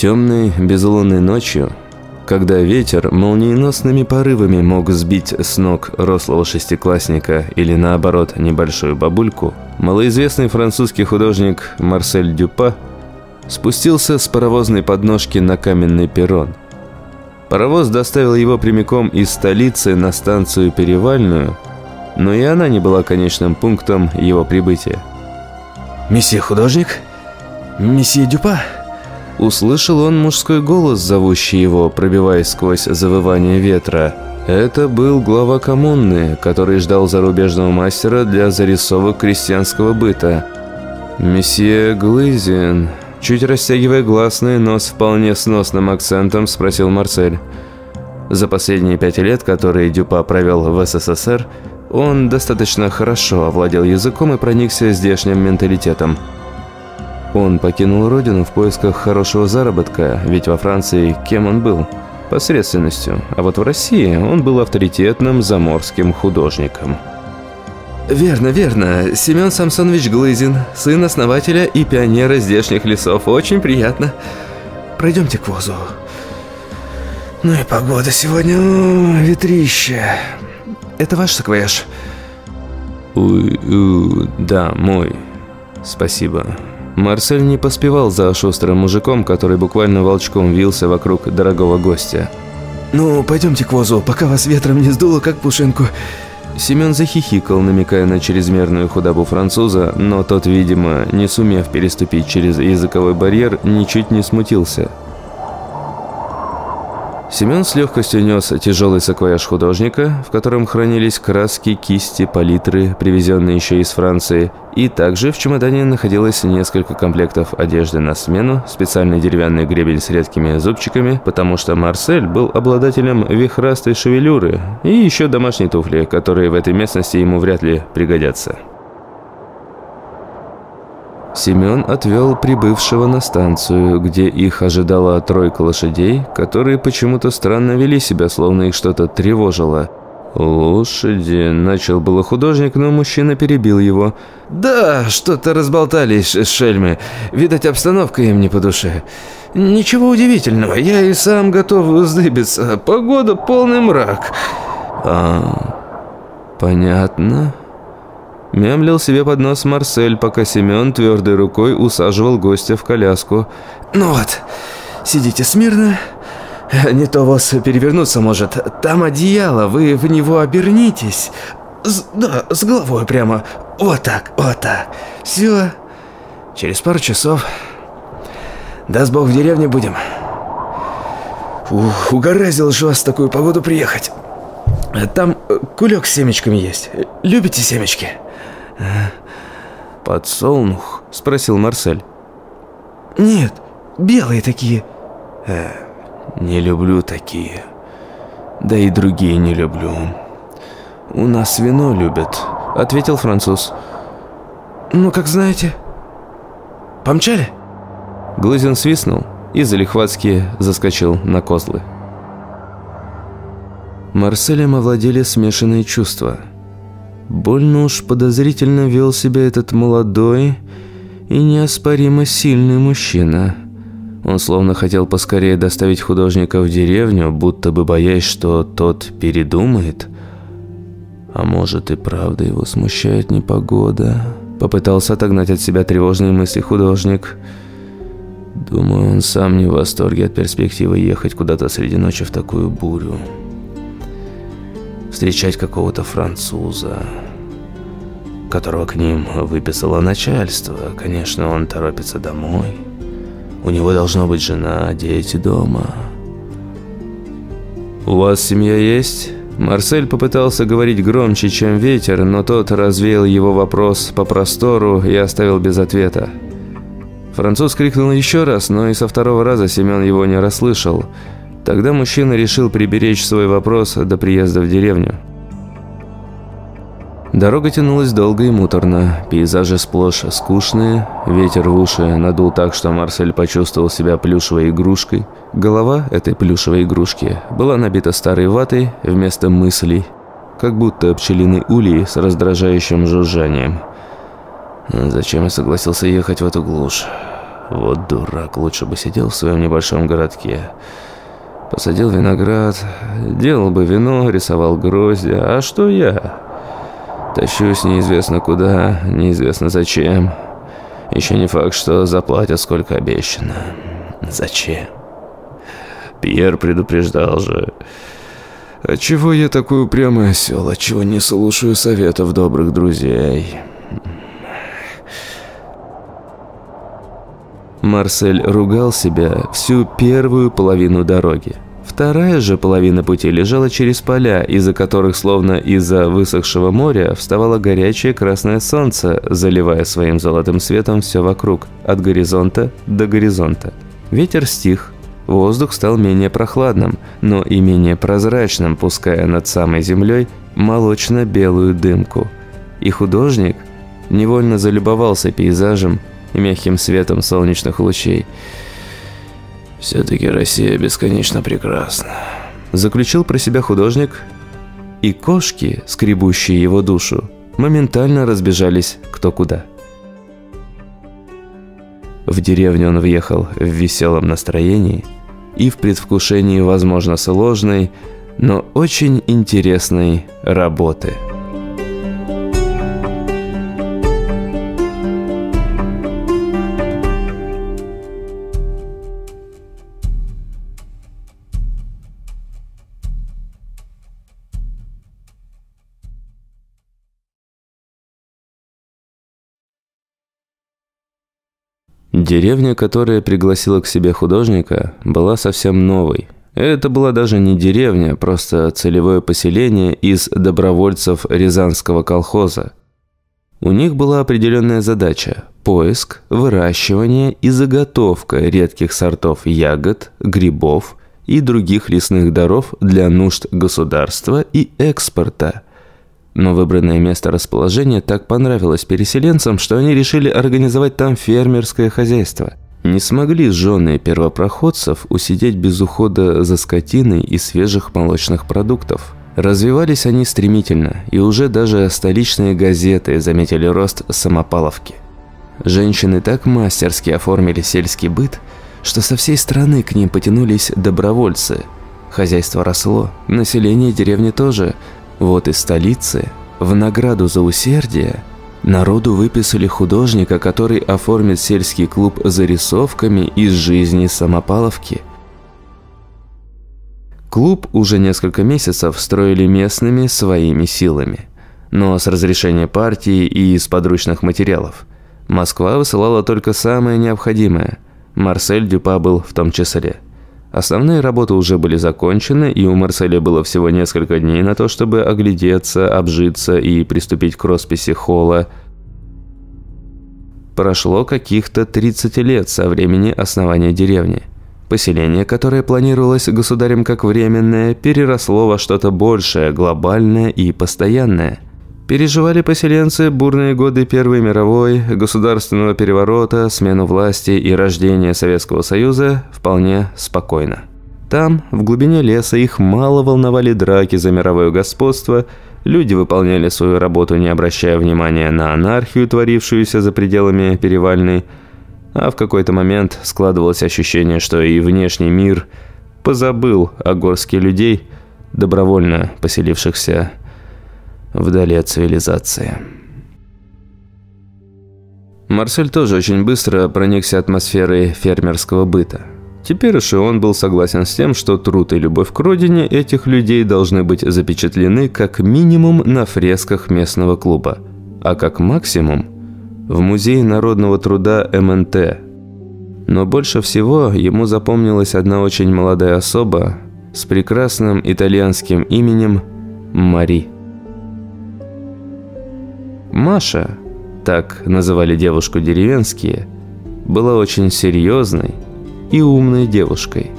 Темной, безлунной ночью, когда ветер молниеносными порывами мог сбить с ног рослого шестиклассника или наоборот небольшую бабульку, малоизвестный французский художник Марсель Дюпа спустился с паровозной подножки на каменный перрон. Паровоз доставил его прямиком из столицы на станцию Перевальную, но и она не была конечным пунктом его прибытия. «Месье художник? Месье Дюпа?» Услышал он мужской голос, зовущий его, пробиваясь сквозь завывание ветра. Это был глава коммуны, который ждал зарубежного мастера для зарисовок крестьянского быта. «Месье Глызин», чуть растягивая гласные, но с вполне сносным акцентом, спросил Марсель. За последние пять лет, которые Дюпа провел в СССР, он достаточно хорошо овладел языком и проникся здешним менталитетом – он покинул родину в поисках хорошего заработка, ведь во Франции кем он был? Посредственностью. А вот в России он был авторитетным заморским художником. «Верно, верно. Семен Самсонович Глызин, сын основателя и пионера здешних лесов. Очень приятно. Пройдемте к возу. Ну и погода сегодня, О, ветрище. Это ваш саквояж?» «Уй, да, мой. Спасибо». Марсель не поспевал за шустрым мужиком, который буквально волчком вился вокруг дорогого гостя. «Ну, пойдемте к возу, пока вас ветром не сдуло, как пушинку». Семен захихикал, намекая на чрезмерную худобу француза, но тот, видимо, не сумев переступить через языковой барьер, ничуть не смутился – Семен с легкостью нес тяжелый саквояж художника, в котором хранились краски, кисти, палитры, привезенные еще из Франции, и также в чемодане находилось несколько комплектов одежды на смену, специальный деревянный гребень с редкими зубчиками, потому что Марсель был обладателем вихрастой шевелюры, и еще домашние туфли, которые в этой местности ему вряд ли пригодятся. Семен отвел прибывшего на станцию, где их ожидала тройка лошадей, которые почему-то странно вели себя, словно их что-то тревожило. «Лошади», — начал было художник, но мужчина перебил его. «Да, что-то разболтались, шельмы. Видать, обстановка им не по душе. Ничего удивительного, я и сам готов вздыбиться. Погода полный мрак». «А, понятно». Мямлил себе под нос Марсель, пока Семен твердой рукой усаживал гостя в коляску. «Ну вот, сидите смирно, не то вас перевернуться может. Там одеяло, вы в него обернитесь. С, да, с головой прямо. Вот так, вот так. Все. Через пару часов. Даст Бог в деревне будем. Ух, угораздило же вас в такую погоду приехать. Там кулек с семечками есть. Любите семечки?» «Подсолнух?» – спросил Марсель. «Нет, белые такие». Э, «Не люблю такие. Да и другие не люблю. У нас вино любят», – ответил француз. «Ну, как знаете. Помчали?» Глызин свистнул и залихватски заскочил на козлы. Марселем овладели смешанные чувства – Больно уж подозрительно вел себя этот молодой и неоспоримо сильный мужчина. Он словно хотел поскорее доставить художника в деревню, будто бы боясь, что тот передумает. А может и правда его смущает непогода. Попытался отогнать от себя тревожные мысли художник. Думаю, он сам не в восторге от перспективы ехать куда-то среди ночи в такую бурю встречать какого-то француза, которого к ним выписало начальство. Конечно, он торопится домой. У него должно быть жена, дети дома. «У вас семья есть?» Марсель попытался говорить громче, чем ветер, но тот развеял его вопрос по простору и оставил без ответа. Француз крикнул еще раз, но и со второго раза Семен его не расслышал – Тогда мужчина решил приберечь свой вопрос до приезда в деревню. Дорога тянулась долго и муторно, пейзажи сплошь скучные, ветер в уши надул так, что Марсель почувствовал себя плюшевой игрушкой. Голова этой плюшевой игрушки была набита старой ватой вместо мыслей, как будто пчелиный улей с раздражающим жужжанием. Зачем я согласился ехать в эту глушь? Вот дурак, лучше бы сидел в своем небольшом городке. Посадил виноград, делал бы вино, рисовал гроздья. А что я? Тащусь неизвестно куда, неизвестно зачем. Еще не факт, что заплатят, сколько обещано. Зачем? Пьер предупреждал же. Отчего я такой упрямый осел? Отчего не слушаю советов добрых друзей? Марсель ругал себя всю первую половину дороги. Вторая же половина пути лежала через поля, из-за которых, словно из-за высохшего моря, вставало горячее красное солнце, заливая своим золотым светом все вокруг, от горизонта до горизонта. Ветер стих, воздух стал менее прохладным, но и менее прозрачным, пуская над самой землей молочно-белую дымку. И художник невольно залюбовался пейзажем и мягким светом солнечных лучей – «Все-таки Россия бесконечно прекрасна», – заключил про себя художник, и кошки, скребущие его душу, моментально разбежались кто куда. В деревню он въехал в веселом настроении и в предвкушении, возможно, сложной, но очень интересной работы. Деревня, которая пригласила к себе художника, была совсем новой. Это была даже не деревня, просто целевое поселение из добровольцев Рязанского колхоза. У них была определенная задача – поиск, выращивание и заготовка редких сортов ягод, грибов и других лесных даров для нужд государства и экспорта – но выбранное место расположения так понравилось переселенцам, что они решили организовать там фермерское хозяйство. Не смогли жены первопроходцев усидеть без ухода за скотиной и свежих молочных продуктов. Развивались они стремительно, и уже даже столичные газеты заметили рост самопаловки. Женщины так мастерски оформили сельский быт, что со всей страны к ним потянулись добровольцы. Хозяйство росло, население деревни тоже – вот из столицы, в награду за усердие, народу выписали художника, который оформит сельский клуб зарисовками из жизни Самопаловки. Клуб уже несколько месяцев строили местными своими силами, но с разрешения партии и из подручных материалов. Москва высылала только самое необходимое. Марсель Дюпа был в том числе – Основные работы уже были закончены, и у Марселя было всего несколько дней на то, чтобы оглядеться, обжиться и приступить к росписи холла. Прошло каких-то 30 лет со времени основания деревни. Поселение, которое планировалось государем как временное, переросло во что-то большее, глобальное и постоянное – Переживали поселенцы бурные годы Первой мировой, государственного переворота, смену власти и рождения Советского Союза вполне спокойно. Там, в глубине леса, их мало волновали драки за мировое господство, люди выполняли свою работу, не обращая внимания на анархию, творившуюся за пределами Перевальной, а в какой-то момент складывалось ощущение, что и внешний мир позабыл о горске людей, добровольно поселившихся вдали от цивилизации. Марсель тоже очень быстро проникся атмосферой фермерского быта. Теперь уж он был согласен с тем, что труд и любовь к родине этих людей должны быть запечатлены как минимум на фресках местного клуба, а как максимум в Музее народного труда МНТ. Но больше всего ему запомнилась одна очень молодая особа с прекрасным итальянским именем Мари. Маша, так называли девушку деревенские, была очень серьезной и умной девушкой.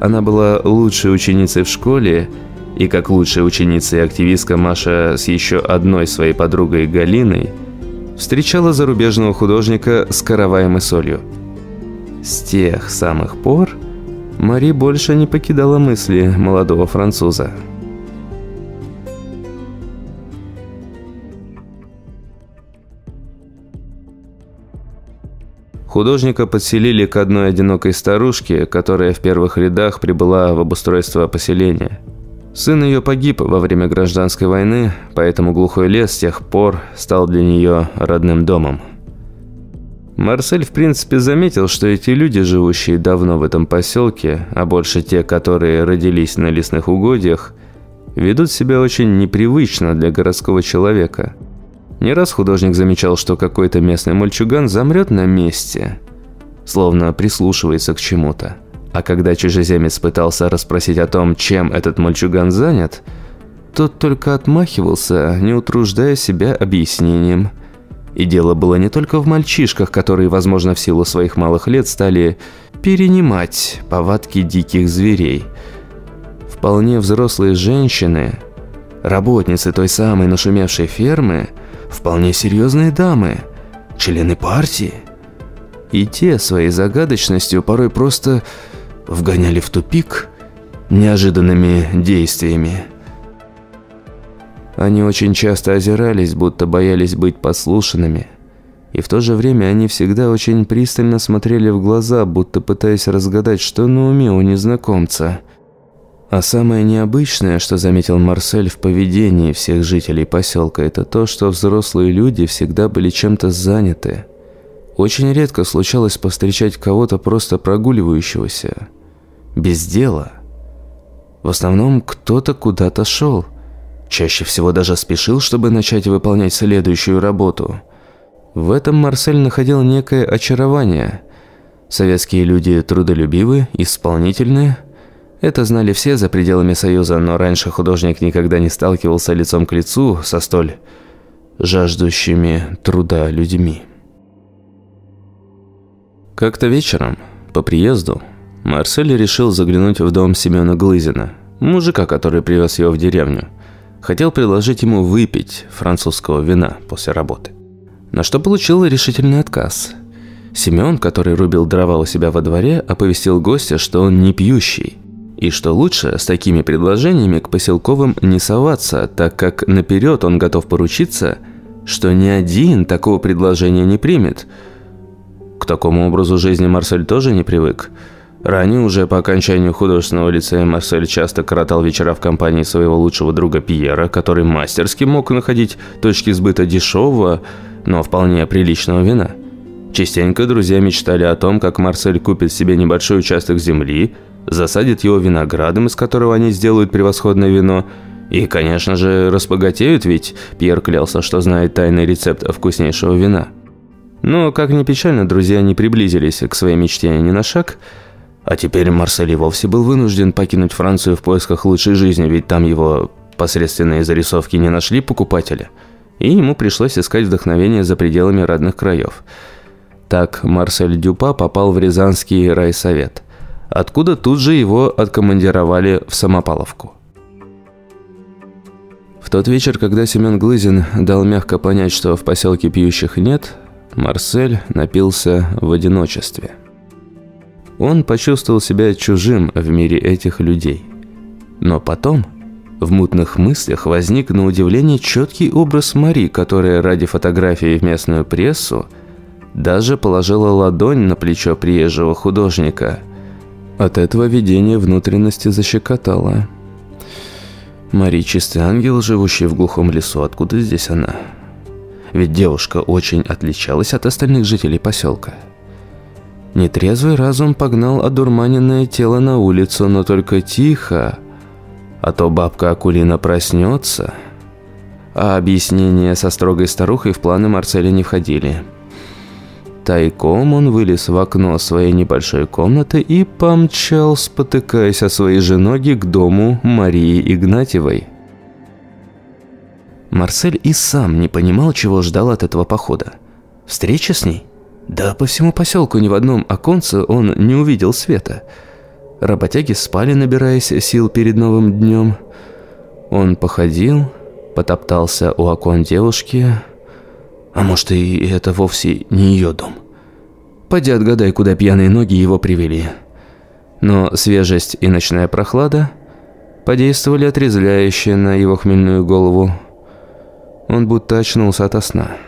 Она была лучшей ученицей в школе, и как лучшая ученица и активистка Маша с еще одной своей подругой Галиной встречала зарубежного художника с караваем и солью. С тех самых пор Мари больше не покидала мысли молодого француза. Художника подселили к одной одинокой старушке, которая в первых рядах прибыла в обустройство поселения. Сын ее погиб во время гражданской войны, поэтому глухой лес с тех пор стал для нее родным домом. Марсель в принципе заметил, что эти люди, живущие давно в этом поселке, а больше те, которые родились на лесных угодьях, ведут себя очень непривычно для городского человека. Не раз художник замечал, что какой-то местный мальчуган замрет на месте, словно прислушивается к чему-то. А когда чужеземец пытался расспросить о том, чем этот мальчуган занят, тот только отмахивался, не утруждая себя объяснением – и дело было не только в мальчишках, которые, возможно, в силу своих малых лет стали перенимать повадки диких зверей. Вполне взрослые женщины, работницы той самой нашумевшей фермы, вполне серьезные дамы, члены партии. И те своей загадочностью порой просто вгоняли в тупик неожиданными действиями. Они очень часто озирались, будто боялись быть послушанными. И в то же время они всегда очень пристально смотрели в глаза, будто пытаясь разгадать, что на уме у незнакомца. А самое необычное, что заметил Марсель в поведении всех жителей поселка, это то, что взрослые люди всегда были чем-то заняты. Очень редко случалось повстречать кого-то просто прогуливающегося. Без дела. В основном кто-то куда-то шел – Чаще всего даже спешил, чтобы начать выполнять следующую работу. В этом Марсель находил некое очарование. Советские люди трудолюбивы, исполнительны. Это знали все за пределами Союза, но раньше художник никогда не сталкивался лицом к лицу со столь жаждущими труда людьми. Как-то вечером, по приезду, Марсель решил заглянуть в дом Семена Глызина, мужика, который привез его в деревню хотел предложить ему выпить французского вина после работы. На что получил решительный отказ. Семен, который рубил дрова у себя во дворе, оповестил гостя, что он не пьющий. И что лучше с такими предложениями к поселковым не соваться, так как наперед он готов поручиться, что ни один такого предложения не примет. К такому образу жизни Марсель тоже не привык – Ранее, уже по окончанию художественного лицея, Марсель часто коротал вечера в компании своего лучшего друга Пьера, который мастерски мог находить точки сбыта дешевого, но вполне приличного вина. Частенько друзья мечтали о том, как Марсель купит себе небольшой участок земли, засадит его виноградом, из которого они сделают превосходное вино, и, конечно же, распогатеют, ведь Пьер клялся, что знает тайный рецепт вкуснейшего вина. Но, как ни печально, друзья не приблизились к своей мечте ни на шаг – а теперь Марсель вовсе был вынужден покинуть Францию в поисках лучшей жизни, ведь там его посредственные зарисовки не нашли покупателя, и ему пришлось искать вдохновение за пределами родных краев. Так Марсель Дюпа попал в Рязанский райсовет, откуда тут же его откомандировали в Самопаловку. В тот вечер, когда Семен Глызин дал мягко понять, что в поселке пьющих нет, Марсель напился в одиночестве – он почувствовал себя чужим в мире этих людей. Но потом в мутных мыслях возник на удивление четкий образ Мари, которая ради фотографии в местную прессу даже положила ладонь на плечо приезжего художника. От этого видение внутренности защекотало. Мари чистый ангел, живущий в глухом лесу, откуда здесь она? Ведь девушка очень отличалась от остальных жителей поселка. Нетрезвый разум погнал одурманенное тело на улицу, но только тихо, а то бабка Акулина проснется. А объяснения со строгой старухой в планы Марцеля не входили. Тайком он вылез в окно своей небольшой комнаты и помчал, спотыкаясь о свои же ноги, к дому Марии Игнатьевой. Марсель и сам не понимал, чего ждал от этого похода. Встреча с ней? Да по всему поселку ни в одном оконце он не увидел света. Работяги спали, набираясь сил перед новым днем. Он походил, потоптался у окон девушки. А может и это вовсе не ее дом. Пойди отгадай, куда пьяные ноги его привели. Но свежесть и ночная прохлада подействовали отрезвляюще на его хмельную голову. Он будто очнулся ото сна.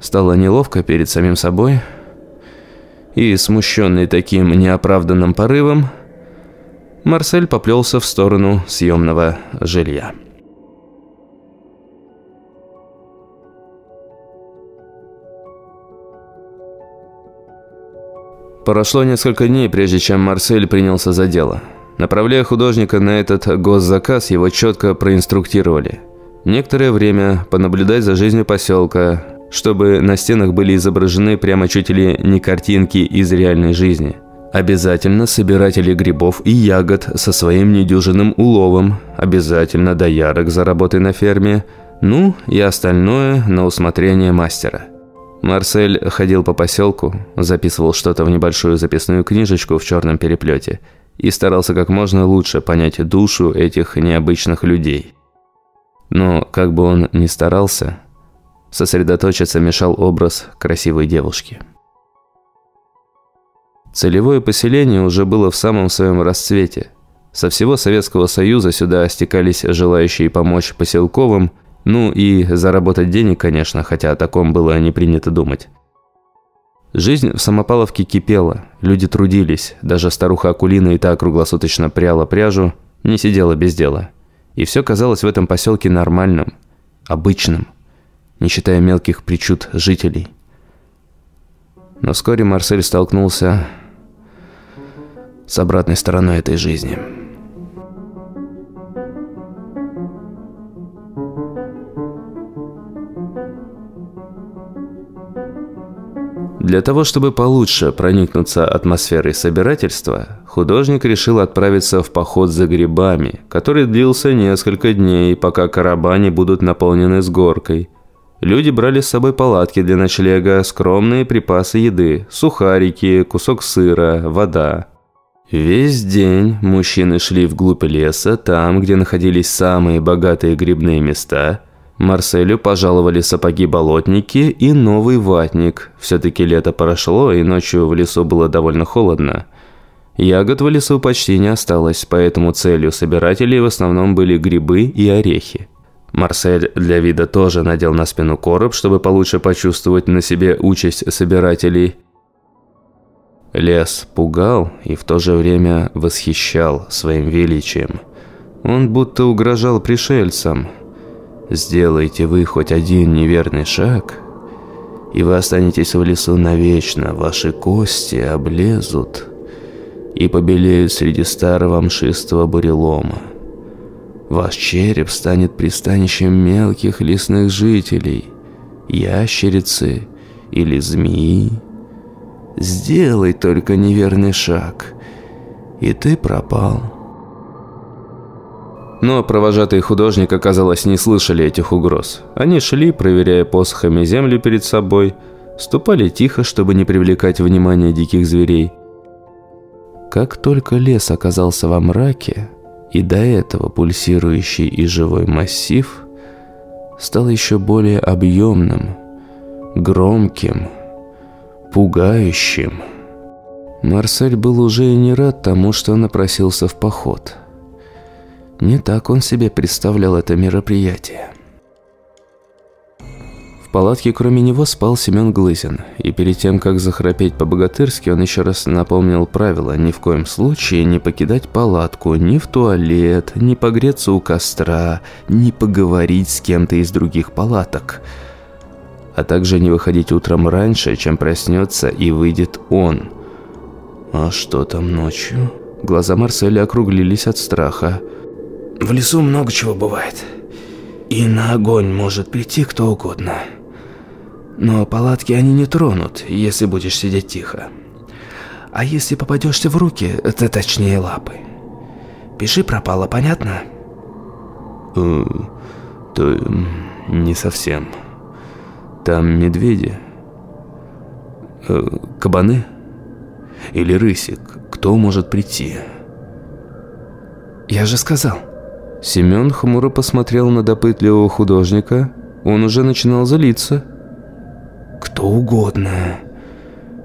Стало неловко перед самим собой. И, смущенный таким неоправданным порывом, Марсель поплелся в сторону съемного жилья. Прошло несколько дней, прежде чем Марсель принялся за дело. Направляя художника на этот госзаказ, его четко проинструктировали. Некоторое время понаблюдать за жизнью поселка, чтобы на стенах были изображены прямо чуть ли не картинки из реальной жизни. Обязательно собиратели грибов и ягод со своим недюжинным уловом, обязательно доярок за работой на ферме, ну и остальное на усмотрение мастера. Марсель ходил по поселку, записывал что-то в небольшую записную книжечку в черном переплете и старался как можно лучше понять душу этих необычных людей. Но, как бы он ни старался, сосредоточиться мешал образ красивой девушки. Целевое поселение уже было в самом своем расцвете. Со всего Советского Союза сюда стекались желающие помочь поселковым, ну и заработать денег, конечно, хотя о таком было не принято думать. Жизнь в Самопаловке кипела, люди трудились, даже старуха Акулина и та круглосуточно пряла пряжу, не сидела без дела. И все казалось в этом поселке нормальным, обычным, не считая мелких причуд жителей. Но вскоре Марсель столкнулся с обратной стороной этой жизни – Для того, чтобы получше проникнуться атмосферой собирательства, художник решил отправиться в поход за грибами, который длился несколько дней, пока карабани будут наполнены с горкой. Люди брали с собой палатки для ночлега, скромные припасы еды, сухарики, кусок сыра, вода. Весь день мужчины шли вглубь леса, там, где находились самые богатые грибные места – Марселю пожаловали сапоги-болотники и новый ватник. Все-таки лето прошло, и ночью в лесу было довольно холодно. Ягод в лесу почти не осталось, поэтому целью собирателей в основном были грибы и орехи. Марсель для вида тоже надел на спину короб, чтобы получше почувствовать на себе участь собирателей. Лес пугал и в то же время восхищал своим величием. Он будто угрожал пришельцам – Сделайте вы хоть один неверный шаг, и вы останетесь в лесу навечно, ваши кости облезут и побелеют среди старого мшистого бурелома. Ваш череп станет пристанищем мелких лесных жителей, ящерицы или змеи. Сделай только неверный шаг, и ты пропал. Но провожатые художника, казалось, не слышали этих угроз. Они шли, проверяя посохами землю перед собой, ступали тихо, чтобы не привлекать внимание диких зверей. Как только лес оказался во мраке, и до этого пульсирующий и живой массив стал еще более объемным, громким, пугающим. Марсель был уже и не рад тому, что напросился в поход – не так он себе представлял это мероприятие. В палатке кроме него спал Семен Глызин, и перед тем, как захрапеть по-богатырски, он еще раз напомнил правила ни в коем случае не покидать палатку ни в туалет, ни погреться у костра, ни поговорить с кем-то из других палаток, а также не выходить утром раньше, чем проснется и выйдет он. А что там ночью? Глаза Марселя округлились от страха. В лесу много чего бывает. И на огонь может прийти кто угодно. Но палатки они не тронут, если будешь сидеть тихо. А если попадешься в руки, это точнее лапы. Пиши пропало, понятно? Э, то не совсем. Там медведи. Э, кабаны? Или рысик? Кто может прийти? Я же сказал. Семен хмуро посмотрел на допытливого художника. Он уже начинал злиться. «Кто угодно.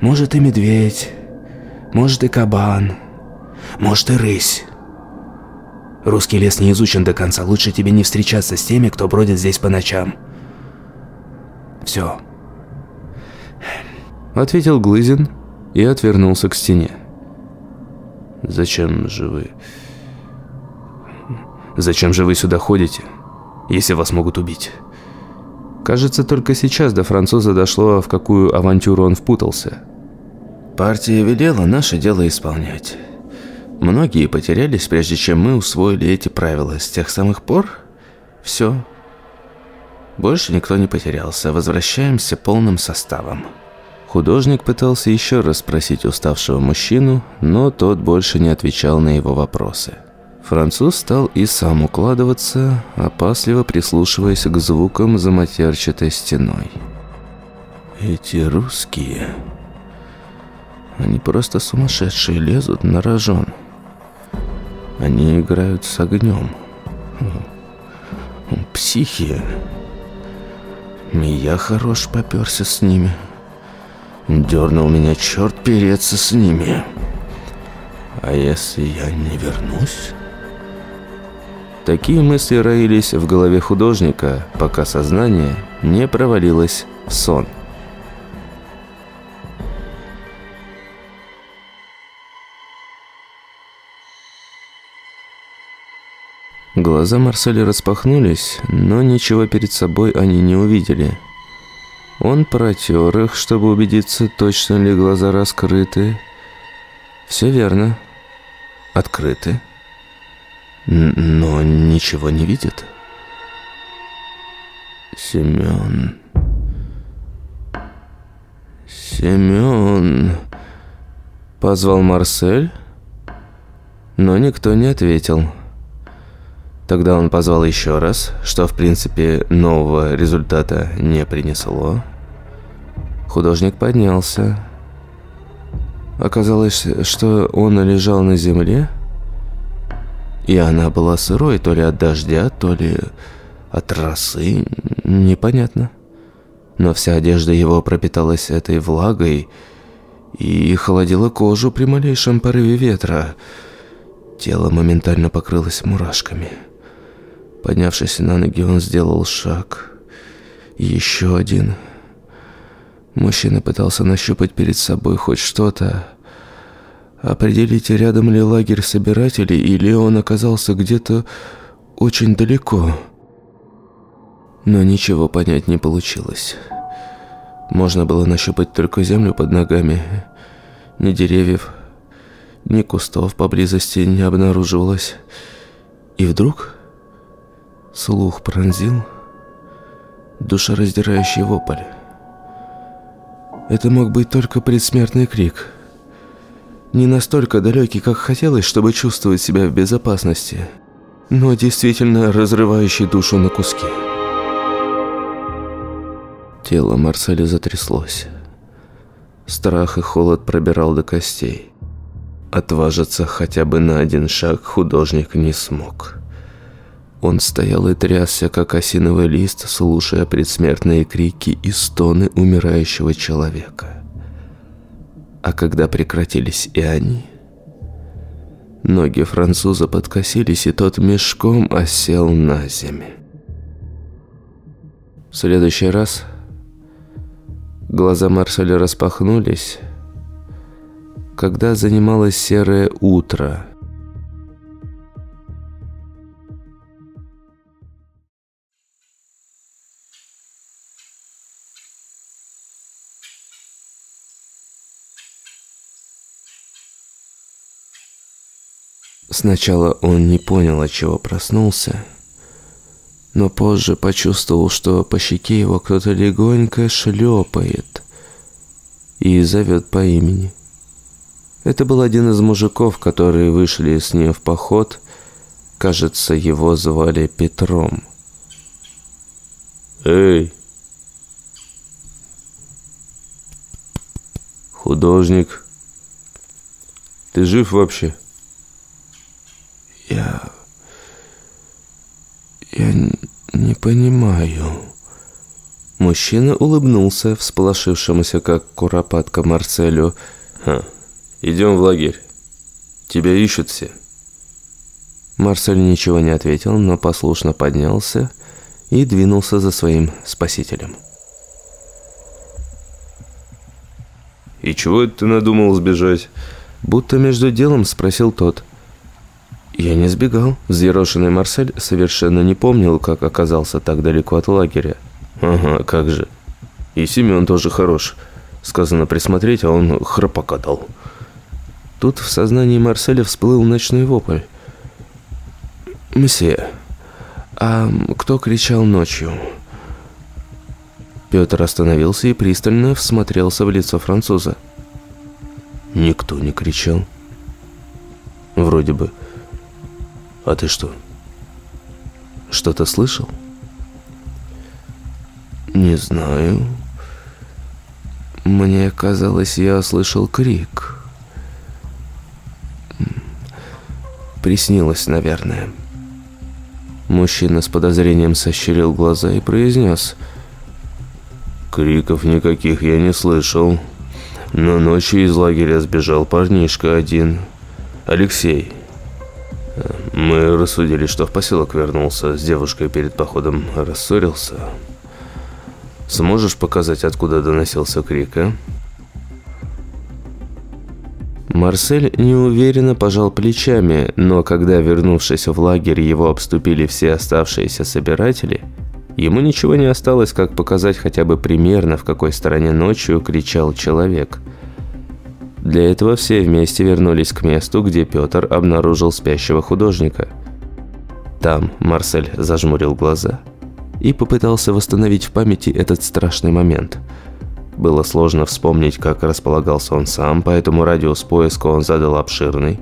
Может и медведь, может и кабан, может и рысь. Русский лес не изучен до конца. Лучше тебе не встречаться с теми, кто бродит здесь по ночам. Все». Ответил Глызин и отвернулся к стене. «Зачем же вы... Зачем же вы сюда ходите, если вас могут убить?» Кажется, только сейчас до француза дошло, в какую авантюру он впутался. Партия велела наше дело исполнять. Многие потерялись, прежде чем мы усвоили эти правила. С тех самых пор все. Больше никто не потерялся. Возвращаемся полным составом. Художник пытался еще раз спросить уставшего мужчину, но тот больше не отвечал на его вопросы. Француз стал и сам укладываться, опасливо прислушиваясь к звукам за матерчатой стеной. Эти русские... Они просто сумасшедшие лезут на рожон. Они играют с огнем. Психи. И я хорош поперся с ними. Дернул меня черт переться с ними. А если я не вернусь... Такие мысли роились в голове художника, пока сознание не провалилось в сон. Глаза Марселя распахнулись, но ничего перед собой они не увидели. Он протер их, чтобы убедиться, точно ли глаза раскрыты. Все верно. Открыты но ничего не видит. Семен... Семен... Позвал Марсель, но никто не ответил. Тогда он позвал еще раз, что в принципе нового результата не принесло. Художник поднялся. Оказалось, что он лежал на земле, и она была сырой то ли от дождя, то ли от росы, непонятно. Но вся одежда его пропиталась этой влагой и холодила кожу при малейшем порыве ветра. Тело моментально покрылось мурашками. Поднявшись на ноги, он сделал шаг. Еще один. Мужчина пытался нащупать перед собой хоть что-то, Определите, рядом ли лагерь собирателей, или он оказался где-то очень далеко. Но ничего понять не получилось. Можно было нащупать только землю под ногами. Ни деревьев, ни кустов поблизости не обнаруживалось. И вдруг слух пронзил душераздирающий вопль. Это мог быть только предсмертный крик – не настолько далекий, как хотелось, чтобы чувствовать себя в безопасности, но действительно разрывающий душу на куски. Тело Марселя затряслось. Страх и холод пробирал до костей. Отважиться хотя бы на один шаг художник не смог. Он стоял и трясся, как осиновый лист, слушая предсмертные крики и стоны умирающего человека. А когда прекратились и они, ноги француза подкосились, и тот мешком осел на землю. В следующий раз глаза Марселя распахнулись, когда занималось серое утро – Сначала он не понял, от чего проснулся, но позже почувствовал, что по щеке его кто-то легонько шлепает и зовет по имени. Это был один из мужиков, которые вышли с ним в поход. Кажется, его звали Петром. «Эй!» «Художник, ты жив вообще?» Я... Я не понимаю. Мужчина улыбнулся, всполошившемуся, как куропатка Марселю. Ха, идем в лагерь. Тебя ищут все. Марсель ничего не ответил, но послушно поднялся и двинулся за своим спасителем. И чего это ты надумал сбежать?» Будто между делом спросил тот. Я не сбегал. Взъерошенный Марсель совершенно не помнил, как оказался так далеко от лагеря. «Ага, как же. И Семен тоже хорош. Сказано присмотреть, а он храпака дал». Тут в сознании Марселя всплыл ночной вопль. «Мсье, а кто кричал ночью?» Петр остановился и пристально всмотрелся в лицо француза. Никто не кричал. Вроде бы. А ты что? Что-то слышал? Не знаю. Мне казалось, я слышал крик. Приснилось, наверное. Мужчина с подозрением сощурил глаза и произнес. «Криков никаких я не слышал. Но ночью из лагеря сбежал парнишка один. Алексей. Мы рассудили, что в поселок вернулся с девушкой перед походом, рассорился. Сможешь показать, откуда доносился крик, а?» Марсель неуверенно пожал плечами, но когда, вернувшись в лагерь, его обступили все оставшиеся собиратели, ему ничего не осталось, как показать хотя бы примерно, в какой стороне ночью кричал человек. Для этого все вместе вернулись к месту, где Петр обнаружил спящего художника. Там Марсель зажмурил глаза и попытался восстановить в памяти этот страшный момент – было сложно вспомнить, как располагался он сам, поэтому радиус поиска он задал обширный.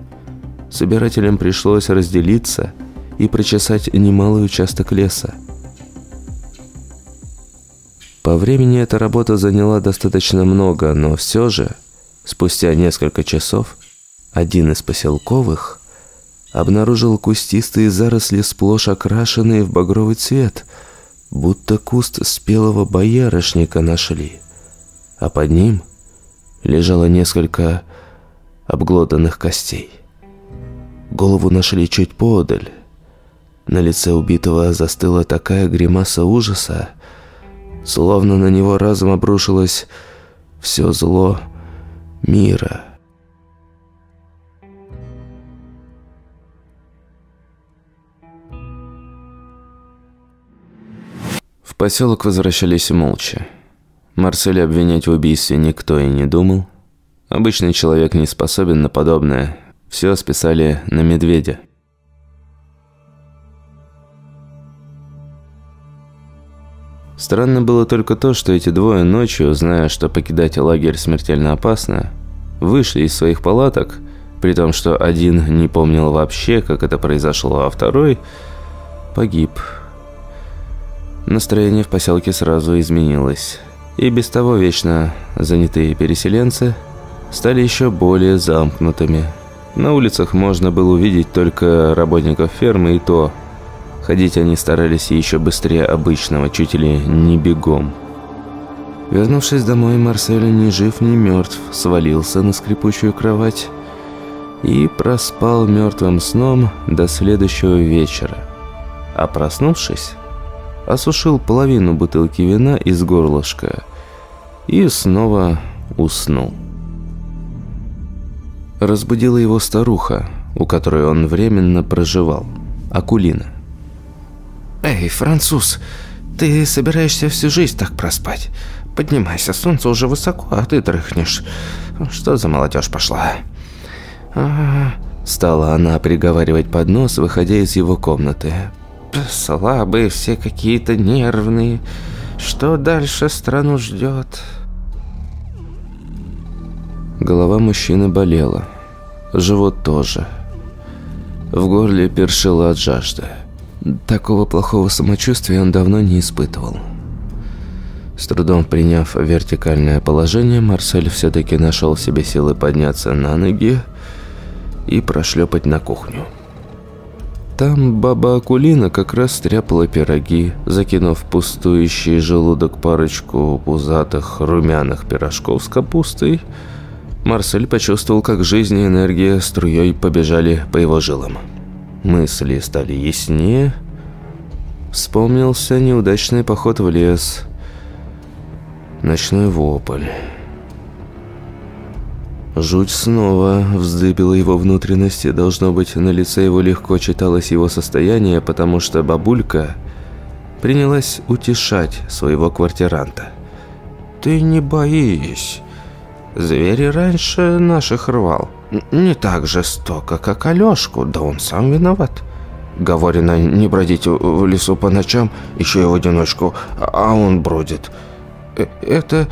Собирателям пришлось разделиться и прочесать немалый участок леса. По времени эта работа заняла достаточно много, но все же, спустя несколько часов, один из поселковых обнаружил кустистые заросли, сплошь окрашенные в багровый цвет, будто куст спелого боярышника нашли а под ним лежало несколько обглоданных костей. Голову нашли чуть подаль. На лице убитого застыла такая гримаса ужаса, словно на него разом обрушилось все зло мира. В поселок возвращались молча. Марселя обвинять в убийстве никто и не думал. Обычный человек не способен на подобное. Все списали на медведя. Странно было только то, что эти двое ночью, зная, что покидать лагерь смертельно опасно, вышли из своих палаток, при том, что один не помнил вообще, как это произошло, а второй погиб. Настроение в поселке сразу изменилось. И без того вечно занятые переселенцы стали еще более замкнутыми. На улицах можно было увидеть только работников фермы и то. Ходить они старались еще быстрее обычного, чуть ли не бегом. Вернувшись домой, Марсель ни жив, ни мертв свалился на скрипучую кровать и проспал мертвым сном до следующего вечера. А проснувшись, осушил половину бутылки вина из горлышка и снова уснул. Разбудила его старуха, у которой он временно проживал, Акулина. «Эй, француз, ты собираешься всю жизнь так проспать? Поднимайся, солнце уже высоко, а ты дрыхнешь. Что за молодежь пошла?» «Ага», — стала она приговаривать под нос, выходя из его комнаты. Слабые все какие-то нервные. Что дальше страну ждет? Голова мужчины болела. Живот тоже. В горле першило от жажды. Такого плохого самочувствия он давно не испытывал. С трудом приняв вертикальное положение, Марсель все-таки нашел в себе силы подняться на ноги и прошлепать на кухню. Там баба Акулина как раз стряпала пироги, закинув пустующий желудок парочку пузатых румяных пирожков с капустой. Марсель почувствовал, как жизнь и энергия струей побежали по его жилам. Мысли стали яснее. Вспомнился неудачный поход в лес. Ночной вопль. Жуть снова вздыбила его внутренности. Должно быть, на лице его легко читалось его состояние, потому что бабулька принялась утешать своего квартиранта. «Ты не боись. Звери раньше наших рвал. Не так жестоко, как Алешку, да он сам виноват». Говорено, не бродить в лесу по ночам, еще и в одиночку, а он бродит. Э, это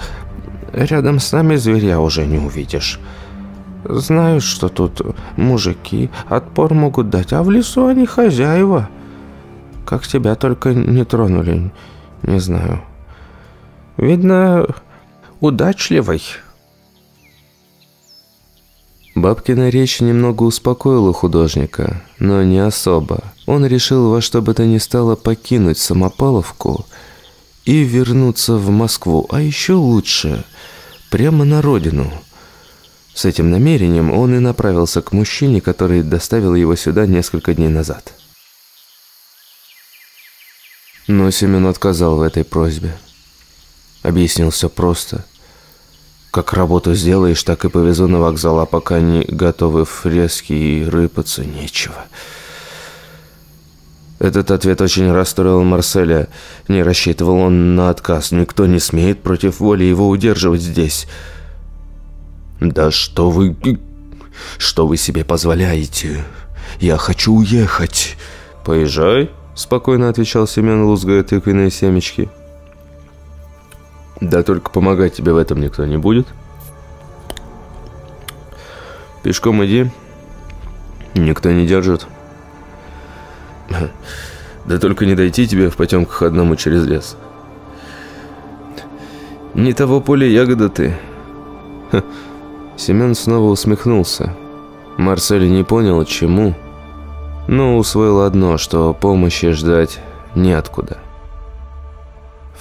рядом с нами зверя уже не увидишь. Знаю, что тут мужики отпор могут дать, а в лесу они хозяева. Как тебя только не тронули, не знаю. Видно, удачливый. Бабкина речь немного успокоила художника, но не особо. Он решил во что бы то ни стало покинуть Самопаловку и вернуться в Москву, а еще лучше, прямо на родину. С этим намерением он и направился к мужчине, который доставил его сюда несколько дней назад. Но Семен отказал в этой просьбе. Объяснил все просто – как работу сделаешь, так и повезу на вокзал, а пока не готовы фрески и рыпаться нечего. Этот ответ очень расстроил Марселя. Не рассчитывал он на отказ. Никто не смеет против воли его удерживать здесь. «Да что вы... что вы себе позволяете? Я хочу уехать!» «Поезжай», — спокойно отвечал Семен, лузгая тыквенные семечки. Да только помогать тебе в этом никто не будет. Пешком иди. Никто не держит. Да только не дойти тебе в потемках одному через лес. Не того поля ягода ты. Семен снова усмехнулся. Марсель не понял, чему, но усвоил одно, что помощи ждать неоткуда.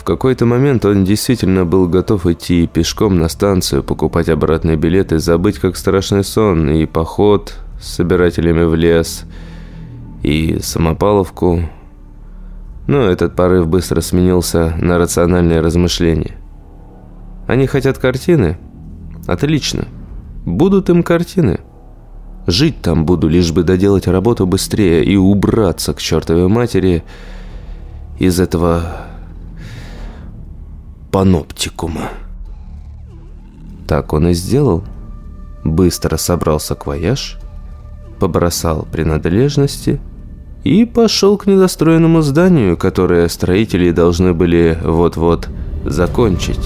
В какой-то момент он действительно был готов идти пешком на станцию, покупать обратный билет и забыть как страшный сон, и поход с собирателями в лес, и самопаловку. Но этот порыв быстро сменился на рациональные размышления. Они хотят картины? Отлично. Будут им картины. Жить там буду, лишь бы доделать работу быстрее и убраться к чертовой матери из этого паноптикума. Так он и сделал. Быстро собрал саквояж, побросал принадлежности и пошел к недостроенному зданию, которое строители должны были вот-вот закончить.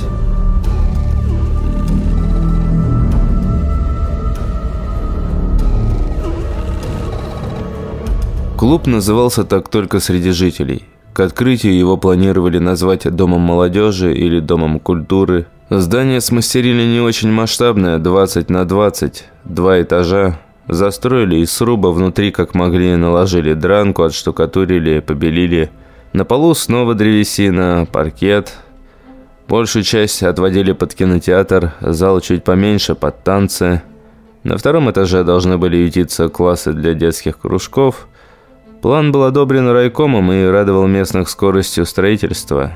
Клуб назывался так только среди жителей – к открытию его планировали назвать Домом молодежи или Домом культуры. Здание смастерили не очень масштабное, 20 на 20, два этажа. Застроили из сруба, внутри как могли наложили дранку, отштукатурили, побелили. На полу снова древесина, паркет. Большую часть отводили под кинотеатр, зал чуть поменьше, под танцы. На втором этаже должны были ютиться классы для детских кружков – План был одобрен райкомом и радовал местных скоростью строительства.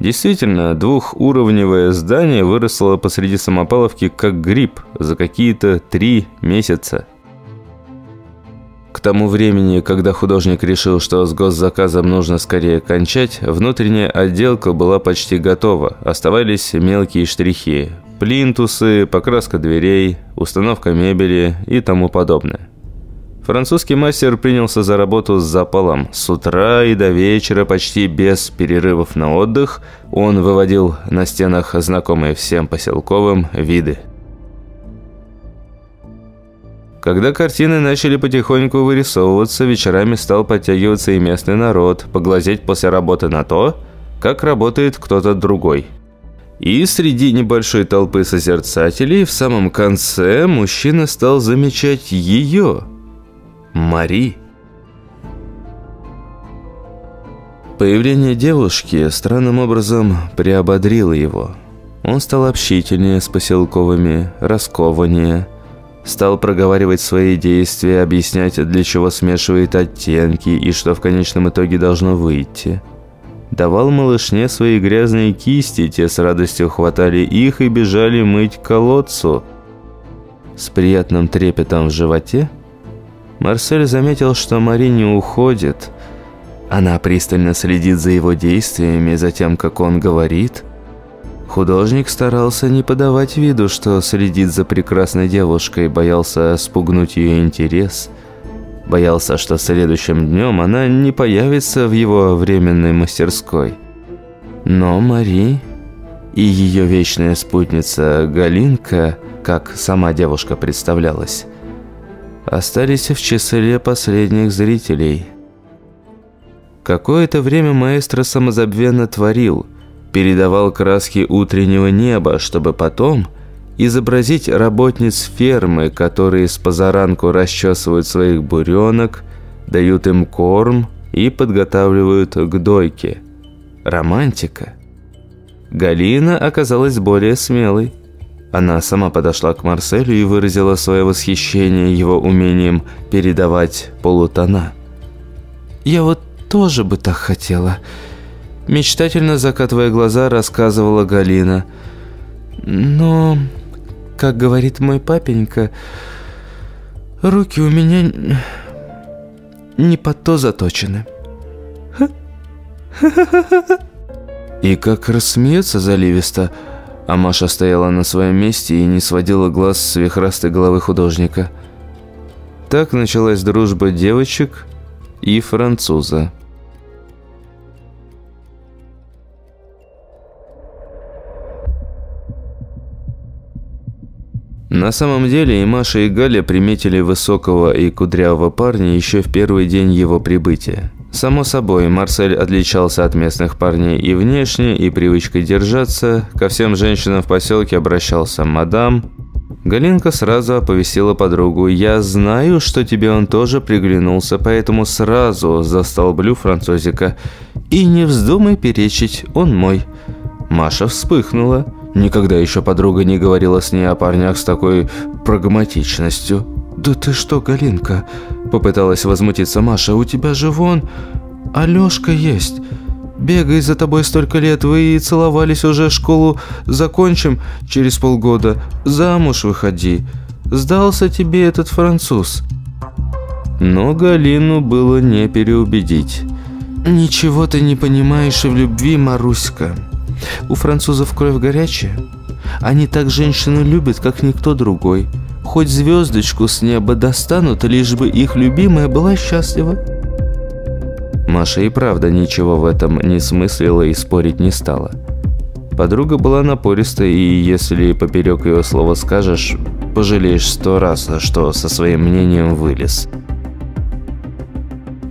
Действительно, двухуровневое здание выросло посреди Самопаловки как гриб за какие-то три месяца. К тому времени, когда художник решил, что с госзаказом нужно скорее кончать, внутренняя отделка была почти готова. Оставались мелкие штрихи – плинтусы, покраска дверей, установка мебели и тому подобное. Французский мастер принялся за работу с запалом. С утра и до вечера, почти без перерывов на отдых, он выводил на стенах знакомые всем поселковым виды. Когда картины начали потихоньку вырисовываться, вечерами стал подтягиваться и местный народ, поглазеть после работы на то, как работает кто-то другой. И среди небольшой толпы созерцателей в самом конце мужчина стал замечать ее – Мари. Появление девушки странным образом приободрило его. Он стал общительнее с поселковыми, раскованнее, стал проговаривать свои действия, объяснять, для чего смешивает оттенки и что в конечном итоге должно выйти. Давал малышне свои грязные кисти, те с радостью хватали их и бежали мыть колодцу – с приятным трепетом в животе, Марсель заметил, что Мари не уходит. Она пристально следит за его действиями, за тем, как он говорит. Художник старался не подавать виду, что следит за прекрасной девушкой, боялся спугнуть ее интерес. Боялся, что следующим днем она не появится в его временной мастерской. Но Мари и ее вечная спутница Галинка, как сама девушка представлялась, остались в числе последних зрителей. Какое-то время маэстро самозабвенно творил, передавал краски утреннего неба, чтобы потом изобразить работниц фермы, которые с позаранку расчесывают своих буренок, дают им корм и подготавливают к дойке. Романтика – Галина оказалась более смелой. Она сама подошла к Марселю и выразила свое восхищение его умением передавать полутона. «Я вот тоже бы так хотела», – мечтательно закатывая глаза, рассказывала Галина. «Но, как говорит мой папенька, руки у меня не под то заточены». И как рассмеется заливисто, а Маша стояла на своем месте и не сводила глаз с вихрастой головы художника. Так началась дружба девочек и француза. На самом деле и Маша, и Галя приметили высокого и кудрявого парня еще в первый день его прибытия. Само собой, Марсель отличался от местных парней и внешне, и привычкой держаться. Ко всем женщинам в поселке обращался «мадам». Галинка сразу оповестила подругу. «Я знаю, что тебе он тоже приглянулся, поэтому сразу застолблю французика. И не вздумай перечить, он мой». Маша вспыхнула. Никогда еще подруга не говорила с ней о парнях с такой прагматичностью. «Да ты что, Галинка?» – попыталась возмутиться Маша. «У тебя же вон Алёшка есть. Бегай за тобой столько лет, вы и целовались уже, школу закончим через полгода. Замуж выходи. Сдался тебе этот француз». Но Галину было не переубедить. «Ничего ты не понимаешь в любви, Маруська. У французов кровь горячая. Они так женщину любят, как никто другой. Хоть звездочку с неба достанут, лишь бы их любимая была счастлива. Маша и правда ничего в этом не смыслила и спорить не стала. Подруга была напористой, и если поперек ее слова скажешь, пожалеешь сто раз, что со своим мнением вылез.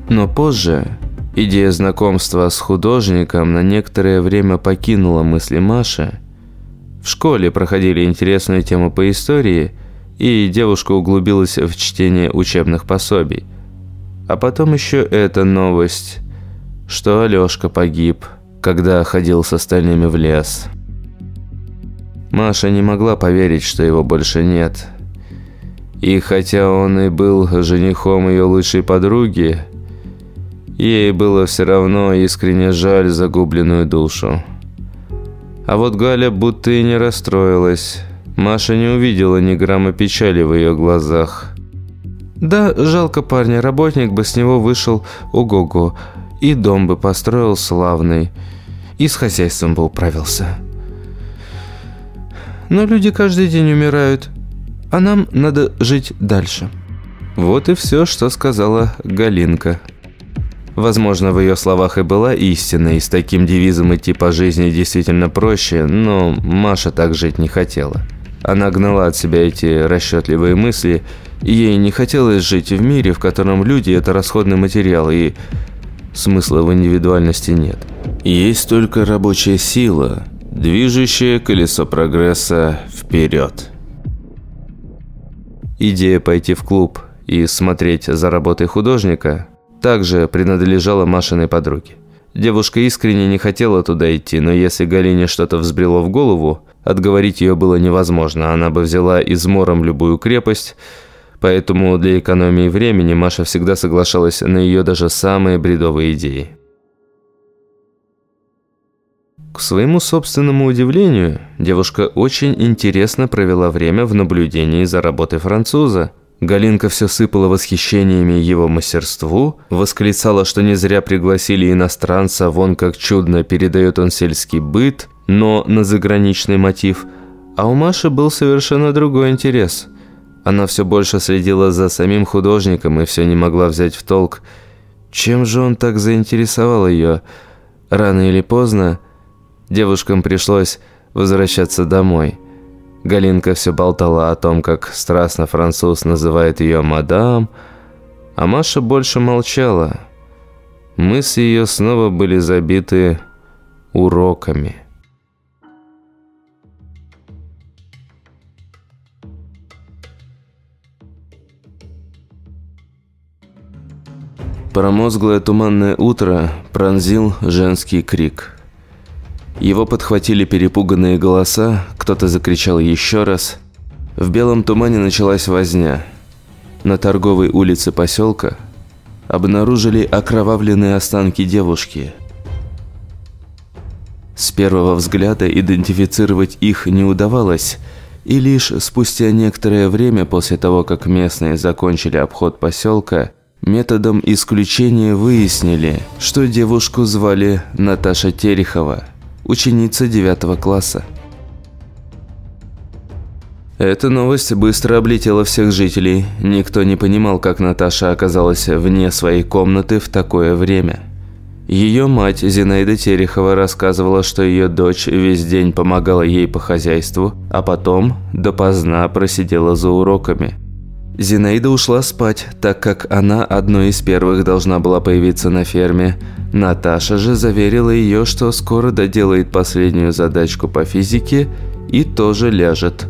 Но позже идея знакомства с художником на некоторое время покинула мысли Маши. В школе проходили интересную тему по истории – и девушка углубилась в чтение учебных пособий. А потом еще эта новость, что Алешка погиб, когда ходил с остальными в лес. Маша не могла поверить, что его больше нет. И хотя он и был женихом ее лучшей подруги, ей было все равно искренне жаль загубленную душу. А вот Галя будто и не расстроилась. Маша не увидела ни грамма печали в ее глазах. Да, жалко парня, работник бы с него вышел ого-го, и дом бы построил славный, и с хозяйством бы управился. Но люди каждый день умирают, а нам надо жить дальше. Вот и все, что сказала Галинка. Возможно, в ее словах и была истина, и с таким девизом идти по жизни действительно проще, но Маша так жить не хотела. Она гнала от себя эти расчетливые мысли, и ей не хотелось жить в мире, в котором люди – это расходный материал, и смысла в индивидуальности нет. Есть только рабочая сила, движущее колесо прогресса вперед. Идея пойти в клуб и смотреть за работой художника также принадлежала Машиной подруге. Девушка искренне не хотела туда идти, но если Галине что-то взбрело в голову, Отговорить ее было невозможно, она бы взяла измором любую крепость, поэтому для экономии времени Маша всегда соглашалась на ее даже самые бредовые идеи. К своему собственному удивлению, девушка очень интересно провела время в наблюдении за работой француза. Галинка все сыпала восхищениями его мастерству, восклицала, что не зря пригласили иностранца, вон как чудно передает он сельский быт, но на заграничный мотив. А у Маши был совершенно другой интерес. Она все больше следила за самим художником и все не могла взять в толк. Чем же он так заинтересовал ее? Рано или поздно Девушкам пришлось возвращаться домой. Галинка все болтала о том, как страстно француз называет ее «мадам», а Маша больше молчала. Мысли ее снова были забиты уроками. Промозглое туманное утро пронзил женский крик – его подхватили перепуганные голоса, кто-то закричал еще раз. В белом тумане началась возня. На торговой улице поселка обнаружили окровавленные останки девушки. С первого взгляда идентифицировать их не удавалось, и лишь спустя некоторое время после того, как местные закончили обход поселка, методом исключения выяснили, что девушку звали Наташа Терехова – ученица 9 класса. Эта новость быстро облетела всех жителей. Никто не понимал, как Наташа оказалась вне своей комнаты в такое время. Ее мать Зинаида Терехова рассказывала, что ее дочь весь день помогала ей по хозяйству, а потом допоздна просидела за уроками. Зинаида ушла спать, так как она одной из первых должна была появиться на ферме. Наташа же заверила ее, что скоро доделает последнюю задачку по физике и тоже ляжет.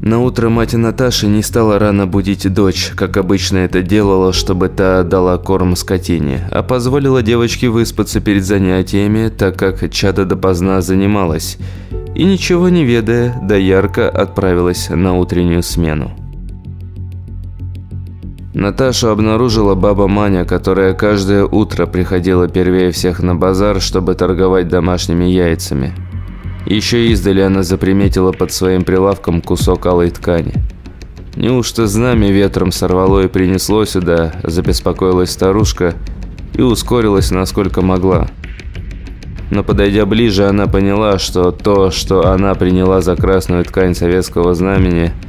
На утро мать Наташи не стала рано будить дочь, как обычно это делала, чтобы та дала корм скотине, а позволила девочке выспаться перед занятиями, так как чада допоздна занималась. И ничего не ведая, доярка отправилась на утреннюю смену. Наташу обнаружила баба Маня, которая каждое утро приходила первее всех на базар, чтобы торговать домашними яйцами. Еще издали она заприметила под своим прилавком кусок алой ткани. Неужто знамя ветром сорвало и принесло сюда, забеспокоилась старушка и ускорилась насколько могла. Но подойдя ближе, она поняла, что то, что она приняла за красную ткань советского знамени –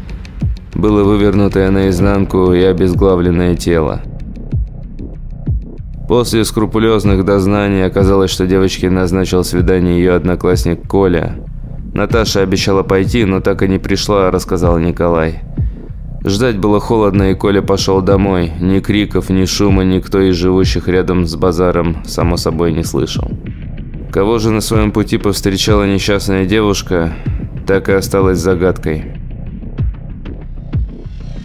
было вывернутое наизнанку и обезглавленное тело. После скрупулезных дознаний оказалось, что девочке назначил свидание ее одноклассник Коля. Наташа обещала пойти, но так и не пришла, рассказал Николай. Ждать было холодно, и Коля пошел домой. Ни криков, ни шума никто из живущих рядом с базаром, само собой, не слышал. Кого же на своем пути повстречала несчастная девушка, так и осталось загадкой.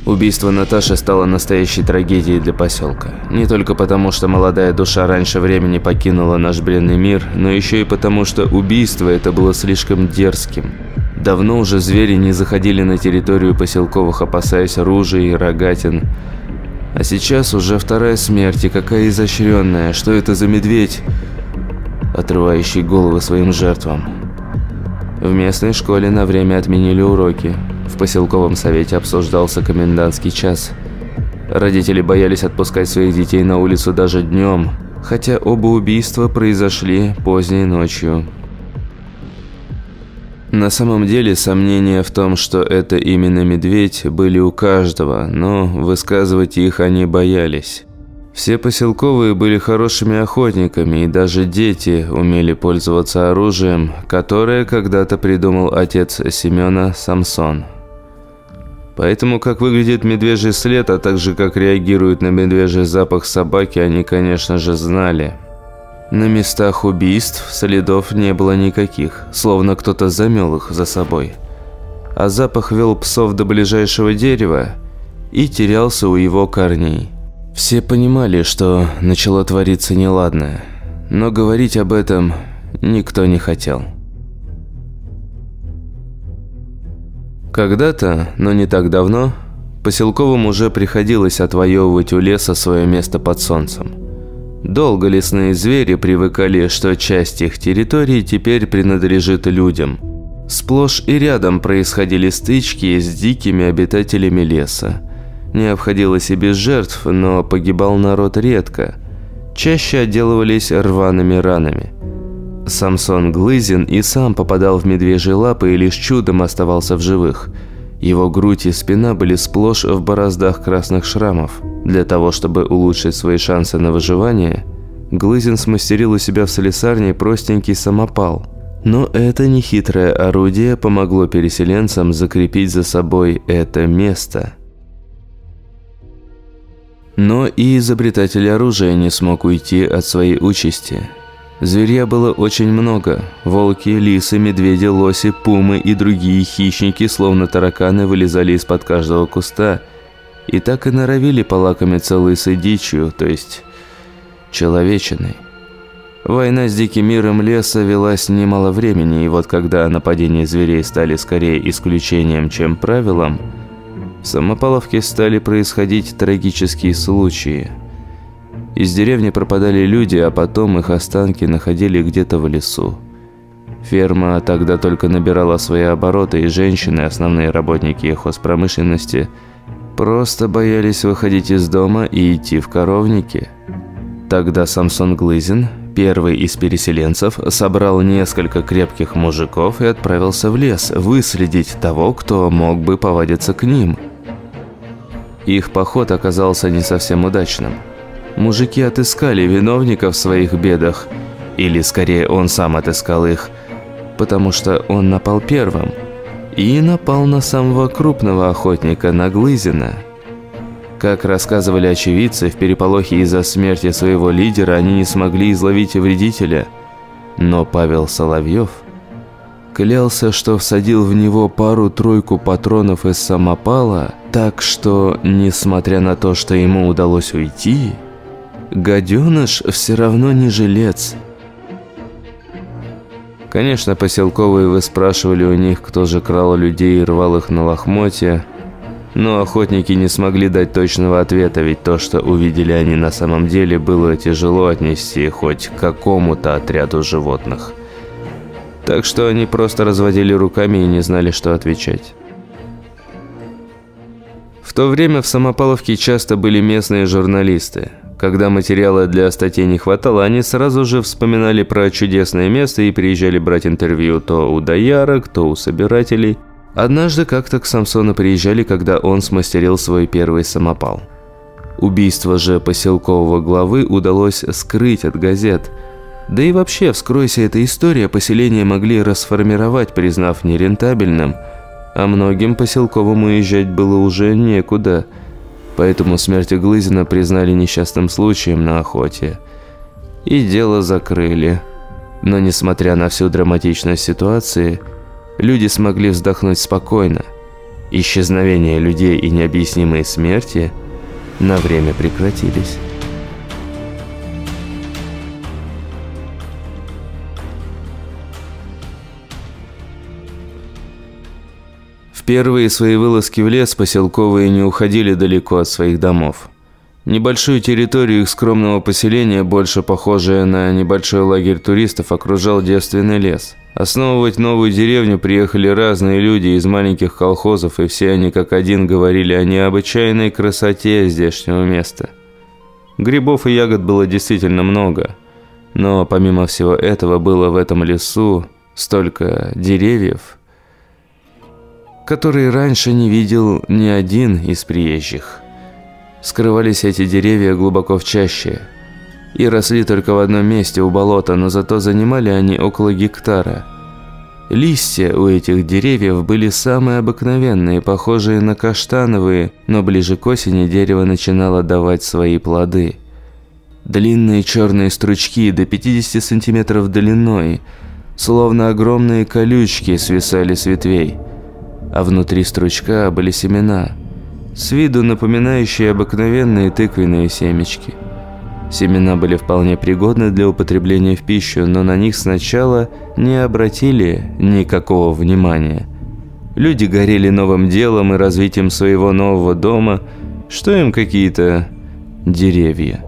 Убийство Наташи стало настоящей трагедией для поселка. Не только потому, что молодая душа раньше времени покинула наш бренный мир, но еще и потому, что убийство это было слишком дерзким. Давно уже звери не заходили на территорию поселковых, опасаясь ружей и рогатин. А сейчас уже вторая смерть, и какая изощренная. Что это за медведь, отрывающий головы своим жертвам? В местной школе на время отменили уроки. В поселковом совете обсуждался комендантский час. Родители боялись отпускать своих детей на улицу даже днем, хотя оба убийства произошли поздней ночью. На самом деле сомнения в том, что это именно медведь, были у каждого, но высказывать их они боялись. Все поселковые были хорошими охотниками, и даже дети умели пользоваться оружием, которое когда-то придумал отец Семена Самсон. Поэтому, как выглядит медвежий след, а также как реагирует на медвежий запах собаки, они, конечно же, знали. На местах убийств следов не было никаких, словно кто-то замел их за собой. А запах вел псов до ближайшего дерева и терялся у его корней. Все понимали, что начало твориться неладное, но говорить об этом никто не хотел. Когда-то, но не так давно, поселковым уже приходилось отвоевывать у леса свое место под солнцем. Долго лесные звери привыкали, что часть их территории теперь принадлежит людям. Сплошь и рядом происходили стычки с дикими обитателями леса. Не обходилось и без жертв, но погибал народ редко. Чаще отделывались рваными ранами. Самсон Глызин и сам попадал в медвежьи лапы и лишь чудом оставался в живых. Его грудь и спина были сплошь в бороздах красных шрамов. Для того, чтобы улучшить свои шансы на выживание, Глызин смастерил у себя в слесарне простенький самопал. Но это нехитрое орудие помогло переселенцам закрепить за собой это место. Но и изобретатель оружия не смог уйти от своей участи – Зверя было очень много. Волки, лисы, медведи, лоси, пумы и другие хищники, словно тараканы, вылезали из-под каждого куста и так и норовили полакомиться лысой дичью, то есть человечиной. Война с диким миром леса велась немало времени, и вот когда нападения зверей стали скорее исключением, чем правилом, в Самопаловке стали происходить трагические случаи – из деревни пропадали люди, а потом их останки находили где-то в лесу. Ферма тогда только набирала свои обороты, и женщины, основные работники хозпромышленности, просто боялись выходить из дома и идти в коровники. Тогда Самсон Глызин, первый из переселенцев, собрал несколько крепких мужиков и отправился в лес выследить того, кто мог бы повадиться к ним. Их поход оказался не совсем удачным – Мужики отыскали виновника в своих бедах, или скорее он сам отыскал их, потому что он напал первым. И напал на самого крупного охотника, на Глызина. Как рассказывали очевидцы, в переполохе из-за смерти своего лидера они не смогли изловить вредителя. Но Павел Соловьев клялся, что всадил в него пару-тройку патронов из самопала, так что, несмотря на то, что ему удалось уйти, гаденыш все равно не жилец. Конечно, поселковые выспрашивали у них, кто же крал людей и рвал их на лохмотья, но охотники не смогли дать точного ответа, ведь то, что увидели они на самом деле, было тяжело отнести хоть к какому-то отряду животных. Так что они просто разводили руками и не знали, что отвечать. В то время в Самопаловке часто были местные журналисты – когда материала для статей не хватало, они сразу же вспоминали про чудесное место и приезжали брать интервью то у доярок, то у собирателей. Однажды как-то к Самсону приезжали, когда он смастерил свой первый самопал. Убийство же поселкового главы удалось скрыть от газет. Да и вообще, вскройся эта история, поселение могли расформировать, признав нерентабельным, а многим поселковым уезжать было уже некуда – Поэтому смерть Глызина признали несчастным случаем на охоте. И дело закрыли. Но несмотря на всю драматичность ситуации, люди смогли вздохнуть спокойно. Исчезновение людей и необъяснимые смерти на время прекратились. Первые свои вылазки в лес поселковые не уходили далеко от своих домов. Небольшую территорию их скромного поселения, больше похожая на небольшой лагерь туристов, окружал девственный лес. Основывать новую деревню приехали разные люди из маленьких колхозов, и все они как один говорили о необычайной красоте здешнего места. Грибов и ягод было действительно много, но помимо всего этого было в этом лесу столько деревьев – которые раньше не видел ни один из приезжих. Скрывались эти деревья глубоко в чаще и росли только в одном месте у болота, но зато занимали они около гектара. Листья у этих деревьев были самые обыкновенные, похожие на каштановые, но ближе к осени дерево начинало давать свои плоды. Длинные черные стручки до 50 сантиметров длиной, словно огромные колючки, свисали с ветвей – а внутри стручка были семена, с виду напоминающие обыкновенные тыквенные семечки. Семена были вполне пригодны для употребления в пищу, но на них сначала не обратили никакого внимания. Люди горели новым делом и развитием своего нового дома, что им какие-то деревья.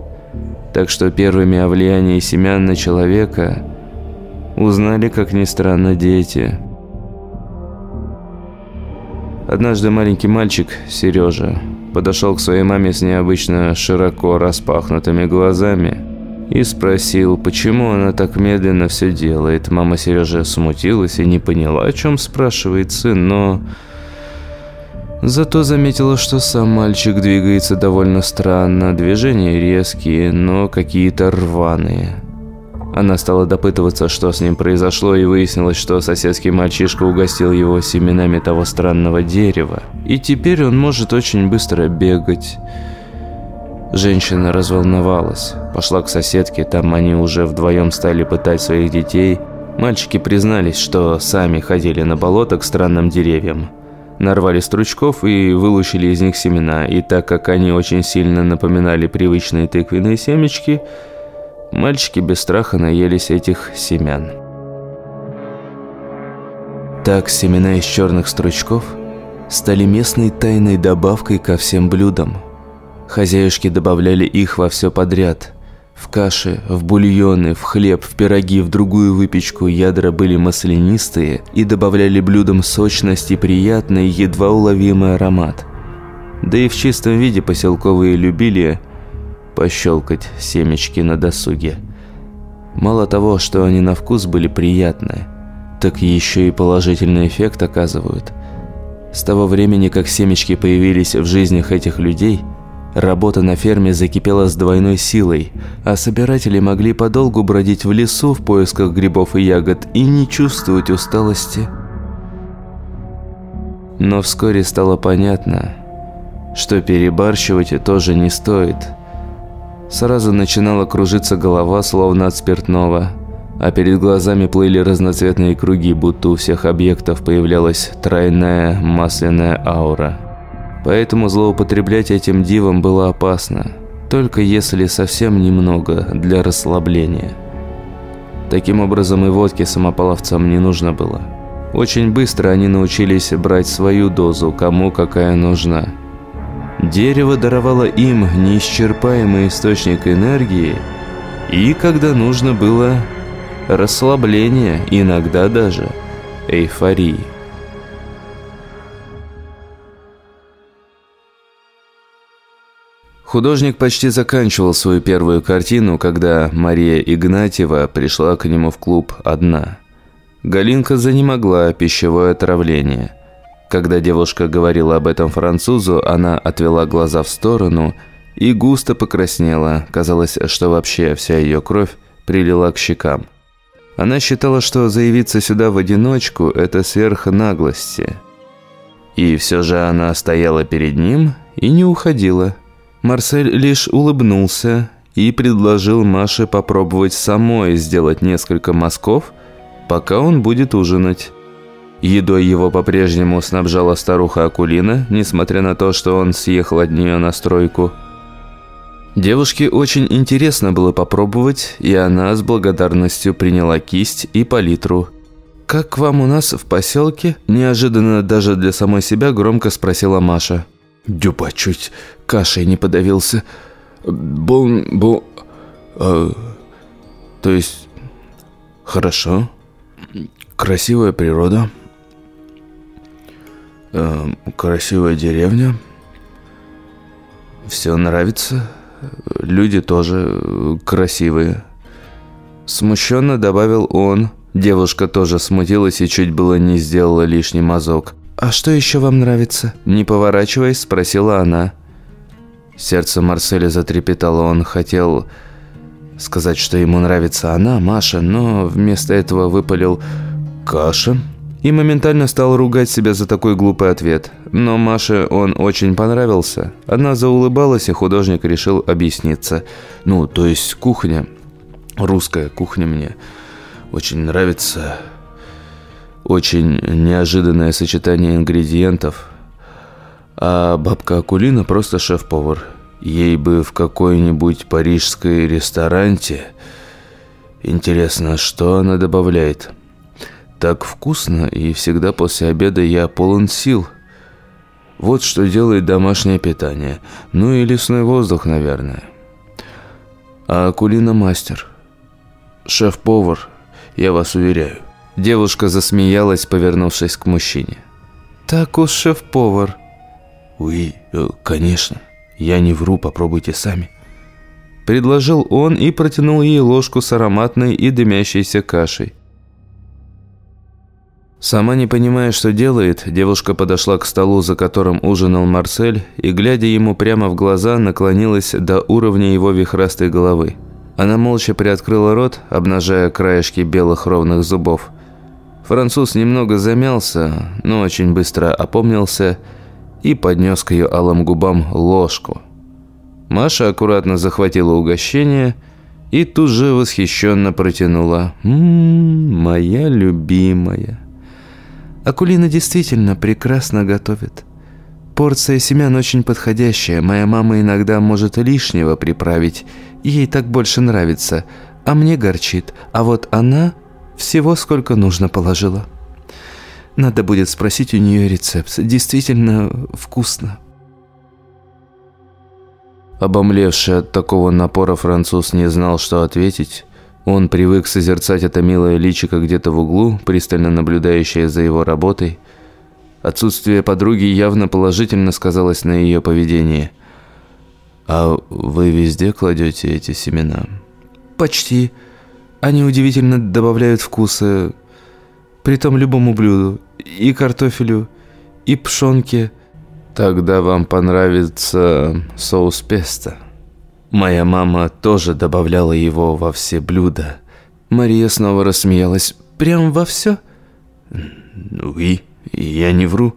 Так что первыми о влиянии семян на человека узнали, как ни странно, дети. Однажды маленький мальчик, Сережа, подошел к своей маме с необычно широко распахнутыми глазами и спросил, почему она так медленно все делает. Мама Сережа смутилась и не поняла, о чем спрашивает сын, но Зато заметила, что сам мальчик двигается довольно странно, движения резкие, но какие-то рваные. Она стала допытываться, что с ним произошло, и выяснилось, что соседский мальчишка угостил его семенами того странного дерева. И теперь он может очень быстро бегать. Женщина разволновалась, пошла к соседке, там они уже вдвоем стали пытать своих детей. Мальчики признались, что сами ходили на болото к странным деревьям нарвали стручков и вылучили из них семена, и так как они очень сильно напоминали привычные тыквенные семечки, мальчики без страха наелись этих семян. Так семена из черных стручков стали местной тайной добавкой ко всем блюдам. Хозяюшки добавляли их во все подряд – в каше, в бульоны, в хлеб, в пироги, в другую выпечку ядра были маслянистые и добавляли блюдам сочность и приятный, едва уловимый аромат. Да и в чистом виде поселковые любили пощелкать семечки на досуге. Мало того, что они на вкус были приятные, так еще и положительный эффект оказывают. С того времени, как семечки появились в жизнях этих людей – Работа на ферме закипела с двойной силой, а собиратели могли подолгу бродить в лесу в поисках грибов и ягод и не чувствовать усталости. Но вскоре стало понятно, что перебарщивать тоже не стоит. Сразу начинала кружиться голова, словно от спиртного, а перед глазами плыли разноцветные круги, будто у всех объектов появлялась тройная масляная аура – Поэтому злоупотреблять этим дивом было опасно, только если совсем немного для расслабления. Таким образом и водки самополовцам не нужно было. Очень быстро они научились брать свою дозу, кому какая нужна. Дерево даровало им неисчерпаемый источник энергии и, когда нужно было, расслабление, иногда даже эйфории. Художник почти заканчивал свою первую картину, когда Мария Игнатьева пришла к нему в клуб одна. Галинка занемогла пищевое отравление. Когда девушка говорила об этом французу, она отвела глаза в сторону и густо покраснела. Казалось, что вообще вся ее кровь прилила к щекам. Она считала, что заявиться сюда в одиночку – это сверх наглости. И все же она стояла перед ним и не уходила – Марсель лишь улыбнулся и предложил Маше попробовать самой сделать несколько мазков, пока он будет ужинать. Едой его по-прежнему снабжала старуха Акулина, несмотря на то, что он съехал от нее на стройку. Девушке очень интересно было попробовать, и она с благодарностью приняла кисть и палитру. «Как вам у нас в поселке?» Неожиданно даже для самой себя громко спросила Маша. Дюба чуть кашей не подавился. Бон... бо... Э, то есть... Хорошо. Красивая природа. Э, красивая деревня. Все нравится. Люди тоже красивые. Смущенно добавил он. Девушка тоже смутилась и чуть было не сделала лишний мазок. «А что еще вам нравится?» Не поворачиваясь, спросила она. Сердце Марселя затрепетало, он хотел сказать, что ему нравится она, Маша, но вместо этого выпалил «Каша?» И моментально стал ругать себя за такой глупый ответ. Но Маше он очень понравился. Она заулыбалась, и художник решил объясниться. «Ну, то есть кухня, русская кухня мне очень нравится...» Очень неожиданное сочетание ингредиентов. А бабка Акулина просто шеф-повар. Ей бы в какой-нибудь парижской ресторанте. Интересно, что она добавляет? Так вкусно, и всегда после обеда я полон сил. Вот что делает домашнее питание. Ну и лесной воздух, наверное. А Акулина мастер. Шеф-повар, я вас уверяю. Девушка засмеялась, повернувшись к мужчине. Так уж шеф-повар. Уи, э, конечно. Я не вру, попробуйте сами. Предложил он и протянул ей ложку с ароматной и дымящейся кашей. Сама не понимая, что делает, девушка подошла к столу, за которым ужинал Марсель, и, глядя ему прямо в глаза, наклонилась до уровня его вихрастой головы. Она молча приоткрыла рот, обнажая краешки белых ровных зубов. Француз немного замялся, но очень быстро опомнился и поднес к ее алым губам ложку. Маша аккуратно захватила угощение и тут же восхищенно протянула «Ммм, моя любимая». Акулина действительно прекрасно готовит. Порция семян очень подходящая. Моя мама иногда может лишнего приправить. Ей так больше нравится. А мне горчит. А вот она всего сколько нужно положила. Надо будет спросить у нее рецепт. Действительно вкусно. Обомлевший от такого напора француз не знал, что ответить. Он привык созерцать это милое личико где-то в углу, пристально наблюдающее за его работой. Отсутствие подруги явно положительно сказалось на ее поведении. «А вы везде кладете эти семена?» «Почти. Они удивительно добавляют вкуса, притом любому блюду, и картофелю, и пшенке». «Тогда вам понравится соус песто». Моя мама тоже добавляла его во все блюда. Мария снова рассмеялась. «Прям во все?» «Ну и я не вру».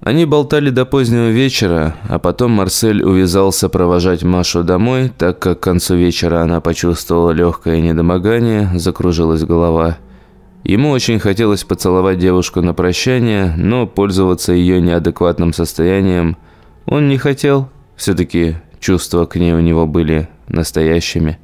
Они болтали до позднего вечера, а потом Марсель увязался провожать Машу домой, так как к концу вечера она почувствовала легкое недомогание, закружилась голова. Ему очень хотелось поцеловать девушку на прощание, но пользоваться ее неадекватным состоянием он не хотел – все-таки чувства к ней у него были настоящими.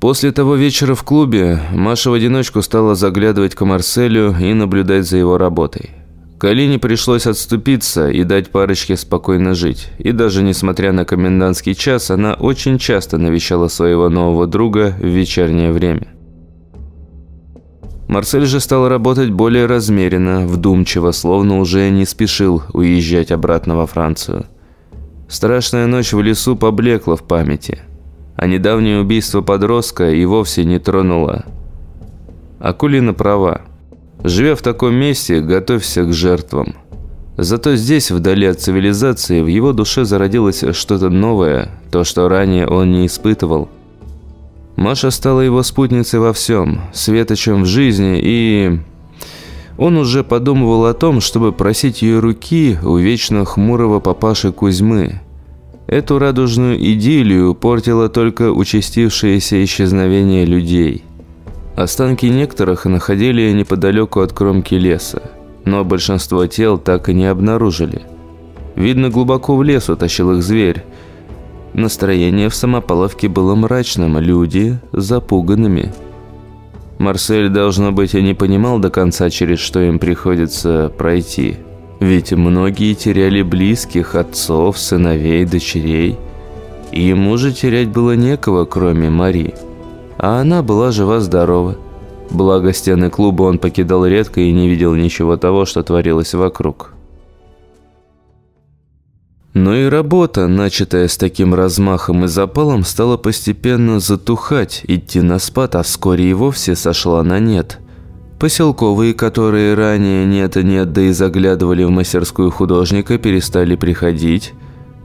После того вечера в клубе Маша в одиночку стала заглядывать к Марселю и наблюдать за его работой. Калине пришлось отступиться и дать парочке спокойно жить. И даже несмотря на комендантский час, она очень часто навещала своего нового друга в вечернее время. Марсель же стал работать более размеренно, вдумчиво, словно уже не спешил уезжать обратно во Францию. Страшная ночь в лесу поблекла в памяти, а недавнее убийство подростка и вовсе не тронуло. Акулина права. Живя в таком месте, готовься к жертвам. Зато здесь, вдали от цивилизации, в его душе зародилось что-то новое, то, что ранее он не испытывал – Маша стала его спутницей во всем, светочем в жизни, и... Он уже подумывал о том, чтобы просить ее руки у вечно хмурого папаши Кузьмы. Эту радужную идиллию портило только участившееся исчезновение людей. Останки некоторых находили неподалеку от кромки леса, но большинство тел так и не обнаружили. Видно, глубоко в лес утащил их зверь, Настроение в самополовке было мрачным, люди запуганными. Марсель, должно быть, и не понимал до конца, через что им приходится пройти. Ведь многие теряли близких, отцов, сыновей, дочерей. И ему же терять было некого, кроме Мари. А она была жива-здорова. Благо стены клуба он покидал редко и не видел ничего того, что творилось вокруг. Но и работа, начатая с таким размахом и запалом, стала постепенно затухать, идти на спад, а вскоре и вовсе сошла на нет. Поселковые, которые ранее нет-нет, да и заглядывали в мастерскую художника, перестали приходить,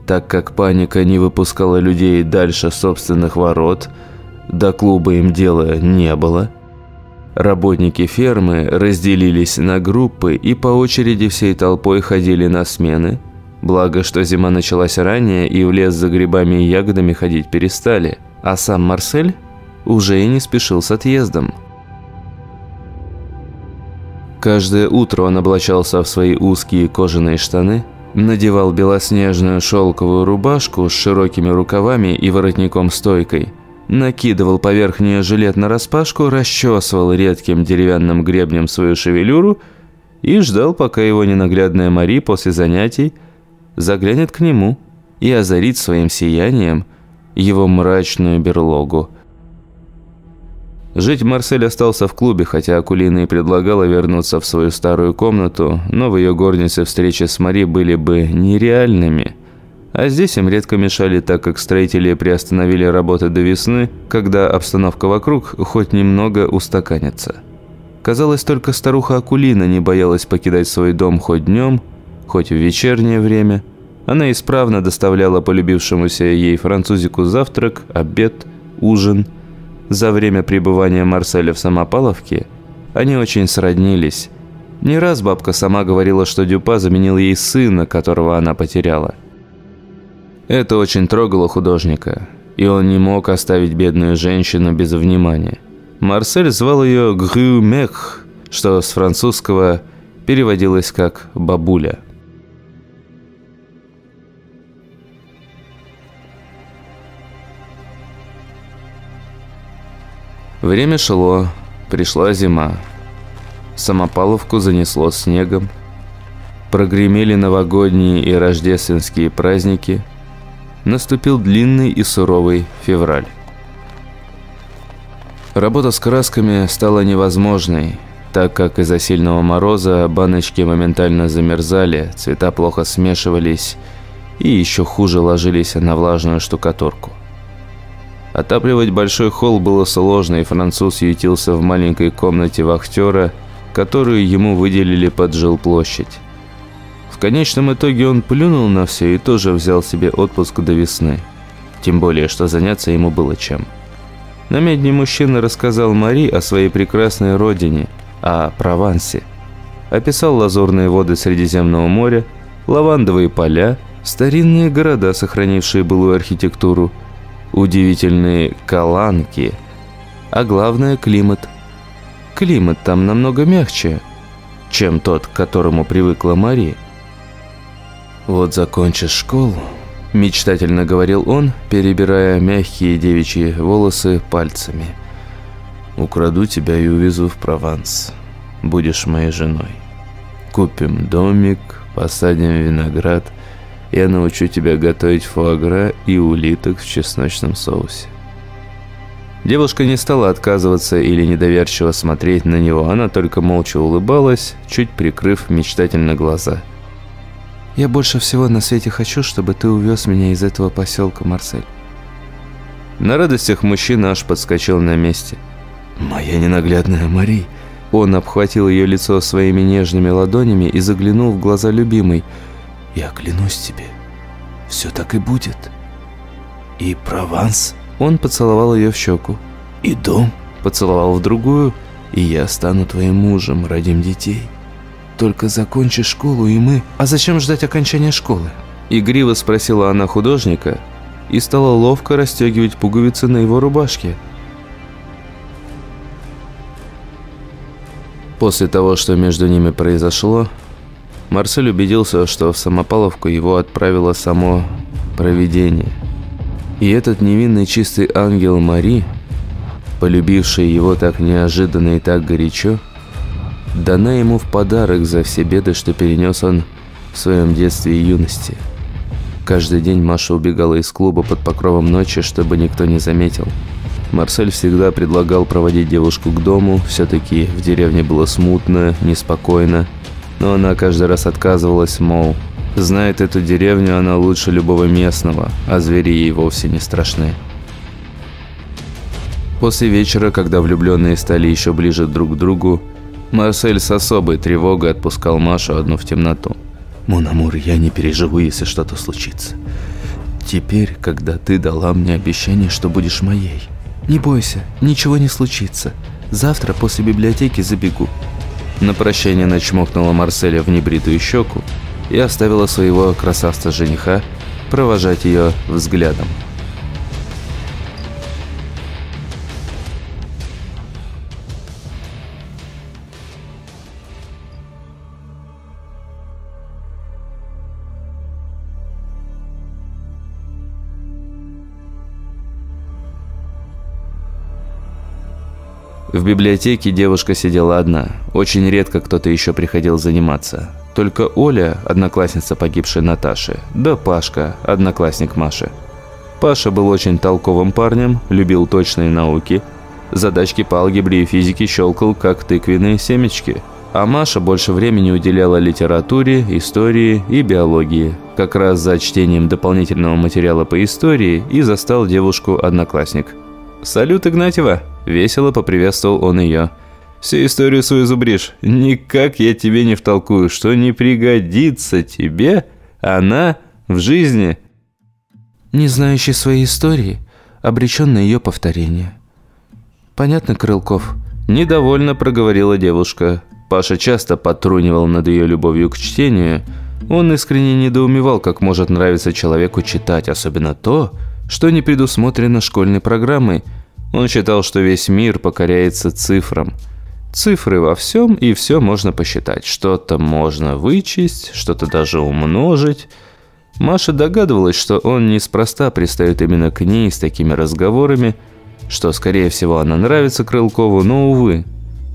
так как паника не выпускала людей дальше собственных ворот, до клуба им дела не было. Работники фермы разделились на группы и по очереди всей толпой ходили на смены – Благо, что зима началась ранее, и в лес за грибами и ягодами ходить перестали, а сам Марсель уже и не спешил с отъездом. Каждое утро он облачался в свои узкие кожаные штаны, надевал белоснежную шелковую рубашку с широкими рукавами и воротником-стойкой, накидывал поверх нее жилет нараспашку, расчесывал редким деревянным гребнем свою шевелюру и ждал, пока его ненаглядная Мари после занятий заглянет к нему и озарит своим сиянием его мрачную берлогу. Жить Марсель остался в клубе, хотя Акулина и предлагала вернуться в свою старую комнату, но в ее горнице встречи с Мари были бы нереальными. А здесь им редко мешали, так как строители приостановили работы до весны, когда обстановка вокруг хоть немного устаканится. Казалось, только старуха Акулина не боялась покидать свой дом хоть днем, хоть в вечернее время. Она исправно доставляла полюбившемуся ей французику завтрак, обед, ужин – за время пребывания Марселя в Самопаловке они очень сроднились. Не раз бабка сама говорила, что Дюпа заменил ей сына, которого она потеряла. Это очень трогало художника, и он не мог оставить бедную женщину без внимания. Марсель звал ее Грюмех, что с французского переводилось как «бабуля». Время шло, пришла зима. Самопаловку занесло снегом. Прогремели новогодние и рождественские праздники. Наступил длинный и суровый февраль. Работа с красками стала невозможной, так как из-за сильного мороза баночки моментально замерзали, цвета плохо смешивались и еще хуже ложились на влажную штукатурку. Отапливать большой холл было сложно, и француз ютился в маленькой комнате вахтера, которую ему выделили под жилплощадь. В конечном итоге он плюнул на все и тоже взял себе отпуск до весны. Тем более, что заняться ему было чем. На медне мужчина рассказал Мари о своей прекрасной родине, о Провансе. Описал лазурные воды Средиземного моря, лавандовые поля, старинные города, сохранившие былую архитектуру – удивительные каланки, а главное климат. Климат там намного мягче, чем тот, к которому привыкла Мари. «Вот закончишь школу», – мечтательно говорил он, перебирая мягкие девичьи волосы пальцами. «Украду тебя и увезу в Прованс. Будешь моей женой. Купим домик, посадим виноград – я научу тебя готовить фуагра и улиток в чесночном соусе». Девушка не стала отказываться или недоверчиво смотреть на него, она только молча улыбалась, чуть прикрыв мечтательно глаза. «Я больше всего на свете хочу, чтобы ты увез меня из этого поселка, Марсель». На радостях мужчина аж подскочил на месте. «Моя ненаглядная Мари!» Он обхватил ее лицо своими нежными ладонями и заглянул в глаза любимой – я клянусь тебе, все так и будет. И Прованс, он поцеловал ее в щеку. И дом, поцеловал в другую, и я стану твоим мужем, родим детей. Только закончи школу, и мы... А зачем ждать окончания школы? Игриво спросила она художника и стала ловко расстегивать пуговицы на его рубашке. После того, что между ними произошло, Марсель убедился, что в Самопаловку его отправило само провидение. И этот невинный чистый ангел Мари, полюбивший его так неожиданно и так горячо, дана ему в подарок за все беды, что перенес он в своем детстве и юности. Каждый день Маша убегала из клуба под покровом ночи, чтобы никто не заметил. Марсель всегда предлагал проводить девушку к дому, все-таки в деревне было смутно, неспокойно, но она каждый раз отказывалась, мол, знает эту деревню она лучше любого местного, а звери ей вовсе не страшны. После вечера, когда влюбленные стали еще ближе друг к другу, Марсель с особой тревогой отпускал Машу одну в темноту. «Мон Амур, я не переживу, если что-то случится. Теперь, когда ты дала мне обещание, что будешь моей. Не бойся, ничего не случится. Завтра после библиотеки забегу. На прощание начмокнула Марселя в небритую щеку и оставила своего красавца-жениха провожать ее взглядом. В библиотеке девушка сидела одна. Очень редко кто-то еще приходил заниматься. Только Оля, одноклассница погибшей Наташи, да Пашка, одноклассник Маши. Паша был очень толковым парнем, любил точные науки. Задачки по алгебре и физике щелкал, как тыквенные семечки. А Маша больше времени уделяла литературе, истории и биологии. Как раз за чтением дополнительного материала по истории и застал девушку-одноклассник. «Салют, Игнатьева!» – весело поприветствовал он ее. «Всю историю свою зубришь. Никак я тебе не втолкую, что не пригодится тебе она в жизни». Не знающий своей истории, обречен на ее повторение. «Понятно, Крылков?» Недовольно проговорила девушка. Паша часто подтрунивал над ее любовью к чтению. Он искренне недоумевал, как может нравиться человеку читать, особенно то, что не предусмотрено школьной программой. Он считал, что весь мир покоряется цифрам. Цифры во всем, и все можно посчитать. Что-то можно вычесть, что-то даже умножить. Маша догадывалась, что он неспроста пристает именно к ней с такими разговорами, что, скорее всего, она нравится Крылкову, но, увы,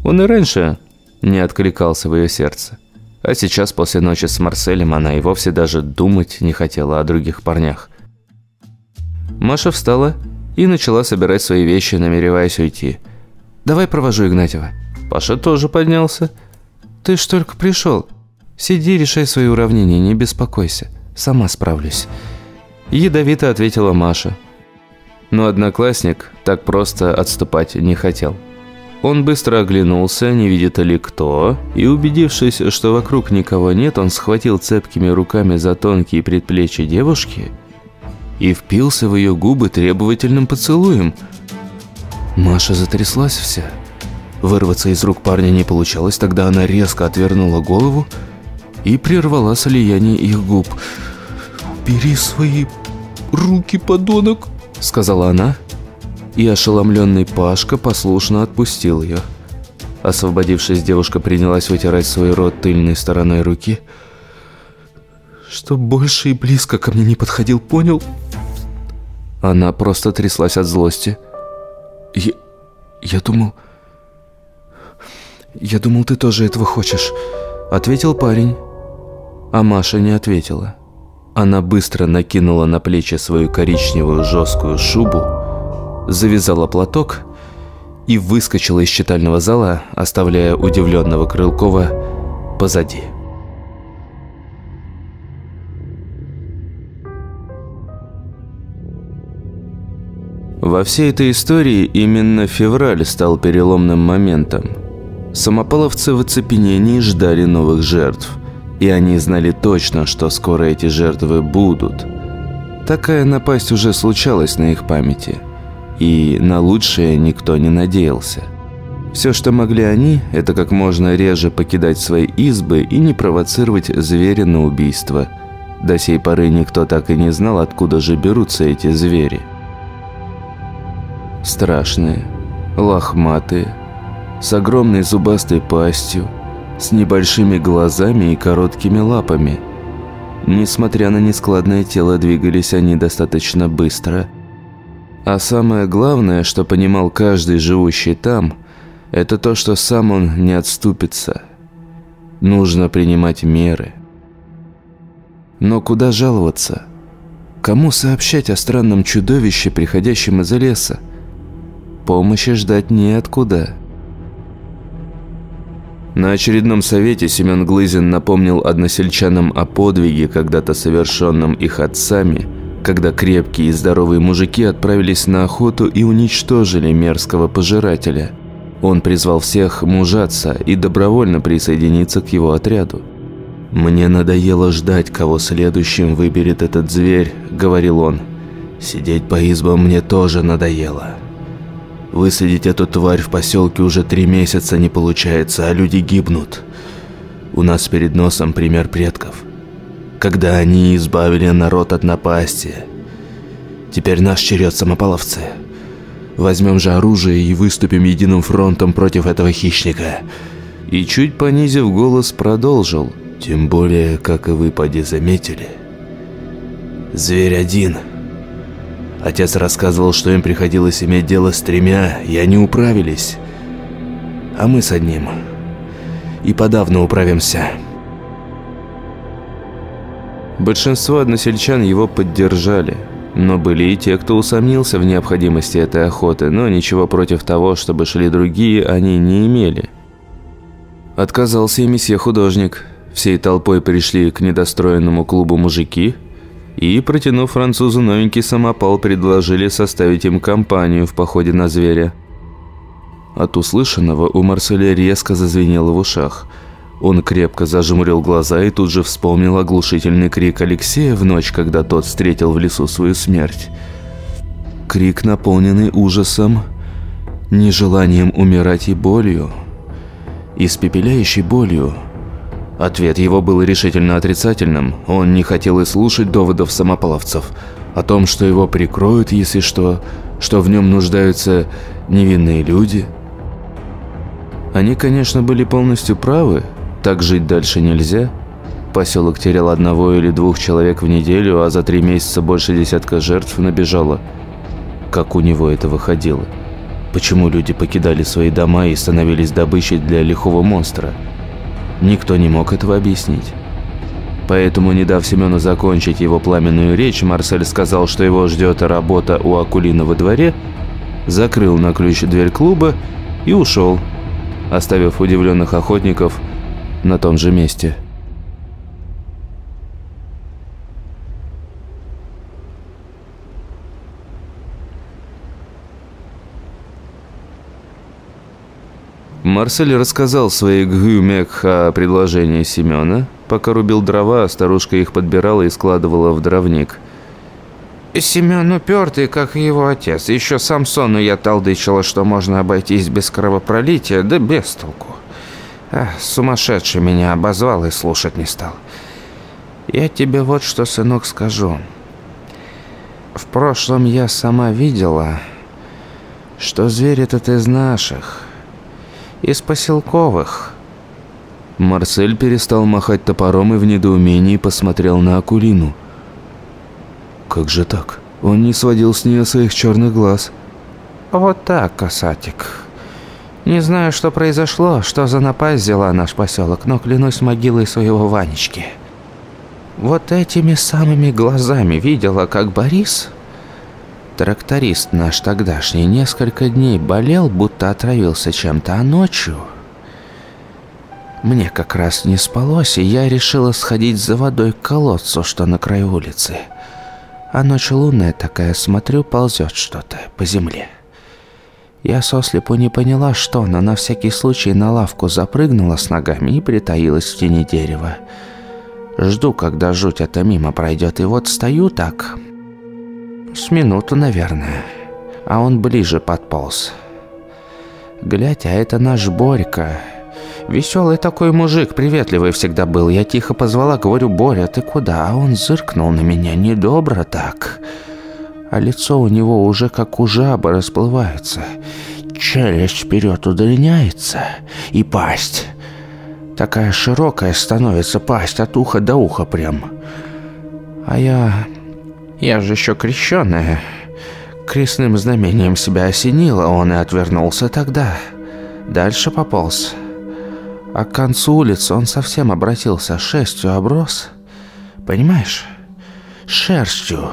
он и раньше не откликался в ее сердце. А сейчас, после ночи с Марселем, она и вовсе даже думать не хотела о других парнях. Маша встала и начала собирать свои вещи, намереваясь уйти. «Давай провожу Игнатьева». Паша тоже поднялся. «Ты ж только пришел. Сиди, решай свои уравнения, не беспокойся. Сама справлюсь». Ядовито ответила Маша. Но одноклассник так просто отступать не хотел. Он быстро оглянулся, не видит ли кто, и убедившись, что вокруг никого нет, он схватил цепкими руками за тонкие предплечья девушки и впился в ее губы требовательным поцелуем. Маша затряслась вся. Вырваться из рук парня не получалось, тогда она резко отвернула голову и прервала слияние их губ. «Бери свои руки, подонок!» — сказала она, и ошеломленный Пашка послушно отпустил ее. Освободившись, девушка принялась вытирать свой рот тыльной стороной руки. «Что больше и близко ко мне не подходил, понял?» Она просто тряслась от злости. «Я... я думал... я думал, ты тоже этого хочешь», — ответил парень. А Маша не ответила. Она быстро накинула на плечи свою коричневую жесткую шубу, завязала платок и выскочила из читального зала, оставляя удивленного Крылкова позади. Во всей этой истории именно февраль стал переломным моментом. Самопаловцы в оцепенении ждали новых жертв – и они знали точно, что скоро эти жертвы будут. Такая напасть уже случалась на их памяти, и на лучшее никто не надеялся. Все, что могли они, это как можно реже покидать свои избы и не провоцировать зверя на убийство. До сей поры никто так и не знал, откуда же берутся эти звери. Страшные, лохматые, с огромной зубастой пастью – с небольшими глазами и короткими лапами. Несмотря на нескладное тело, двигались они достаточно быстро. А самое главное, что понимал каждый живущий там, это то, что сам он не отступится. Нужно принимать меры. Но куда жаловаться? Кому сообщать о странном чудовище, приходящем из леса? Помощи ждать неоткуда. На очередном совете Семен Глызин напомнил односельчанам о подвиге, когда-то совершенном их отцами, когда крепкие и здоровые мужики отправились на охоту и уничтожили мерзкого пожирателя. Он призвал всех мужаться и добровольно присоединиться к его отряду. «Мне надоело ждать, кого следующим выберет этот зверь», — говорил он. «Сидеть по избам мне тоже надоело». Высадить эту тварь в поселке уже три месяца не получается, а люди гибнут. У нас перед носом пример предков. Когда они избавили народ от напасти. Теперь наш черед самопаловцы. Возьмем же оружие и выступим единым фронтом против этого хищника. И чуть понизив голос, продолжил. Тем более, как и вы поди заметили. Зверь один – Отец рассказывал, что им приходилось иметь дело с тремя, и они управились. а мы с одним. И подавно управимся. Большинство односельчан его поддержали, но были и те, кто усомнился в необходимости этой охоты, но ничего против того, чтобы шли другие, они не имели. Отказался и месье художник. Всей толпой пришли к недостроенному клубу мужики и, протянув французу новенький самопал, предложили составить им компанию в походе на зверя. От услышанного у Марселя резко зазвенело в ушах – он крепко зажмурил глаза и тут же вспомнил оглушительный крик Алексея в ночь, когда тот встретил в лесу свою смерть. Крик, наполненный ужасом, нежеланием умирать и болью. Испепеляющей болью. Ответ его был решительно отрицательным. Он не хотел и слушать доводов самополовцев о том, что его прикроют, если что, что в нем нуждаются невинные люди. Они, конечно, были полностью правы, так жить дальше нельзя. Поселок терял одного или двух человек в неделю, а за три месяца больше десятка жертв набежало. Как у него это выходило? Почему люди покидали свои дома и становились добычей для лихого монстра? Никто не мог этого объяснить. Поэтому, не дав Семену закончить его пламенную речь, Марсель сказал, что его ждет работа у Акулина во дворе, закрыл на ключ дверь клуба и ушел, оставив удивленных охотников – на том же месте. Марсель рассказал своей Гюмек о предложении Семена. Пока рубил дрова, старушка их подбирала и складывала в дровник. Семен упертый, как и его отец. Еще Самсону я толдычила, что можно обойтись без кровопролития, да без толку. А, сумасшедший меня обозвал и слушать не стал. Я тебе вот что, сынок, скажу. В прошлом я сама видела, что зверь этот из наших, из поселковых. Марсель перестал махать топором и в недоумении посмотрел на Акулину. Как же так? Он не сводил с нее своих черных глаз. Вот так, касатик. Не знаю, что произошло, что за напасть взяла наш поселок, но клянусь могилой своего Ванечки. Вот этими самыми глазами видела, как Борис, тракторист наш тогдашний, несколько дней болел, будто отравился чем-то, а ночью... Мне как раз не спалось, и я решила сходить за водой к колодцу, что на краю улицы. А ночь лунная такая, смотрю, ползет что-то по земле. Я сослепу не поняла, что, но на всякий случай на лавку запрыгнула с ногами и притаилась в тени дерева. Жду, когда жуть эта мимо пройдет, и вот стою так. С минуту, наверное. А он ближе подполз. Глядь, а это наш Борька. Веселый такой мужик, приветливый всегда был. Я тихо позвала, говорю, Боря, ты куда? А он зыркнул на меня недобро так а лицо у него уже как у жабы расплывается. Челюсть вперед удлиняется, и пасть. Такая широкая становится пасть от уха до уха прям. А я... я же еще крещеная. Крестным знамением себя осенило, он и отвернулся тогда. Дальше пополз. А к концу улицы он совсем обратился, шерстью оброс. Понимаешь? Шерстью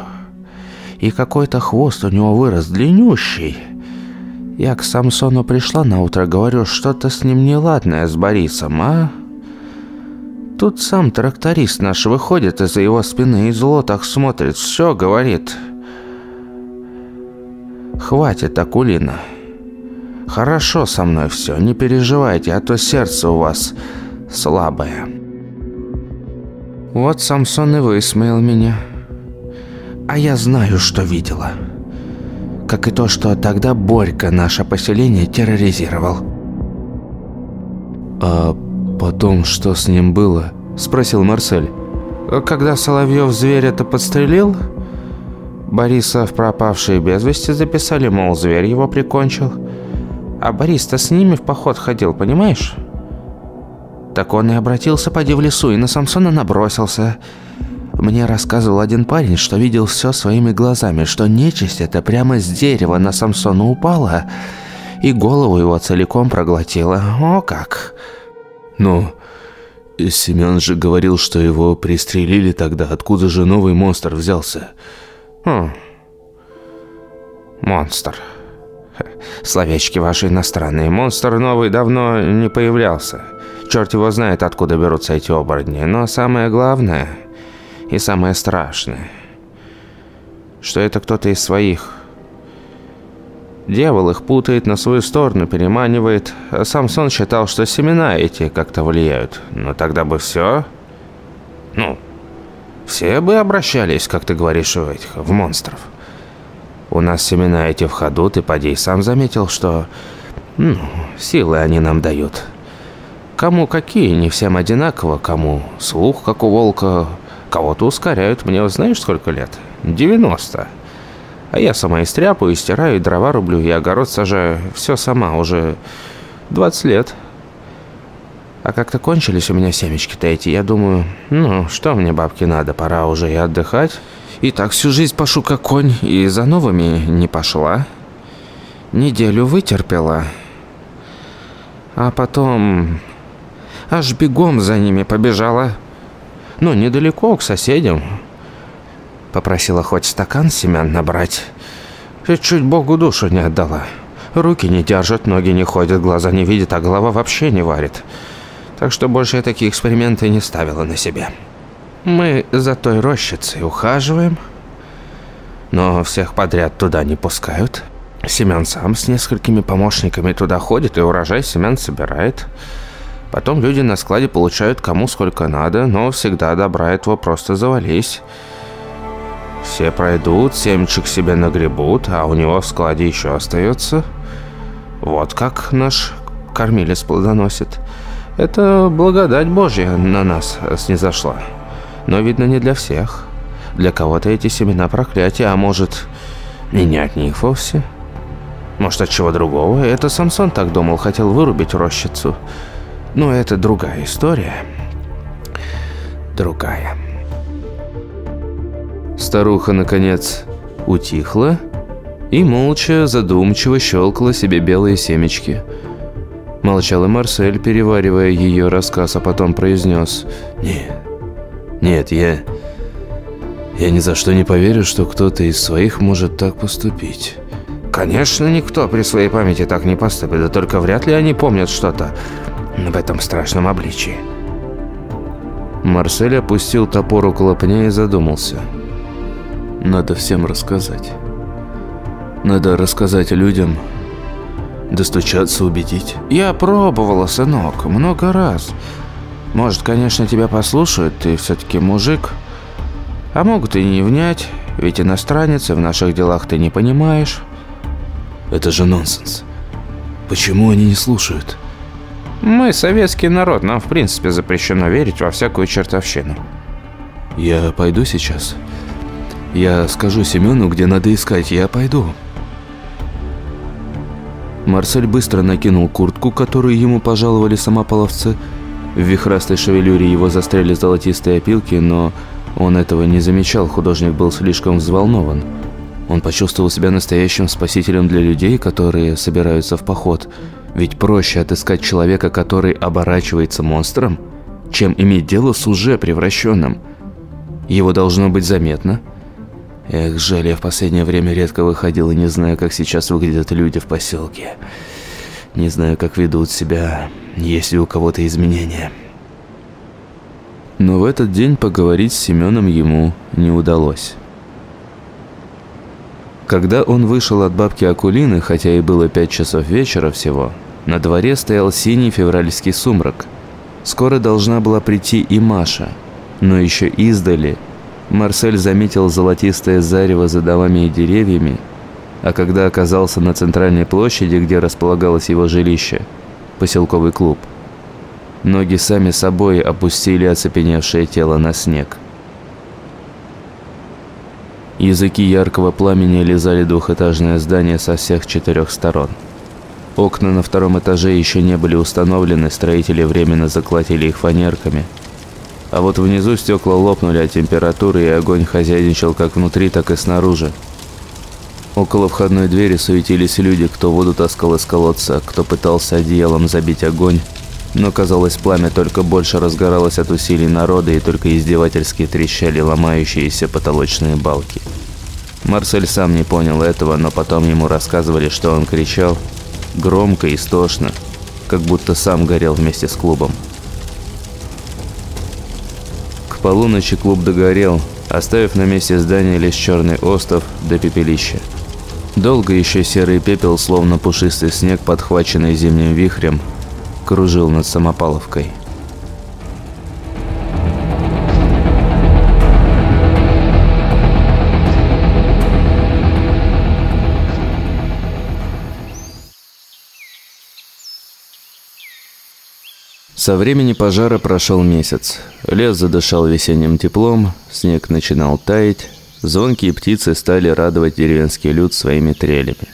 и какой-то хвост у него вырос длиннющий. Я к Самсону пришла на утро, говорю, что-то с ним неладное с Борисом, а? Тут сам тракторист наш выходит из-за его спины и зло так смотрит, все говорит. Хватит, Акулина. Хорошо со мной все, не переживайте, а то сердце у вас слабое. Вот Самсон и высмеял меня. А я знаю, что видела. Как и то, что тогда Борька наше поселение терроризировал. «А потом что с ним было?» – спросил Марсель. «Когда Соловьев зверь это подстрелил, Бориса в пропавшие без вести записали, мол, зверь его прикончил. А Борис-то с ними в поход ходил, понимаешь?» Так он и обратился, поди в лесу, и на Самсона набросился – мне рассказывал один парень, что видел все своими глазами, что нечисть это прямо с дерева на Самсона упала И голову его целиком проглотила. О как! Ну, Семен же говорил, что его пристрелили тогда. Откуда же новый монстр взялся? Хм. Монстр. Словечки ваши иностранные. Монстр новый давно не появлялся. Черт его знает, откуда берутся эти оборотни. Но самое главное и самое страшное, что это кто-то из своих. Дьявол их путает на свою сторону, переманивает. Самсон считал, что семена эти как-то влияют. Но тогда бы все... Ну, все бы обращались, как ты говоришь, в этих, в монстров. У нас семена эти в ходу, ты поди сам заметил, что... Ну, силы они нам дают. Кому какие, не всем одинаково, кому слух, как у волка, кого-то ускоряют. Мне знаешь, сколько лет? 90. А я сама и стряпаю, и стираю, и дрова рублю, и огород сажаю. Все сама, уже 20 лет. А как-то кончились у меня семечки-то эти. Я думаю, ну, что мне, бабки, надо, пора уже и отдыхать. И так всю жизнь пашу как конь, и за новыми не пошла. Неделю вытерпела. А потом аж бегом за ними побежала. Ну, недалеко, к соседям. Попросила хоть стакан семян набрать. И чуть Богу душу не отдала. Руки не держат, ноги не ходят, глаза не видят, а голова вообще не варит. Так что больше я такие эксперименты не ставила на себе. Мы за той рощицей ухаживаем, но всех подряд туда не пускают. Семен сам с несколькими помощниками туда ходит и урожай семян собирает. Потом люди на складе получают кому сколько надо, но всегда добра этого просто завались. Все пройдут, семечек себе нагребут, а у него в складе еще остается. Вот как наш кормилец плодоносит. Это благодать Божья на нас снизошла. Но, видно, не для всех. Для кого-то эти семена проклятия, а может, и не от них вовсе. Может, от чего другого. Это Самсон так думал, хотел вырубить рощицу. Но это другая история. Другая. Старуха, наконец, утихла и молча, задумчиво щелкала себе белые семечки. Молчал и Марсель, переваривая ее рассказ, а потом произнес «Нет, нет, я... Я ни за что не поверю, что кто-то из своих может так поступить». Конечно, никто при своей памяти так не поступит, да только вряд ли они помнят что-то в этом страшном обличии. Марсель опустил топор около пня и задумался. Надо всем рассказать. Надо рассказать людям, достучаться, убедить. Я пробовала, сынок, много раз. Может, конечно, тебя послушают, ты все-таки мужик. А могут и не внять, ведь иностранец, и в наших делах ты не понимаешь. Это же нонсенс. Почему они не слушают? Мы советский народ, нам в принципе запрещено верить во всякую чертовщину. Я пойду сейчас. Я скажу Семену, где надо искать, я пойду. Марсель быстро накинул куртку, которую ему пожаловали самополовцы. В вихрастой шевелюре его застряли золотистые опилки, но он этого не замечал, художник был слишком взволнован. Он почувствовал себя настоящим спасителем для людей, которые собираются в поход. Ведь проще отыскать человека, который оборачивается монстром, чем иметь дело с уже превращенным. Его должно быть заметно. Эх, жаль, я в последнее время редко выходил и не знаю, как сейчас выглядят люди в поселке. Не знаю, как ведут себя, есть ли у кого-то изменения. Но в этот день поговорить с Семеном ему не удалось. Когда он вышел от бабки Акулины, хотя и было пять часов вечера всего, на дворе стоял синий февральский сумрак. Скоро должна была прийти и Маша, но еще издали Марсель заметил золотистое зарево за домами и деревьями, а когда оказался на центральной площади, где располагалось его жилище, поселковый клуб, ноги сами собой опустили оцепеневшее тело на снег. Языки яркого пламени лизали двухэтажное здание со всех четырех сторон. Окна на втором этаже еще не были установлены, строители временно закладили их фанерками. А вот внизу стекла лопнули от температуры, и огонь хозяйничал как внутри, так и снаружи. Около входной двери суетились люди, кто воду таскал из колодца, кто пытался одеялом забить огонь. Но, казалось, пламя только больше разгоралось от усилий народа и только издевательски трещали ломающиеся потолочные балки. Марсель сам не понял этого, но потом ему рассказывали, что он кричал громко и истошно, как будто сам горел вместе с клубом. Полуночи клуб догорел, оставив на месте здания лишь черный остов до пепелища. Долго еще серый пепел, словно пушистый снег, подхваченный зимним вихрем, кружил над Самопаловкой. Со времени пожара прошел месяц. Лес задышал весенним теплом, снег начинал таять, Звонкие птицы стали радовать деревенский люд своими трелями.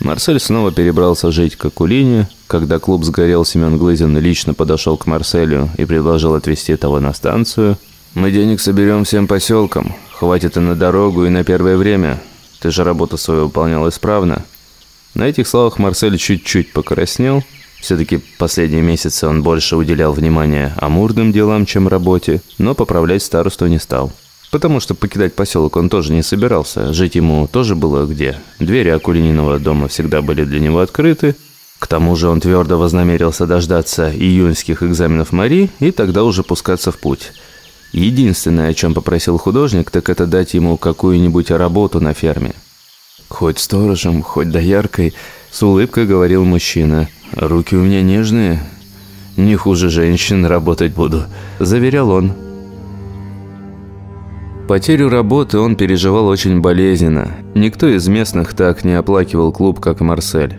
Марсель снова перебрался жить к Акулине. Когда клуб сгорел, Семен Глызин лично подошел к Марселю и предложил отвезти того на станцию. «Мы денег соберем всем поселкам. Хватит и на дорогу, и на первое время. Ты же работу свою выполнял исправно». На этих словах Марсель чуть-чуть покраснел. Все-таки последние месяцы он больше уделял внимания амурным делам, чем работе, но поправлять старосту не стал. Потому что покидать поселок он тоже не собирался. Жить ему тоже было где. Двери Акулининого дома всегда были для него открыты. К тому же он твердо вознамерился дождаться июньских экзаменов Мари и тогда уже пускаться в путь. Единственное, о чем попросил художник, так это дать ему какую-нибудь работу на ферме. «Хоть сторожем, хоть дояркой», — с улыбкой говорил мужчина. «Руки у меня нежные, не хуже женщин работать буду», — заверял он. Потерю работы он переживал очень болезненно. Никто из местных так не оплакивал клуб, как Марсель.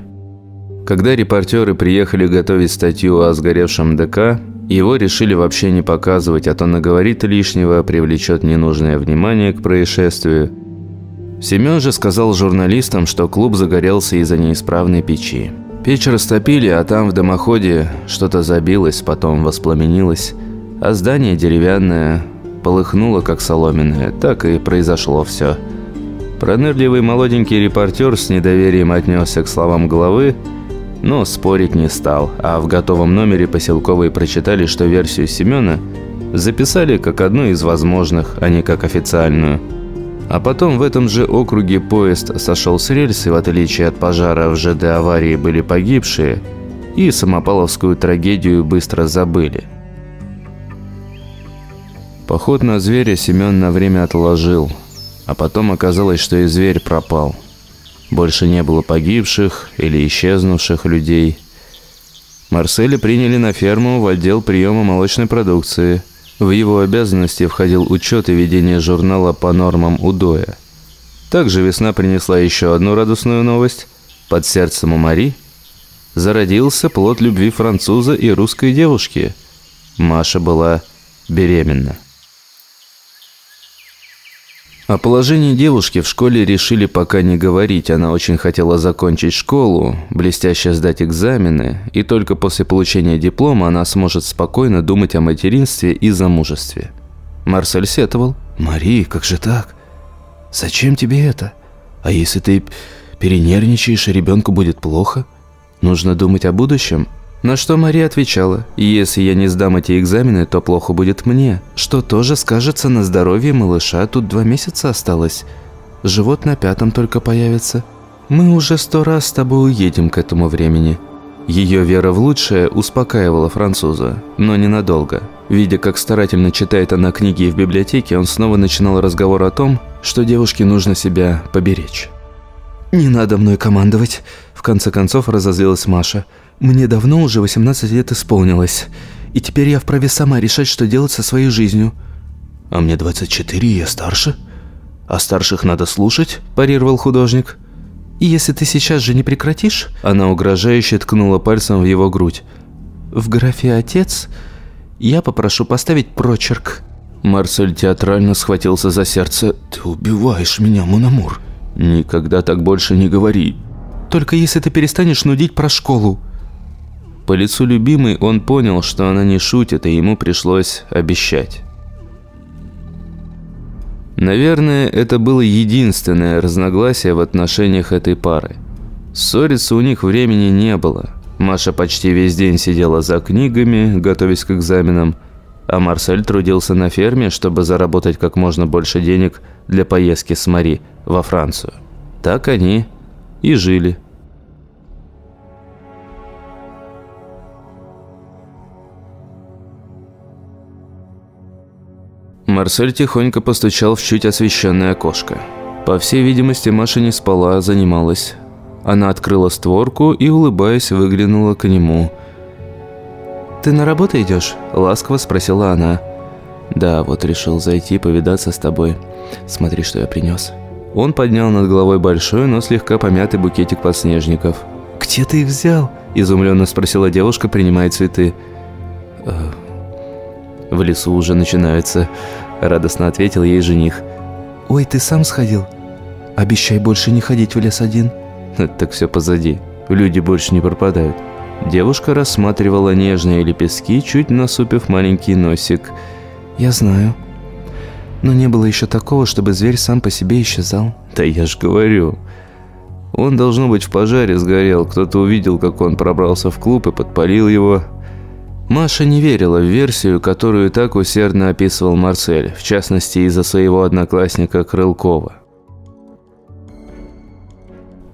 Когда репортеры приехали готовить статью о сгоревшем ДК, его решили вообще не показывать, а то наговорит лишнего, привлечет ненужное внимание к происшествию. Семен же сказал журналистам, что клуб загорелся из-за неисправной печи. Печь растопили, а там в дымоходе что-то забилось, потом воспламенилось, а здание деревянное полыхнуло, как соломенное. Так и произошло все. Пронырливый молоденький репортер с недоверием отнесся к словам главы, но спорить не стал, а в готовом номере поселковые прочитали, что версию Семена записали как одну из возможных, а не как официальную. А потом в этом же округе поезд сошел с рельс, в отличие от пожара в ЖД аварии были погибшие, и самопаловскую трагедию быстро забыли. Поход на зверя Семен на время отложил, а потом оказалось, что и зверь пропал. Больше не было погибших или исчезнувших людей. Марселя приняли на ферму в отдел приема молочной продукции. В его обязанности входил учет и ведение журнала по нормам удоя. Также весна принесла еще одну радостную новость. Под сердцем у Мари зародился плод любви француза и русской девушки. Маша была беременна. О положении девушки в школе решили пока не говорить. Она очень хотела закончить школу, блестяще сдать экзамены, и только после получения диплома она сможет спокойно думать о материнстве и замужестве. Марсель сетовал. «Мари, как же так? Зачем тебе это? А если ты перенервничаешь, и ребенку будет плохо? Нужно думать о будущем». На что Мария отвечала, «Если я не сдам эти экзамены, то плохо будет мне, что тоже скажется на здоровье малыша, тут два месяца осталось. Живот на пятом только появится. Мы уже сто раз с тобой уедем к этому времени». Ее вера в лучшее успокаивала француза, но ненадолго. Видя, как старательно читает она книги в библиотеке, он снова начинал разговор о том, что девушке нужно себя поберечь. «Не надо мной командовать», – в конце концов разозлилась Маша – мне давно уже 18 лет исполнилось, и теперь я вправе сама решать, что делать со своей жизнью. А мне 24, и я старше. А старших надо слушать, парировал художник. И если ты сейчас же не прекратишь, она угрожающе ткнула пальцем в его грудь. В графе «Отец» я попрошу поставить прочерк. Марсель театрально схватился за сердце. «Ты убиваешь меня, Мономур!» «Никогда так больше не говори!» «Только если ты перестанешь нудить про школу!» По лицу любимой он понял, что она не шутит, и ему пришлось обещать. Наверное, это было единственное разногласие в отношениях этой пары. Ссориться у них времени не было. Маша почти весь день сидела за книгами, готовясь к экзаменам, а Марсель трудился на ферме, чтобы заработать как можно больше денег для поездки с Мари во Францию. Так они и жили. Марсель тихонько постучал в чуть освещенное окошко. По всей видимости, Маша не спала, а занималась. Она открыла створку и, улыбаясь, выглянула к нему. «Ты на работу идешь?» – ласково спросила она. «Да, вот решил зайти повидаться с тобой. Смотри, что я принес». Он поднял над головой большой, но слегка помятый букетик подснежников. «Где ты их взял?» – изумленно спросила девушка, принимая цветы. «Э, «В лесу уже начинаются», – радостно ответил ей жених. «Ой, ты сам сходил? Обещай больше не ходить в лес один». Так все позади. Люди больше не пропадают. Девушка рассматривала нежные лепестки, чуть насупив маленький носик. «Я знаю. Но не было еще такого, чтобы зверь сам по себе исчезал». «Да я ж говорю. Он, должно быть, в пожаре сгорел. Кто-то увидел, как он пробрался в клуб и подпалил его». Маша не верила в версию, которую так усердно описывал Марсель, в частности из-за своего одноклассника Крылкова.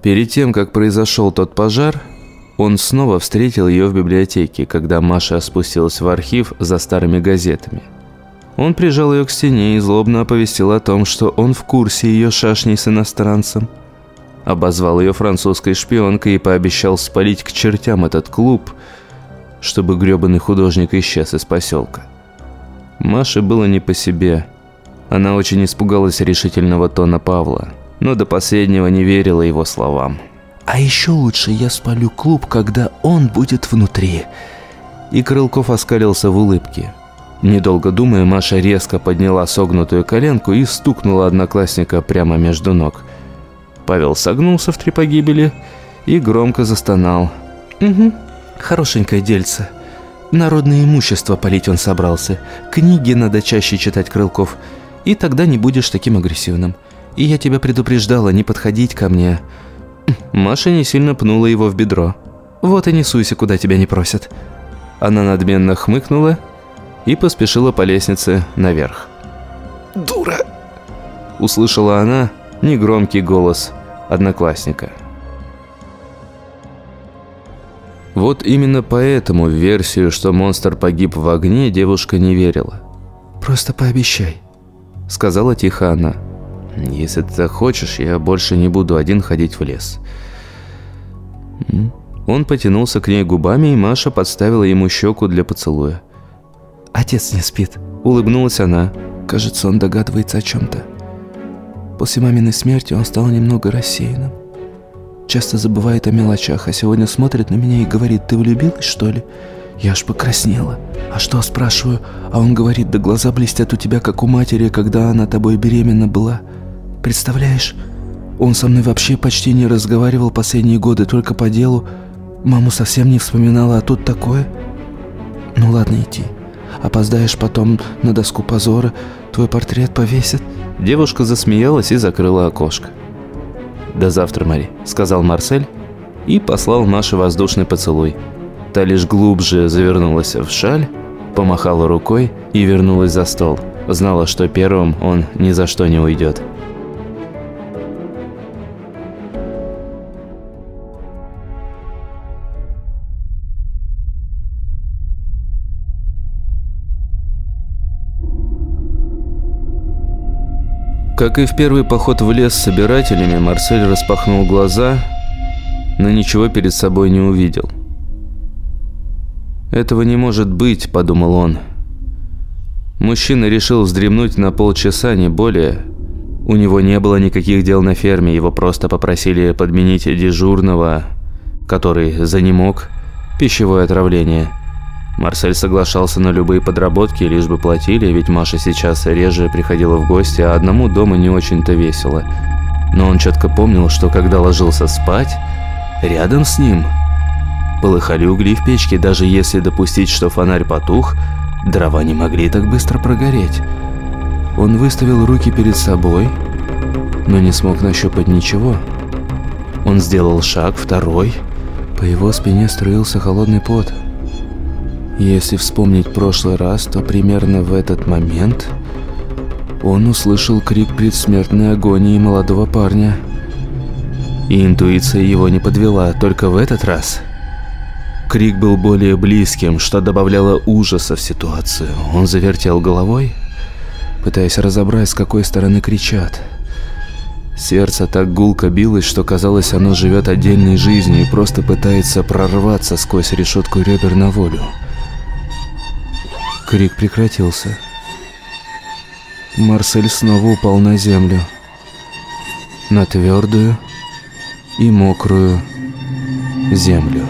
Перед тем, как произошел тот пожар, он снова встретил ее в библиотеке, когда Маша спустилась в архив за старыми газетами. Он прижал ее к стене и злобно оповестил о том, что он в курсе ее шашней с иностранцем. Обозвал ее французской шпионкой и пообещал спалить к чертям этот клуб, чтобы гребаный художник исчез из поселка. Маше было не по себе. Она очень испугалась решительного тона Павла – но до последнего не верила его словам. «А еще лучше я спалю клуб, когда он будет внутри». И Крылков оскалился в улыбке. Недолго думая, Маша резко подняла согнутую коленку и стукнула одноклассника прямо между ног. Павел согнулся в три погибели и громко застонал. «Угу, хорошенькое дельце. Народное имущество полить он собрался. Книги надо чаще читать, Крылков, и тогда не будешь таким агрессивным. И я тебя предупреждала не подходить ко мне». Маша не сильно пнула его в бедро. «Вот и не суйся, куда тебя не просят». Она надменно хмыкнула и поспешила по лестнице наверх. «Дура!» Услышала она негромкий голос одноклассника. Вот именно поэтому в версию, что монстр погиб в огне, девушка не верила. «Просто пообещай», — сказала тихо она. Если ты хочешь, я больше не буду один ходить в лес. Он потянулся к ней губами, и Маша подставила ему щеку для поцелуя. «Отец не спит», — улыбнулась она. «Кажется, он догадывается о чем-то. После маминой смерти он стал немного рассеянным. Часто забывает о мелочах, а сегодня смотрит на меня и говорит, «Ты влюбилась, что ли?» Я аж покраснела. «А что?» – спрашиваю. А он говорит, «Да глаза блестят у тебя, как у матери, когда она тобой беременна была». Представляешь, он со мной вообще почти не разговаривал последние годы, только по делу. Маму совсем не вспоминала, а тут такое. Ну ладно, иди. Опоздаешь потом на доску позора, твой портрет повесят. Девушка засмеялась и закрыла окошко. «До завтра, Мари», — сказал Марсель и послал Маше воздушный поцелуй. Та лишь глубже завернулась в шаль, помахала рукой и вернулась за стол. Знала, что первым он ни за что не уйдет. Как и в первый поход в лес с собирателями, Марсель распахнул глаза, но ничего перед собой не увидел. «Этого не может быть», – подумал он. Мужчина решил вздремнуть на полчаса, не более. У него не было никаких дел на ферме, его просто попросили подменить дежурного, который занемог, пищевое отравление – Марсель соглашался на любые подработки, лишь бы платили, ведь Маша сейчас реже приходила в гости, а одному дома не очень-то весело. Но он четко помнил, что когда ложился спать, рядом с ним полыхали угли в печке, даже если допустить, что фонарь потух, дрова не могли так быстро прогореть. Он выставил руки перед собой, но не смог нащупать ничего. Он сделал шаг, второй. По его спине струился холодный пот. Если вспомнить прошлый раз, то примерно в этот момент он услышал крик предсмертной агонии молодого парня. И интуиция его не подвела, только в этот раз крик был более близким, что добавляло ужаса в ситуацию. Он завертел головой, пытаясь разобрать, с какой стороны кричат. Сердце так гулко билось, что казалось, оно живет отдельной жизнью и просто пытается прорваться сквозь решетку ребер на волю. Крик прекратился. Марсель снова упал на землю. На твердую и мокрую землю.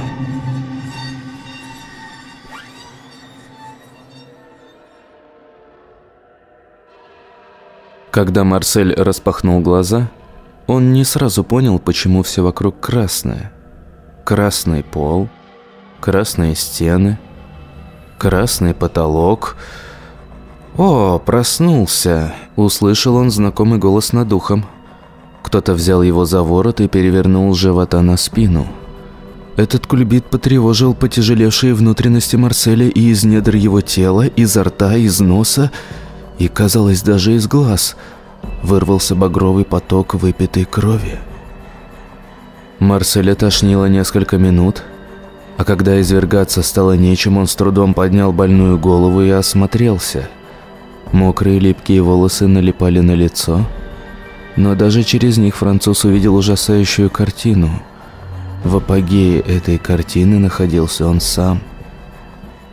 Когда Марсель распахнул глаза, он не сразу понял, почему все вокруг красное. Красный пол, красные стены, красный потолок. «О, проснулся!» – услышал он знакомый голос над ухом. Кто-то взял его за ворот и перевернул живота на спину. Этот кульбит потревожил потяжелевшие внутренности Марселя и из недр его тела, изо рта, из носа – и, казалось, даже из глаз вырвался багровый поток выпитой крови. Марселя тошнило несколько минут, а когда извергаться стало нечем, он с трудом поднял больную голову и осмотрелся. Мокрые липкие волосы налипали на лицо, но даже через них француз увидел ужасающую картину. В апогее этой картины находился он сам.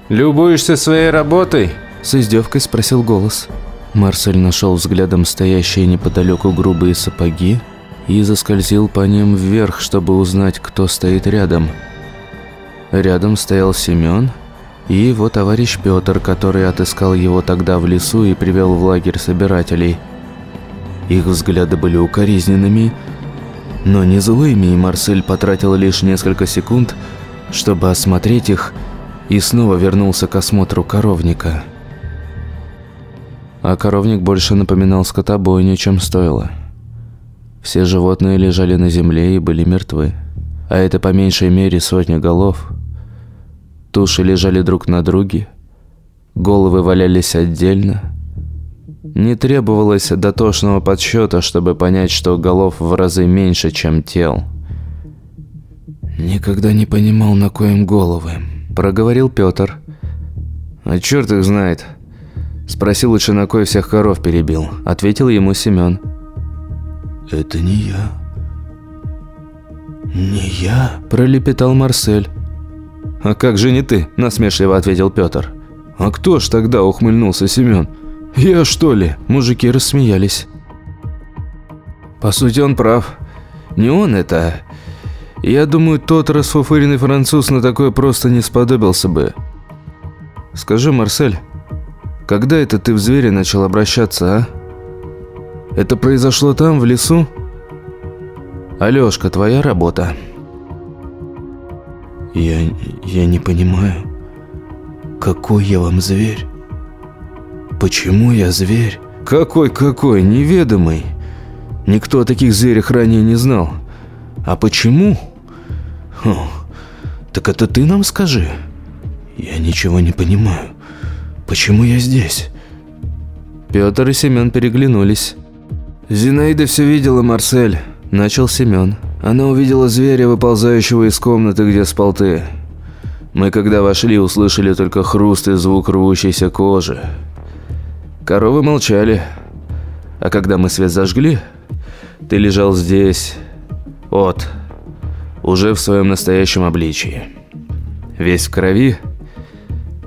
«Любуешься своей работой?» С издевкой спросил голос. Марсель нашел взглядом стоящие неподалеку грубые сапоги и заскользил по ним вверх, чтобы узнать, кто стоит рядом. Рядом стоял Семен и его товарищ Петр, который отыскал его тогда в лесу и привел в лагерь собирателей. Их взгляды были укоризненными, но не злыми, и Марсель потратил лишь несколько секунд, чтобы осмотреть их, и снова вернулся к осмотру коровника – а коровник больше напоминал скотобойню, чем стоило. Все животные лежали на земле и были мертвы. А это по меньшей мере сотня голов. Туши лежали друг на друге, головы валялись отдельно. Не требовалось дотошного подсчета, чтобы понять, что голов в разы меньше, чем тел. «Никогда не понимал, на коем головы», – проговорил Петр. «А черт их знает», Спросил лучше, на кой всех коров перебил. Ответил ему Семен. «Это не я». «Не я?» – пролепетал Марсель. «А как же не ты?» – насмешливо ответил Петр. «А кто ж тогда?» – ухмыльнулся Семен. «Я что ли?» – мужики рассмеялись. По сути, он прав. Не он это. Я думаю, тот расфуфыренный француз на такое просто не сподобился бы. Скажи, Марсель, когда это ты в зверя начал обращаться, а? Это произошло там, в лесу? Алёшка, твоя работа. Я... я не понимаю. Какой я вам зверь? Почему я зверь? Какой-какой, неведомый. Никто о таких зверях ранее не знал. А почему? Хм, так это ты нам скажи. Я ничего не понимаю. Почему я здесь?» Петр и Семен переглянулись. «Зинаида все видела, Марсель», – начал Семен. «Она увидела зверя, выползающего из комнаты, где спал ты. Мы, когда вошли, услышали только хруст и звук рвущейся кожи. Коровы молчали. А когда мы свет зажгли, ты лежал здесь, вот, уже в своем настоящем обличии. Весь в крови,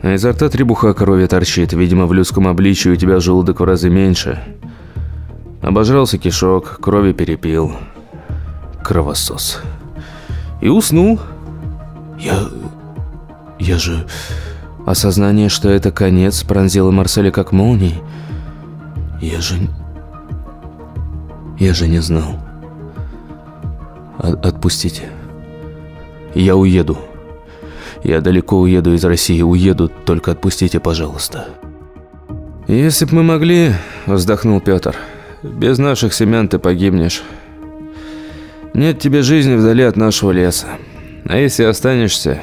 а изо рта требуха крови торчит. Видимо, в людском обличии у тебя желудок в разы меньше. Обожрался кишок, крови перепил. Кровосос. И уснул. Я... я же... Осознание, что это конец, пронзило Марселя как молнией. Я же... Я же не знал. От отпустите. Я уеду. Я далеко уеду из России, уеду, только отпустите, пожалуйста». «Если б мы могли», — вздохнул Петр, — «без наших семян ты погибнешь. Нет тебе жизни вдали от нашего леса. А если останешься,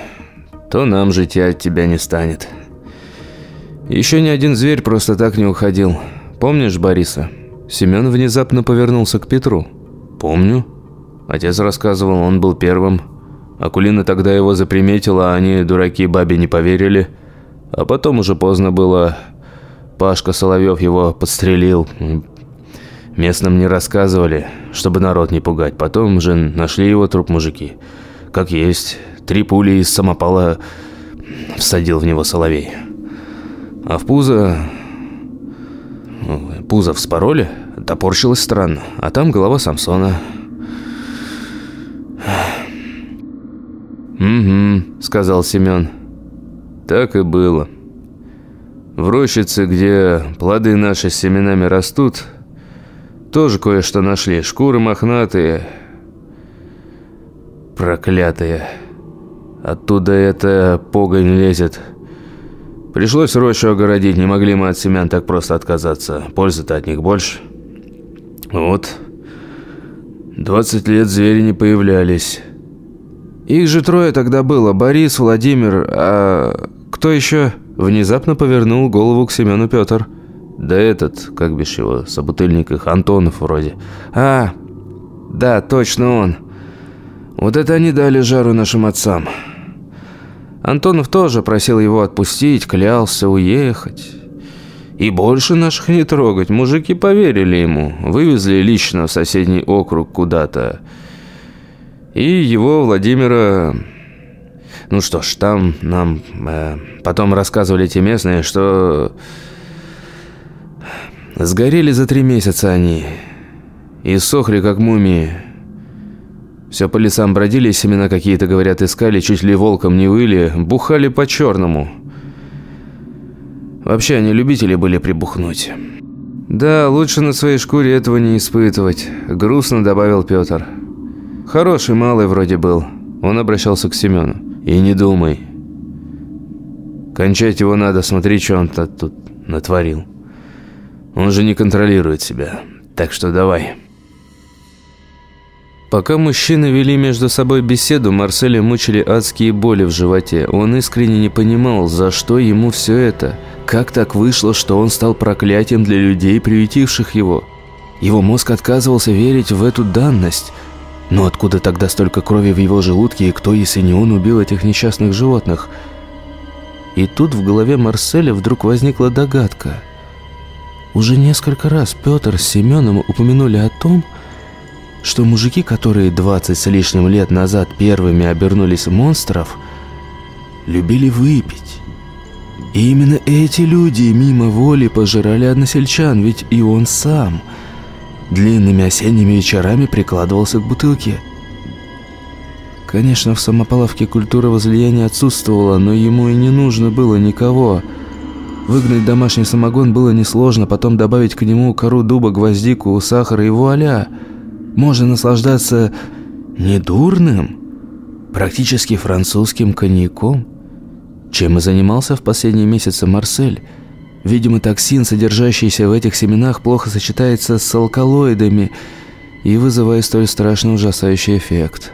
то нам житья от тебя не станет». Еще ни один зверь просто так не уходил. Помнишь Бориса? Семен внезапно повернулся к Петру. «Помню». Отец рассказывал, он был первым. Акулина тогда его заприметила, а они, дураки, бабе не поверили. А потом уже поздно было. Пашка Соловьев его подстрелил. Местным не рассказывали, чтобы народ не пугать. Потом же нашли его труп мужики. Как есть, три пули из самопала всадил в него Соловей. А в пузо... Пузо вспороли, топорщилось странно, а там голова Самсона. «Угу», — сказал Семен. «Так и было. В рощице, где плоды наши с семенами растут, тоже кое-что нашли. Шкуры мохнатые, проклятые. Оттуда эта погонь лезет». Пришлось рощу огородить, не могли мы от семян так просто отказаться. Пользы-то от них больше. Вот. 20 лет звери не появлялись. Их же трое тогда было. Борис, Владимир, а кто еще? Внезапно повернул голову к Семену Петр. Да этот, как бишь его, собутыльник их, Антонов вроде. А, да, точно он. Вот это они дали жару нашим отцам. Антонов тоже просил его отпустить, клялся уехать. И больше наших не трогать. Мужики поверили ему. Вывезли лично в соседний округ куда-то. И его, Владимира... Ну что ж, там нам э, потом рассказывали те местные, что... Сгорели за три месяца они. И сохли, как мумии. Все по лесам бродили, семена какие-то, говорят, искали, чуть ли волком не выли, бухали по-черному. Вообще, они любители были прибухнуть. «Да, лучше на своей шкуре этого не испытывать», – грустно добавил Петр. «Хороший малый вроде был». Он обращался к Семену. «И не думай. Кончать его надо, смотри, что он тут натворил. Он же не контролирует себя, так что давай». Пока мужчины вели между собой беседу, Марселя мучили адские боли в животе. Он искренне не понимал, за что ему все это. Как так вышло, что он стал проклятием для людей, приютивших его? Его мозг отказывался верить в эту данность. Но откуда тогда столько крови в его желудке, и кто, если не он, убил этих несчастных животных? И тут в голове Марселя вдруг возникла догадка. Уже несколько раз Петр с Семеном упомянули о том, что мужики, которые 20 с лишним лет назад первыми обернулись монстров, любили выпить. И именно эти люди мимо воли пожирали односельчан, ведь и он сам длинными осенними вечерами прикладывался к бутылке. Конечно, в самопаловке культура возлияния отсутствовала, но ему и не нужно было никого. Выгнать домашний самогон было несложно, потом добавить к нему кору дуба, гвоздику, сахар и вуаля – можно наслаждаться недурным, практически французским коньяком, чем и занимался в последние месяцы Марсель. Видимо, токсин, содержащийся в этих семенах, плохо сочетается с алкалоидами и вызывает столь страшный ужасающий эффект.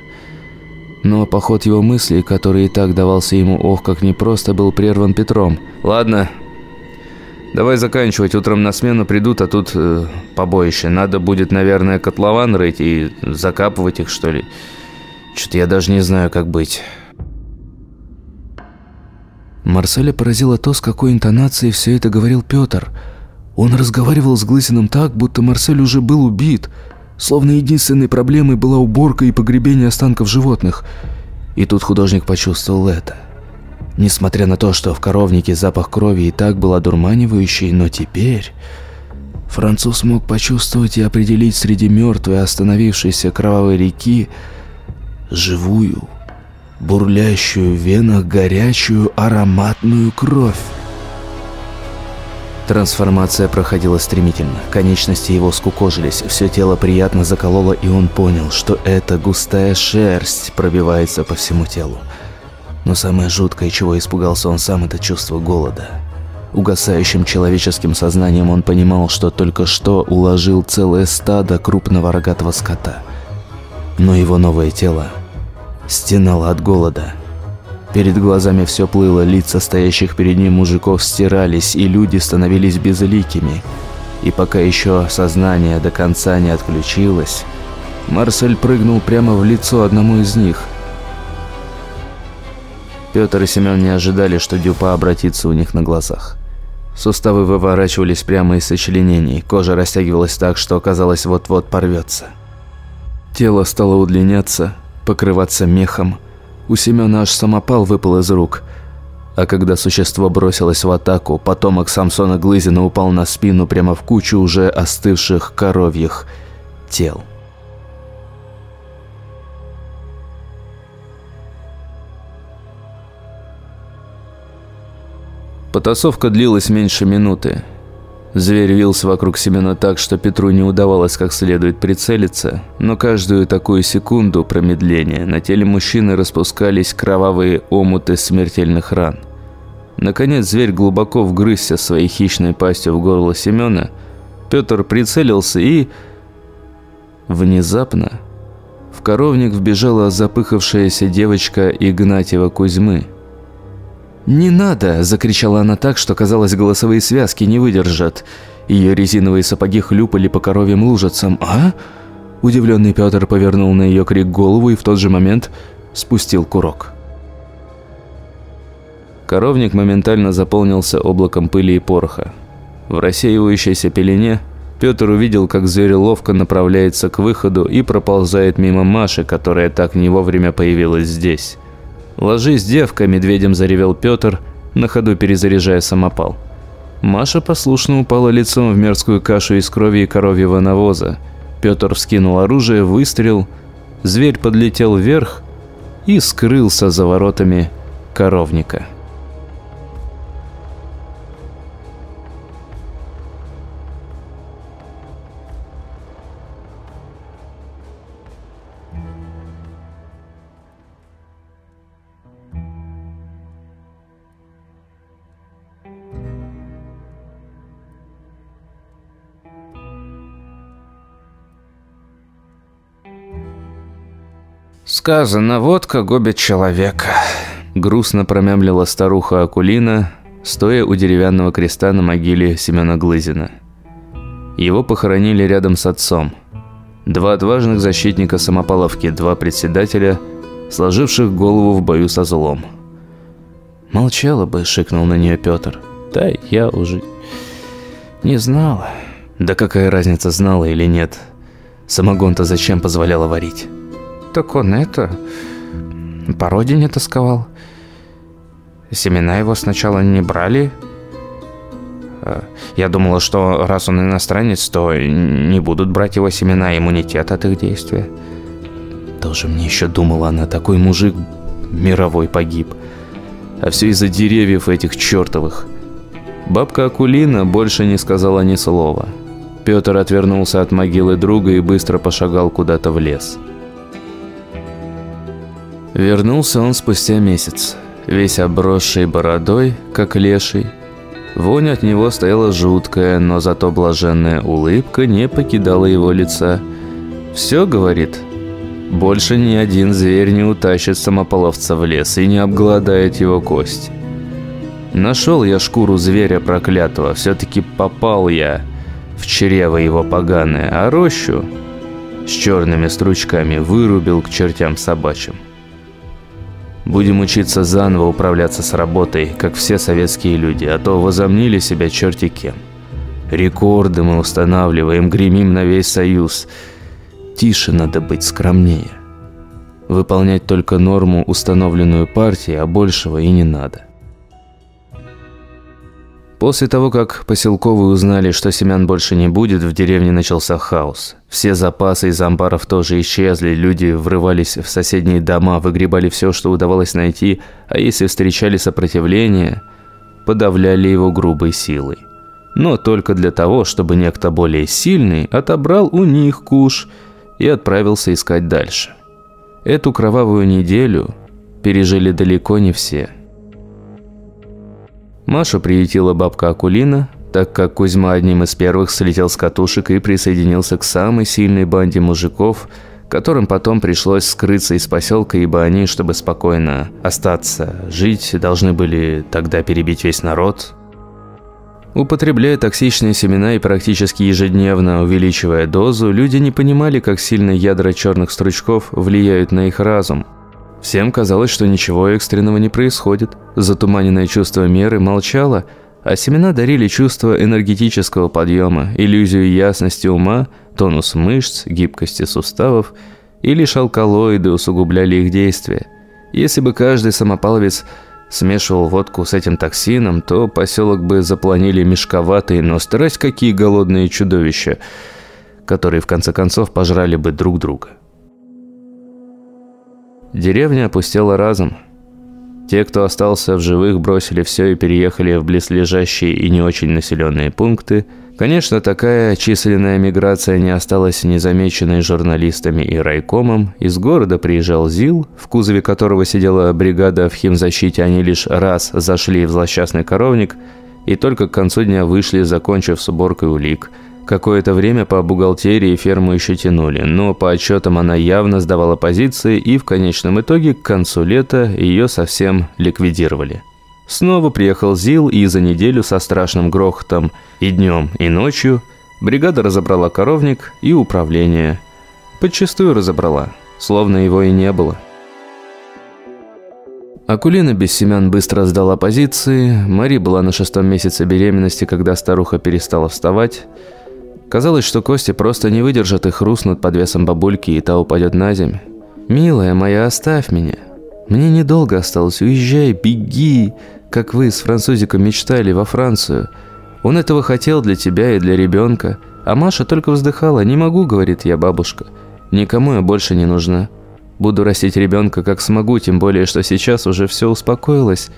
Но поход его мыслей, который и так давался ему ох как непросто, был прерван Петром. «Ладно, Давай заканчивать, утром на смену придут, а тут э, побоище. Надо будет, наверное, котлован рыть и закапывать их, что ли. Что-то я даже не знаю, как быть. Марселя поразило то, с какой интонацией все это говорил Петр. Он разговаривал с Глысиным так, будто Марсель уже был убит, словно единственной проблемой была уборка и погребение останков животных. И тут художник почувствовал это – Несмотря на то, что в коровнике запах крови и так был одурманивающий, но теперь... Француз мог почувствовать и определить среди мертвой остановившейся кровавой реки живую, бурлящую в венах горячую ароматную кровь. Трансформация проходила стремительно. Конечности его скукожились, все тело приятно закололо, и он понял, что эта густая шерсть пробивается по всему телу. Но самое жуткое, чего испугался он сам, это чувство голода. Угасающим человеческим сознанием он понимал, что только что уложил целое стадо крупного рогатого скота. Но его новое тело стенало от голода. Перед глазами все плыло, лица стоящих перед ним мужиков стирались, и люди становились безликими. И пока еще сознание до конца не отключилось, Марсель прыгнул прямо в лицо одному из них. Петр и Семен не ожидали, что Дюпа обратится у них на глазах. Суставы выворачивались прямо из сочленений, кожа растягивалась так, что казалось вот-вот порвется. Тело стало удлиняться, покрываться мехом. У Семена аж самопал выпал из рук. А когда существо бросилось в атаку, потомок Самсона Глызина упал на спину прямо в кучу уже остывших коровьих тел. Потасовка длилась меньше минуты. Зверь вился вокруг Семена так, что Петру не удавалось как следует прицелиться, но каждую такую секунду промедления на теле мужчины распускались кровавые омуты смертельных ран. Наконец зверь глубоко вгрызся своей хищной пастью в горло Семена. Петр прицелился и... Внезапно в коровник вбежала запыхавшаяся девочка Игнатьева Кузьмы – «Не надо!» – закричала она так, что, казалось, голосовые связки не выдержат. Ее резиновые сапоги хлюпали по коровьим лужицам. «А?» Удивленный Петр повернул на ее крик голову и в тот же момент спустил курок. Коровник моментально заполнился облаком пыли и пороха. В рассеивающейся пелене Петр увидел, как зверь ловко направляется к выходу и проползает мимо Маши, которая так не вовремя появилась здесь. «Ложись, девка!» – медведем заревел Петр, на ходу перезаряжая самопал. Маша послушно упала лицом в мерзкую кашу из крови и коровьего навоза. Петр вскинул оружие, выстрел, зверь подлетел вверх и скрылся за воротами коровника. «Сказано, водка губит человека», – грустно промямлила старуха Акулина, стоя у деревянного креста на могиле Семена Глызина. Его похоронили рядом с отцом. Два отважных защитника самопаловки, два председателя, сложивших голову в бою со злом. «Молчала бы», – шикнул на нее Петр. «Да, я уже не знала». «Да какая разница, знала или нет? Самогон-то зачем позволяла варить?» Так он это... По родине тосковал. Семена его сначала не брали. А, я думала, что раз он иностранец, то не будут брать его семена, иммунитет от их действия. Тоже мне еще думала она, такой мужик мировой погиб. А все из-за деревьев этих чертовых. Бабка Акулина больше не сказала ни слова. Петр отвернулся от могилы друга и быстро пошагал куда-то в лес. Вернулся он спустя месяц, весь обросший бородой, как леший. Вонь от него стояла жуткая, но зато блаженная улыбка не покидала его лица. «Все, — говорит, — больше ни один зверь не утащит самополовца в лес и не обгладает его кость. Нашел я шкуру зверя проклятого, все-таки попал я в чрево его поганое, а рощу с черными стручками вырубил к чертям собачьим. Будем учиться заново управляться с работой, как все советские люди, а то возомнили себя черти кем. Рекорды мы устанавливаем, гремим на весь Союз. Тише надо быть, скромнее. Выполнять только норму, установленную партией, а большего и не надо. После того, как поселковые узнали, что семян больше не будет, в деревне начался хаос. Все запасы из амбаров тоже исчезли, люди врывались в соседние дома, выгребали все, что удавалось найти, а если встречали сопротивление, подавляли его грубой силой. Но только для того, чтобы некто более сильный отобрал у них куш и отправился искать дальше. Эту кровавую неделю пережили далеко не все – Машу приютила бабка Акулина, так как Кузьма одним из первых слетел с катушек и присоединился к самой сильной банде мужиков, которым потом пришлось скрыться из поселка, ибо они, чтобы спокойно остаться жить, должны были тогда перебить весь народ. Употребляя токсичные семена и практически ежедневно увеличивая дозу, люди не понимали, как сильно ядра черных стручков влияют на их разум. Всем казалось, что ничего экстренного не происходит. Затуманенное чувство меры молчало, а семена дарили чувство энергетического подъема, иллюзию ясности ума, тонус мышц, гибкости суставов, и лишь алкалоиды усугубляли их действия. Если бы каждый самопаловец смешивал водку с этим токсином, то поселок бы запланили мешковатые, но страсть какие голодные чудовища, которые в конце концов пожрали бы друг друга. Деревня опустела разом. Те, кто остался в живых, бросили все и переехали в близлежащие и не очень населенные пункты – Конечно, такая численная миграция не осталась незамеченной журналистами и райкомом. Из города приезжал ЗИЛ, в кузове которого сидела бригада в химзащите. Они лишь раз зашли в злосчастный коровник и только к концу дня вышли, закончив с уборкой улик. Какое-то время по бухгалтерии ферму еще тянули, но по отчетам она явно сдавала позиции и в конечном итоге к концу лета ее совсем ликвидировали. Снова приехал ЗИЛ, и за неделю со страшным грохотом и днем, и ночью бригада разобрала коровник и управление. Подчастую разобрала, словно его и не было. Акулина без семян быстро сдала позиции. Мари была на шестом месяце беременности, когда старуха перестала вставать. Казалось, что кости просто не выдержат и хрустнут под весом бабульки, и та упадет на землю. «Милая моя, оставь меня. Мне недолго осталось. Уезжай, беги, как вы с французиком мечтали во Францию. Он этого хотел для тебя и для ребенка. А Маша только вздыхала. «Не могу», — говорит я, бабушка. «Никому я больше не нужна. Буду растить ребенка как смогу, тем более, что сейчас уже все успокоилось.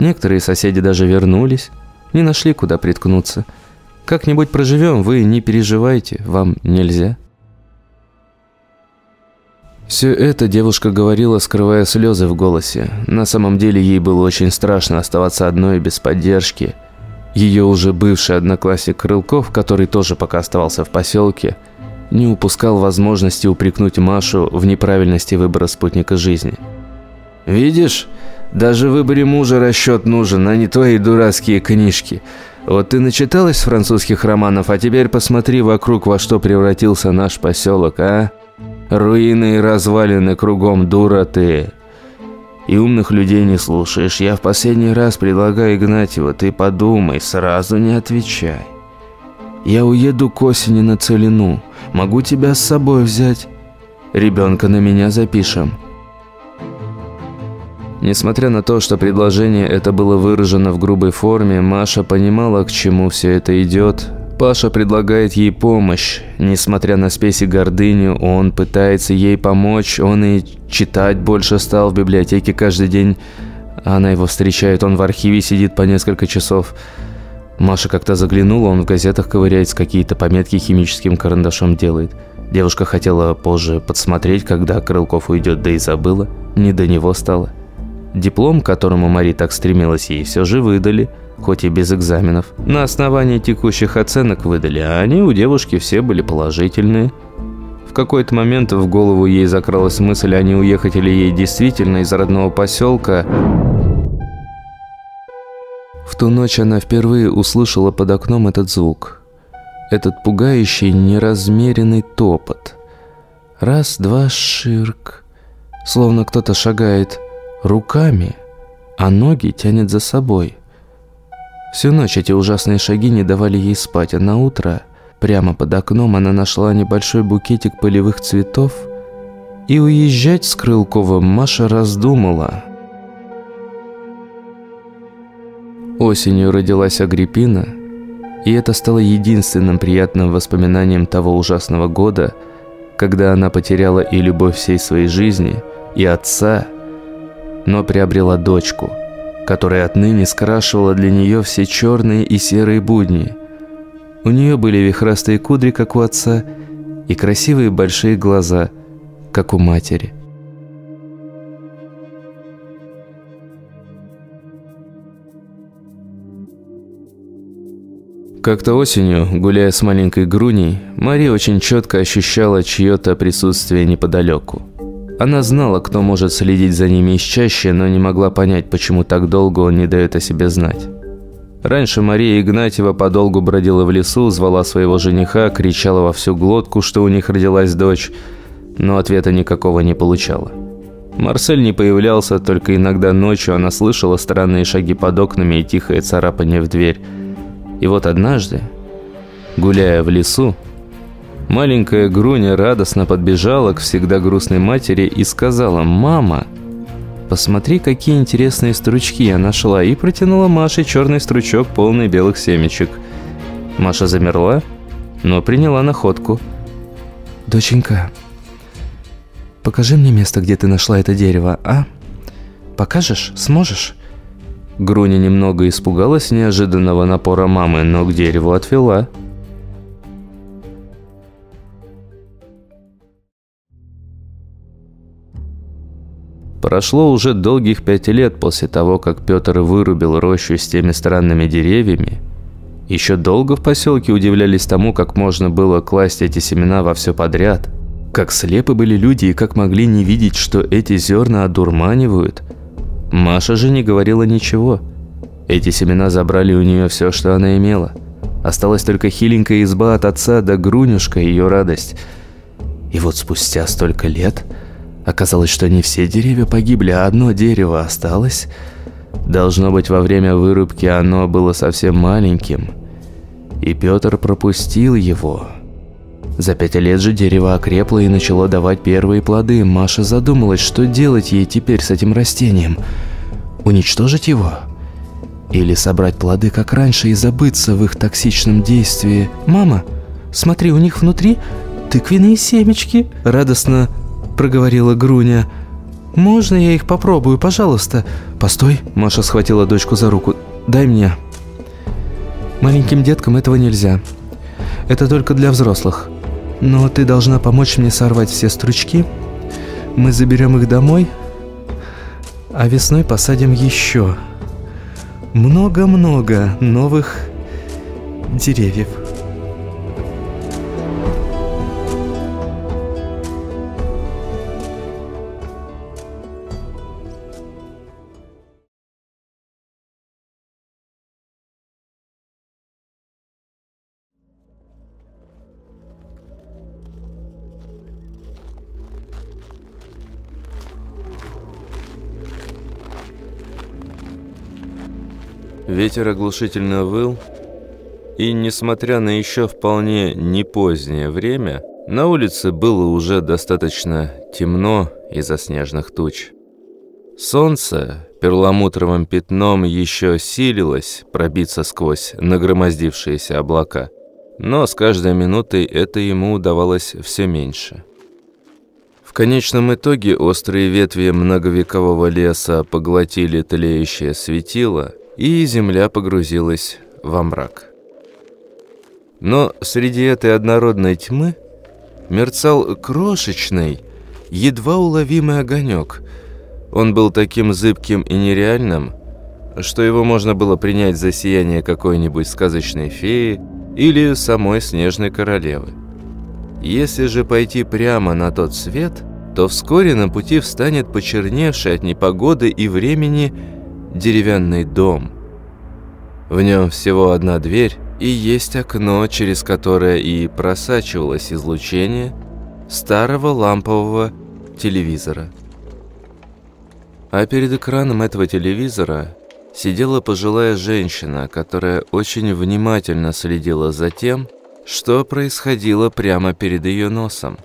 Некоторые соседи даже вернулись. Не нашли, куда приткнуться. Как-нибудь проживем, вы не переживайте, вам нельзя». Все это девушка говорила, скрывая слезы в голосе. На самом деле ей было очень страшно оставаться одной без поддержки. Ее уже бывший одноклассник Крылков, который тоже пока оставался в поселке, не упускал возможности упрекнуть Машу в неправильности выбора спутника жизни. «Видишь, даже в выборе мужа расчет нужен, а не твои дурацкие книжки. Вот ты начиталась французских романов, а теперь посмотри вокруг, во что превратился наш поселок, а?» Руины и развалины кругом, дура ты. И умных людей не слушаешь. Я в последний раз предлагаю Игнатьева, ты подумай, сразу не отвечай. Я уеду к осени на Целину. Могу тебя с собой взять. Ребенка на меня запишем. Несмотря на то, что предложение это было выражено в грубой форме, Маша понимала, к чему все это идет, Паша предлагает ей помощь. Несмотря на спесь и гордыню, он пытается ей помочь. Он и читать больше стал в библиотеке каждый день. Она его встречает, он в архиве сидит по несколько часов. Маша как-то заглянула, он в газетах ковыряется, какие-то пометки химическим карандашом делает. Девушка хотела позже подсмотреть, когда Крылков уйдет, да и забыла. Не до него стало. Диплом, к которому Мари так стремилась, ей все же выдали – хоть и без экзаменов. На основании текущих оценок выдали, а они у девушки все были положительные. В какой-то момент в голову ей закралась мысль, а не уехать ли ей действительно из родного поселка. В ту ночь она впервые услышала под окном этот звук. Этот пугающий, неразмеренный топот. Раз, два, ширк. Словно кто-то шагает руками, а ноги тянет за собой. Всю ночь эти ужасные шаги не давали ей спать, а на утро прямо под окном она нашла небольшой букетик полевых цветов и уезжать с Крылковым Маша раздумала. Осенью родилась Агриппина, и это стало единственным приятным воспоминанием того ужасного года, когда она потеряла и любовь всей своей жизни, и отца, но приобрела дочку – которая отныне скрашивала для нее все черные и серые будни. У нее были вихрастые кудри, как у отца, и красивые большие глаза, как у матери. Как-то осенью, гуляя с маленькой Груней, Мария очень четко ощущала чье-то присутствие неподалеку. Она знала, кто может следить за ними из чаще, но не могла понять, почему так долго он не дает о себе знать. Раньше Мария Игнатьева подолгу бродила в лесу, звала своего жениха, кричала во всю глотку, что у них родилась дочь, но ответа никакого не получала. Марсель не появлялся, только иногда ночью она слышала странные шаги под окнами и тихое царапание в дверь. И вот однажды, гуляя в лесу, маленькая Груня радостно подбежала к всегда грустной матери и сказала «Мама, посмотри, какие интересные стручки я нашла» и протянула Маше черный стручок, полный белых семечек. Маша замерла, но приняла находку. «Доченька, Покажи мне место, где ты нашла это дерево, а? Покажешь? Сможешь?» Груня немного испугалась неожиданного напора мамы, но к дереву отвела. Прошло уже долгих пять лет после того, как Петр вырубил рощу с теми странными деревьями. Еще долго в поселке удивлялись тому, как можно было класть эти семена во все подряд – как слепы были люди и как могли не видеть, что эти зерна одурманивают. Маша же не говорила ничего. Эти семена забрали у нее все, что она имела. Осталась только хиленькая изба от отца да грунюшка, ее радость. И вот спустя столько лет оказалось, что не все деревья погибли, а одно дерево осталось. Должно быть, во время вырубки оно было совсем маленьким. И Петр пропустил его. За пять лет же дерево окрепло и начало давать первые плоды. Маша задумалась, что делать ей теперь с этим растением. Уничтожить его? Или собрать плоды, как раньше, и забыться в их токсичном действии? «Мама, смотри, у них внутри тыквенные семечки!» Радостно проговорила Груня. «Можно я их попробую, пожалуйста?» «Постой!» Маша схватила дочку за руку. «Дай мне!» «Маленьким деткам этого нельзя. Это только для взрослых. Но ты должна помочь мне сорвать все стручки. Мы заберем их домой, а весной посадим еще много-много новых деревьев. Ветер оглушительно выл, и, несмотря на еще вполне не позднее время, на улице было уже достаточно темно из-за снежных туч. Солнце перламутровым пятном еще силилось пробиться сквозь нагромоздившиеся облака, но с каждой минутой это ему удавалось все меньше. В конечном итоге острые ветви многовекового леса поглотили тлеющее светило – и земля погрузилась во мрак. Но среди этой однородной тьмы мерцал крошечный, едва уловимый огонек. Он был таким зыбким и нереальным, что его можно было принять за сияние какой-нибудь сказочной феи или самой снежной королевы. Если же пойти прямо на тот свет, то вскоре на пути встанет почерневший от непогоды и времени деревянный дом. В нем всего одна дверь и есть окно, через которое и просачивалось излучение старого лампового телевизора. А перед экраном этого телевизора сидела пожилая женщина, которая очень внимательно следила за тем, что происходило прямо перед ее носом.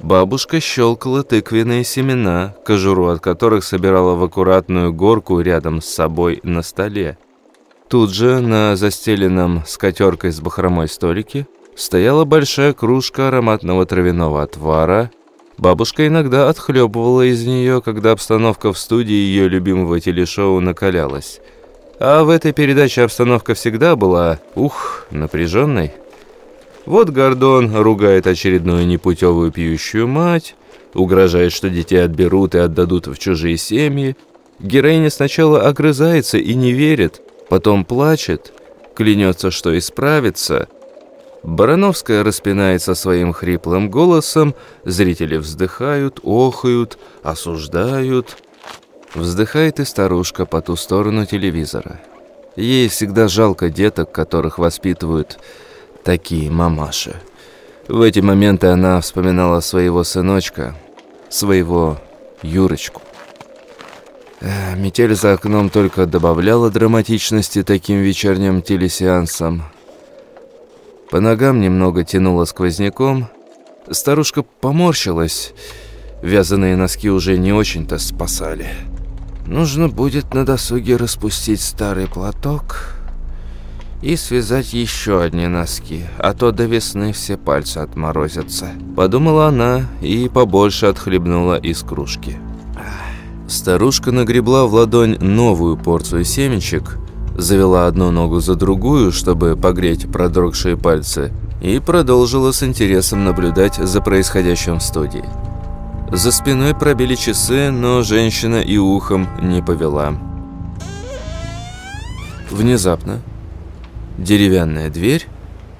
Бабушка щелкала тыквенные семена, кожуру от которых собирала в аккуратную горку рядом с собой на столе. Тут же на застеленном скатеркой с бахромой столике стояла большая кружка ароматного травяного отвара. Бабушка иногда отхлебывала из нее, когда обстановка в студии ее любимого телешоу накалялась. А в этой передаче обстановка всегда была, ух, напряженной. Вот Гордон ругает очередную непутевую пьющую мать, угрожает, что детей отберут и отдадут в чужие семьи. Героиня сначала огрызается и не верит, потом плачет, клянется, что исправится. Барановская распинается своим хриплым голосом, зрители вздыхают, охают, осуждают. Вздыхает и старушка по ту сторону телевизора. Ей всегда жалко деток, которых воспитывают такие мамаши. В эти моменты она вспоминала своего сыночка, своего Юрочку. Э, метель за окном только добавляла драматичности таким вечерним телесеансам. По ногам немного тянуло сквозняком. Старушка поморщилась. Вязаные носки уже не очень-то спасали. Нужно будет на досуге распустить старый платок и связать еще одни носки, а то до весны все пальцы отморозятся. Подумала она и побольше отхлебнула из кружки. Старушка нагребла в ладонь новую порцию семечек, завела одну ногу за другую, чтобы погреть продрогшие пальцы, и продолжила с интересом наблюдать за происходящим в студии. За спиной пробили часы, но женщина и ухом не повела. Внезапно деревянная дверь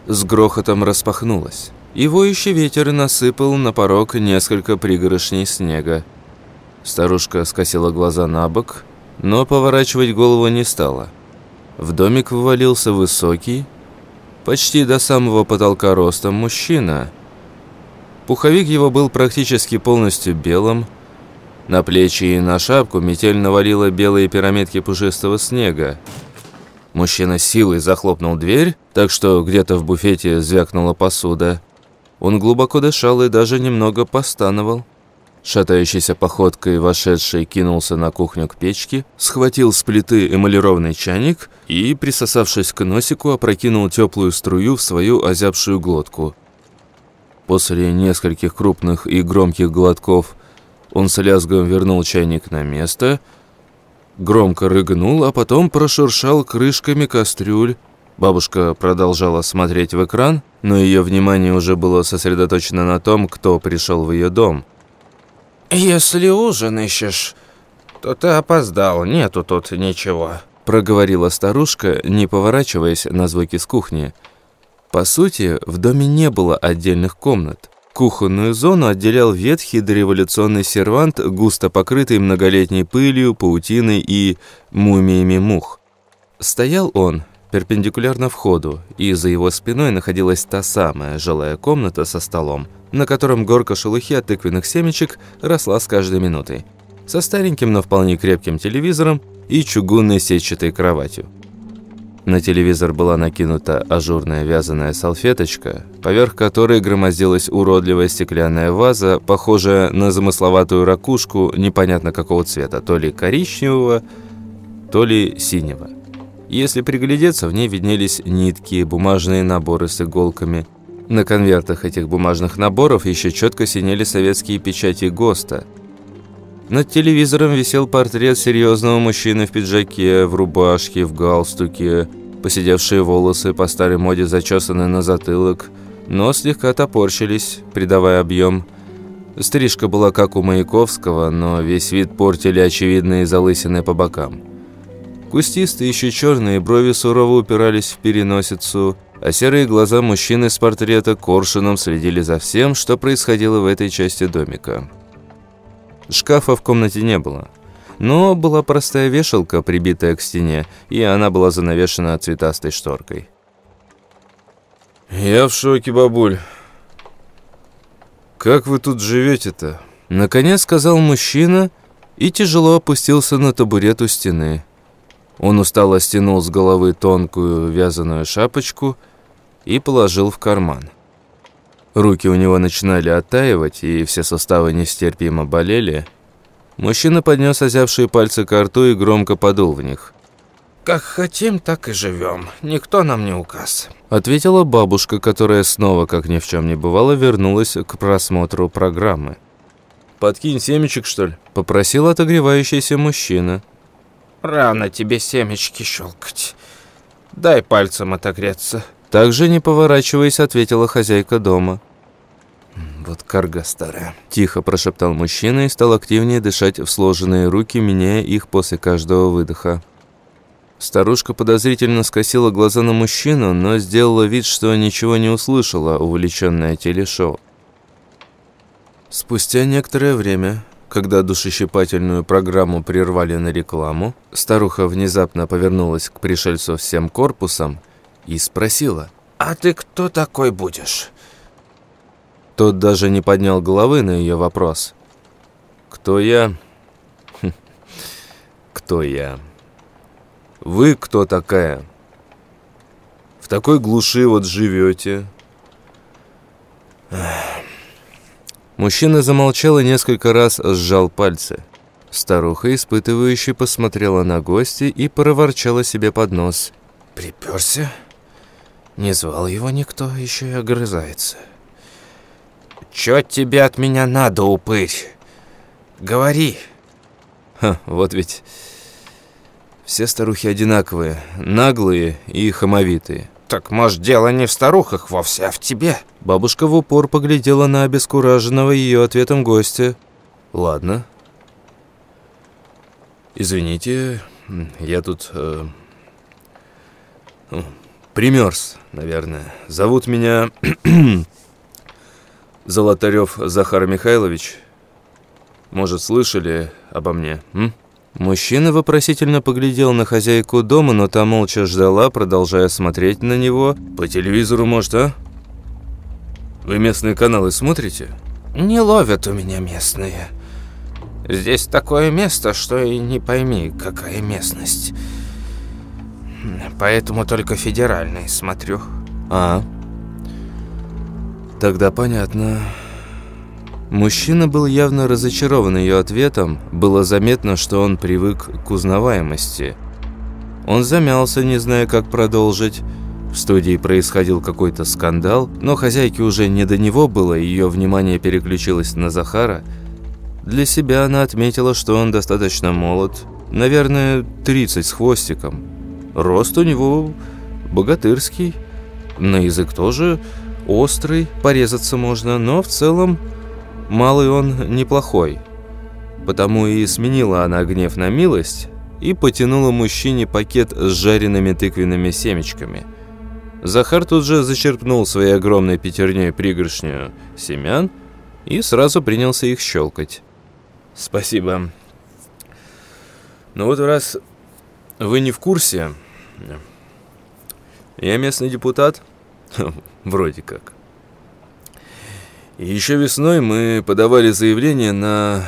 с грохотом распахнулась, и воющий ветер насыпал на порог несколько пригоршней снега. Старушка скосила глаза на бок, но поворачивать голову не стала. В домик ввалился высокий, почти до самого потолка ростом мужчина. Пуховик его был практически полностью белым. На плечи и на шапку метель навалила белые пирамидки пушистого снега. Мужчина силой захлопнул дверь, так что где-то в буфете звякнула посуда. Он глубоко дышал и даже немного постановал. Шатающейся походкой вошедший кинулся на кухню к печке, схватил с плиты эмалированный чайник и, присосавшись к носику, опрокинул теплую струю в свою озябшую глотку. После нескольких крупных и громких глотков он с лязгом вернул чайник на место, громко рыгнул, а потом прошуршал крышками кастрюль. Бабушка продолжала смотреть в экран, но ее внимание уже было сосредоточено на том, кто пришел в ее дом – «Если ужин ищешь, то ты опоздал, нету тут ничего», проговорила старушка, не поворачиваясь на звуки с кухни. По сути, в доме не было отдельных комнат. Кухонную зону отделял ветхий дореволюционный сервант, густо покрытый многолетней пылью, паутиной и мумиями мух. Стоял он перпендикулярно входу, и за его спиной находилась та самая жилая комната со столом, на котором горка шелухи от тыквенных семечек росла с каждой минутой, со стареньким, но вполне крепким телевизором и чугунной сетчатой кроватью. На телевизор была накинута ажурная вязаная салфеточка, поверх которой громоздилась уродливая стеклянная ваза, похожая на замысловатую ракушку непонятно какого цвета, то ли коричневого, то ли синего. Если приглядеться, в ней виднелись нитки, бумажные наборы с иголками. На конвертах этих бумажных наборов еще четко синели советские печати ГОСТа. Над телевизором висел портрет серьезного мужчины в пиджаке, в рубашке, в галстуке, посидевшие волосы по старой моде зачесаны на затылок, но слегка топорщились, придавая объем. Стрижка была как у Маяковского, но весь вид портили очевидные залысины по бокам. Кустистые, еще черные брови сурово упирались в переносицу, а серые глаза мужчины с портрета коршуном следили за всем, что происходило в этой части домика. Шкафа в комнате не было, но была простая вешалка, прибитая к стене, и она была занавешена цветастой шторкой. «Я в шоке, бабуль. Как вы тут живете-то?» Наконец сказал мужчина и тяжело опустился на табурет у стены. Он устало стянул с головы тонкую вязаную шапочку и положил в карман. Руки у него начинали оттаивать, и все суставы нестерпимо болели. Мужчина поднес озявшие пальцы к рту и громко подул в них. «Как хотим, так и живем. Никто нам не указ», — ответила бабушка, которая снова, как ни в чем не бывало, вернулась к просмотру программы. «Подкинь семечек, что ли?» — попросил отогревающийся мужчина. Рано тебе семечки щелкать. Дай пальцем отогреться. Также не поворачиваясь, ответила хозяйка дома. «Вот карга старая», – тихо прошептал мужчина и стал активнее дышать в сложенные руки, меняя их после каждого выдоха. Старушка подозрительно скосила глаза на мужчину, но сделала вид, что ничего не услышала, увлеченная телешоу. Спустя некоторое время, когда душещипательную программу прервали на рекламу, старуха внезапно повернулась к пришельцу всем корпусом и спросила. «А ты кто такой будешь?» Тот даже не поднял головы на ее вопрос. «Кто я?» хм. «Кто я?» Вы кто такая? В такой глуши вот живете. Мужчина замолчал и несколько раз сжал пальцы. Старуха, испытывающе посмотрела на гостя и проворчала себе под нос. «Приперся? Не звал его никто, еще и огрызается. Чё тебе от меня надо, упырь? Говори!» Ха, вот ведь все старухи одинаковые, наглые и хамовитые. Так, может, дело не в старухах вовсе, а в тебе? Бабушка в упор поглядела на обескураженного ее ответом гостя. Ладно. Извините, я тут... Э, примерз, наверное. Зовут меня... Золотарев Захар Михайлович. Может, слышали обо мне, м? Мужчина вопросительно поглядел на хозяйку дома, но та молча ждала, продолжая смотреть на него. «По телевизору, может, а? Вы местные каналы смотрите?» «Не ловят у меня местные. Здесь такое место, что и не пойми, какая местность. Поэтому только федеральные смотрю». «А, тогда понятно». Мужчина был явно разочарован ее ответом, было заметно, что он привык к узнаваемости. Он замялся, не зная, как продолжить. В студии происходил какой-то скандал, но хозяйке уже не до него было, ее внимание переключилось на Захара. Для себя она отметила, что он достаточно молод, наверное, 30 с хвостиком. Рост у него богатырский, на язык тоже острый, порезаться можно, но в целом Малый он неплохой. Потому и сменила она гнев на милость и потянула мужчине пакет с жареными тыквенными семечками. Захар тут же зачерпнул своей огромной пятерней пригоршню семян и сразу принялся их щелкать. «Спасибо. Ну вот раз вы не в курсе, я местный депутат, вроде как. Еще весной мы подавали заявление на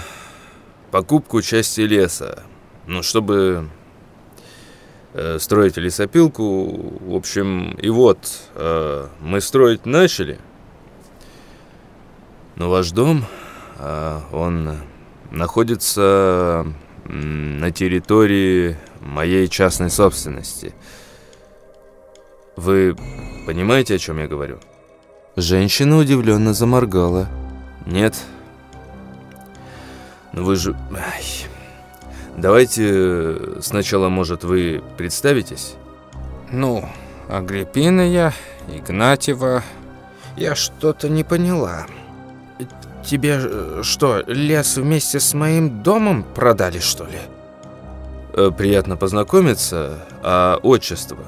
покупку части леса. Ну, чтобы э, строить лесопилку. В общем, и вот, э, мы строить начали. Но ваш дом, э, он находится на территории моей частной собственности. Вы понимаете, о чем я говорю? Женщина удивленно заморгала. «Нет. Ну вы же... Ай. Давайте сначала, может, вы представитесь?» «Ну, Агриппина я, Игнатьева. Я что-то не поняла. Тебе э, что, лес вместе с моим домом продали, что ли?» э, «Приятно познакомиться. А отчество?»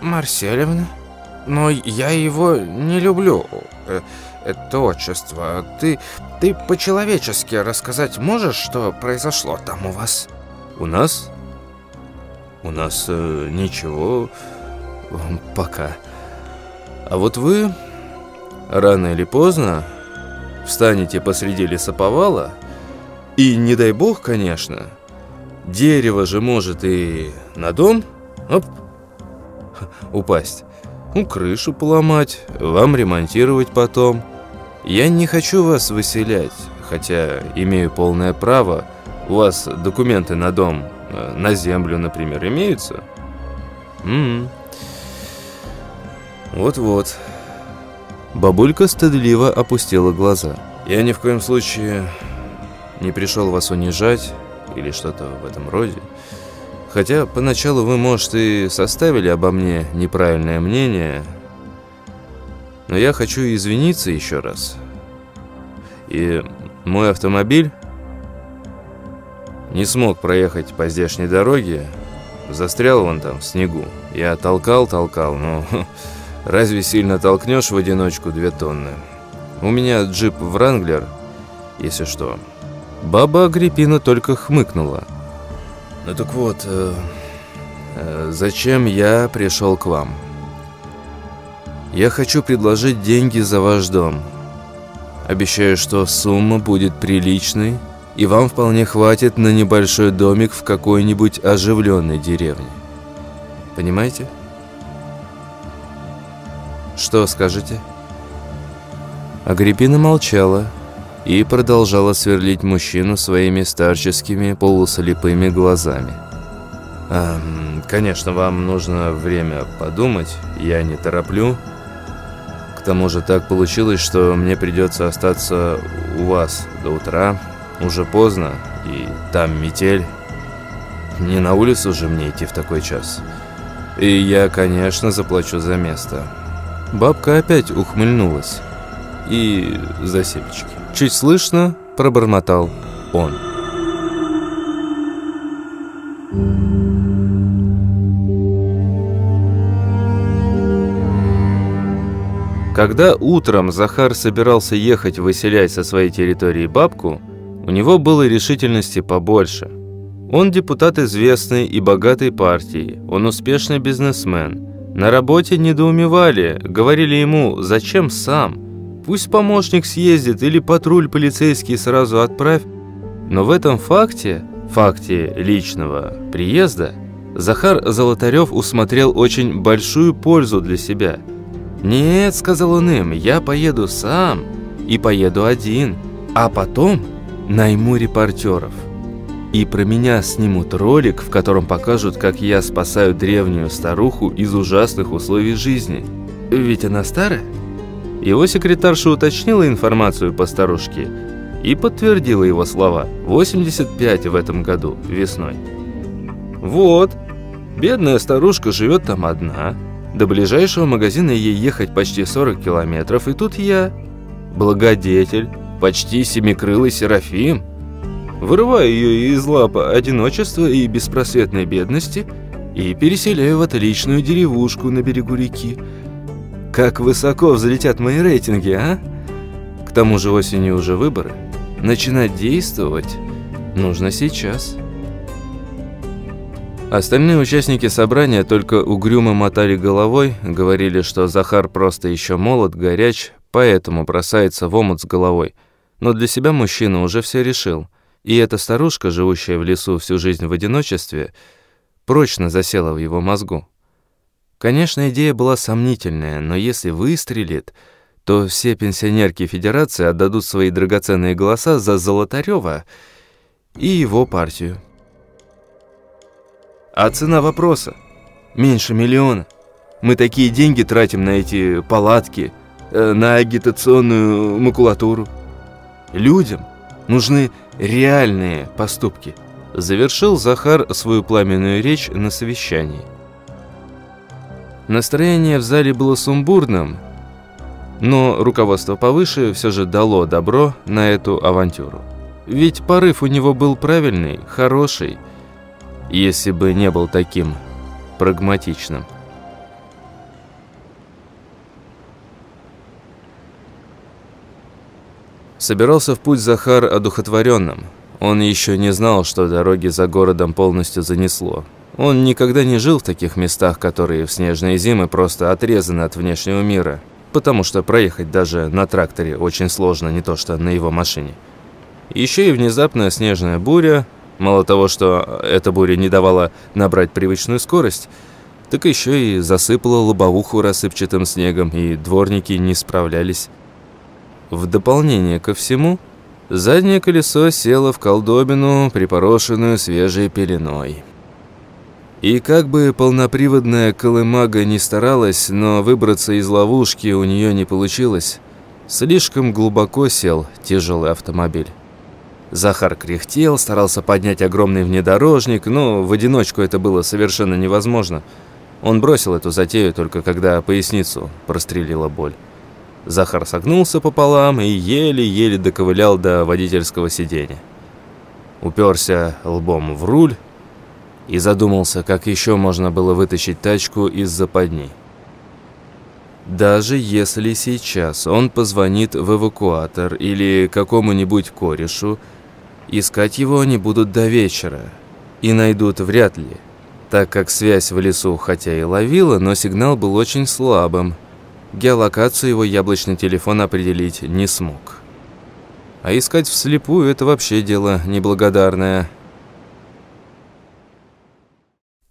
«Марселевна». Но я его не люблю. Э, это отчество. Ты, ты по-человечески рассказать можешь, что произошло там у вас? У нас? У нас э, ничего. Пока. А вот вы рано или поздно встанете посреди лесоповала и, не дай бог, конечно, дерево же может и на дом оп, упасть. Ну, крышу поломать, вам ремонтировать потом. Я не хочу вас выселять, хотя имею полное право. У вас документы на дом, э, на землю, например, имеются? М-м. Вот-вот. Бабулька стыдливо опустила глаза. Я ни в коем случае не пришел вас унижать или что-то в этом роде. Хотя поначалу вы, может, и составили обо мне неправильное мнение, но я хочу извиниться еще раз. И мой автомобиль не смог проехать по здешней дороге, застрял вон там, в снегу. Я толкал, толкал, но разве сильно толкнешь в одиночку две тонны? У меня джип Вранглер, если что. Баба Агриппина только хмыкнула. Ну так вот, э, э, зачем я пришел к вам? Я хочу предложить деньги за ваш дом. Обещаю, что сумма будет приличной, и вам вполне хватит на небольшой домик в какой-нибудь оживленной деревне. Понимаете? Что скажете? Агриппина молчала и продолжала сверлить мужчину своими старческими полуслепыми глазами. «Эм, «Конечно, вам нужно время подумать, я не тороплю. К тому же так получилось, что мне придется остаться у вас до утра». Уже поздно, и там метель. Не на улицу же мне идти в такой час. И я, конечно, заплачу за место. Бабка опять ухмыльнулась. И за семечки. Чуть слышно пробормотал он. Когда утром Захар собирался ехать выселять со своей территории бабку, у него было решительности побольше. Он депутат известной и богатой партии, он успешный бизнесмен. На работе недоумевали, говорили ему «зачем сам?». Пусть помощник съездит или патруль полицейский сразу отправь. Но в этом факте, факте личного приезда, Захар Золотарев усмотрел очень большую пользу для себя. «Нет», — сказал он им, — «я поеду сам и поеду один, а потом Найму репортеров. И про меня снимут ролик, в котором покажут, как я спасаю древнюю старуху из ужасных условий жизни. Ведь она старая? Его секретарша уточнила информацию по старушке и подтвердила его слова. 85 в этом году, весной. Вот, бедная старушка живет там одна. До ближайшего магазина ей ехать почти 40 километров, и тут я, благодетель, почти семикрылый Серафим. Вырываю ее из лап одиночества и беспросветной бедности и переселяю в отличную деревушку на берегу реки. Как высоко взлетят мои рейтинги, а? К тому же осенью уже выборы. Начинать действовать нужно сейчас. Остальные участники собрания только угрюмо мотали головой, говорили, что Захар просто еще молод, горяч, поэтому бросается в омут с головой – но для себя мужчина уже все решил. И эта старушка, живущая в лесу всю жизнь в одиночестве, прочно засела в его мозгу. Конечно, идея была сомнительная, но если выстрелит, то все пенсионерки Федерации отдадут свои драгоценные голоса за Золотарева и его партию. А цена вопроса? Меньше миллиона. Мы такие деньги тратим на эти палатки, э, на агитационную макулатуру. Людям нужны реальные поступки. Завершил Захар свою пламенную речь на совещании. Настроение в зале было сумбурным, но руководство повыше все же дало добро на эту авантюру. Ведь порыв у него был правильный, хороший, если бы не был таким прагматичным. Собирался в путь Захар одухотворенным. Он еще не знал, что дороги за городом полностью занесло. Он никогда не жил в таких местах, которые в снежные зимы просто отрезаны от внешнего мира, потому что проехать даже на тракторе очень сложно, не то что на его машине. Еще и внезапная снежная буря, мало того, что эта буря не давала набрать привычную скорость, так еще и засыпала лобовуху рассыпчатым снегом, и дворники не справлялись. В дополнение ко всему, заднее колесо село в колдобину, припорошенную свежей пеленой. И как бы полноприводная колымага не старалась, но выбраться из ловушки у нее не получилось. Слишком глубоко сел тяжелый автомобиль. Захар кряхтел, старался поднять огромный внедорожник, но в одиночку это было совершенно невозможно. Он бросил эту затею только когда поясницу прострелила боль. Захар согнулся пополам и еле-еле доковылял до водительского сиденья. Уперся лбом в руль и задумался, как еще можно было вытащить тачку из западни. Даже если сейчас он позвонит в эвакуатор или какому-нибудь корешу, искать его они будут до вечера и найдут вряд ли, так как связь в лесу хотя и ловила, но сигнал был очень слабым. Геолокацию его яблочный телефон определить не смог. А искать вслепую – это вообще дело неблагодарное.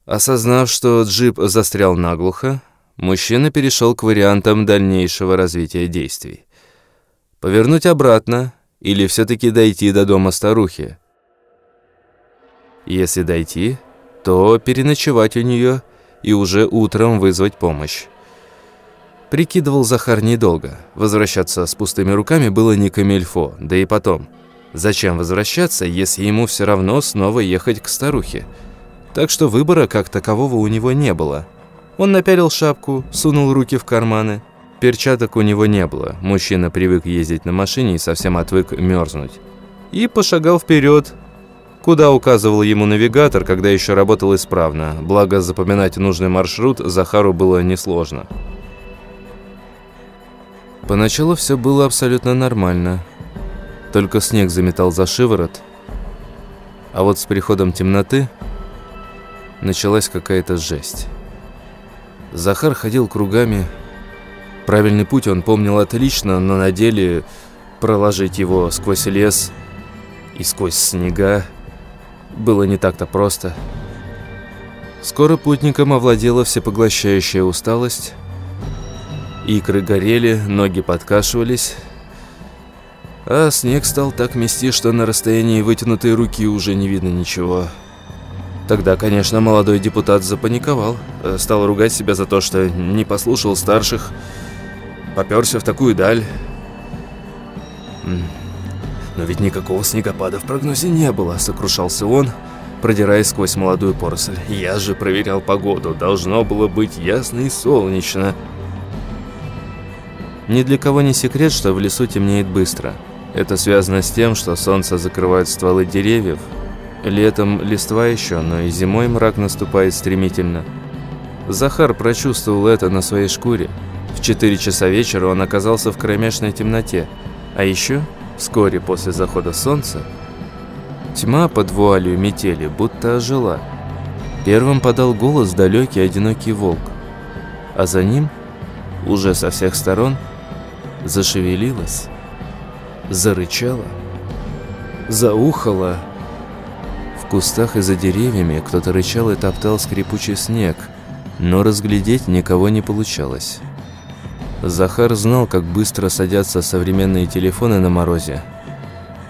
Осознав, что джип застрял наглухо, мужчина перешел к вариантам дальнейшего развития действий. Повернуть обратно или все-таки дойти до дома старухи. Если дойти, то переночевать у нее и уже утром вызвать помощь. Прикидывал Захар недолго. Возвращаться с пустыми руками было не камельфо, да и потом. Зачем возвращаться, если ему все равно снова ехать к старухе? Так что выбора как такового у него не было. Он напялил шапку, сунул руки в карманы. Перчаток у него не было. Мужчина привык ездить на машине и совсем отвык мерзнуть. И пошагал вперед, куда указывал ему навигатор, когда еще работал исправно. Благо, запоминать нужный маршрут Захару было несложно. Поначалу все было абсолютно нормально. Только снег заметал за шиворот. А вот с приходом темноты началась какая-то жесть. Захар ходил кругами. Правильный путь он помнил отлично, но на деле проложить его сквозь лес и сквозь снега было не так-то просто. Скоро путникам овладела всепоглощающая усталость, Икры горели, ноги подкашивались, а снег стал так мести, что на расстоянии вытянутой руки уже не видно ничего. Тогда, конечно, молодой депутат запаниковал, стал ругать себя за то, что не послушал старших, попёрся в такую даль. Но ведь никакого снегопада в прогнозе не было, сокрушался он, продираясь сквозь молодую поросль. Я же проверял погоду, должно было быть ясно и солнечно. Ни для кого не секрет, что в лесу темнеет быстро. Это связано с тем, что солнце закрывает стволы деревьев. Летом листва еще, но и зимой мрак наступает стремительно. Захар прочувствовал это на своей шкуре. В 4 часа вечера он оказался в кромешной темноте. А еще, вскоре после захода солнца, тьма под вуалью метели будто ожила. Первым подал голос далекий одинокий волк. А за ним, уже со всех сторон, зашевелилась, зарычала, заухала. В кустах и за деревьями кто-то рычал и топтал скрипучий снег, но разглядеть никого не получалось. Захар знал, как быстро садятся современные телефоны на морозе.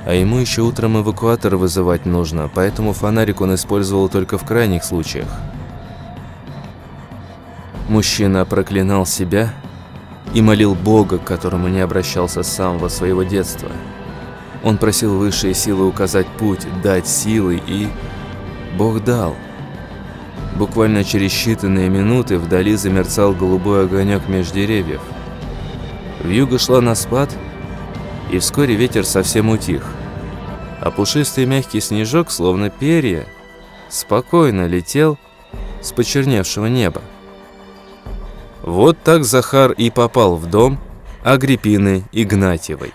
А ему еще утром эвакуатор вызывать нужно, поэтому фонарик он использовал только в крайних случаях. Мужчина проклинал себя и молил Бога, к которому не обращался с самого своего детства. Он просил высшие силы указать путь, дать силы, и Бог дал. Буквально через считанные минуты вдали замерцал голубой огонек меж деревьев. Вьюга шла на спад, и вскоре ветер совсем утих. А пушистый мягкий снежок, словно перья, спокойно летел с почерневшего неба. Вот так Захар и попал в дом Агриппины Игнатьевой.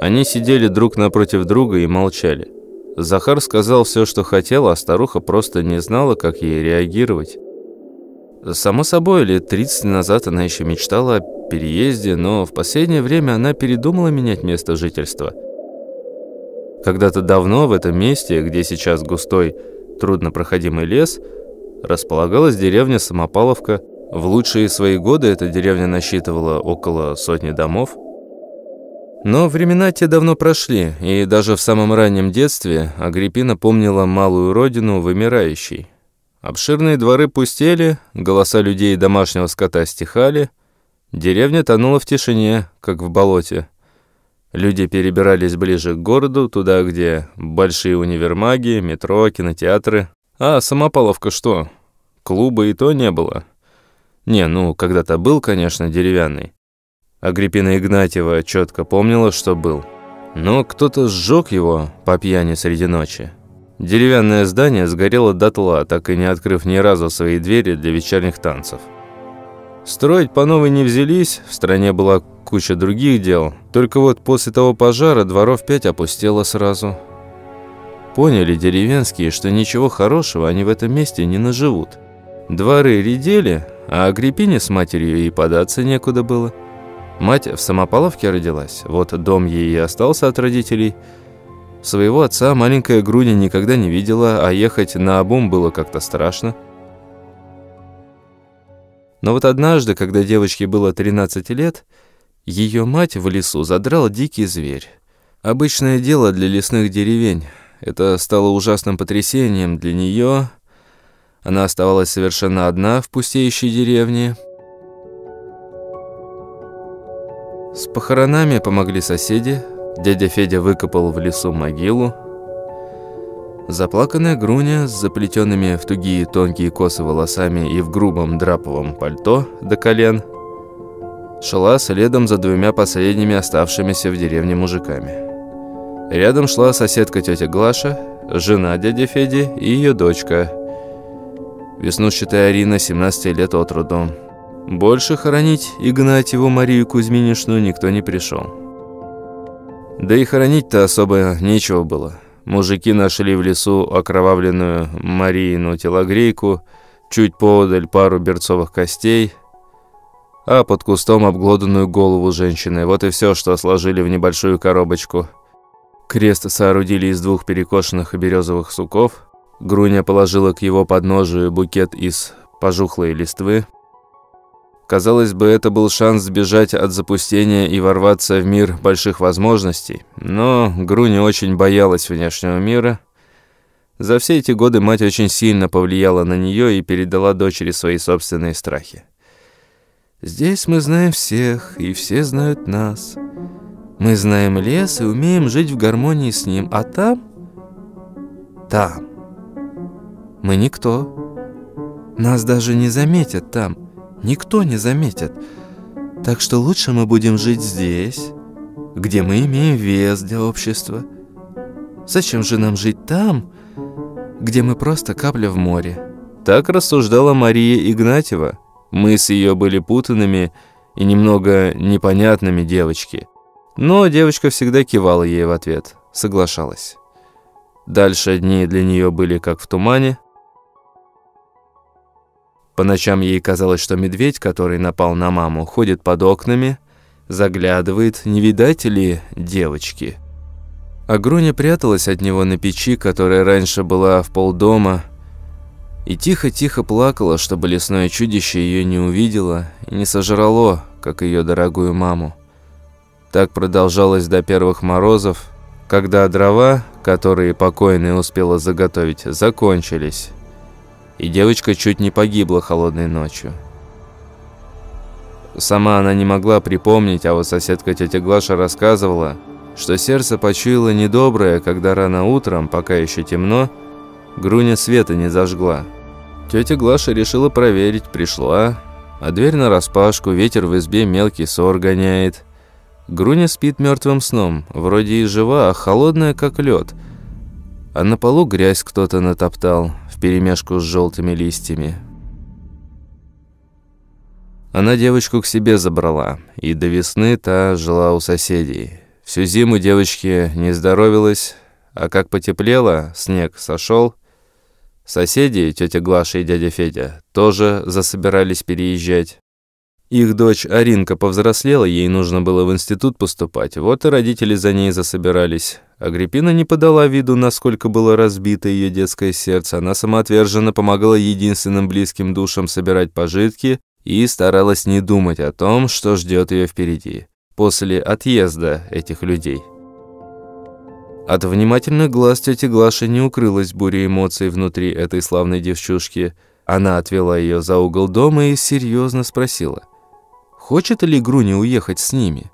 Они сидели друг напротив друга и молчали. Захар сказал все, что хотел, а старуха просто не знала, как ей реагировать. Само собой, лет 30 назад она еще мечтала о переезде, но в последнее время она передумала менять место жительства – когда-то давно в этом месте, где сейчас густой, труднопроходимый лес, располагалась деревня Самопаловка. В лучшие свои годы эта деревня насчитывала около сотни домов. Но времена те давно прошли, и даже в самом раннем детстве Агриппина помнила малую родину вымирающей. Обширные дворы пустели, голоса людей и домашнего скота стихали, деревня тонула в тишине, как в болоте. Люди перебирались ближе к городу, туда, где большие универмаги, метро, кинотеатры. А Самопаловка что? Клуба и то не было. Не, ну, когда-то был, конечно, деревянный. Агриппина Игнатьева четко помнила, что был. Но кто-то сжег его по пьяни среди ночи. Деревянное здание сгорело дотла, так и не открыв ни разу свои двери для вечерних танцев. Строить по новой не взялись, в стране была куча других дел. Только вот после того пожара дворов пять опустело сразу. Поняли деревенские, что ничего хорошего они в этом месте не наживут. Дворы редели, а Агриппине с матерью и податься некуда было. Мать в Самополовке родилась, вот дом ей и остался от родителей. Своего отца маленькая Груня никогда не видела, а ехать на обум было как-то страшно. Но вот однажды, когда девочке было 13 лет, ее мать в лесу задрал дикий зверь. Обычное дело для лесных деревень. Это стало ужасным потрясением для нее. Она оставалась совершенно одна в пустеющей деревне. С похоронами помогли соседи. Дядя Федя выкопал в лесу могилу. Заплаканная Груня с заплетенными в тугие тонкие косы волосами и в грубом драповом пальто до колен шла следом за двумя последними оставшимися в деревне мужиками. Рядом шла соседка тетя Глаша, жена дяди Феди и ее дочка, веснушчатая Арина, 17 лет от роду. Больше хоронить Игнатьеву Марию Кузьминишну никто не пришел. Да и хоронить-то особо нечего было. Мужики нашли в лесу окровавленную Марину телогрейку, чуть подаль пару берцовых костей, а под кустом обглоданную голову женщины. Вот и все, что сложили в небольшую коробочку. Крест соорудили из двух перекошенных березовых суков. Груня положила к его подножию букет из пожухлой листвы. Казалось бы, это был шанс сбежать от запустения и ворваться в мир больших возможностей. Но Груня очень боялась внешнего мира. За все эти годы мать очень сильно повлияла на нее и передала дочери свои собственные страхи. «Здесь мы знаем всех, и все знают нас. Мы знаем лес и умеем жить в гармонии с ним, а там... Там... Мы никто. Нас даже не заметят там» никто не заметит. Так что лучше мы будем жить здесь, где мы имеем вес для общества. Зачем же нам жить там, где мы просто капля в море? Так рассуждала Мария Игнатьева. Мы с ее были путанными и немного непонятными девочки. Но девочка всегда кивала ей в ответ, соглашалась. Дальше дни для нее были как в тумане, по ночам ей казалось, что медведь, который напал на маму, ходит под окнами, заглядывает, не видать ли девочки. А Груня пряталась от него на печи, которая раньше была в полдома, и тихо-тихо плакала, чтобы лесное чудище ее не увидело и не сожрало, как ее дорогую маму. Так продолжалось до первых морозов, когда дрова, которые покойная успела заготовить, закончились и девочка чуть не погибла холодной ночью. Сама она не могла припомнить, а вот соседка тетя Глаша рассказывала, что сердце почуяло недоброе, когда рано утром, пока еще темно, Груня света не зажгла. Тетя Глаша решила проверить, пришла, а дверь нараспашку, ветер в избе мелкий сор гоняет. Груня спит мертвым сном, вроде и жива, а холодная, как лед. А на полу грязь кто-то натоптал, вперемешку с желтыми листьями. Она девочку к себе забрала, и до весны та жила у соседей. Всю зиму девочке не здоровилась, а как потеплело, снег сошел. Соседи, тетя Глаша и дядя Федя, тоже засобирались переезжать. Их дочь Аринка повзрослела, ей нужно было в институт поступать. Вот и родители за ней засобирались. Агриппина не подала виду, насколько было разбито ее детское сердце. Она самоотверженно помогала единственным близким душам собирать пожитки и старалась не думать о том, что ждет ее впереди, после отъезда этих людей. От внимательных глаз тети Глаши не укрылась буря эмоций внутри этой славной девчушки. Она отвела ее за угол дома и серьезно спросила – Хочет ли Груня уехать с ними?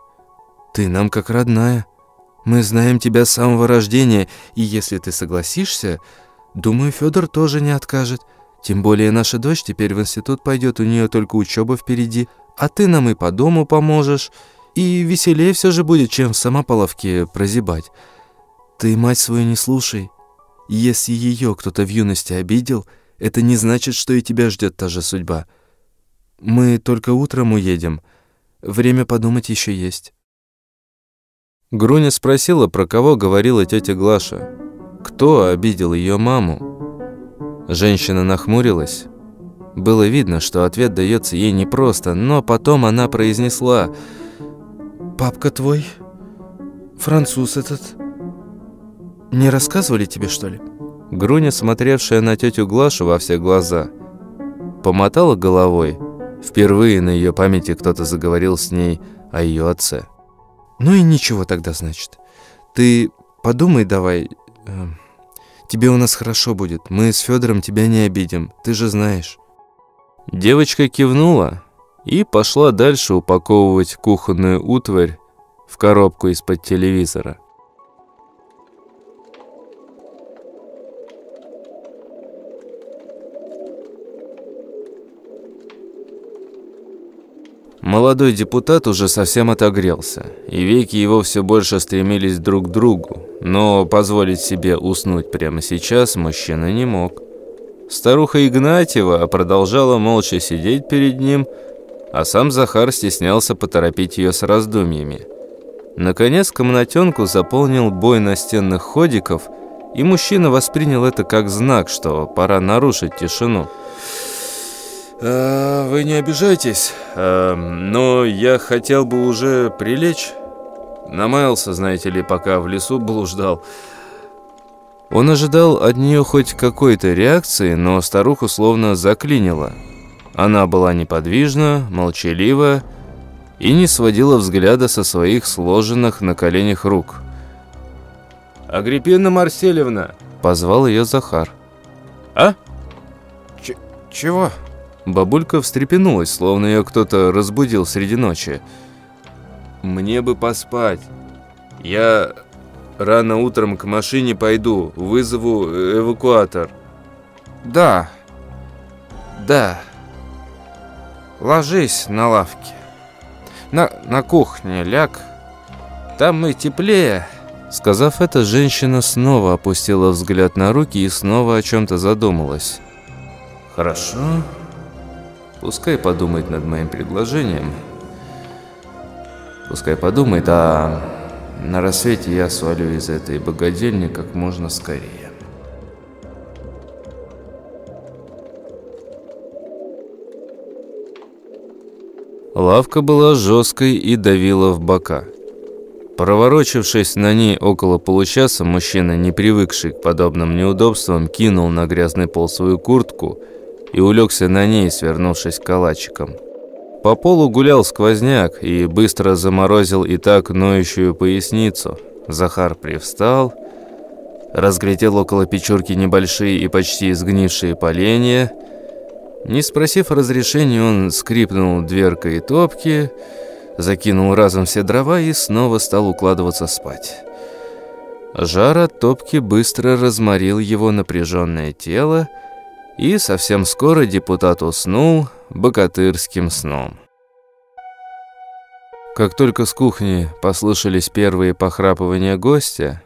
Ты нам как родная. Мы знаем тебя с самого рождения, и если ты согласишься, думаю, Федор тоже не откажет. Тем более наша дочь теперь в институт пойдет, у нее только учеба впереди, а ты нам и по дому поможешь, И веселее все же будет, чем сама по лавке прозябать. Ты мать свою не слушай. Если ее кто-то в юности обидел, это не значит, что и тебя ждет та же судьба. Мы только утром уедем. Время подумать еще есть». Груня спросила, про кого говорила тетя Глаша. Кто обидел ее маму? Женщина нахмурилась. Было видно, что ответ дается ей непросто, но потом она произнесла «Папка твой, француз этот, не рассказывали тебе, что ли?» Груня, смотревшая на тетю Глашу во все глаза, помотала головой. Впервые на ее памяти кто-то заговорил с ней о ее отце. «Ну и ничего тогда, значит. Ты подумай давай. Э, тебе у нас хорошо будет. Мы с Федором тебя не обидим, ты же знаешь». Девочка кивнула и пошла дальше упаковывать кухонную утварь в коробку из-под телевизора. Молодой депутат уже совсем отогрелся, и веки его все больше стремились друг к другу, но позволить себе уснуть прямо сейчас мужчина не мог. Старуха Игнатьева продолжала молча сидеть перед ним, а сам Захар стеснялся поторопить ее с раздумьями. Наконец комнатенку заполнил бой настенных ходиков, и мужчина воспринял это как знак, что пора нарушить тишину. А, «Вы не обижайтесь, а, но я хотел бы уже прилечь. Намаялся, знаете ли, пока в лесу блуждал». Он ожидал от нее хоть какой-то реакции, но старуху словно заклинило. Она была неподвижна, молчалива и не сводила взгляда со своих сложенных на коленях рук. «Агриппина Марселевна!» – позвал ее Захар. «А? Ч чего?» Бабулька встрепенулась, словно ее кто-то разбудил среди ночи. «Мне бы поспать. Я рано утром к машине пойду, вызову эвакуатор». «Да, да. Ложись на лавке. На, на кухне ляг. Там и теплее». Сказав это, женщина снова опустила взгляд на руки и снова о чем-то задумалась. «Хорошо». Пускай подумает над моим предложением. Пускай подумает, а на рассвете я свалю из этой богадельни как можно скорее. Лавка была жесткой и давила в бока. Проворочившись на ней около получаса, мужчина, не привыкший к подобным неудобствам, кинул на грязный пол свою куртку и улегся на ней, свернувшись калачиком. По полу гулял сквозняк и быстро заморозил и так ноющую поясницу. Захар привстал, разглядел около печурки небольшие и почти сгнившие поленья. Не спросив разрешения, он скрипнул дверкой топки, закинул разом все дрова и снова стал укладываться спать. Жар от топки быстро разморил его напряженное тело, и совсем скоро депутат уснул богатырским сном. Как только с кухни послышались первые похрапывания гостя,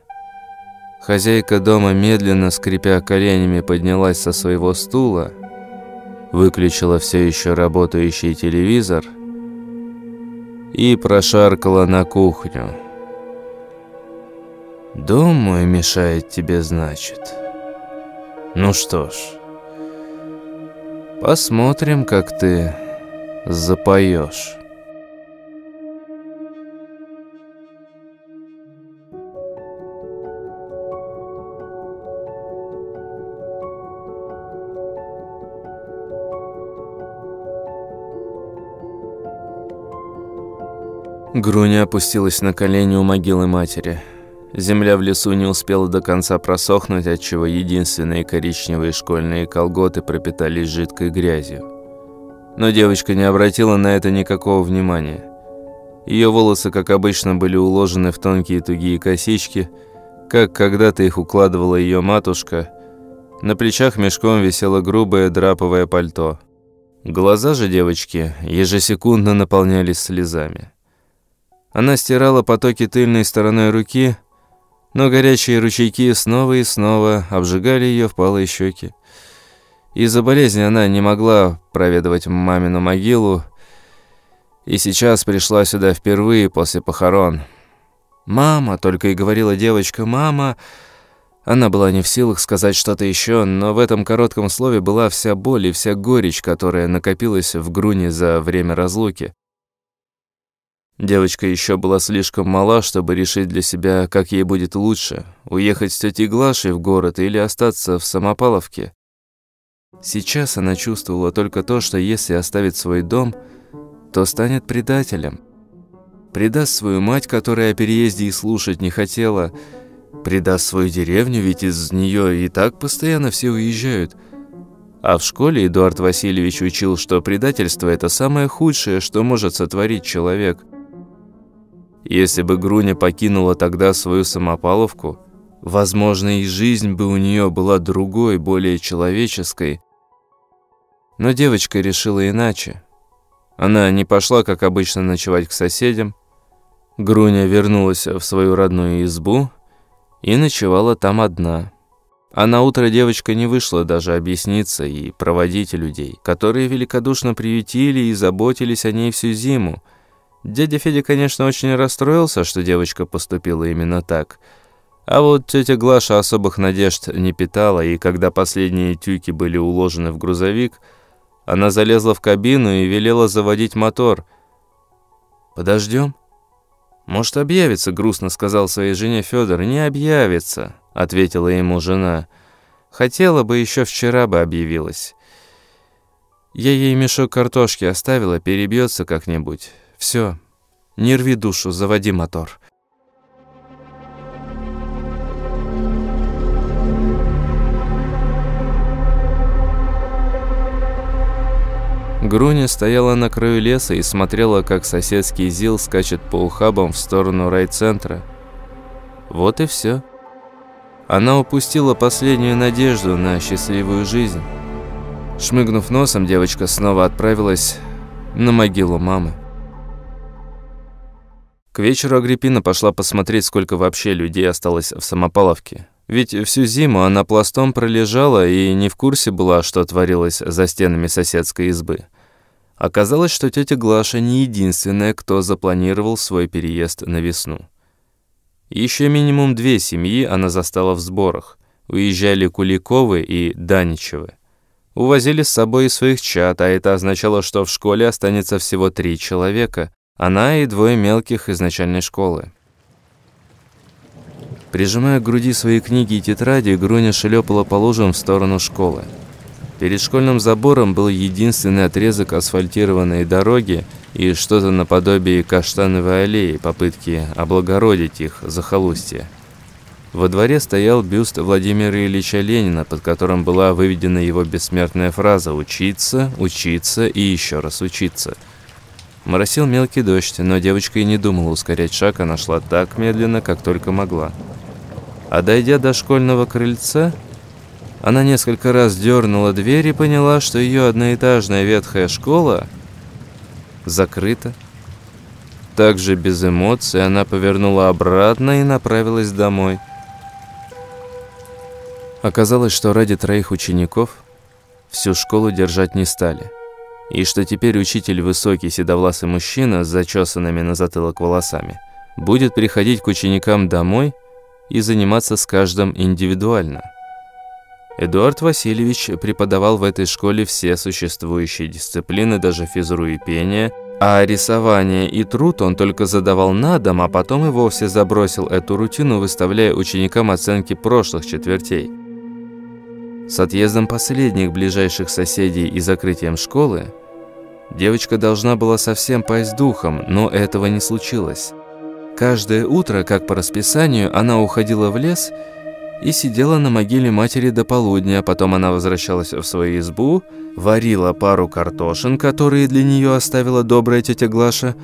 хозяйка дома, медленно скрипя коленями, поднялась со своего стула, выключила все еще работающий телевизор и прошаркала на кухню. «Дом мой мешает тебе, значит? Ну что ж...» Посмотрим, как ты запоешь. Груня опустилась на колени у могилы матери. Земля в лесу не успела до конца просохнуть, отчего единственные коричневые школьные колготы пропитались жидкой грязью. Но девочка не обратила на это никакого внимания. Ее волосы, как обычно, были уложены в тонкие тугие косички, как когда-то их укладывала ее матушка. На плечах мешком висело грубое драповое пальто. Глаза же девочки ежесекундно наполнялись слезами. Она стирала потоки тыльной стороной руки, но горячие ручейки снова и снова обжигали ее впалые щеки. Из-за болезни она не могла проведывать мамину могилу, и сейчас пришла сюда впервые после похорон. «Мама», — только и говорила девочка, «мама». Она была не в силах сказать что-то еще, но в этом коротком слове была вся боль и вся горечь, которая накопилась в груне за время разлуки. Девочка еще была слишком мала, чтобы решить для себя, как ей будет лучше, уехать с тетей Глашей в город или остаться в Самопаловке. Сейчас она чувствовала только то, что если оставит свой дом, то станет предателем. Предаст свою мать, которая о переезде и слушать не хотела, предаст свою деревню, ведь из нее и так постоянно все уезжают. А в школе Эдуард Васильевич учил, что предательство – это самое худшее, что может сотворить человек – если бы Груня покинула тогда свою самопаловку, возможно, и жизнь бы у нее была другой, более человеческой. Но девочка решила иначе. Она не пошла, как обычно, ночевать к соседям. Груня вернулась в свою родную избу и ночевала там одна. А на утро девочка не вышла даже объясниться и проводить людей, которые великодушно приютили и заботились о ней всю зиму, Дядя Федя, конечно, очень расстроился, что девочка поступила именно так. А вот тетя Глаша особых надежд не питала, и когда последние тюки были уложены в грузовик, она залезла в кабину и велела заводить мотор. «Подождем?» «Может, объявится», — грустно сказал своей жене Федор. «Не объявится», — ответила ему жена. «Хотела бы, еще вчера бы объявилась. Я ей мешок картошки оставила, перебьется как-нибудь». Все, не рви душу, заводи мотор. Груня стояла на краю леса и смотрела, как соседский ЗИЛ скачет по ухабам в сторону райцентра. Вот и все. Она упустила последнюю надежду на счастливую жизнь. Шмыгнув носом, девочка снова отправилась на могилу мамы. К вечеру Агриппина пошла посмотреть, сколько вообще людей осталось в Самопаловке. Ведь всю зиму она пластом пролежала и не в курсе была, что творилось за стенами соседской избы. Оказалось, что тетя Глаша не единственная, кто запланировал свой переезд на весну. Еще минимум две семьи она застала в сборах. Уезжали Куликовы и Даничевы. Увозили с собой и своих чат, а это означало, что в школе останется всего три человека, она и двое мелких из начальной школы. Прижимая к груди свои книги и тетради, Груня шлепала по лужам в сторону школы. Перед школьным забором был единственный отрезок асфальтированной дороги и что-то наподобие каштановой аллеи, попытки облагородить их захолустье. Во дворе стоял бюст Владимира Ильича Ленина, под которым была выведена его бессмертная фраза «Учиться, учиться и еще раз учиться». Моросил мелкий дождь, но девочка и не думала ускорять шаг, она шла так медленно, как только могла. А дойдя до школьного крыльца, она несколько раз дернула дверь и поняла, что ее одноэтажная ветхая школа закрыта. Также без эмоций она повернула обратно и направилась домой. Оказалось, что ради троих учеников всю школу держать не стали и что теперь учитель высокий седовласый мужчина с зачесанными на затылок волосами будет приходить к ученикам домой и заниматься с каждым индивидуально. Эдуард Васильевич преподавал в этой школе все существующие дисциплины, даже физру и пение, а рисование и труд он только задавал на дом, а потом и вовсе забросил эту рутину, выставляя ученикам оценки прошлых четвертей. С отъездом последних ближайших соседей и закрытием школы девочка должна была совсем пасть духом, но этого не случилось. Каждое утро, как по расписанию, она уходила в лес и сидела на могиле матери до полудня, потом она возвращалась в свою избу, варила пару картошин, которые для нее оставила добрая тетя Глаша,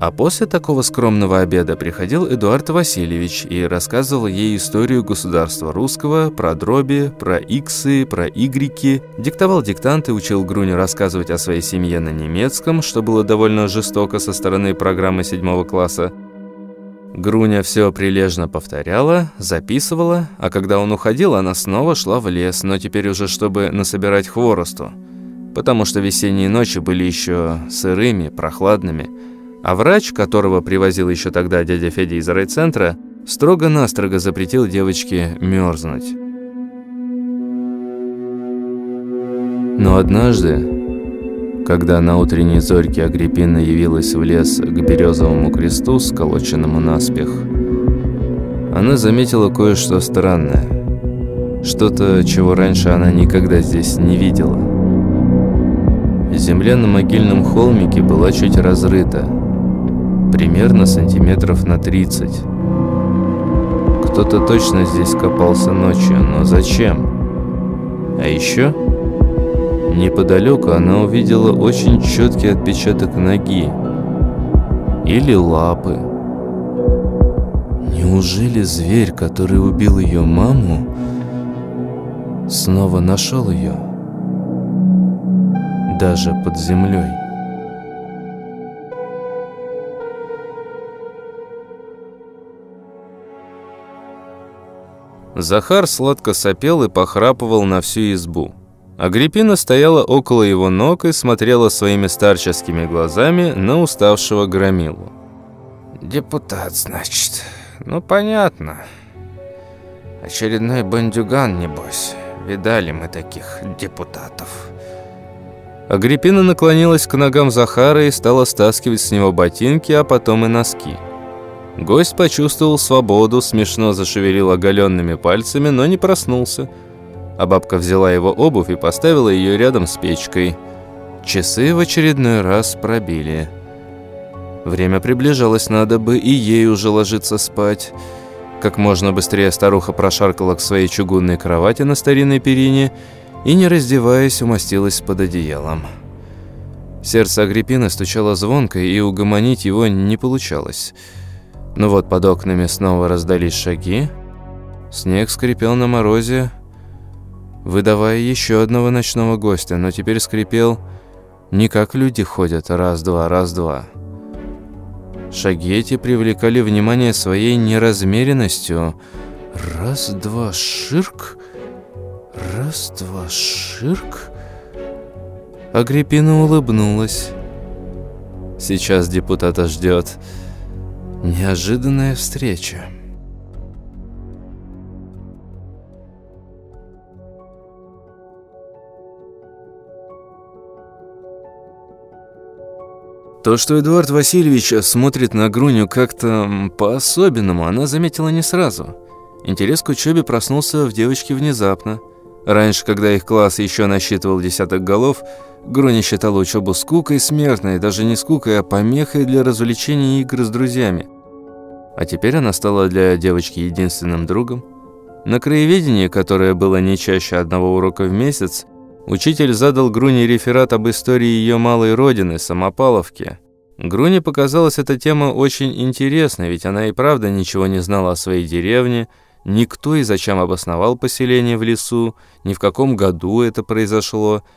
А после такого скромного обеда приходил Эдуард Васильевич и рассказывал ей историю государства русского, про дроби, про иксы, про игреки, диктовал диктанты, учил Груню рассказывать о своей семье на немецком, что было довольно жестоко со стороны программы седьмого класса. Груня все прилежно повторяла, записывала, а когда он уходил, она снова шла в лес, но теперь уже чтобы насобирать хворосту, потому что весенние ночи были еще сырыми, прохладными, а врач, которого привозил еще тогда дядя Федя из райцентра, строго-настрого запретил девочке мерзнуть. Но однажды, когда на утренней зорьке Агриппина явилась в лес к березовому кресту, сколоченному наспех, она заметила кое-что странное. Что-то, чего раньше она никогда здесь не видела. Земля на могильном холмике была чуть разрыта, примерно сантиметров на 30. Кто-то точно здесь копался ночью, но зачем? А еще, неподалеку она увидела очень четкий отпечаток ноги или лапы. Неужели зверь, который убил ее маму, снова нашел ее? Даже под землей. Захар сладко сопел и похрапывал на всю избу. Агриппина стояла около его ног и смотрела своими старческими глазами на уставшего громилу. «Депутат, значит. Ну, понятно. Очередной бандюган, небось. Видали мы таких депутатов». Агриппина наклонилась к ногам Захара и стала стаскивать с него ботинки, а потом и носки. Гость почувствовал свободу, смешно зашевелил оголенными пальцами, но не проснулся. А бабка взяла его обувь и поставила ее рядом с печкой. Часы в очередной раз пробили. Время приближалось, надо бы и ей уже ложиться спать. Как можно быстрее старуха прошаркала к своей чугунной кровати на старинной перине и, не раздеваясь, умостилась под одеялом. Сердце Агриппины стучало звонко, и угомонить его не получалось. Ну вот под окнами снова раздались шаги. Снег скрипел на морозе, выдавая еще одного ночного гостя, но теперь скрипел не как люди ходят, раз-два, раз-два. Шаги эти привлекали внимание своей неразмеренностью. Раз-два, ширк, раз-два, ширк. Агриппина улыбнулась. Сейчас депутата ждет Неожиданная встреча. То, что Эдуард Васильевич смотрит на Груню как-то по-особенному, она заметила не сразу. Интерес к учебе проснулся в девочке внезапно. Раньше, когда их класс еще насчитывал десяток голов, Груня считала учебу скукой смертной, даже не скукой, а помехой для развлечений и игр с друзьями. А теперь она стала для девочки единственным другом. На краеведении, которое было не чаще одного урока в месяц, учитель задал Груне реферат об истории ее малой родины, Самопаловки. Груне показалась эта тема очень интересной, ведь она и правда ничего не знала о своей деревне, никто и зачем обосновал поселение в лесу, ни в каком году это произошло –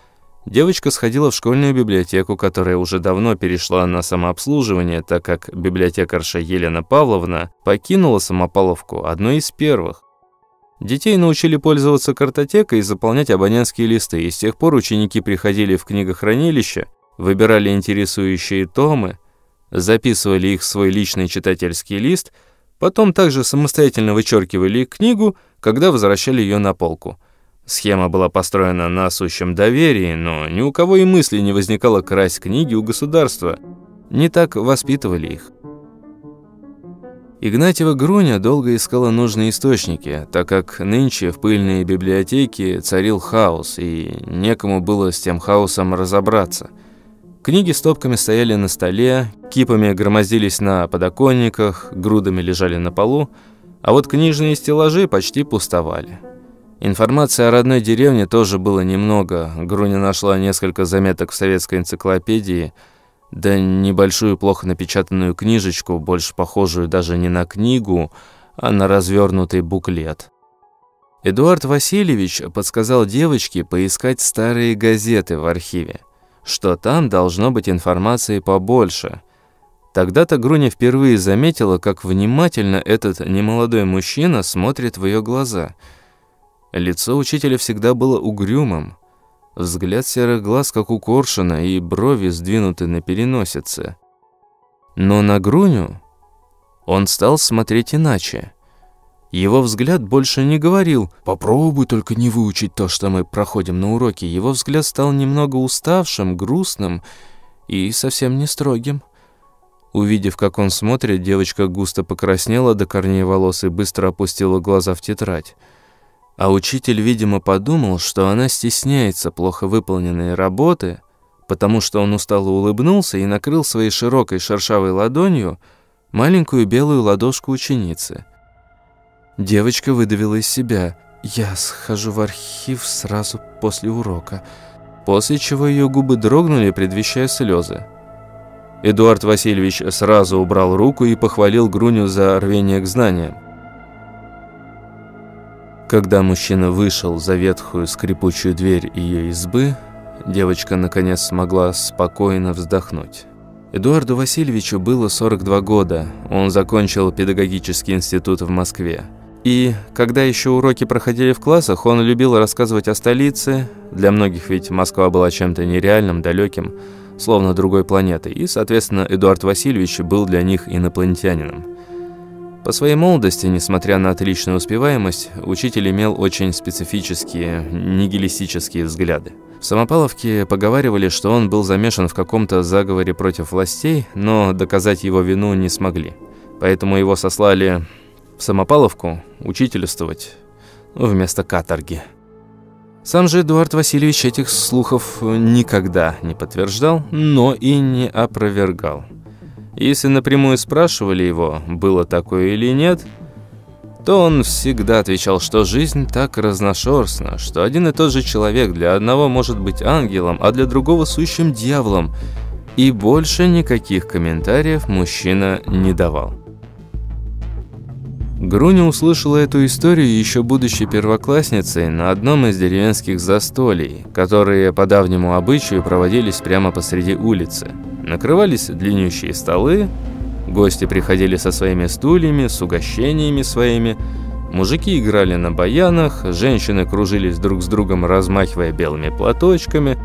Девочка сходила в школьную библиотеку, которая уже давно перешла на самообслуживание, так как библиотекарша Елена Павловна покинула Самопаловку одной из первых. Детей научили пользоваться картотекой и заполнять абонентские листы, и с тех пор ученики приходили в книгохранилище, выбирали интересующие томы, записывали их в свой личный читательский лист, потом также самостоятельно вычеркивали книгу, когда возвращали ее на полку – Схема была построена на сущем доверии, но ни у кого и мысли не возникало красть книги у государства. Не так воспитывали их. Игнатьева Груня долго искала нужные источники, так как нынче в пыльной библиотеке царил хаос, и некому было с тем хаосом разобраться. Книги стопками стояли на столе, кипами громоздились на подоконниках, грудами лежали на полу, а вот книжные стеллажи почти пустовали. Информации о родной деревне тоже было немного. Груня нашла несколько заметок в советской энциклопедии, да небольшую плохо напечатанную книжечку, больше похожую даже не на книгу, а на развернутый буклет. Эдуард Васильевич подсказал девочке поискать старые газеты в архиве, что там должно быть информации побольше. Тогда-то Груня впервые заметила, как внимательно этот немолодой мужчина смотрит в ее глаза. Лицо учителя всегда было угрюмым, взгляд серых глаз, как у коршуна, и брови сдвинуты на переносице. Но на Груню он стал смотреть иначе. Его взгляд больше не говорил «попробуй только не выучить то, что мы проходим на уроке». Его взгляд стал немного уставшим, грустным и совсем не строгим. Увидев, как он смотрит, девочка густо покраснела до корней волос и быстро опустила глаза в тетрадь. А учитель, видимо, подумал, что она стесняется плохо выполненной работы, потому что он устало улыбнулся и накрыл своей широкой шершавой ладонью маленькую белую ладошку ученицы – Девочка выдавила из себя. «Я схожу в архив сразу после урока», после чего ее губы дрогнули, предвещая слезы. Эдуард Васильевич сразу убрал руку и похвалил Груню за рвение к знаниям. Когда мужчина вышел за ветхую скрипучую дверь ее избы, девочка наконец смогла спокойно вздохнуть. Эдуарду Васильевичу было 42 года, он закончил педагогический институт в Москве. И когда еще уроки проходили в классах, он любил рассказывать о столице. Для многих ведь Москва была чем-то нереальным, далеким, словно другой планетой. И, соответственно, Эдуард Васильевич был для них инопланетянином. По своей молодости, несмотря на отличную успеваемость, учитель имел очень специфические, нигилистические взгляды. В Самопаловке поговаривали, что он был замешан в каком-то заговоре против властей, но доказать его вину не смогли. Поэтому его сослали Самопаловку учительствовать вместо каторги. Сам же Эдуард Васильевич этих слухов никогда не подтверждал, но и не опровергал. Если напрямую спрашивали его, было такое или нет, то он всегда отвечал, что жизнь так разношерстна, что один и тот же человек для одного может быть ангелом, а для другого сущим дьяволом, и больше никаких комментариев мужчина не давал. Груня услышала эту историю еще будучи первоклассницей на одном из деревенских застолий, которые по давнему обычаю проводились прямо посреди улицы. Накрывались длиннющие столы, гости приходили со своими стульями, с угощениями своими, мужики играли на баянах, женщины кружились друг с другом, размахивая белыми платочками.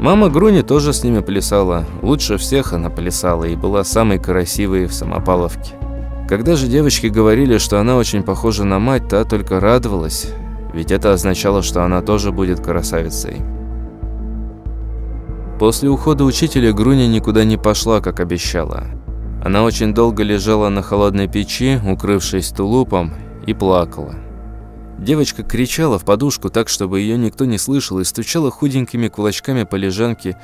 Мама Груни тоже с ними плясала, лучше всех она плясала и была самой красивой в Самопаловке. Когда же девочки говорили, что она очень похожа на мать, та только радовалась, ведь это означало, что она тоже будет красавицей. После ухода учителя Груня никуда не пошла, как обещала. Она очень долго лежала на холодной печи, укрывшись тулупом, и плакала. Девочка кричала в подушку так, чтобы ее никто не слышал, и стучала худенькими кулачками по лежанке.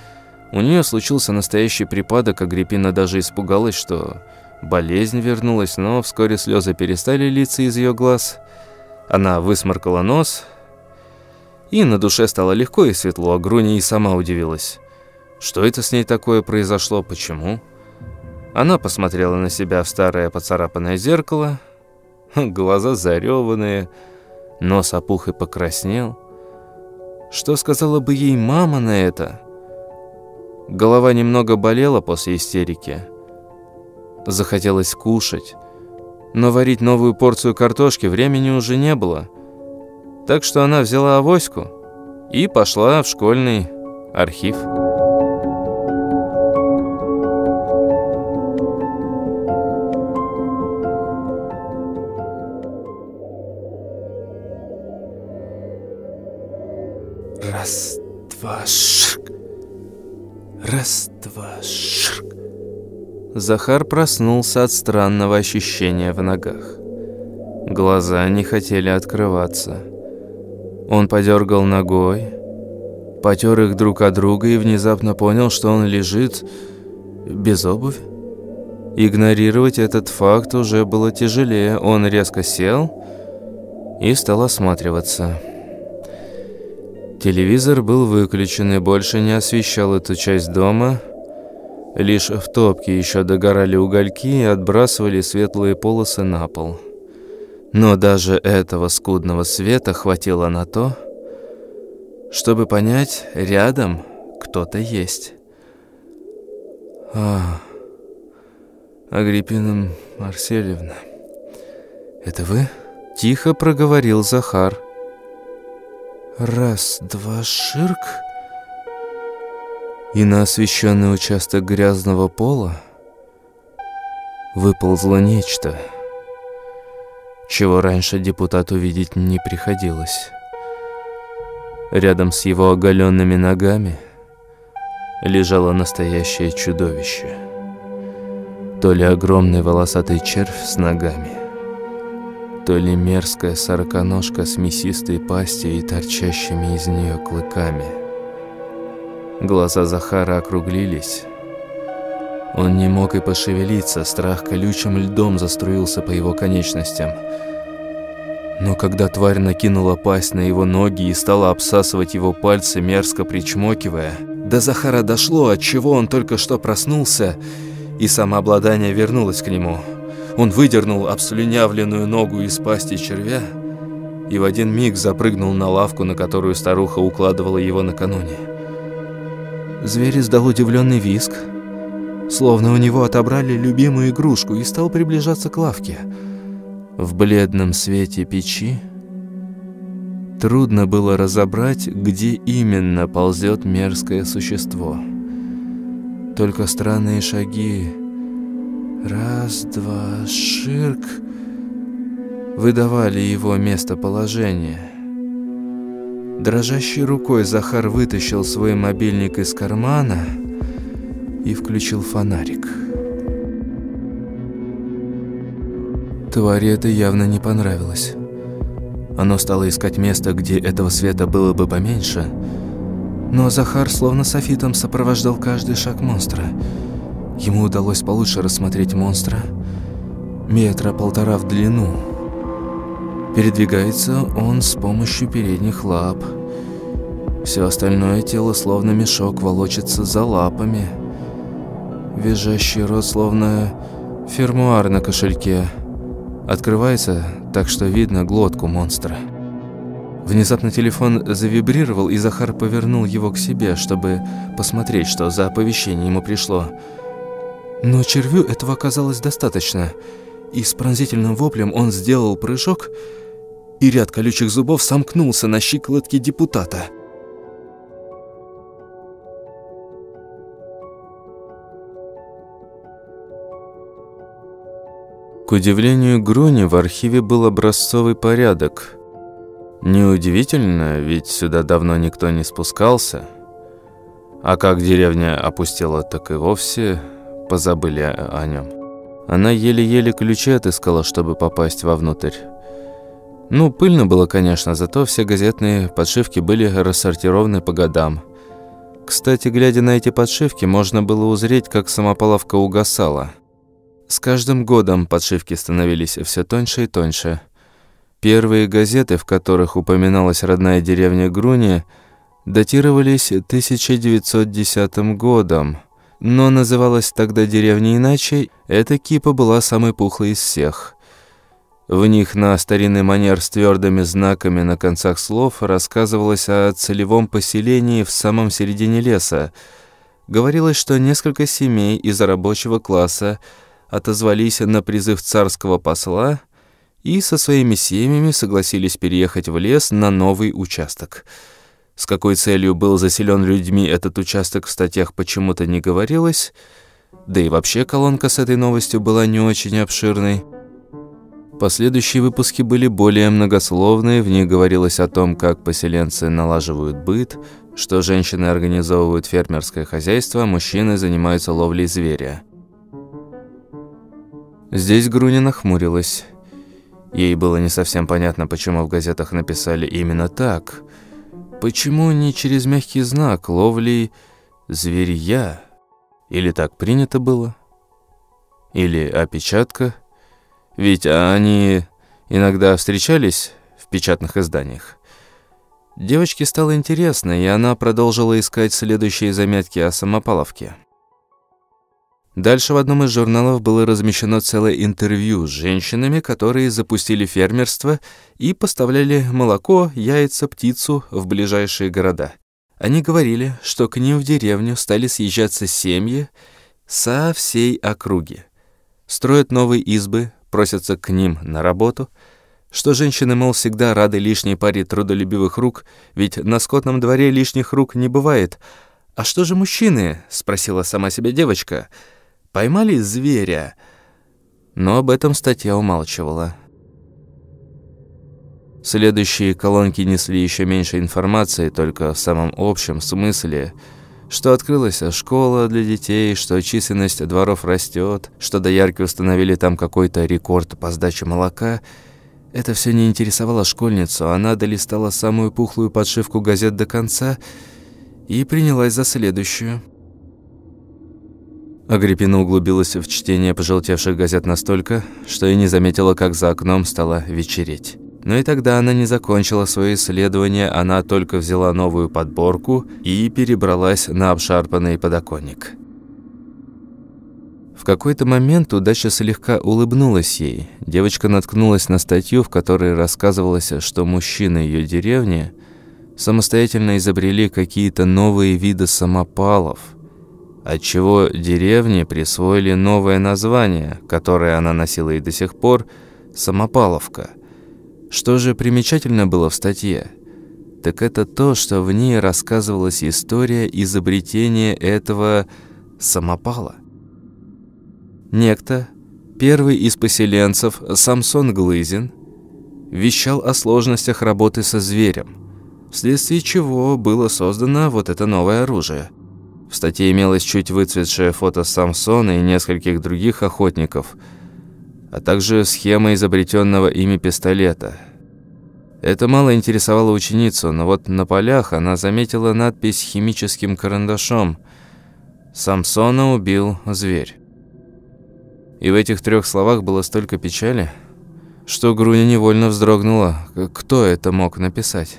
У нее случился настоящий припадок, Агриппина даже испугалась, что Болезнь вернулась, но вскоре слезы перестали литься из ее глаз. Она высморкала нос, и на душе стало легко и светло, а Груни и сама удивилась. Что это с ней такое произошло, почему? Она посмотрела на себя в старое поцарапанное зеркало, глаза зареванные, нос опух и покраснел. Что сказала бы ей мама на это? Голова немного болела после истерики. Захотелось кушать. Но варить новую порцию картошки времени уже не было. Так что она взяла авоську и пошла в школьный архив. Раз, два, шик. Раз, два, шик. Захар проснулся от странного ощущения в ногах. Глаза не хотели открываться. Он подергал ногой, потер их друг от друга и внезапно понял, что он лежит без обуви. Игнорировать этот факт уже было тяжелее. Он резко сел и стал осматриваться. Телевизор был выключен и больше не освещал эту часть дома – Лишь в топке еще догорали угольки и отбрасывали светлые полосы на пол. Но даже этого скудного света хватило на то, чтобы понять, рядом кто-то есть. А, Агриппина Марсельевна, это вы? Тихо проговорил Захар. Раз, два, ширк. И на освещенный участок грязного пола выползло нечто, чего раньше депутату видеть не приходилось. Рядом с его оголенными ногами лежало настоящее чудовище. То ли огромный волосатый червь с ногами, то ли мерзкая сороконожка с мясистой пастью и торчащими из нее клыками. Глаза Захара округлились. Он не мог и пошевелиться, страх колючим льдом заструился по его конечностям – но когда тварь накинула пасть на его ноги и стала обсасывать его пальцы, мерзко причмокивая, до Захара дошло, от чего он только что проснулся, и самообладание вернулось к нему. Он выдернул обслюнявленную ногу из пасти червя и в один миг запрыгнул на лавку, на которую старуха укладывала его накануне. Зверь издал удивленный виск, словно у него отобрали любимую игрушку, и стал приближаться к лавке – в бледном свете печи трудно было разобрать, где именно ползет мерзкое существо. Только странные шаги «раз, два, ширк» выдавали его местоположение. Дрожащей рукой Захар вытащил свой мобильник из кармана и включил фонарик. Твари это явно не понравилось. Оно стало искать место, где этого света было бы поменьше, но Захар словно софитом сопровождал каждый шаг монстра. Ему удалось получше рассмотреть монстра. Метра полтора в длину. Передвигается он с помощью передних лап. Все остальное тело, словно мешок, волочится за лапами. Визжащий рот, словно фермуар на кошельке – Открывается так, что видно глотку монстра. Внезапно телефон завибрировал, и Захар повернул его к себе, чтобы посмотреть, что за оповещение ему пришло. Но червю этого оказалось достаточно, и с пронзительным воплем он сделал прыжок, и ряд колючих зубов сомкнулся на щиколотке депутата – К удивлению Груни, в архиве был образцовый порядок. Неудивительно, ведь сюда давно никто не спускался. А как деревня опустела, так и вовсе позабыли о, нем. Она еле-еле ключи отыскала, чтобы попасть вовнутрь. Ну, пыльно было, конечно, зато все газетные подшивки были рассортированы по годам. Кстати, глядя на эти подшивки, можно было узреть, как самопаловка угасала – с каждым годом подшивки становились все тоньше и тоньше. Первые газеты, в которых упоминалась родная деревня Груни, датировались 1910 годом. Но называлась тогда деревня иначе, эта кипа была самой пухлой из всех. В них на старинный манер с твердыми знаками на концах слов рассказывалось о целевом поселении в самом середине леса. Говорилось, что несколько семей из рабочего класса – отозвались на призыв царского посла и со своими семьями согласились переехать в лес на новый участок. С какой целью был заселен людьми этот участок в статьях почему-то не говорилось, да и вообще колонка с этой новостью была не очень обширной. Последующие выпуски были более многословные, в них говорилось о том, как поселенцы налаживают быт, что женщины организовывают фермерское хозяйство, а мужчины занимаются ловлей зверя. Здесь Груня нахмурилась. Ей было не совсем понятно, почему в газетах написали именно так. Почему не через мягкий знак ловли зверья? Или так принято было? Или опечатка? Ведь они иногда встречались в печатных изданиях. Девочке стало интересно, и она продолжила искать следующие заметки о самопаловке. Дальше в одном из журналов было размещено целое интервью с женщинами, которые запустили фермерство и поставляли молоко, яйца, птицу в ближайшие города. Они говорили, что к ним в деревню стали съезжаться семьи со всей округи. Строят новые избы, просятся к ним на работу, что женщины, мол, всегда рады лишней паре трудолюбивых рук, ведь на скотном дворе лишних рук не бывает. «А что же мужчины?» — спросила сама себя девочка — Поймали зверя. Но об этом статья умалчивала. Следующие колонки несли еще меньше информации, только в самом общем смысле, что открылась школа для детей, что численность дворов растет, что доярки установили там какой-то рекорд по сдаче молока. Это все не интересовало школьницу, она долистала самую пухлую подшивку газет до конца и принялась за следующую – Агриппина углубилась в чтение пожелтевших газет настолько, что и не заметила, как за окном стало вечереть. Но и тогда она не закончила свое исследование, она только взяла новую подборку и перебралась на обшарпанный подоконник. В какой-то момент удача слегка улыбнулась ей. Девочка наткнулась на статью, в которой рассказывалось, что мужчины ее деревни самостоятельно изобрели какие-то новые виды самопалов – отчего деревне присвоили новое название, которое она носила и до сих пор – Самопаловка. Что же примечательно было в статье? Так это то, что в ней рассказывалась история изобретения этого самопала. Некто, первый из поселенцев, Самсон Глызин, вещал о сложностях работы со зверем, вследствие чего было создано вот это новое оружие – в статье имелось чуть выцветшее фото Самсона и нескольких других охотников, а также схема изобретенного ими пистолета. Это мало интересовало ученицу, но вот на полях она заметила надпись химическим карандашом «Самсона убил зверь». И в этих трех словах было столько печали, что Груня невольно вздрогнула. Кто это мог написать?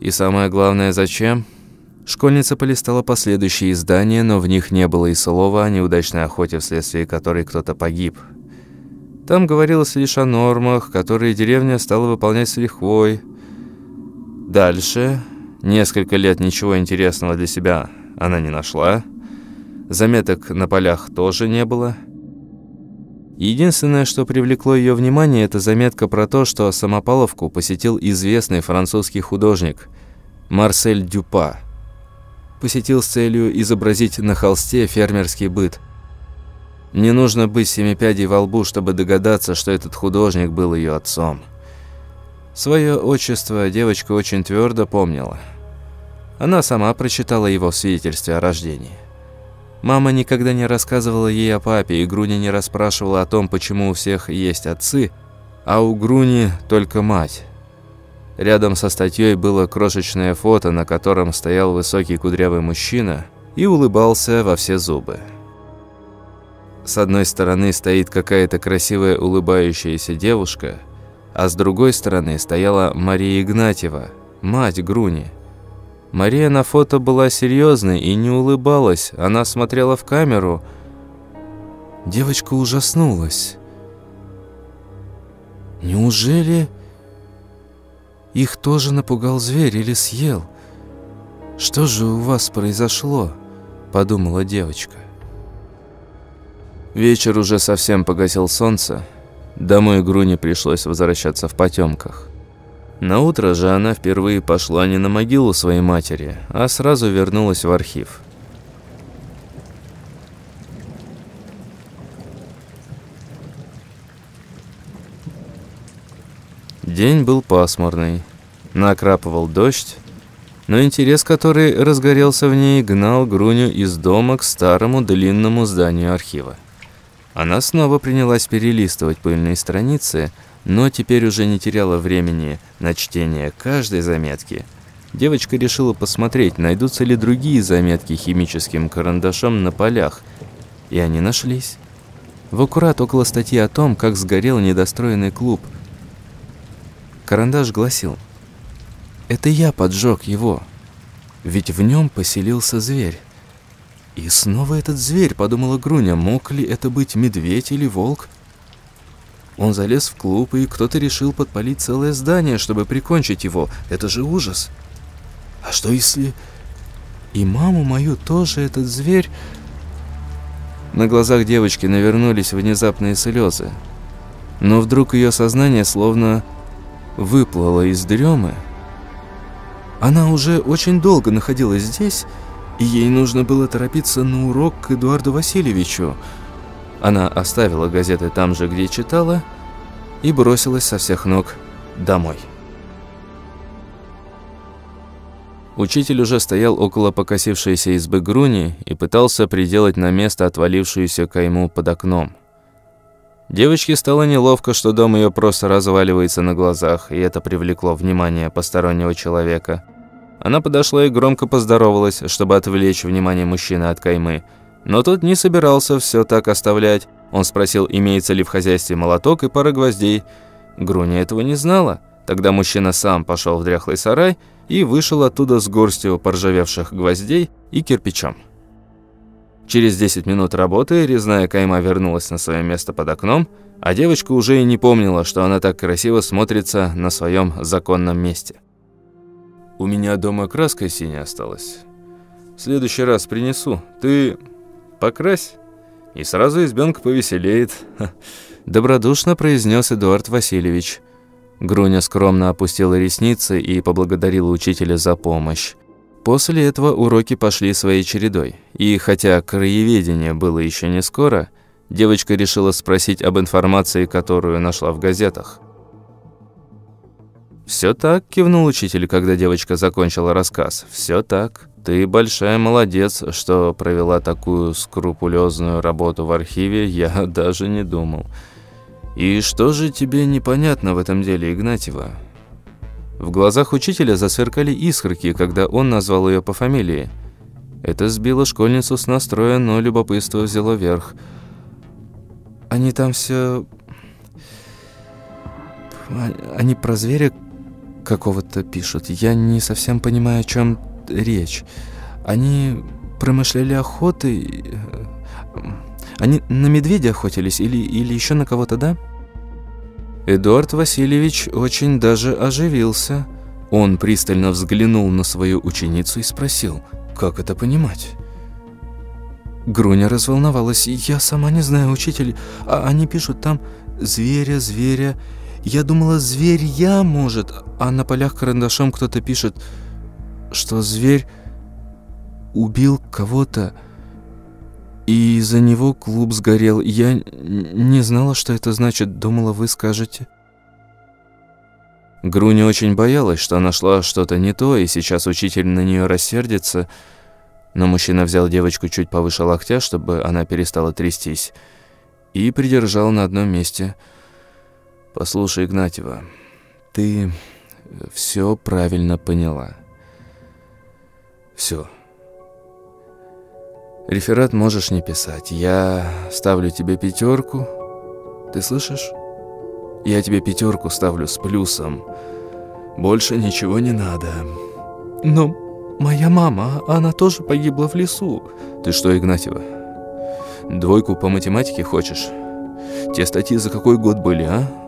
И самое главное, зачем – Школьница полистала последующие издания, но в них не было и слова о неудачной охоте, вследствие которой кто-то погиб. Там говорилось лишь о нормах, которые деревня стала выполнять с лихвой. Дальше, несколько лет ничего интересного для себя она не нашла. Заметок на полях тоже не было. Единственное, что привлекло ее внимание, это заметка про то, что Самопаловку посетил известный французский художник Марсель Дюпа – посетил с целью изобразить на холсте фермерский быт. Не нужно быть семипядей во лбу, чтобы догадаться, что этот художник был ее отцом. Свое отчество девочка очень твердо помнила. Она сама прочитала его в свидетельстве о рождении. Мама никогда не рассказывала ей о папе, и Груни не расспрашивала о том, почему у всех есть отцы, а у Груни только мать. Рядом со статьей было крошечное фото, на котором стоял высокий кудрявый мужчина и улыбался во все зубы. С одной стороны стоит какая-то красивая улыбающаяся девушка, а с другой стороны стояла Мария Игнатьева, мать Груни. Мария на фото была серьезной и не улыбалась, она смотрела в камеру. Девочка ужаснулась. Неужели их тоже напугал зверь или съел. Что же у вас произошло?» – подумала девочка. Вечер уже совсем погасил солнце. Домой Груне пришлось возвращаться в потемках. На утро же она впервые пошла не на могилу своей матери, а сразу вернулась в архив. День был пасмурный, накрапывал дождь, но интерес, который разгорелся в ней, гнал Груню из дома к старому длинному зданию архива. Она снова принялась перелистывать пыльные страницы, но теперь уже не теряла времени на чтение каждой заметки. Девочка решила посмотреть, найдутся ли другие заметки химическим карандашом на полях, и они нашлись. В аккурат около статьи о том, как сгорел недостроенный клуб – Карандаш гласил, «Это я поджег его, ведь в нем поселился зверь. И снова этот зверь, подумала Груня, мог ли это быть медведь или волк? Он залез в клуб, и кто-то решил подпалить целое здание, чтобы прикончить его. Это же ужас. А что если... И маму мою тоже этот зверь... На глазах девочки навернулись внезапные слезы. Но вдруг ее сознание словно выплыло из дремы. Она уже очень долго находилась здесь, и ей нужно было торопиться на урок к Эдуарду Васильевичу. Она оставила газеты там же, где читала, и бросилась со всех ног домой. Учитель уже стоял около покосившейся избы Груни и пытался приделать на место отвалившуюся кайму под окном. Девочке стало неловко, что дом ее просто разваливается на глазах, и это привлекло внимание постороннего человека. Она подошла и громко поздоровалась, чтобы отвлечь внимание мужчины от каймы. Но тот не собирался все так оставлять. Он спросил, имеется ли в хозяйстве молоток и пара гвоздей. Груня этого не знала. Тогда мужчина сам пошел в дряхлый сарай и вышел оттуда с горстью поржавевших гвоздей и кирпичом. Через 10 минут работы резная кайма вернулась на свое место под окном, а девочка уже и не помнила, что она так красиво смотрится на своем законном месте. «У меня дома краска синяя осталась. В следующий раз принесу. Ты покрась, и сразу избенка повеселеет», – добродушно произнес Эдуард Васильевич – Груня скромно опустила ресницы и поблагодарила учителя за помощь. После этого уроки пошли своей чередой, и хотя краеведение было еще не скоро, девочка решила спросить об информации, которую нашла в газетах. «Все так», – кивнул учитель, когда девочка закончила рассказ. «Все так. Ты большая молодец, что провела такую скрупулезную работу в архиве, я даже не думал». «И что же тебе непонятно в этом деле, Игнатьева?» В глазах учителя засверкали искорки, когда он назвал ее по фамилии. Это сбило школьницу с настроя, но любопытство взяло верх. «Они там все... Они про зверя какого-то пишут. Я не совсем понимаю, о чем речь. Они промышляли охотой... Они на медведя охотились или, или еще на кого-то, да?» Эдуард Васильевич очень даже оживился. Он пристально взглянул на свою ученицу и спросил, как это понимать? Груня разволновалась. «Я сама не знаю, учитель. А они пишут там «зверя, зверя». Я думала, зверь я может, а на полях карандашом кто-то пишет, что зверь убил кого-то, и из-за него клуб сгорел. Я не знала, что это значит. Думала, вы скажете. Груня очень боялась, что нашла что-то не то, и сейчас учитель на нее рассердится. Но мужчина взял девочку чуть повыше локтя, чтобы она перестала трястись, и придержал на одном месте. «Послушай, Игнатьева, ты все правильно поняла. Все». Реферат можешь не писать. Я ставлю тебе пятерку. Ты слышишь? Я тебе пятерку ставлю с плюсом. Больше ничего не надо. Но моя мама, она тоже погибла в лесу. Ты что, Игнатьева? Двойку по математике хочешь? Те статьи за какой год были, а?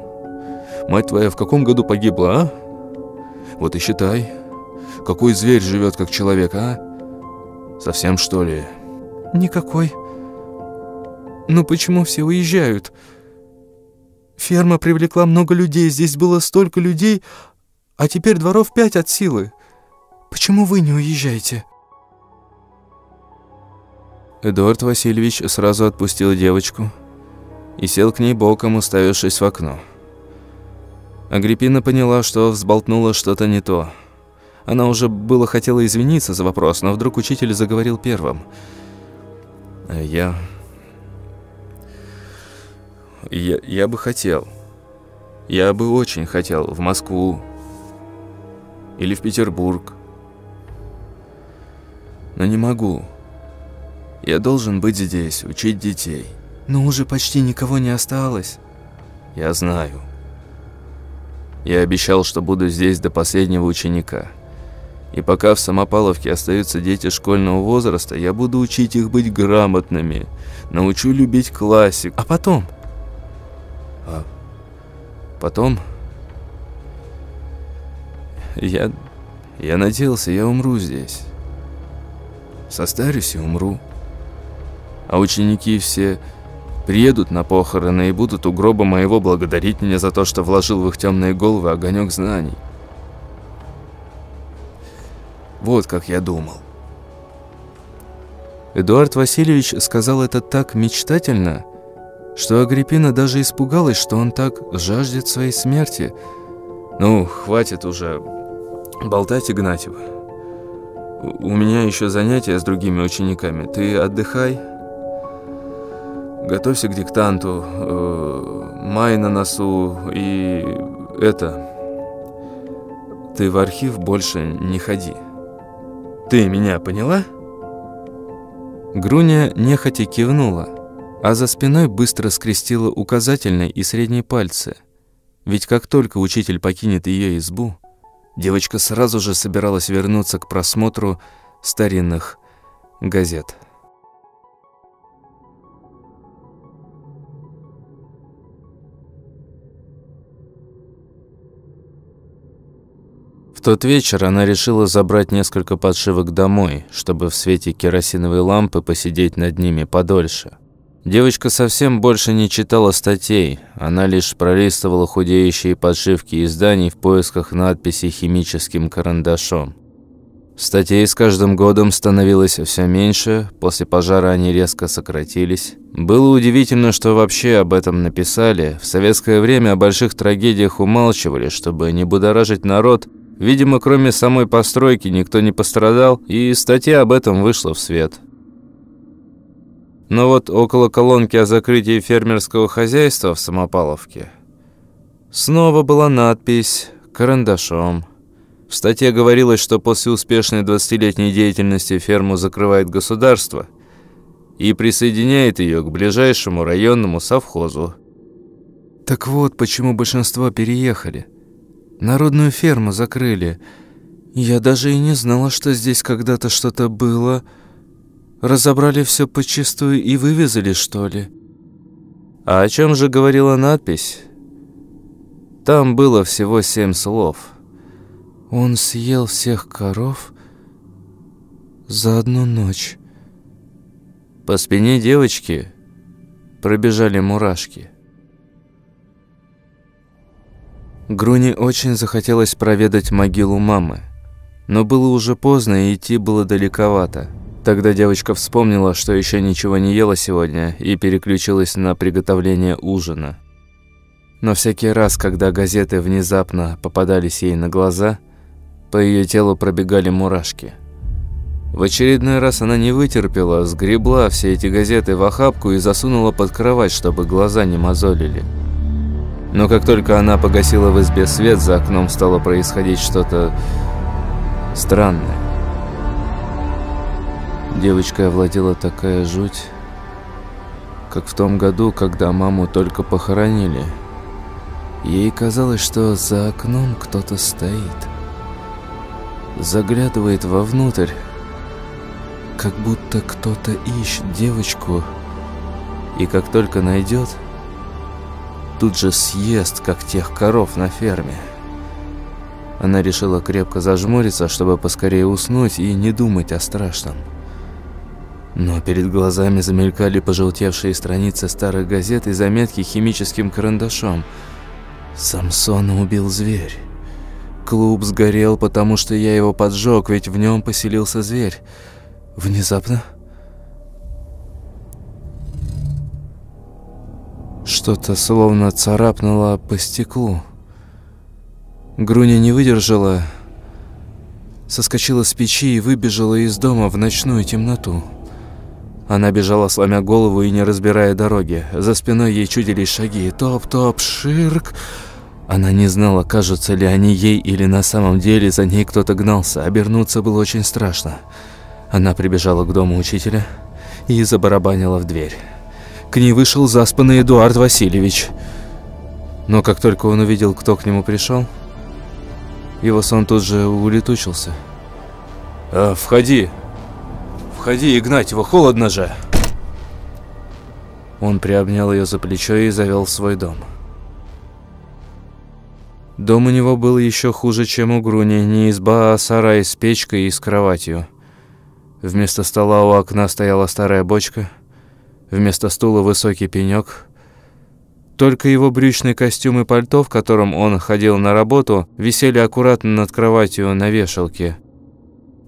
Мать твоя в каком году погибла, а? Вот и считай. Какой зверь живет как человек, а? Совсем что ли? «Никакой. Ну почему все уезжают? Ферма привлекла много людей, здесь было столько людей, а теперь дворов пять от силы. Почему вы не уезжаете?» Эдуард Васильевич сразу отпустил девочку и сел к ней боком, уставившись в окно. Агриппина поняла, что взболтнула что-то не то. Она уже было хотела извиниться за вопрос, но вдруг учитель заговорил первым – я... Я, я бы хотел. Я бы очень хотел в Москву. Или в Петербург. Но не могу. Я должен быть здесь, учить детей. Но уже почти никого не осталось. Я знаю. Я обещал, что буду здесь до последнего ученика. И пока в Самопаловке остаются дети школьного возраста, я буду учить их быть грамотными, научу любить классик. А потом? А потом... Я... Я надеялся, я умру здесь. Состарюсь и умру. А ученики все приедут на похороны и будут у гроба моего благодарить меня за то, что вложил в их темные головы огонек знаний. Вот как я думал. Эдуард Васильевич сказал это так мечтательно, что Агриппина даже испугалась, что он так жаждет своей смерти. Ну, хватит уже болтать, Игнатьев. У меня еще занятия с другими учениками. Ты отдыхай. Готовься к диктанту. Э, май на носу. И это... Ты в архив больше не ходи. Ты меня поняла? Груня нехотя кивнула, а за спиной быстро скрестила указательный и средний пальцы. Ведь как только учитель покинет ее избу, девочка сразу же собиралась вернуться к просмотру старинных газет. Тот вечер она решила забрать несколько подшивок домой, чтобы в свете керосиновой лампы посидеть над ними подольше. Девочка совсем больше не читала статей, она лишь пролистывала худеющие подшивки изданий в поисках надписей химическим карандашом. Статей с каждым годом становилось все меньше, после пожара они резко сократились. Было удивительно, что вообще об этом написали. В советское время о больших трагедиях умалчивали, чтобы не будоражить народ – Видимо, кроме самой постройки никто не пострадал, и статья об этом вышла в свет. Но вот около колонки о закрытии фермерского хозяйства в Самопаловке снова была надпись карандашом. В статье говорилось, что после успешной 20-летней деятельности ферму закрывает государство и присоединяет ее к ближайшему районному совхозу. Так вот, почему большинство переехали – Народную ферму закрыли. Я даже и не знала, что здесь когда-то что-то было. Разобрали все почистую и вывезли, что ли? А о чем же говорила надпись? Там было всего семь слов. Он съел всех коров за одну ночь. По спине девочки пробежали мурашки. Груни очень захотелось проведать могилу мамы. Но было уже поздно, и идти было далековато. Тогда девочка вспомнила, что еще ничего не ела сегодня, и переключилась на приготовление ужина. Но всякий раз, когда газеты внезапно попадались ей на глаза, по ее телу пробегали мурашки. В очередной раз она не вытерпела, сгребла все эти газеты в охапку и засунула под кровать, чтобы глаза не мозолили. Но как только она погасила в избе свет, за окном стало происходить что-то странное. Девочкой овладела такая жуть, как в том году, когда маму только похоронили. Ей казалось, что за окном кто-то стоит. Заглядывает вовнутрь, как будто кто-то ищет девочку, и как только найдет – тут же съест, как тех коров на ферме. Она решила крепко зажмуриться, чтобы поскорее уснуть и не думать о страшном. Но перед глазами замелькали пожелтевшие страницы старых газет и заметки химическим карандашом. Самсона убил зверь. Клуб сгорел, потому что я его поджег, ведь в нем поселился зверь. Внезапно Что-то словно царапнуло по стеклу. Груня не выдержала, соскочила с печи и выбежала из дома в ночную темноту. Она бежала, сломя голову и не разбирая дороги. За спиной ей чудились шаги. Топ-топ, ширк. Она не знала, кажутся ли они ей или на самом деле за ней кто-то гнался. Обернуться было очень страшно. Она прибежала к дому учителя и забарабанила в дверь. К ней вышел заспанный Эдуард Васильевич. Но как только он увидел, кто к нему пришел, его сон тут же улетучился. «Э, «Входи! Входи, Игнатьева, холодно же!» Он приобнял ее за плечо и завел в свой дом. Дом у него был еще хуже, чем у Груни. Не изба, а сарай с печкой и с кроватью. Вместо стола у окна стояла старая бочка. Вместо стула высокий пенек. Только его брючный костюм и пальто, в котором он ходил на работу, висели аккуратно над кроватью на вешалке.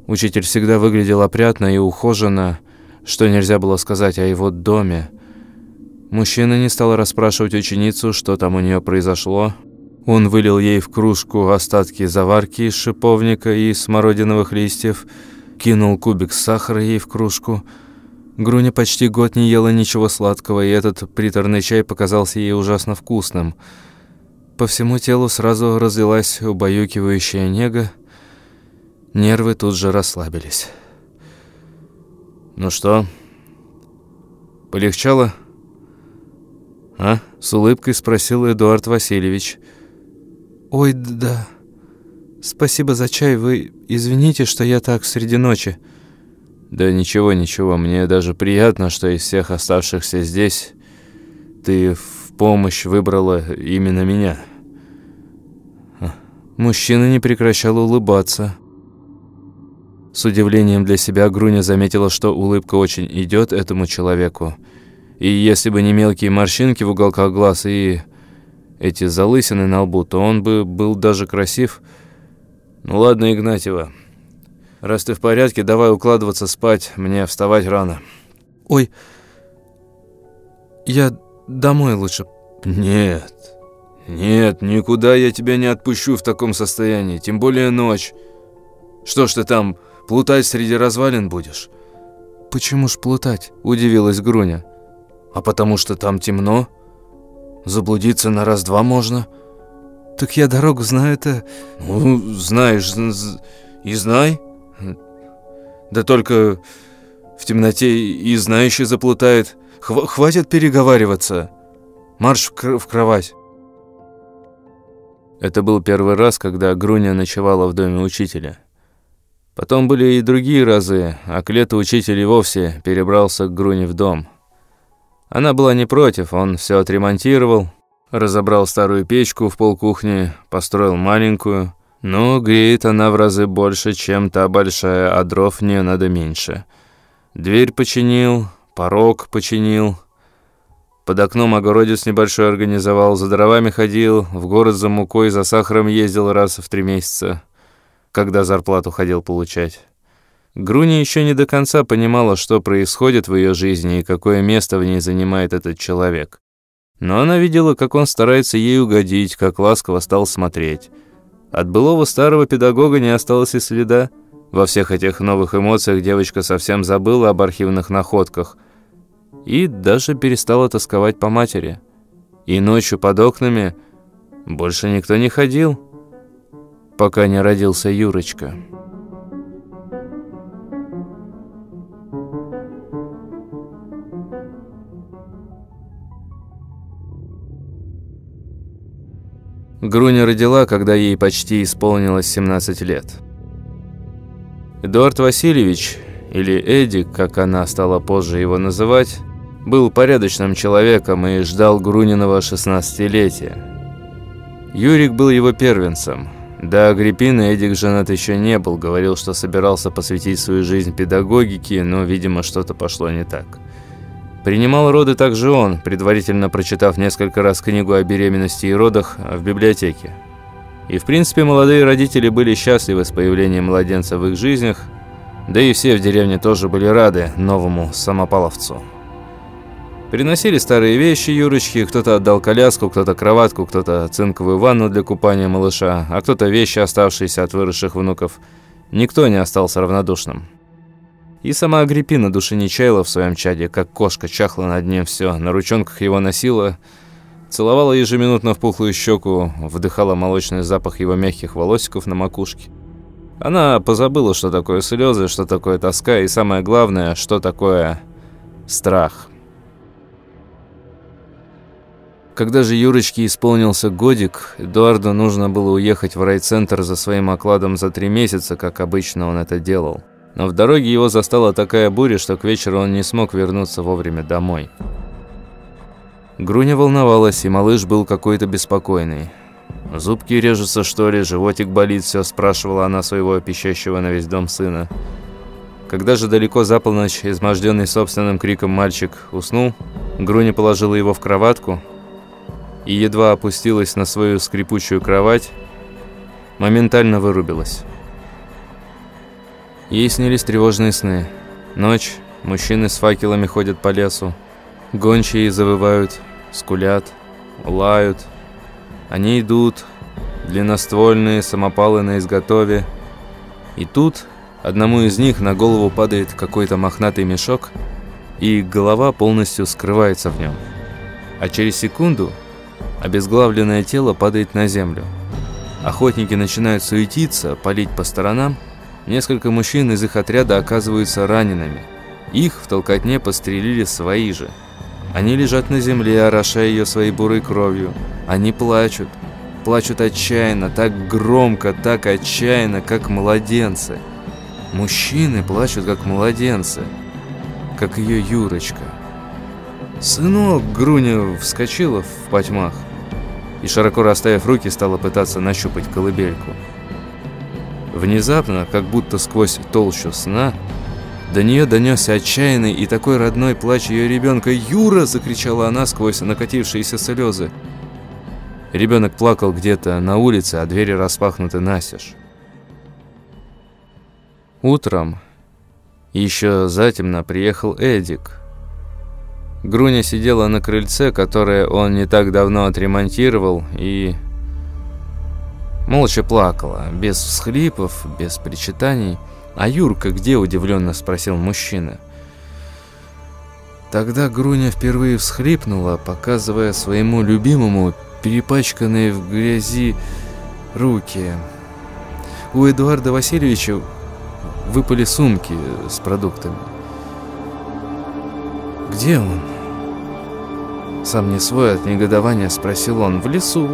Учитель всегда выглядел опрятно и ухоженно, что нельзя было сказать о его доме. Мужчина не стал расспрашивать ученицу, что там у нее произошло. Он вылил ей в кружку остатки заварки из шиповника и смородиновых листьев, кинул кубик сахара ей в кружку. Груня почти год не ела ничего сладкого, и этот приторный чай показался ей ужасно вкусным. По всему телу сразу разлилась убаюкивающая нега. Нервы тут же расслабились. «Ну что, полегчало?» «А?» – с улыбкой спросил Эдуард Васильевич. «Ой, да. Спасибо за чай. Вы извините, что я так среди ночи». «Да ничего, ничего. Мне даже приятно, что из всех оставшихся здесь ты в помощь выбрала именно меня». Мужчина не прекращал улыбаться. С удивлением для себя Груня заметила, что улыбка очень идет этому человеку. И если бы не мелкие морщинки в уголках глаз и эти залысины на лбу, то он бы был даже красив. Ну ладно, Игнатьева, раз ты в порядке, давай укладываться спать, мне вставать рано. Ой, я домой лучше. Нет, нет, никуда я тебя не отпущу в таком состоянии, тем более ночь. Что ж ты там, плутать среди развалин будешь? Почему ж плутать? Удивилась Груня. А потому что там темно? Заблудиться на раз-два можно? Так я дорогу знаю-то... Ну, знаешь, и знай. Да только в темноте и знающий заплутает. Хв хватит переговариваться. Марш в, кр в кровать. Это был первый раз, когда Груня ночевала в доме учителя. Потом были и другие разы, а к лету учитель и вовсе перебрался к Груне в дом. Она была не против, он все отремонтировал, разобрал старую печку в полкухни, построил маленькую, но греет она в разы больше, чем та большая, а дров не надо меньше. Дверь починил, порог починил, под окном огородец небольшой организовал, за дровами ходил, в город за мукой, за сахаром ездил раз в три месяца, когда зарплату ходил получать. Груни еще не до конца понимала, что происходит в ее жизни и какое место в ней занимает этот человек. Но она видела, как он старается ей угодить, как ласково стал смотреть. От былого старого педагога не осталось и следа. Во всех этих новых эмоциях девочка совсем забыла об архивных находках и даже перестала тосковать по матери. И ночью под окнами больше никто не ходил, пока не родился Юрочка. Груня родила, когда ей почти исполнилось 17 лет. Эдуард Васильевич, или Эдик, как она стала позже его называть, был порядочным человеком и ждал Груниного 16-летия. Юрик был его первенцем. До Агриппины Эдик женат еще не был, говорил, что собирался посвятить свою жизнь педагогике, но, видимо, что-то пошло не так. Принимал роды также он, предварительно прочитав несколько раз книгу о беременности и родах в библиотеке. И в принципе молодые родители были счастливы с появлением младенца в их жизнях, да и все в деревне тоже были рады новому самопаловцу. Приносили старые вещи Юрочки, кто-то отдал коляску, кто-то кроватку, кто-то цинковую ванну для купания малыша, а кто-то вещи, оставшиеся от выросших внуков. Никто не остался равнодушным. И сама Агриппина души не чаяла в своем чаде, как кошка чахла над ним все, на ручонках его носила, целовала ежеминутно в пухлую щеку, вдыхала молочный запах его мягких волосиков на макушке. Она позабыла, что такое слезы, что такое тоска и самое главное, что такое страх. Когда же Юрочке исполнился годик, Эдуарду нужно было уехать в райцентр за своим окладом за три месяца, как обычно он это делал. Но в дороге его застала такая буря, что к вечеру он не смог вернуться вовремя домой. Груня волновалась, и малыш был какой-то беспокойный. «Зубки режутся, что ли? Животик болит?» – все спрашивала она своего пищащего на весь дом сына. Когда же далеко за полночь, изможденный собственным криком мальчик уснул, Груня положила его в кроватку и едва опустилась на свою скрипучую кровать, моментально вырубилась. Ей снились тревожные сны. Ночь, мужчины с факелами ходят по лесу, гончие завывают, скулят, лают. Они идут, длинноствольные, самопалы на изготове. И тут Одному из них на голову падает какой-то мохнатый мешок, и голова полностью скрывается в нем. А через секунду обезглавленное тело падает на землю. Охотники начинают суетиться, палить по сторонам. Несколько мужчин из их отряда оказываются ранеными. Их в толкотне пострелили свои же. Они лежат на земле, орошая ее своей бурой кровью. Они плачут. Плачут отчаянно, так громко, так отчаянно, как младенцы. Мужчины плачут, как младенцы, как ее Юрочка. Сынок Груня вскочила в потьмах и, широко расставив руки, стала пытаться нащупать колыбельку. Внезапно, как будто сквозь толщу сна, до нее донесся отчаянный и такой родной плач ее ребенка. «Юра!» – закричала она сквозь накатившиеся слезы. Ребенок плакал где-то на улице, а двери распахнуты настежь. Утром, еще затемно, приехал Эдик. Груня сидела на крыльце, которое он не так давно отремонтировал, и молча плакала, без всхлипов, без причитаний. «А Юрка где?» – удивленно спросил мужчина. Тогда Груня впервые всхлипнула, показывая своему любимому перепачканные в грязи руки. У Эдуарда Васильевича выпали сумки с продуктами. «Где он?» Сам не свой от негодования спросил он. «В лесу».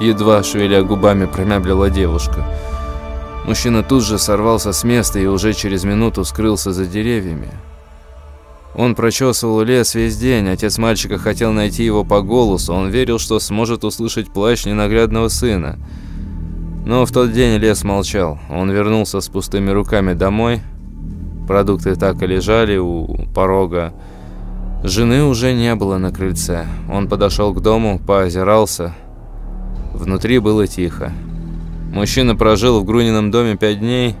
Едва шевеля губами промямлила девушка. Мужчина тут же сорвался с места и уже через минуту скрылся за деревьями. Он прочесывал лес весь день, отец мальчика хотел найти его по голосу, он верил, что сможет услышать плач ненаглядного сына – но в тот день лес молчал. Он вернулся с пустыми руками домой. Продукты так и лежали у порога. Жены уже не было на крыльце. Он подошел к дому, поозирался. Внутри было тихо. Мужчина прожил в Грунином доме пять дней,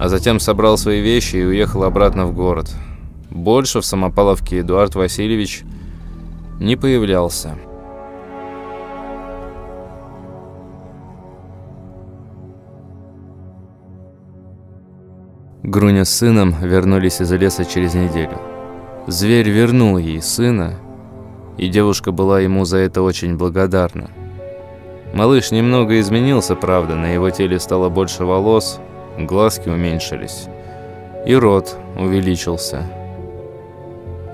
а затем собрал свои вещи и уехал обратно в город. Больше в Самопаловке Эдуард Васильевич не появлялся. Груня с сыном вернулись из леса через неделю. Зверь вернул ей сына, и девушка была ему за это очень благодарна. Малыш немного изменился, правда, на его теле стало больше волос, глазки уменьшились, и рот увеличился.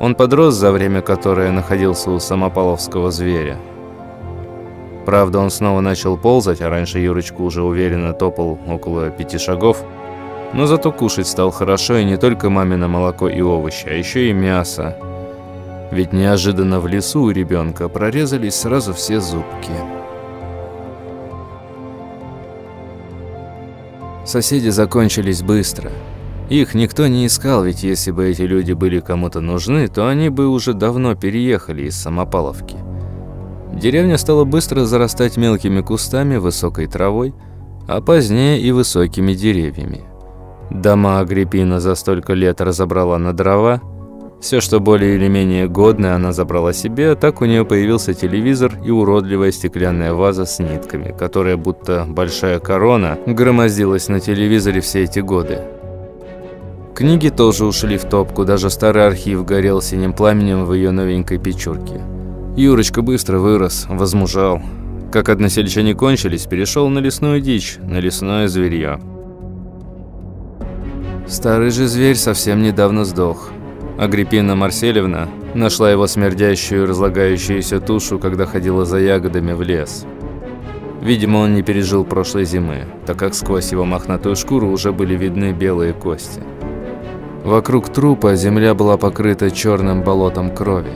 Он подрос за время, которое находился у самопаловского зверя. Правда, он снова начал ползать, а раньше Юрочка уже уверенно топал около пяти шагов – но зато кушать стал хорошо и не только мамино молоко и овощи, а еще и мясо. Ведь неожиданно в лесу у ребенка прорезались сразу все зубки. Соседи закончились быстро. Их никто не искал, ведь если бы эти люди были кому-то нужны, то они бы уже давно переехали из Самопаловки. Деревня стала быстро зарастать мелкими кустами, высокой травой, а позднее и высокими деревьями. Дома Агриппина за столько лет разобрала на дрова. Все, что более или менее годное, она забрала себе, так у нее появился телевизор и уродливая стеклянная ваза с нитками, которая будто большая корона громоздилась на телевизоре все эти годы. Книги тоже ушли в топку, даже старый архив горел синим пламенем в ее новенькой печурке. Юрочка быстро вырос, возмужал. Как односельчане кончились, перешел на лесную дичь, на лесное зверье. Старый же зверь совсем недавно сдох. Агриппина Марселевна нашла его смердящую и разлагающуюся тушу, когда ходила за ягодами в лес. Видимо, он не пережил прошлой зимы, так как сквозь его мохнатую шкуру уже были видны белые кости. Вокруг трупа земля была покрыта черным болотом крови.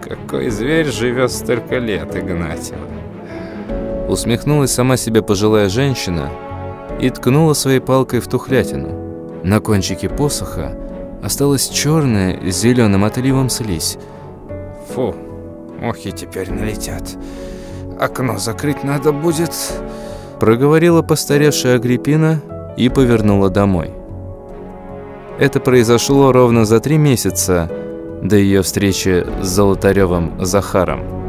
«Какой зверь живет столько лет, Игнатьева?» Усмехнулась сама себе пожилая женщина и ткнула своей палкой в тухлятину. На кончике посоха осталась черная с зеленым отливом слизь. «Фу, мухи теперь налетят. Окно закрыть надо будет», проговорила постаревшая Агриппина и повернула домой. Это произошло ровно за три месяца до ее встречи с Золотаревым Захаром.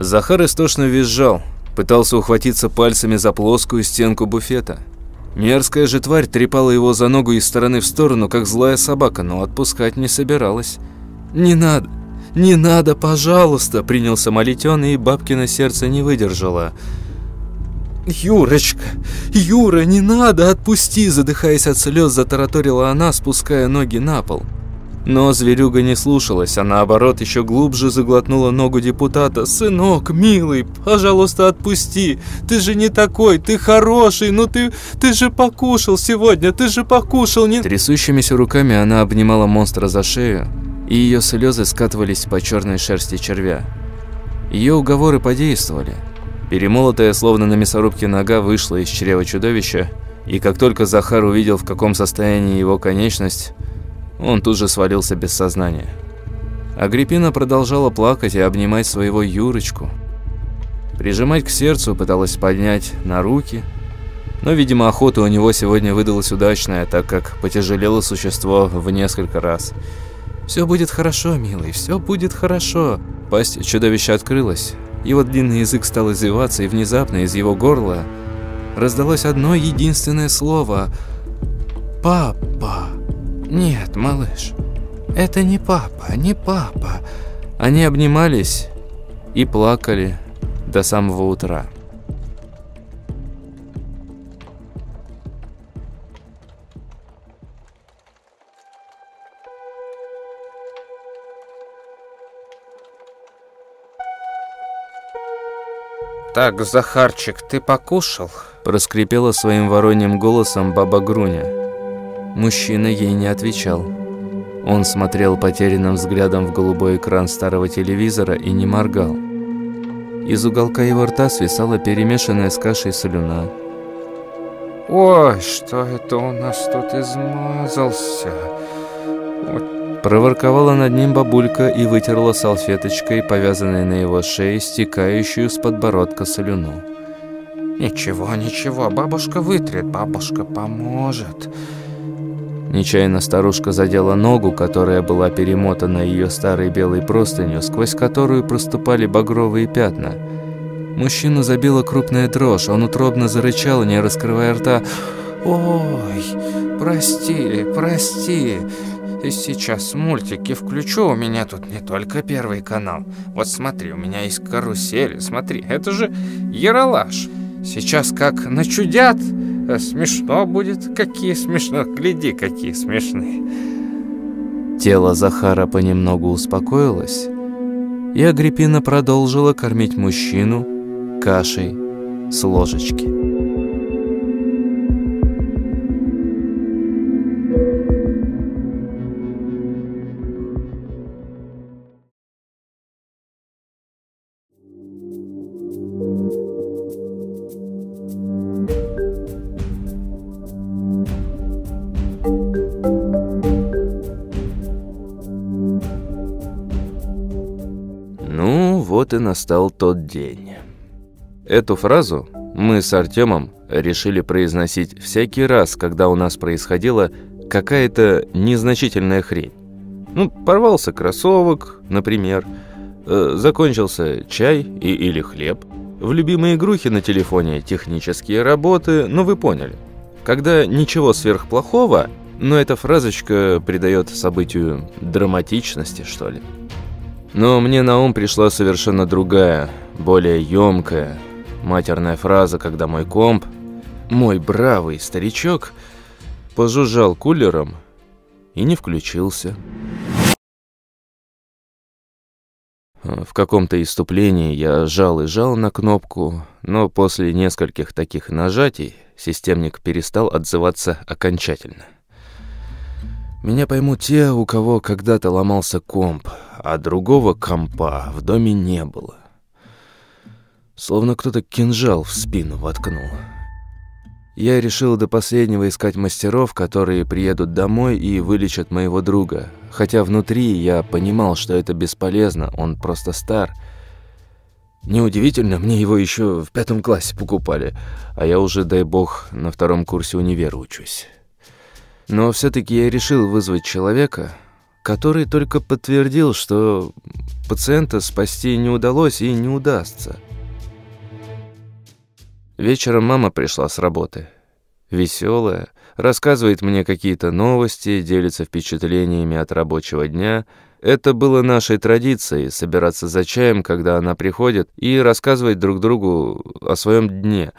Захар истошно визжал, пытался ухватиться пальцами за плоскую стенку буфета. Мерзкая же тварь трепала его за ногу из стороны в сторону, как злая собака, но отпускать не собиралась. «Не надо! Не надо, пожалуйста!» – принялся молить он, и бабкино сердце не выдержало. «Юрочка! Юра, не надо! Отпусти!» – задыхаясь от слез, затараторила она, спуская ноги на пол. Но зверюга не слушалась, а наоборот еще глубже заглотнула ногу депутата. «Сынок, милый, пожалуйста, отпусти! Ты же не такой, ты хороший, ну ты, ты же покушал сегодня, ты же покушал, не...» Трясущимися руками она обнимала монстра за шею, и ее слезы скатывались по черной шерсти червя. Ее уговоры подействовали. Перемолотая, словно на мясорубке нога, вышла из чрева чудовища, и как только Захар увидел, в каком состоянии его конечность, он тут же свалился без сознания. Агриппина продолжала плакать и обнимать своего Юрочку. Прижимать к сердцу пыталась поднять на руки, но, видимо, охота у него сегодня выдалась удачная, так как потяжелело существо в несколько раз. «Все будет хорошо, милый, все будет хорошо». Пасть чудовища открылась. Его длинный язык стал извиваться, и внезапно из его горла раздалось одно единственное слово «Папа». «Нет, малыш, это не папа, не папа». Они обнимались и плакали до самого утра. «Так, Захарчик, ты покушал?» Проскрипела своим вороньим голосом баба Груня. Мужчина ей не отвечал. Он смотрел потерянным взглядом в голубой экран старого телевизора и не моргал. Из уголка его рта свисала перемешанная с кашей слюна. «Ой, что это у нас тут измазался?» вот. Проворковала над ним бабулька и вытерла салфеточкой, повязанной на его шее, стекающую с подбородка слюну. «Ничего, ничего, бабушка вытрет, бабушка поможет». Нечаянно старушка задела ногу, которая была перемотана ее старой белой простынью, сквозь которую проступали багровые пятна. Мужчину забила крупная дрожь, он утробно зарычал, не раскрывая рта. «Ой, прости, прости, сейчас мультики включу, у меня тут не только первый канал. Вот смотри, у меня есть карусель, смотри, это же Яралаш. Сейчас как начудят, а смешно будет. Какие смешно. Гляди, какие смешные. Тело Захара понемногу успокоилось, и Агриппина продолжила кормить мужчину кашей с ложечки. Настал тот день. Эту фразу мы с Артемом решили произносить всякий раз, когда у нас происходила какая-то незначительная хрень. Ну, порвался кроссовок, например, э, закончился чай и, или хлеб. В любимые игрухи на телефоне технические работы, ну вы поняли. Когда ничего сверхплохого, но эта фразочка придает событию драматичности, что ли. Но мне на ум пришла совершенно другая, более емкая, матерная фраза, когда мой комп Мой бравый старичок пожужжал кулером и не включился. В каком-то иступлении я жал и жал на кнопку, но после нескольких таких нажатий системник перестал отзываться окончательно. Меня поймут те, у кого когда-то ломался комп, а другого компа в доме не было. Словно кто-то кинжал в спину воткнул. Я решил до последнего искать мастеров, которые приедут домой и вылечат моего друга. Хотя внутри я понимал, что это бесполезно, он просто стар. Неудивительно, мне его еще в пятом классе покупали, а я уже, дай бог, на втором курсе универа учусь. Но все-таки я решил вызвать человека, который только подтвердил, что пациента спасти не удалось и не удастся. Вечером мама пришла с работы. Веселая, рассказывает мне какие-то новости, делится впечатлениями от рабочего дня. Это было нашей традицией – собираться за чаем, когда она приходит, и рассказывать друг другу о своем дне.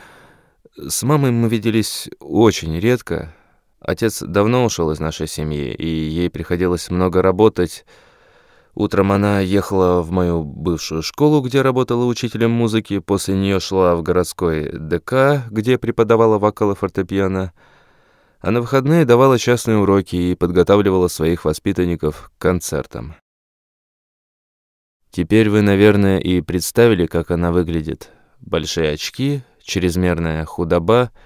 С мамой мы виделись очень редко, Отец давно ушел из нашей семьи, и ей приходилось много работать. Утром она ехала в мою бывшую школу, где работала учителем музыки, после нее шла в городской ДК, где преподавала вокал и фортепиано, а на выходные давала частные уроки и подготавливала своих воспитанников к концертам. Теперь вы, наверное, и представили, как она выглядит. Большие очки, чрезмерная худоба —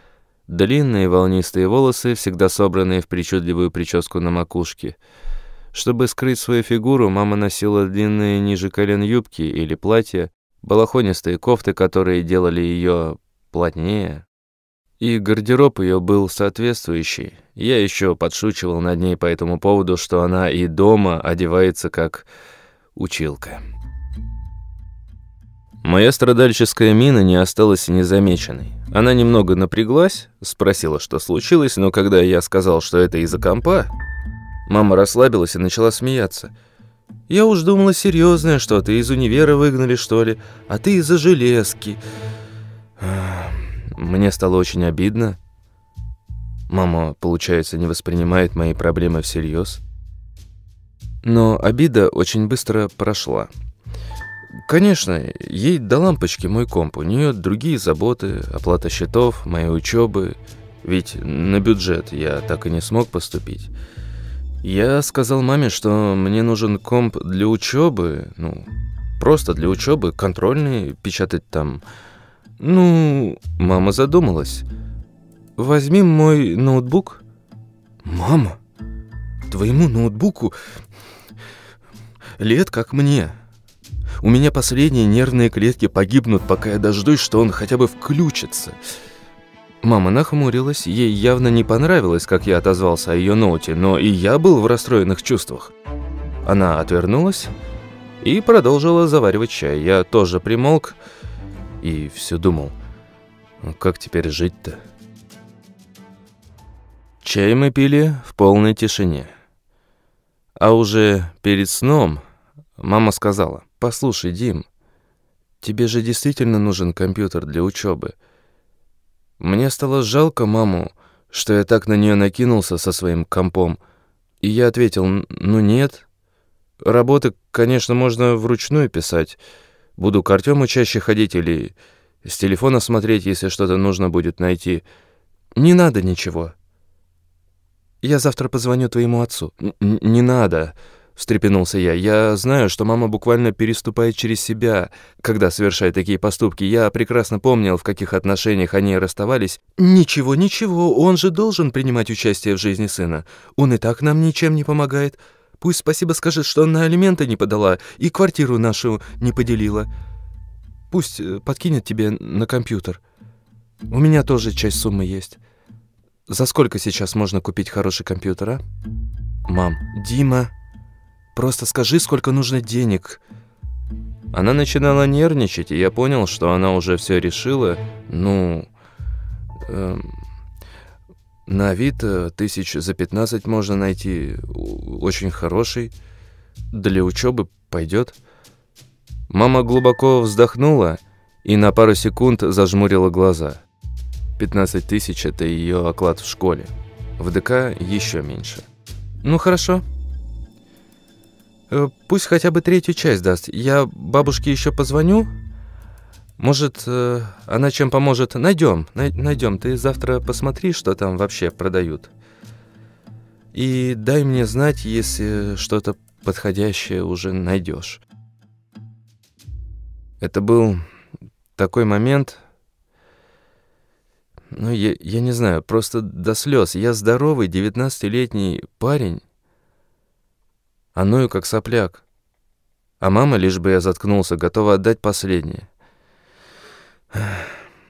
Длинные волнистые волосы, всегда собранные в причудливую прическу на макушке. Чтобы скрыть свою фигуру, мама носила длинные ниже колен юбки или платья, балахонистые кофты, которые делали ее плотнее. И гардероб ее был соответствующий. Я еще подшучивал над ней по этому поводу, что она и дома одевается как училка. Моя страдальческая мина не осталась незамеченной. Она немного напряглась, спросила, что случилось, но когда я сказал, что это из-за компа, мама расслабилась и начала смеяться. «Я уж думала серьезное что-то, из универа выгнали, что ли, а ты из-за железки». Мне стало очень обидно. Мама, получается, не воспринимает мои проблемы всерьез. Но обида очень быстро прошла. Конечно, ей до лампочки мой комп, у нее другие заботы, оплата счетов, моей учебы, ведь на бюджет я так и не смог поступить. Я сказал маме, что мне нужен комп для учебы, ну, просто для учебы, контрольный, печатать там. Ну, мама задумалась. Возьми мой ноутбук. Мама, твоему ноутбуку лет как мне. У меня последние нервные клетки погибнут, пока я дождусь, что он хотя бы включится. Мама нахмурилась, ей явно не понравилось, как я отозвался о ее ноуте, но и я был в расстроенных чувствах. Она отвернулась и продолжила заваривать чай. Я тоже примолк и все думал, «Ну, как теперь жить-то? Чай мы пили в полной тишине. А уже перед сном мама сказала – «Послушай, Дим, тебе же действительно нужен компьютер для учебы. Мне стало жалко маму, что я так на нее накинулся со своим компом. И я ответил, ну нет. Работы, конечно, можно вручную писать. Буду к Артему чаще ходить или с телефона смотреть, если что-то нужно будет найти. Не надо ничего. Я завтра позвоню твоему отцу. Н не надо встрепенулся я. «Я знаю, что мама буквально переступает через себя, когда совершает такие поступки. Я прекрасно помнил, в каких отношениях они расставались. Ничего, ничего, он же должен принимать участие в жизни сына. Он и так нам ничем не помогает. Пусть спасибо скажет, что на алименты не подала и квартиру нашу не поделила. Пусть э, подкинет тебе на компьютер. У меня тоже часть суммы есть. За сколько сейчас можно купить хороший компьютер, а? Мам, Дима... Просто скажи, сколько нужно денег». Она начинала нервничать, и я понял, что она уже все решила. Ну, эм, на Авито тысяч за 15 можно найти. Очень хороший. Для учебы пойдет. Мама глубоко вздохнула и на пару секунд зажмурила глаза. 15 тысяч – это ее оклад в школе. В ДК еще меньше. Ну, хорошо. Э, пусть хотя бы третью часть даст. Я бабушке еще позвоню. Может, э, она чем поможет? Найдем, найдем. Ты завтра посмотри, что там вообще продают. И дай мне знать, если что-то подходящее уже найдешь. Это был такой момент, ну, я, я не знаю, просто до слез. Я здоровый, 19-летний парень, а ною как сопляк. А мама, лишь бы я заткнулся, готова отдать последнее.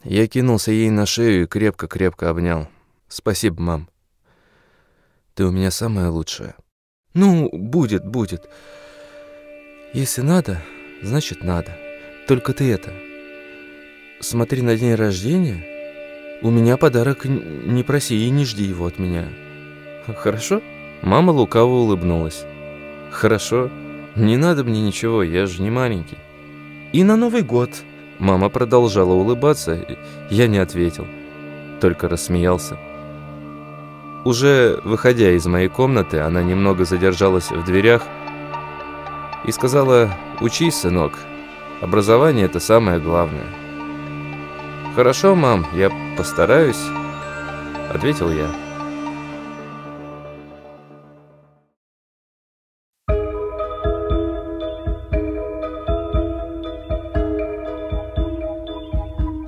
Я кинулся ей на шею и крепко-крепко обнял. «Спасибо, мам. Ты у меня самая лучшая». «Ну, будет, будет. Если надо, значит надо. Только ты это... Смотри на день рождения...» У меня подарок, не проси и не жди его от меня. Хорошо? Мама лукаво улыбнулась. Хорошо. Не надо мне ничего, я же не маленький. И на Новый год. Мама продолжала улыбаться, я не ответил, только рассмеялся. Уже выходя из моей комнаты, она немного задержалась в дверях и сказала, «Учись, сынок, образование – это самое главное». «Хорошо, мам, я постараюсь», — ответил я.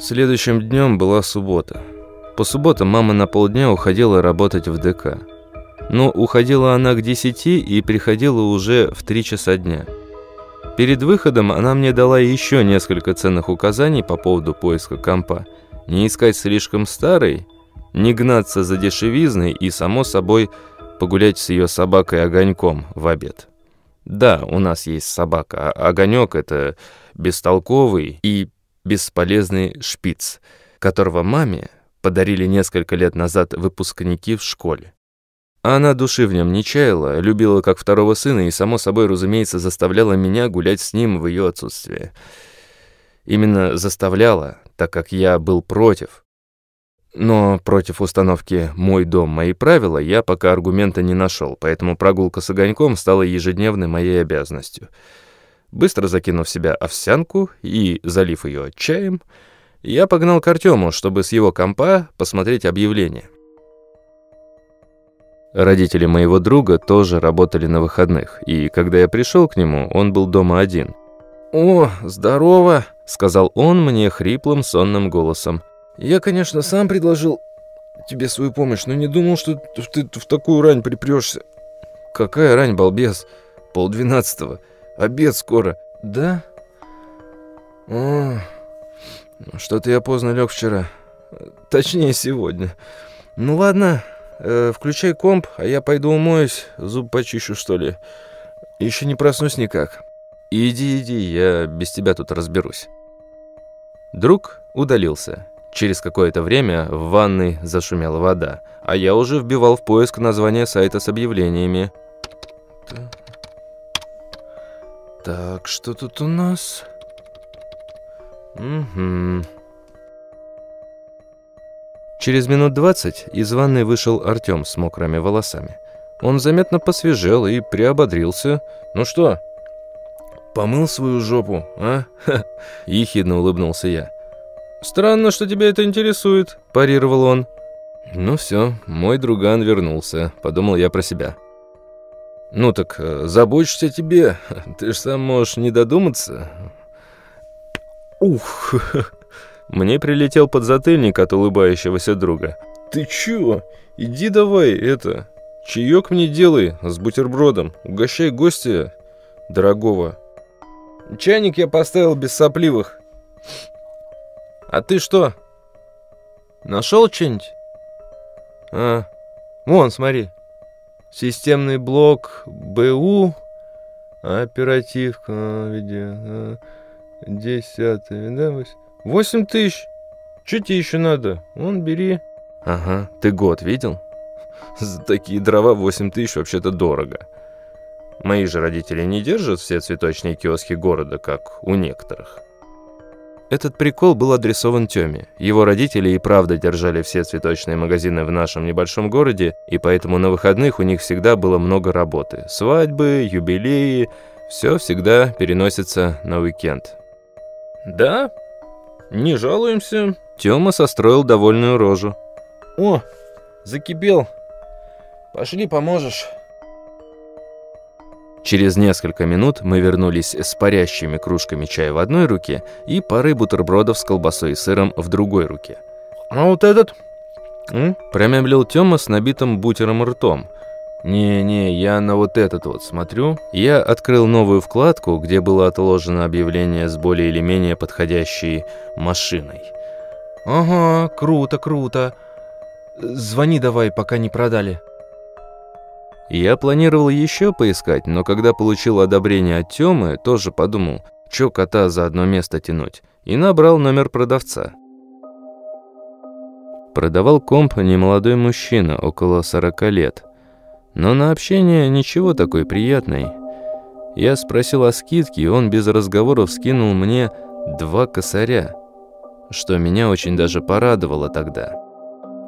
Следующим днем была суббота. По субботам мама на полдня уходила работать в ДК. Но уходила она к 10 и приходила уже в 3 часа дня. Перед выходом она мне дала еще несколько ценных указаний по поводу поиска компа. Не искать слишком старый, не гнаться за дешевизной и, само собой, погулять с ее собакой Огоньком в обед. Да, у нас есть собака, а Огонек — это бестолковый и бесполезный шпиц, которого маме подарили несколько лет назад выпускники в школе. Она души в нем не чаяла, любила как второго сына и, само собой, разумеется, заставляла меня гулять с ним в ее отсутствие. Именно заставляла, так как я был против. Но против установки «мой дом, мои правила» я пока аргумента не нашел, поэтому прогулка с огоньком стала ежедневной моей обязанностью. Быстро закинув в себя овсянку и залив ее чаем, я погнал к Артему, чтобы с его компа посмотреть объявление. Родители моего друга тоже работали на выходных, и когда я пришел к нему, он был дома один. «О, здорово!» – сказал он мне хриплым сонным голосом. «Я, конечно, сам предложил тебе свою помощь, но не думал, что ты в такую рань припрешься». «Какая рань, балбес? Полдвенадцатого. Обед скоро». «Да?» «О, что-то я поздно лег вчера. Точнее, сегодня. Ну ладно, Э, включай комп, а я пойду умоюсь, зуб почищу, что ли. Еще не проснусь никак. Иди, иди, я без тебя тут разберусь. Друг удалился. Через какое-то время в ванной зашумела вода, а я уже вбивал в поиск название сайта с объявлениями. Так, что тут у нас? Угу. Через минут двадцать из ванной вышел Артем с мокрыми волосами. Он заметно посвежел и приободрился. «Ну что, помыл свою жопу, а?» Ехидно улыбнулся я. «Странно, что тебя это интересует», – парировал он. «Ну все, мой друган вернулся», – подумал я про себя. «Ну так, э, забочься о тебе, ты ж сам можешь не додуматься». «Ух!» Мне прилетел подзатыльник от улыбающегося друга. «Ты чё? Иди давай, это... Чаёк мне делай с бутербродом. Угощай гостя дорогого. Чайник я поставил без сопливых. А ты что? Нашел что-нибудь? А, вон, смотри. Системный блок БУ, оперативка, видео, а, десятый, да, восемь. Восемь тысяч. Че тебе еще надо? Вон, бери. Ага, ты год видел? За такие дрова восемь тысяч вообще-то дорого. Мои же родители не держат все цветочные киоски города, как у некоторых. Этот прикол был адресован Тёме. Его родители и правда держали все цветочные магазины в нашем небольшом городе, и поэтому на выходных у них всегда было много работы. Свадьбы, юбилеи, все всегда переносится на уикенд. «Да, не жалуемся». Тёма состроил довольную рожу. «О, закипел. Пошли, поможешь». Через несколько минут мы вернулись с парящими кружками чая в одной руке и парой бутербродов с колбасой и сыром в другой руке. «А вот этот?» Промямлил Тёма с набитым бутером ртом. «Не-не, я на вот этот вот смотрю». Я открыл новую вкладку, где было отложено объявление с более или менее подходящей машиной. «Ага, круто, круто. Звони давай, пока не продали». Я планировал еще поискать, но когда получил одобрение от Тёмы, тоже подумал, чё кота за одно место тянуть, и набрал номер продавца. Продавал комп немолодой мужчина, около 40 лет. Но на общение ничего такой приятной. Я спросил о скидке, и он без разговоров скинул мне два косаря, что меня очень даже порадовало тогда.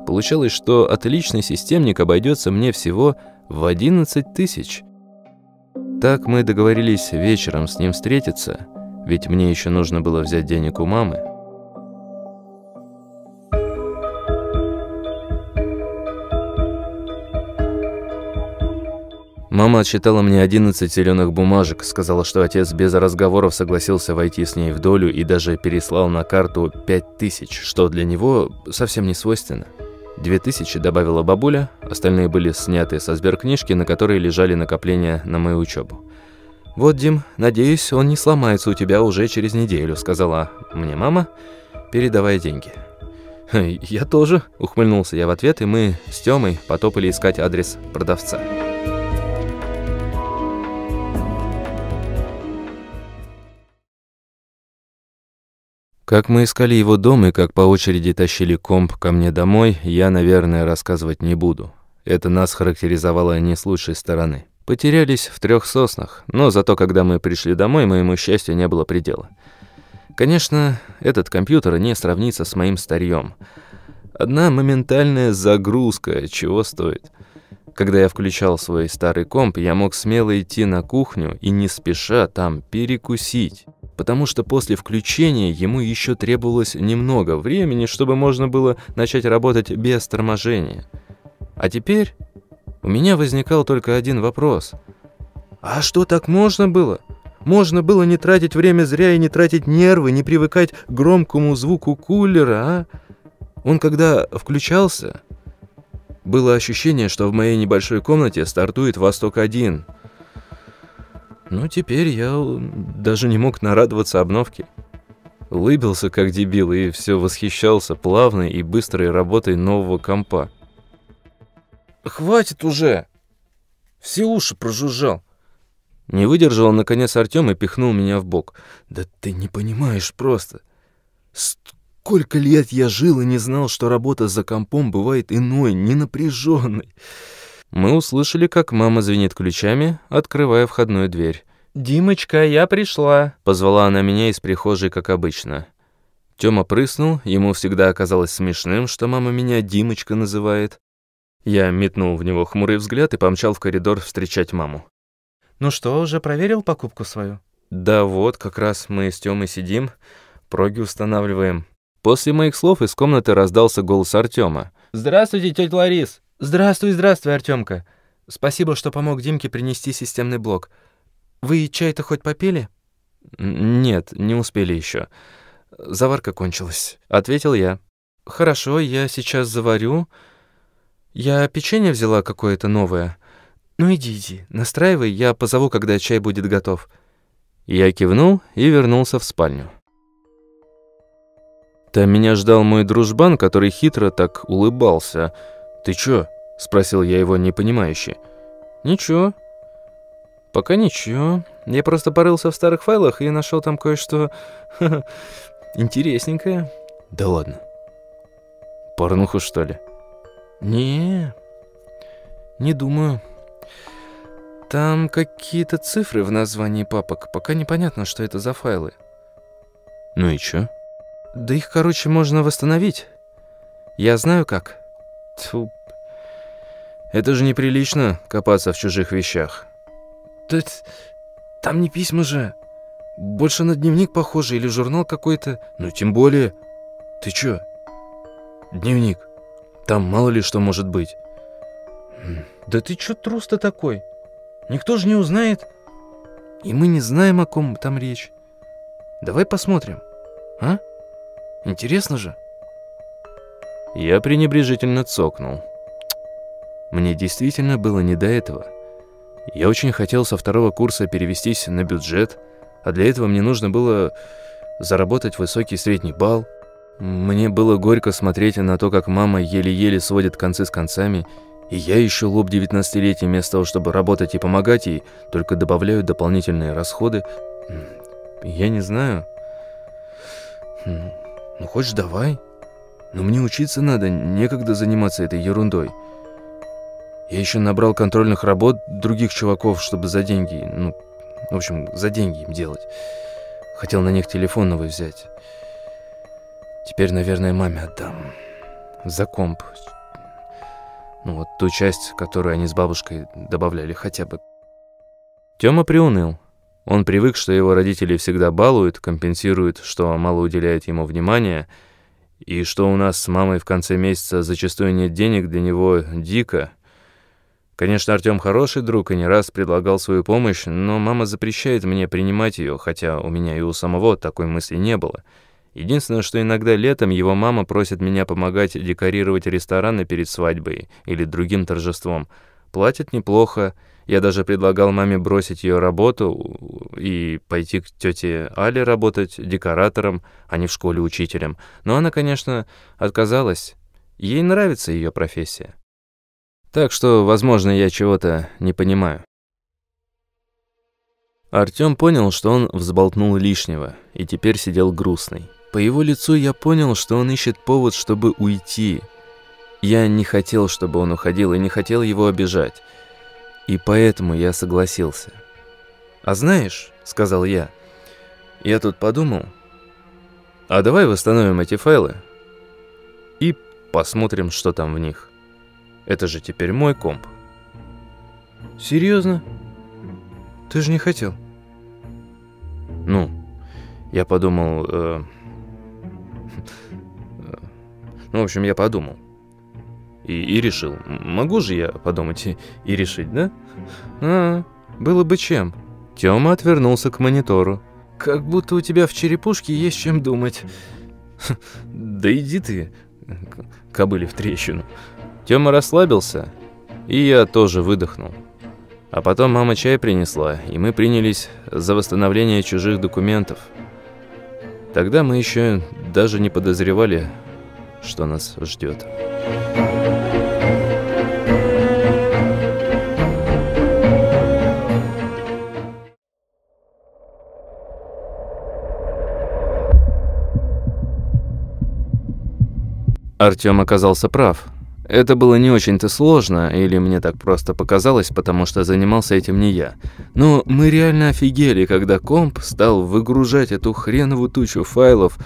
Получалось, что отличный системник обойдется мне всего в 11 тысяч. Так мы договорились вечером с ним встретиться, ведь мне еще нужно было взять денег у мамы. Мама отсчитала мне 11 зеленых бумажек, сказала, что отец без разговоров согласился войти с ней в долю и даже переслал на карту 5000, что для него совсем не свойственно. Две тысячи добавила бабуля, остальные были сняты со сберкнижки, на которой лежали накопления на мою учебу. «Вот, Дим, надеюсь, он не сломается у тебя уже через неделю», сказала мне мама, передавая деньги. «Я тоже», — ухмыльнулся я в ответ, и мы с Тёмой потопали искать адрес продавца. Как мы искали его дом и как по очереди тащили комп ко мне домой, я, наверное, рассказывать не буду. Это нас характеризовало не с лучшей стороны. Потерялись в трех соснах, но зато когда мы пришли домой, моему счастью не было предела. Конечно, этот компьютер не сравнится с моим старьем. Одна моментальная загрузка чего стоит. Когда я включал свой старый комп, я мог смело идти на кухню и не спеша там перекусить потому что после включения ему еще требовалось немного времени, чтобы можно было начать работать без торможения. А теперь у меня возникал только один вопрос. А что так можно было? Можно было не тратить время зря и не тратить нервы, не привыкать к громкому звуку кулера, а? Он когда включался, было ощущение, что в моей небольшой комнате стартует «Восток-1», ну, теперь я даже не мог нарадоваться обновке. Улыбился как дебил и все восхищался плавной и быстрой работой нового компа. «Хватит уже! Все уши прожужжал!» Не выдержал он, наконец, Артем и пихнул меня в бок. «Да ты не понимаешь просто. Сколько лет я жил и не знал, что работа за компом бывает иной, ненапряженной. Мы услышали, как мама звенит ключами, открывая входную дверь. «Димочка, я пришла!» Позвала она меня из прихожей, как обычно. Тёма прыснул, ему всегда оказалось смешным, что мама меня Димочка называет. Я метнул в него хмурый взгляд и помчал в коридор встречать маму. «Ну что, уже проверил покупку свою?» «Да вот, как раз мы с Тёмой сидим, проги устанавливаем». После моих слов из комнаты раздался голос Артёма. «Здравствуйте, тётя Ларис!» «Здравствуй, здравствуй, Артемка. Спасибо, что помог Димке принести системный блок. Вы чай-то хоть попили?» «Нет, не успели еще. Заварка кончилась», — ответил я. «Хорошо, я сейчас заварю. Я печенье взяла какое-то новое. Ну иди, иди, настраивай, я позову, когда чай будет готов». Я кивнул и вернулся в спальню. Там меня ждал мой дружбан, который хитро так улыбался — «Ты чё?» – спросил я его непонимающе. «Ничего. Пока ничего. Я просто порылся в старых файлах и нашел там кое-что интересненькое». «Да ладно. Порнуху, что ли?» «Не, не думаю. Там какие-то цифры в названии папок. Пока непонятно, что это за файлы». «Ну и чё?» Да их, короче, можно восстановить. Я знаю как. Тьфу. Это же неприлично копаться в чужих вещах. Да там не письма же. Больше на дневник похоже или журнал какой-то. Ну, тем более. Ты чё? Дневник. Там мало ли что может быть. Да ты чё трус-то такой? Никто же не узнает. И мы не знаем, о ком там речь. Давай посмотрим. А? Интересно же. Я пренебрежительно цокнул. Мне действительно было не до этого. Я очень хотел со второго курса перевестись на бюджет, а для этого мне нужно было заработать высокий средний балл. Мне было горько смотреть на то, как мама еле-еле сводит концы с концами, и я еще лоб 19-летий вместо того, чтобы работать и помогать ей, только добавляю дополнительные расходы. Я не знаю. Ну, хочешь, давай. Но мне учиться надо, некогда заниматься этой ерундой. Я еще набрал контрольных работ других чуваков, чтобы за деньги, ну, в общем, за деньги им делать. Хотел на них телефон новый взять. Теперь, наверное, маме отдам. За комп. Ну вот ту часть, которую они с бабушкой добавляли хотя бы. Тёма приуныл. Он привык, что его родители всегда балуют, компенсируют, что мало уделяют ему внимания, и что у нас с мамой в конце месяца зачастую нет денег, для него дико. Конечно, Артём хороший друг и не раз предлагал свою помощь, но мама запрещает мне принимать её, хотя у меня и у самого такой мысли не было. Единственное, что иногда летом его мама просит меня помогать декорировать рестораны перед свадьбой или другим торжеством. Платят неплохо, я даже предлагал маме бросить ее работу и пойти к тете Але работать декоратором, а не в школе учителем. Но она, конечно, отказалась. Ей нравится ее профессия. Так что, возможно, я чего-то не понимаю. Артём понял, что он взболтнул лишнего, и теперь сидел грустный. По его лицу я понял, что он ищет повод, чтобы уйти. Я не хотел, чтобы он уходил, и не хотел его обижать. И поэтому я согласился. «А знаешь», — сказал я, — «я тут подумал, а давай восстановим эти файлы и посмотрим, что там в них. Это же теперь мой комп». «Серьезно? Ты же не хотел?» «Ну, я подумал...» э, Ну, в общем, я подумал и, и решил. Могу же я подумать и, и решить, да? А, было бы чем. Тёма отвернулся к монитору. Как будто у тебя в черепушке есть чем думать. Да иди ты, кобыли в трещину. Тёма расслабился, и я тоже выдохнул. А потом мама чай принесла, и мы принялись за восстановление чужих документов. Тогда мы еще даже не подозревали, что нас ждет. Артём оказался прав. Это было не очень-то сложно, или мне так просто показалось, потому что занимался этим не я. Но мы реально офигели, когда комп стал выгружать эту хреновую тучу файлов,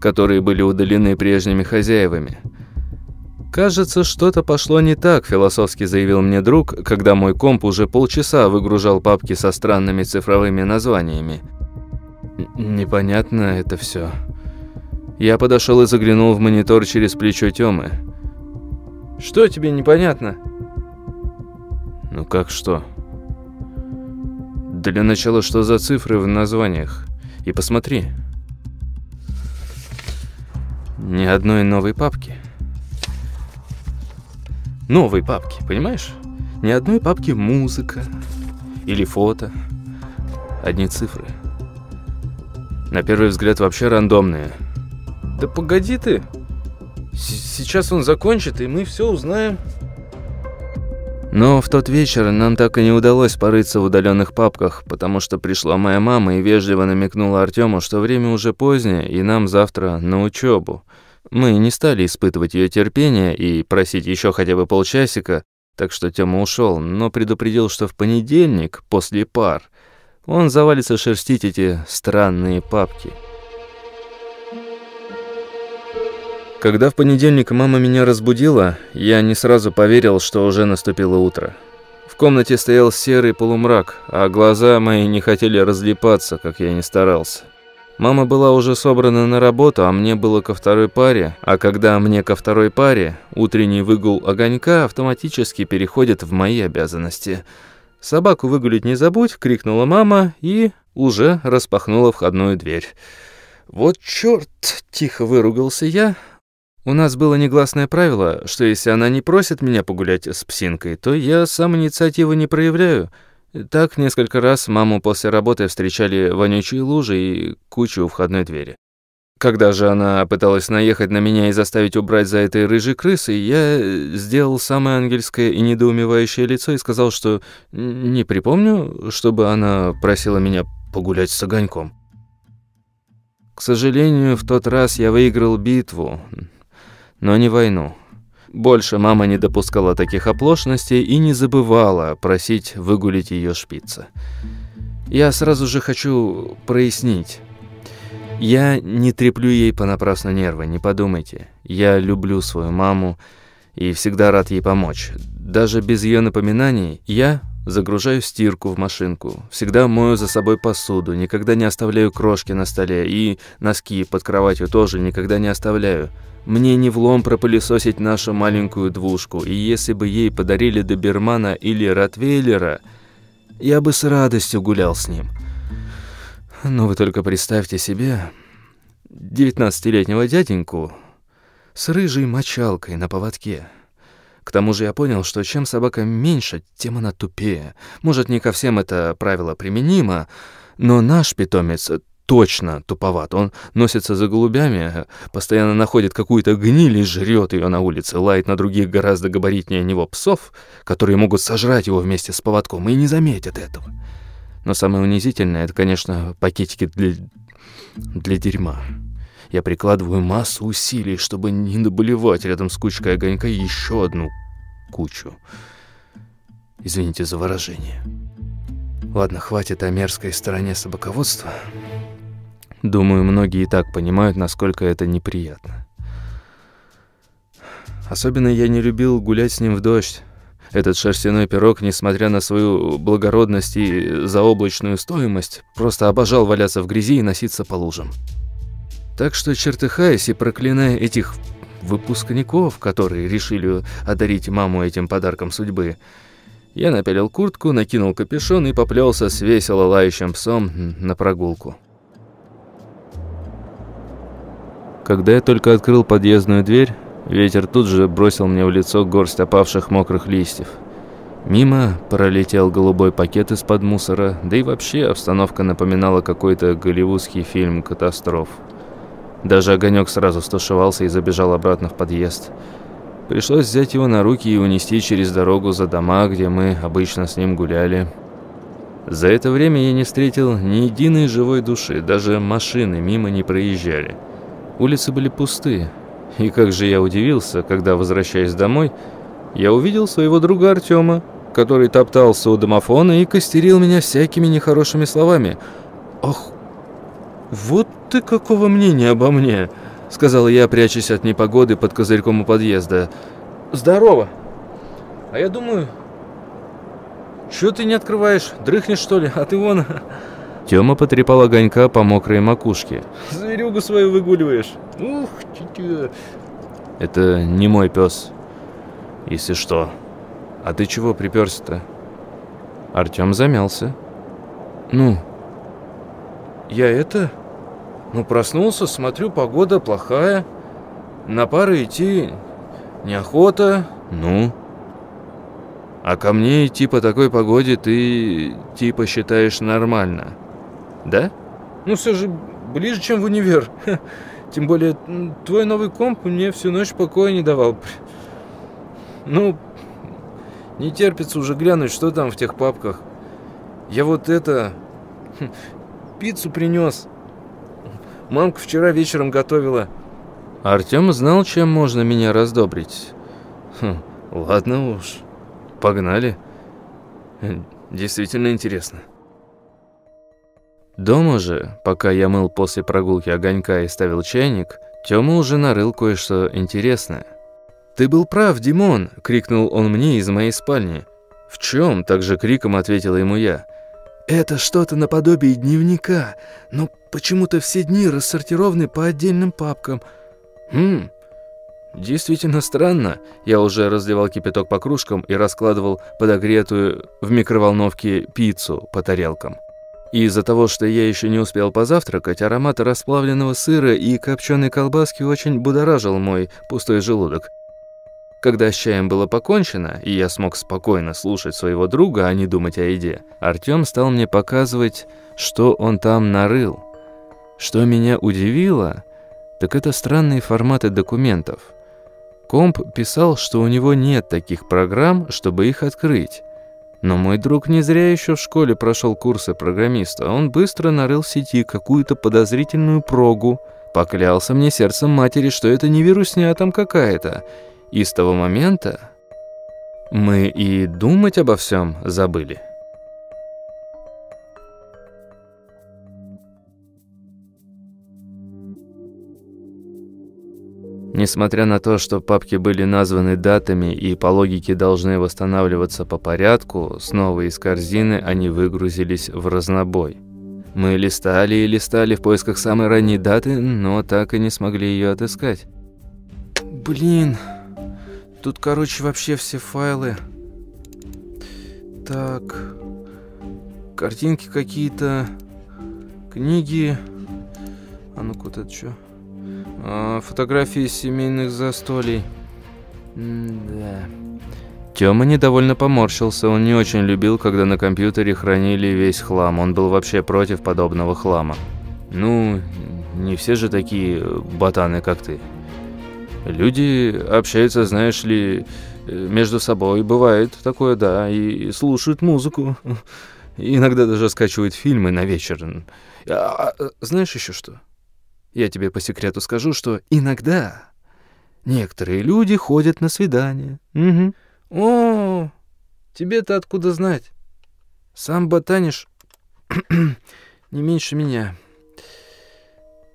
которые были удалены прежними хозяевами. «Кажется, что-то пошло не так», – философски заявил мне друг, когда мой комп уже полчаса выгружал папки со странными цифровыми названиями. «Непонятно это все. Я подошел и заглянул в монитор через плечо Тёмы. «Что тебе непонятно?» «Ну как что?» «Для начала, что за цифры в названиях? И посмотри. Ни одной новой папки». Новой папки, понимаешь? Ни одной папки музыка или фото. Одни цифры. На первый взгляд вообще рандомные – да погоди ты. Сейчас он закончит, и мы все узнаем. Но в тот вечер нам так и не удалось порыться в удаленных папках, потому что пришла моя мама и вежливо намекнула Артему, что время уже позднее, и нам завтра на учебу. Мы не стали испытывать ее терпение и просить еще хотя бы полчасика, так что Тёма ушел, но предупредил, что в понедельник, после пар, он завалится шерстить эти странные папки. Когда в понедельник мама меня разбудила, я не сразу поверил, что уже наступило утро. В комнате стоял серый полумрак, а глаза мои не хотели разлипаться, как я не старался. Мама была уже собрана на работу, а мне было ко второй паре, а когда мне ко второй паре, утренний выгул огонька автоматически переходит в мои обязанности. «Собаку выгулить не забудь!» – крикнула мама и уже распахнула входную дверь. «Вот черт!» – тихо выругался я, у нас было негласное правило, что если она не просит меня погулять с псинкой, то я сам инициативы не проявляю. Так несколько раз маму после работы встречали вонючие лужи и кучу у входной двери. Когда же она пыталась наехать на меня и заставить убрать за этой рыжей крысой, я сделал самое ангельское и недоумевающее лицо и сказал, что не припомню, чтобы она просила меня погулять с огоньком. К сожалению, в тот раз я выиграл битву, но не войну. Больше мама не допускала таких оплошностей и не забывала просить выгулить ее шпица. Я сразу же хочу прояснить. Я не треплю ей понапрасну нервы, не подумайте. Я люблю свою маму и всегда рад ей помочь. Даже без ее напоминаний я загружаю стирку в машинку, всегда мою за собой посуду, никогда не оставляю крошки на столе и носки под кроватью тоже никогда не оставляю. Мне не влом пропылесосить нашу маленькую двушку, и если бы ей подарили добермана или ротвейлера, я бы с радостью гулял с ним. Но вы только представьте себе девятнадцатилетнего дяденьку с рыжей мочалкой на поводке. К тому же я понял, что чем собака меньше, тем она тупее. Может, не ко всем это правило применимо, но наш питомец точно туповат. Он носится за голубями, постоянно находит какую-то гниль и жрет ее на улице, лает на других гораздо габаритнее него псов, которые могут сожрать его вместе с поводком и не заметят этого. Но самое унизительное, это, конечно, пакетики для, для дерьма. Я прикладываю массу усилий, чтобы не наболевать рядом с кучкой огонька еще одну кучу. Извините за выражение. Ладно, хватит о мерзкой стороне собаководства. Думаю, многие и так понимают, насколько это неприятно. Особенно я не любил гулять с ним в дождь. Этот шерстяной пирог, несмотря на свою благородность и заоблачную стоимость, просто обожал валяться в грязи и носиться по лужам. Так что, чертыхаясь и проклиная этих выпускников, которые решили одарить маму этим подарком судьбы, я напялил куртку, накинул капюшон и поплелся с весело лающим псом на прогулку. Когда я только открыл подъездную дверь, ветер тут же бросил мне в лицо горсть опавших мокрых листьев. Мимо пролетел голубой пакет из-под мусора, да и вообще обстановка напоминала какой-то голливудский фильм «Катастроф». Даже огонек сразу стушевался и забежал обратно в подъезд. Пришлось взять его на руки и унести через дорогу за дома, где мы обычно с ним гуляли. За это время я не встретил ни единой живой души, даже машины мимо не проезжали. Улицы были пусты. И как же я удивился, когда, возвращаясь домой, я увидел своего друга Артема, который топтался у домофона и костерил меня всякими нехорошими словами. «Ах, вот ты какого мнения обо мне?» — сказал я, прячась от непогоды под козырьком у подъезда. «Здорово! А я думаю, что ты не открываешь? Дрыхнешь, что ли? А ты вон...» Тёма потрепал огонька по мокрой макушке. «Зверюгу свою выгуливаешь? Ух, тю «Это не мой пес, если что. А ты чего приперся-то?» Артём замялся. «Ну, я это... Ну, проснулся, смотрю, погода плохая. На пары идти неохота. Ну?» А ко мне идти по такой погоде ты типа считаешь нормально?» Да? Ну, все же ближе, чем в универ. Тем более, твой новый комп мне всю ночь покоя не давал. Ну, не терпится уже глянуть, что там в тех папках. Я вот это... Пиццу принес. Мамка вчера вечером готовила. Артем знал, чем можно меня раздобрить. Хм, ладно уж, погнали. Действительно интересно. Дома же, пока я мыл после прогулки огонька и ставил чайник, Тёма уже нарыл кое-что интересное. «Ты был прав, Димон!» – крикнул он мне из моей спальни. «В чем?» – также криком ответила ему я. «Это что-то наподобие дневника, но почему-то все дни рассортированы по отдельным папкам». «Хм, действительно странно. Я уже разливал кипяток по кружкам и раскладывал подогретую в микроволновке пиццу по тарелкам. Из-за того, что я еще не успел позавтракать, аромат расплавленного сыра и копченой колбаски очень будоражил мой пустой желудок. Когда с чаем было покончено, и я смог спокойно слушать своего друга, а не думать о еде, Артём стал мне показывать, что он там нарыл. Что меня удивило, так это странные форматы документов. Комп писал, что у него нет таких программ, чтобы их открыть. Но мой друг не зря еще в школе прошел курсы программиста. Он быстро нарыл в сети какую-то подозрительную прогу, поклялся мне сердцем матери, что это не вирусня там какая-то. И с того момента мы и думать обо всем забыли. Несмотря на то, что папки были названы датами и по логике должны восстанавливаться по порядку, снова из корзины они выгрузились в разнобой. Мы листали и листали в поисках самой ранней даты, но так и не смогли ее отыскать. Блин, тут, короче, вообще все файлы. Так, картинки какие-то, книги. А ну-ка, вот это что? А, фотографии семейных застолий. да. Тёма недовольно поморщился. Он не очень любил, когда на компьютере хранили весь хлам. Он был вообще против подобного хлама. Ну, не все же такие ботаны, как ты. Люди общаются, знаешь ли, между собой. Бывает такое, да, и слушают музыку. иногда даже скачивают фильмы на вечер. А, а знаешь еще что? Я тебе по секрету скажу, что иногда некоторые люди ходят на свидания. Угу. О, тебе-то откуда знать? Сам ботанишь не меньше меня.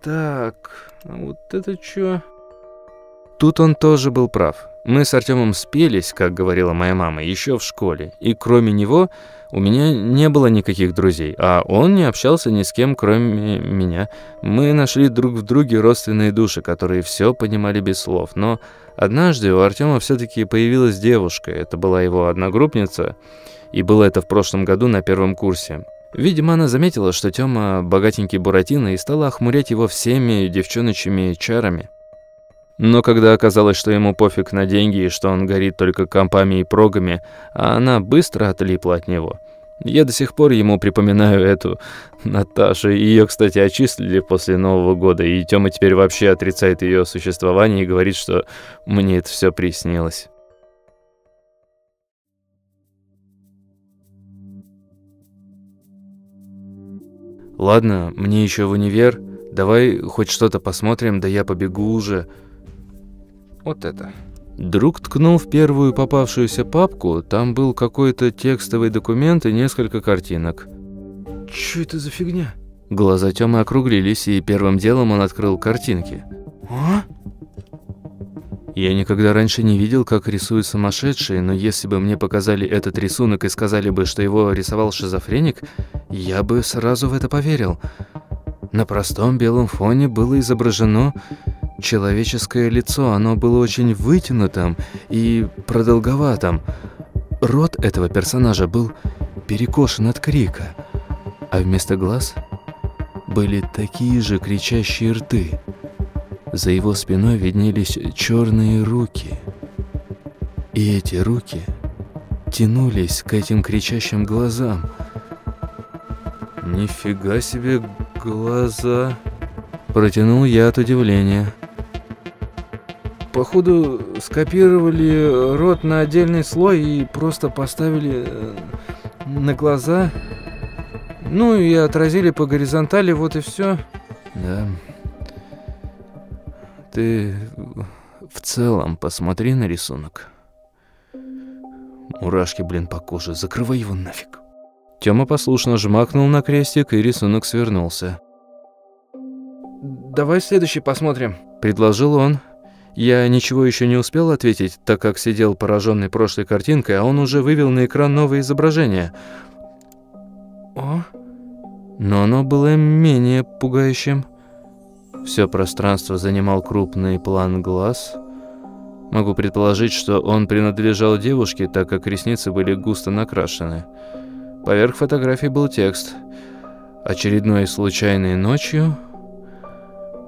Так, а вот это что? Тут он тоже был прав. Мы с Артемом спелись, как говорила моя мама, еще в школе. И кроме него у меня не было никаких друзей, а он не общался ни с кем, кроме меня. Мы нашли друг в друге родственные души, которые все понимали без слов. Но однажды у Артема все-таки появилась девушка. Это была его одногруппница, и было это в прошлом году на первом курсе. Видимо, она заметила, что Тёма богатенький Буратино и стала охмурять его всеми девчоночьими чарами. Но когда оказалось, что ему пофиг на деньги и что он горит только компами и прогами, а она быстро отлипла от него. Я до сих пор ему припоминаю эту Наташу. Ее, кстати, отчислили после Нового года, и Тёма теперь вообще отрицает ее существование и говорит, что мне это все приснилось. Ладно, мне еще в универ. Давай хоть что-то посмотрим, да я побегу уже. Вот это. Друг ткнул в первую попавшуюся папку, там был какой-то текстовый документ и несколько картинок. Чё это за фигня? Глаза Тёмы округлились, и первым делом он открыл картинки. А? Я никогда раньше не видел, как рисуют сумасшедшие, но если бы мне показали этот рисунок и сказали бы, что его рисовал шизофреник, я бы сразу в это поверил. На простом белом фоне было изображено человеческое лицо, оно было очень вытянутым и продолговатым. Рот этого персонажа был перекошен от крика, а вместо глаз были такие же кричащие рты. За его спиной виднелись черные руки. И эти руки тянулись к этим кричащим глазам. «Нифига себе глаза!» Протянул я от удивления. Походу, скопировали рот на отдельный слой и просто поставили э, на глаза. Ну и отразили по горизонтали, вот и все. Да. Ты в целом посмотри на рисунок. Мурашки, блин, по коже. Закрывай его нафиг. Тёма послушно жмакнул на крестик, и рисунок свернулся. «Давай следующий посмотрим», предложил он. Я ничего еще не успел ответить, так как сидел пораженный прошлой картинкой, а он уже вывел на экран новое изображение. О, но оно было менее пугающим. Все пространство занимал крупный план глаз. Могу предположить, что он принадлежал девушке, так как ресницы были густо накрашены. Поверх фотографии был текст. «Очередной случайной ночью,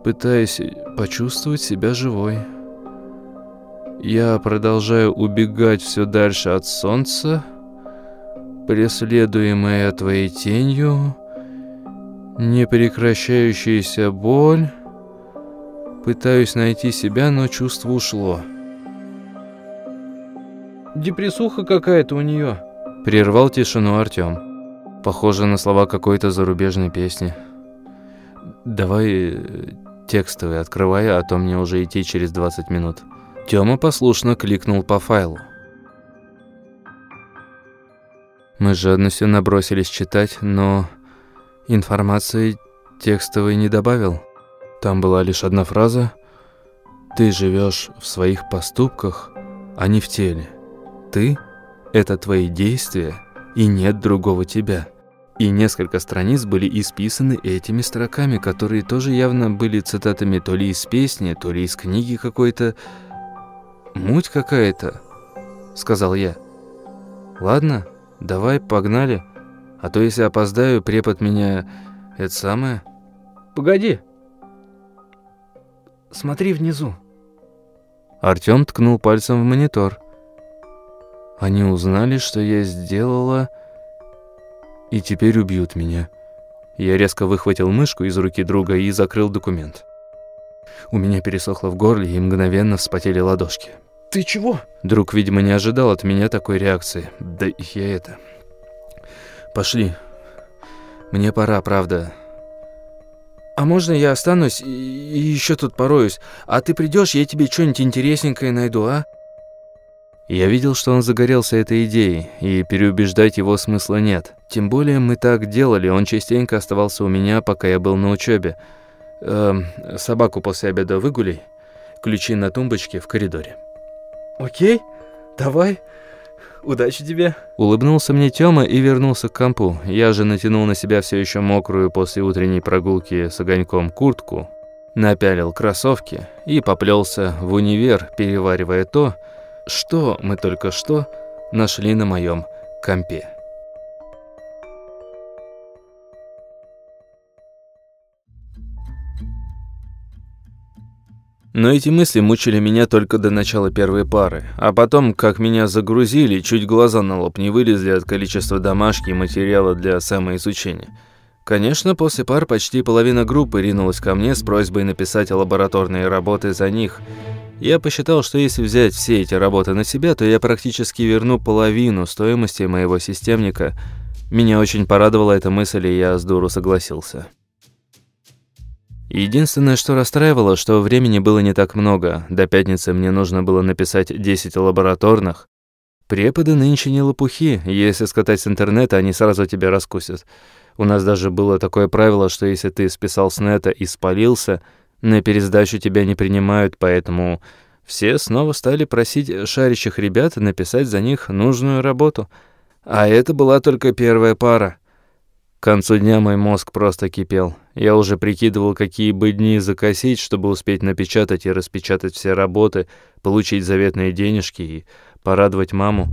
пытаясь почувствовать себя живой». Я продолжаю убегать все дальше от солнца, преследуемая твоей тенью, непрекращающаяся боль. Пытаюсь найти себя, но чувство ушло. Депрессуха какая-то у нее. Прервал тишину Артем. Похоже на слова какой-то зарубежной песни. Давай э, текстовый открывай, а то мне уже идти через 20 минут. Тёма послушно кликнул по файлу. Мы жадностью набросились читать, но информации текстовой не добавил. Там была лишь одна фраза «Ты живешь в своих поступках, а не в теле. Ты – это твои действия, и нет другого тебя». И несколько страниц были исписаны этими строками, которые тоже явно были цитатами то ли из песни, то ли из книги какой-то, «Муть какая-то», — сказал я. «Ладно, давай, погнали, а то если опоздаю, препод меня... это самое...» «Погоди! Смотри внизу!» Артём ткнул пальцем в монитор. «Они узнали, что я сделала, и теперь убьют меня». Я резко выхватил мышку из руки друга и закрыл документ. У меня пересохло в горле и мгновенно вспотели ладошки. «Ты чего?» Друг, видимо, не ожидал от меня такой реакции. Да я это... Пошли. Мне пора, правда. А можно я останусь и еще тут пороюсь? А ты придешь, я тебе что-нибудь интересненькое найду, а? Я видел, что он загорелся этой идеей, и переубеждать его смысла нет. Тем более мы так делали, он частенько оставался у меня, пока я был на учебе. Эм, собаку после обеда выгуляй. Ключи на тумбочке в коридоре. Окей, давай. Удачи тебе. Улыбнулся мне Тёма и вернулся к компу. Я же натянул на себя все еще мокрую после утренней прогулки с огоньком куртку, напялил кроссовки и поплелся в универ, переваривая то, что мы только что нашли на моем компе. Но эти мысли мучили меня только до начала первой пары, а потом, как меня загрузили, чуть глаза на лоб не вылезли от количества домашки и материала для самоизучения. Конечно, после пар почти половина группы ринулась ко мне с просьбой написать лабораторные работы за них. Я посчитал, что если взять все эти работы на себя, то я практически верну половину стоимости моего системника. Меня очень порадовала эта мысль, и я с дуру согласился. Единственное, что расстраивало, что времени было не так много. До пятницы мне нужно было написать 10 лабораторных. Преподы нынче не лопухи. Если скатать с интернета, они сразу тебя раскусят. У нас даже было такое правило, что если ты списал с нета и спалился, на пересдачу тебя не принимают, поэтому все снова стали просить шарящих ребят написать за них нужную работу. А это была только первая пара. К концу дня мой мозг просто кипел. Я уже прикидывал, какие бы дни закосить, чтобы успеть напечатать и распечатать все работы, получить заветные денежки и порадовать маму.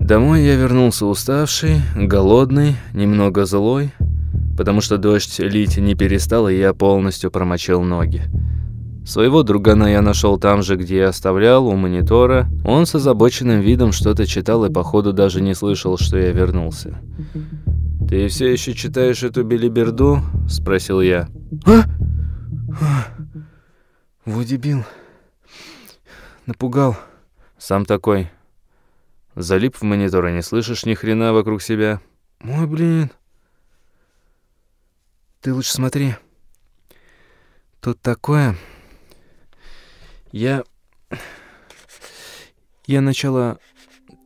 Домой я вернулся уставший, голодный, немного злой, потому что дождь лить не перестал, и я полностью промочил ноги. Своего другана я нашел там же, где я оставлял, у монитора. Он с озабоченным видом что-то читал и, походу, даже не слышал, что я вернулся. «Ты все еще читаешь эту белиберду?» – спросил я. «А? а? Вот дебил. Напугал. Сам такой. Залип в монитор и не слышишь ни хрена вокруг себя. Ой, блин. Ты лучше смотри. Тут такое... Я... Я начало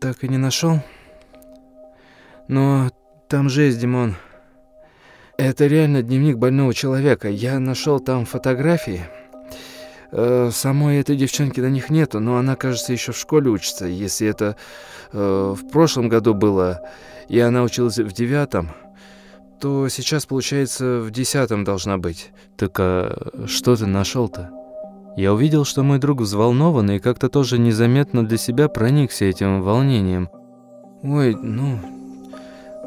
так и не нашел. Но там жесть, Димон. Это реально дневник больного человека. Я нашел там фотографии. Э, самой этой девчонки на них нету, но она, кажется, еще в школе учится. Если это э, в прошлом году было, и она училась в девятом, то сейчас, получается, в десятом должна быть. Так а что ты нашел-то? Я увидел, что мой друг взволнован и как-то тоже незаметно для себя проникся этим волнением. Ой, ну,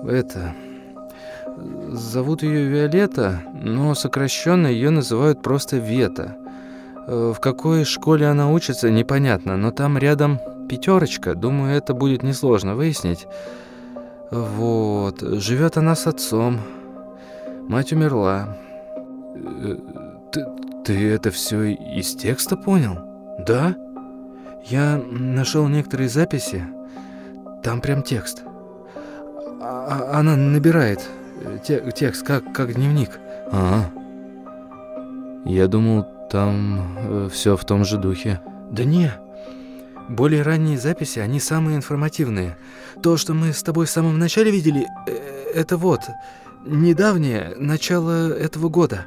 это... Зовут ее Виолетта, но сокращенно ее называют просто Вета. Э, в какой школе она учится, непонятно, но там рядом пятерочка. Думаю, это будет несложно выяснить. Вот. Живет она с отцом. Мать умерла. Э, ты, это все из текста понял? Да? Я нашел некоторые записи. Там прям текст. А, а она набирает те, текст, как, как дневник. А, я думал, там э, все в том же духе. Да не. Более ранние записи, они самые информативные. То, что мы с тобой в самом начале видели, э, это вот, недавнее, начало этого года.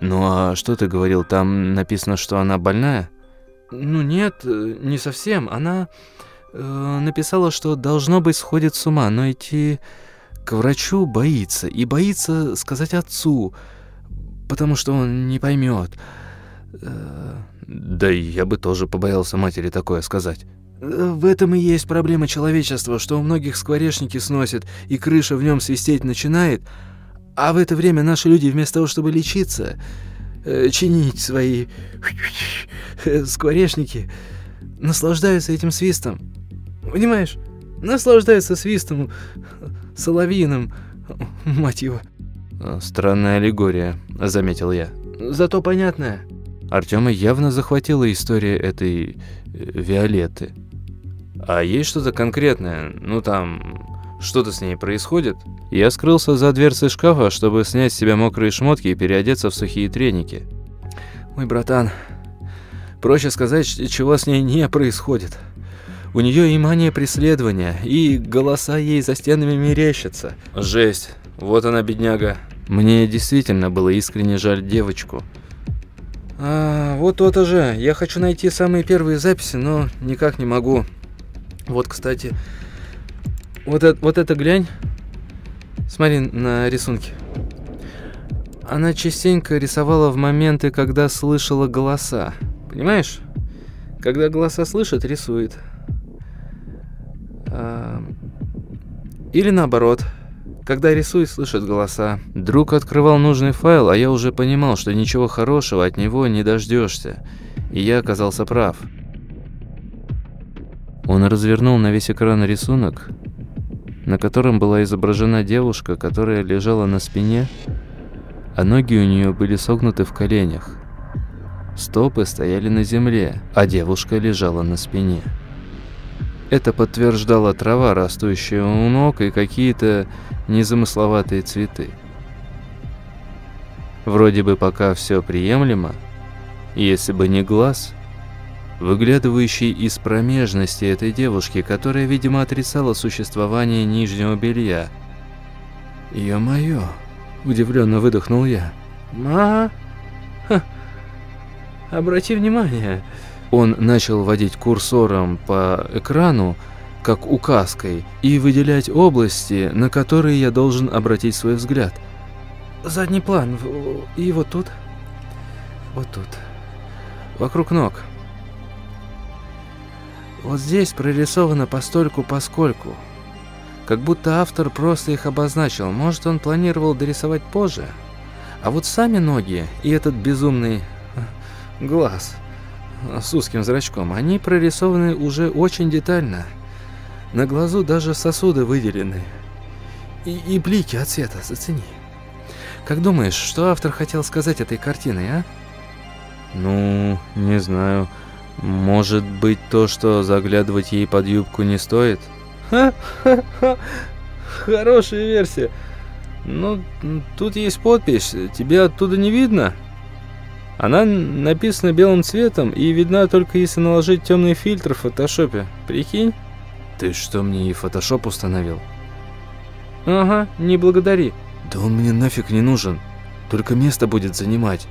Ну а что ты говорил, там написано, что она больная? Ну нет, э, не совсем. Она э, написала, что должно быть сходит с ума, но идти к врачу боится. И боится сказать отцу, потому что он не поймет. Да и я бы тоже побоялся матери такое сказать. В этом и есть проблема человечества, что у многих скворечники сносят, и крыша в нем свистеть начинает, а в это время наши люди вместо того, чтобы лечиться, э, чинить свои скворечники, наслаждаются этим свистом. Понимаешь? Наслаждаются свистом соловьиным, мать его. Странная аллегория, заметил я. Зато понятная. Артема явно захватила история этой э, Виолетты. А есть что-то конкретное? Ну там, что-то с ней происходит? Я скрылся за дверцей шкафа, чтобы снять с себя мокрые шмотки и переодеться в сухие треники. Мой братан, проще сказать, чего с ней не происходит. У нее и мания преследования, и голоса ей за стенами мерещатся. Жесть, вот она, бедняга. Мне действительно было искренне жаль девочку. А, вот то-то же. Я хочу найти самые первые записи, но никак не могу. Вот, кстати, вот это, вот это глянь. Смотри на рисунки. Она частенько рисовала в моменты, когда слышала голоса. Понимаешь? Когда голоса слышит, рисует. А, или наоборот. Когда рисует, слышит голоса. Друг открывал нужный файл, а я уже понимал, что ничего хорошего от него не дождешься. И я оказался прав. Он развернул на весь экран рисунок, на котором была изображена девушка, которая лежала на спине, а ноги у нее были согнуты в коленях. Стопы стояли на земле, а девушка лежала на спине. Это подтверждала трава, растущая у ног, и какие-то незамысловатые цветы. Вроде бы пока все приемлемо, если бы не глаз, выглядывающий из промежности этой девушки, которая, видимо, отрицала существование нижнего белья. «Ё-моё!» – удивленно выдохнул я. «Ма? Ха. Обрати внимание!» Он начал водить курсором по экрану, как указкой, и выделять области, на которые я должен обратить свой взгляд. Задний план, и вот тут, вот тут, вокруг ног. Вот здесь прорисовано постольку-поскольку. Как будто автор просто их обозначил. Может, он планировал дорисовать позже? А вот сами ноги и этот безумный глаз – с узким зрачком, они прорисованы уже очень детально. На глазу даже сосуды выделены. И, и блики от света, зацени. Как думаешь, что автор хотел сказать этой картиной, а? Ну, не знаю. Может быть то, что заглядывать ей под юбку не стоит? Ха-ха-ха. Хорошая версия. Ну, тут есть подпись. Тебе оттуда не видно? Она написана белым цветом и видна только если наложить темный фильтр в фотошопе. Прикинь? Ты что, мне и фотошоп установил? Ага, не благодари. Да он мне нафиг не нужен. Только место будет занимать.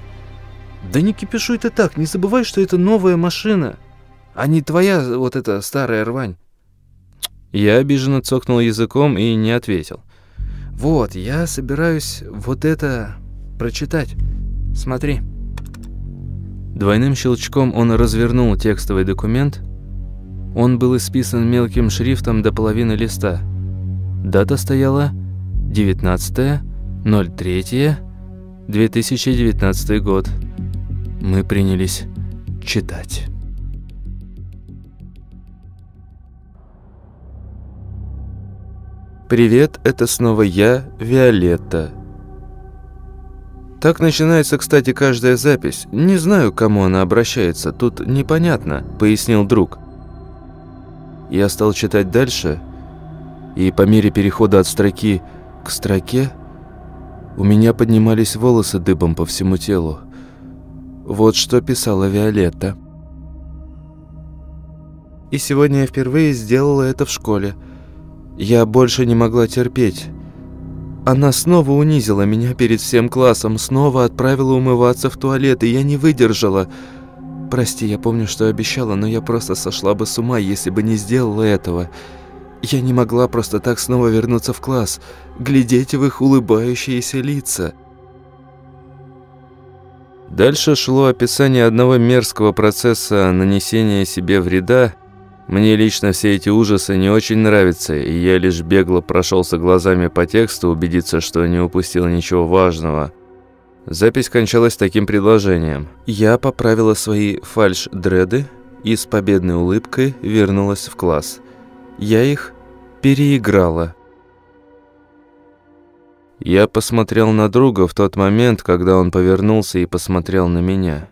Да не кипишуй ты так, не забывай, что это новая машина, а не твоя вот эта старая рвань. Я обиженно цокнул языком и не ответил. Вот, я собираюсь вот это прочитать. Смотри. Двойным щелчком он развернул текстовый документ. Он был исписан мелким шрифтом до половины листа. Дата стояла 19.03.2019 год. Мы принялись читать. «Привет, это снова я, Виолетта». Так начинается, кстати, каждая запись. Не знаю, к кому она обращается, тут непонятно, пояснил друг. Я стал читать дальше, и по мере перехода от строки к строке у меня поднимались волосы дыбом по всему телу. Вот что писала Виолетта. И сегодня я впервые сделала это в школе. Я больше не могла терпеть. Она снова унизила меня перед всем классом, снова отправила умываться в туалет, и я не выдержала. Прости, я помню, что обещала, но я просто сошла бы с ума, если бы не сделала этого. Я не могла просто так снова вернуться в класс, глядеть в их улыбающиеся лица. Дальше шло описание одного мерзкого процесса нанесения себе вреда, мне лично все эти ужасы не очень нравятся, и я лишь бегло прошелся глазами по тексту, убедиться, что не упустил ничего важного. Запись кончалась таким предложением. Я поправила свои фальш-дреды и с победной улыбкой вернулась в класс. Я их переиграла. Я посмотрел на друга в тот момент, когда он повернулся и посмотрел на меня.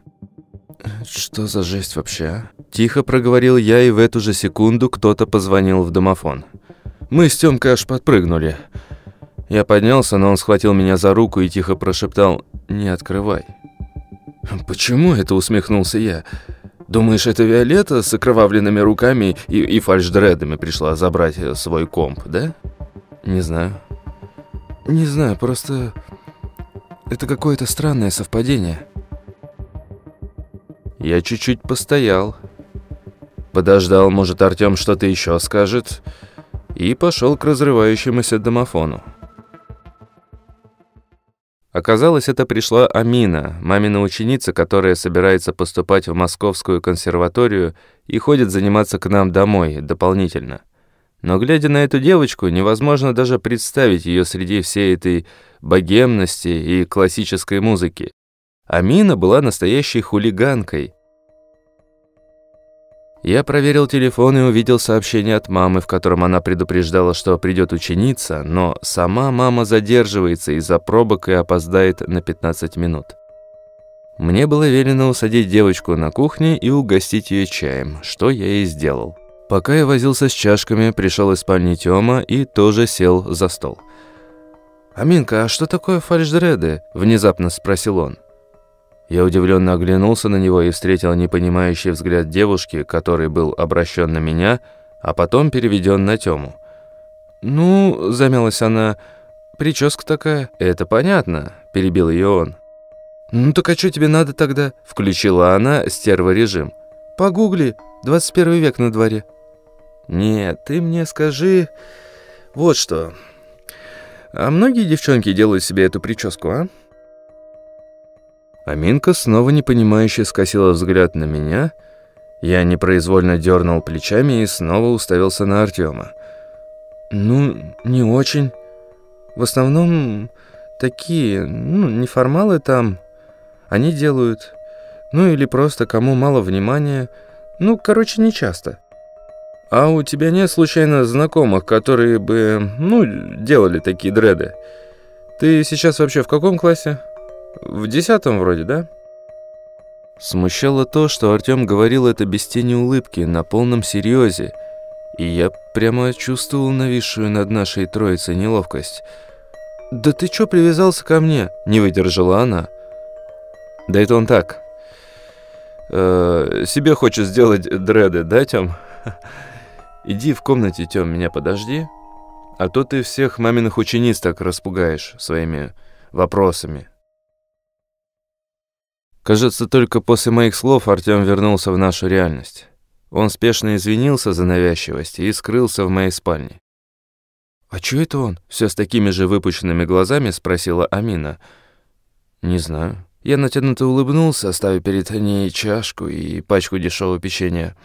«Что за жесть вообще, а?» Тихо проговорил я, и в эту же секунду кто-то позвонил в домофон. Мы с Тёмкой аж подпрыгнули. Я поднялся, но он схватил меня за руку и тихо прошептал «Не открывай». «Почему это?» – усмехнулся я. «Думаешь, это Виолетта с окровавленными руками и, и фальшдредами пришла забрать свой комп, да?» «Не знаю». «Не знаю, просто это какое-то странное совпадение». Я чуть-чуть постоял, Подождал, может, Артём что-то еще скажет, и пошел к разрывающемуся домофону. Оказалось, это пришла Амина, мамина ученица, которая собирается поступать в Московскую консерваторию и ходит заниматься к нам домой дополнительно. Но глядя на эту девочку, невозможно даже представить ее среди всей этой богемности и классической музыки. Амина была настоящей хулиганкой – я проверил телефон и увидел сообщение от мамы, в котором она предупреждала, что придет ученица, но сама мама задерживается из-за пробок и опоздает на 15 минут. Мне было велено усадить девочку на кухне и угостить ее чаем, что я и сделал. Пока я возился с чашками, пришел из спальни Тёма и тоже сел за стол. «Аминка, а что такое фальшдреды?» – внезапно спросил он. Я удивленно оглянулся на него и встретил непонимающий взгляд девушки, который был обращен на меня, а потом переведен на Тему. «Ну, — замялась она, — прическа такая». «Это понятно», — перебил ее он. «Ну так а что тебе надо тогда?» — включила она стерворежим. «Погугли, 21 век на дворе». «Нет, ты мне скажи вот что. А многие девчонки делают себе эту прическу, а?» Аминка снова непонимающе скосила взгляд на меня. Я непроизвольно дернул плечами и снова уставился на Артема. «Ну, не очень. В основном такие, ну, неформалы там. Они делают. Ну, или просто кому мало внимания. Ну, короче, не часто. А у тебя нет случайно знакомых, которые бы, ну, делали такие дреды? Ты сейчас вообще в каком классе?» В десятом вроде, да?» Смущало то, что Артём говорил это без тени улыбки, на полном серьезе, и я прямо чувствовал нависшую над нашей троицей неловкость. «Да ты чё привязался ко мне?» – не выдержала она. «Да это он так. Э, себе хочет сделать дреды, да, Тём? Иди в комнате, Тём, меня подожди. А то ты всех маминых учениц так распугаешь своими вопросами. Кажется, только после моих слов Артём вернулся в нашу реальность. Он спешно извинился за навязчивость и скрылся в моей спальне. «А чё это он?» — все с такими же выпученными глазами спросила Амина. «Не знаю». Я натянуто улыбнулся, оставив перед ней чашку и пачку дешевого печенья.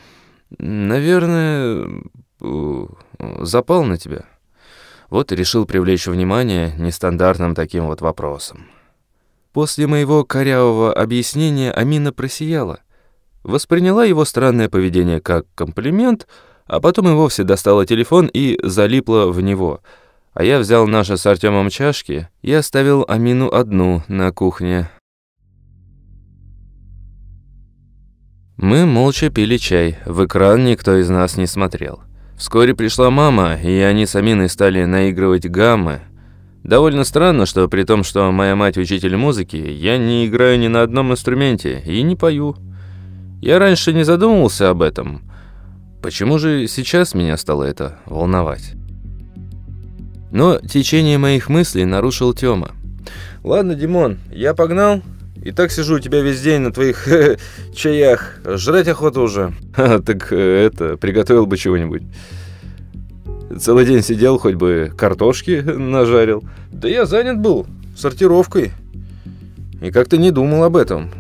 «Наверное, запал на тебя». Вот и решил привлечь внимание нестандартным таким вот вопросом. После моего корявого объяснения Амина просияла. Восприняла его странное поведение как комплимент, а потом и вовсе достала телефон и залипла в него. А я взял наши с Артемом чашки и оставил Амину одну на кухне. Мы молча пили чай, в экран никто из нас не смотрел. Вскоре пришла мама, и они с Аминой стали наигрывать гаммы. Довольно странно, что при том, что моя мать учитель музыки, я не играю ни на одном инструменте и не пою. Я раньше не задумывался об этом. Почему же сейчас меня стало это волновать? Но течение моих мыслей нарушил Тёма. «Ладно, Димон, я погнал. И так сижу у тебя весь день на твоих чаях. Жрать охота уже. А, так э, это, приготовил бы чего-нибудь. Целый день сидел, хоть бы картошки нажарил. Да я занят был сортировкой. И как-то не думал об этом.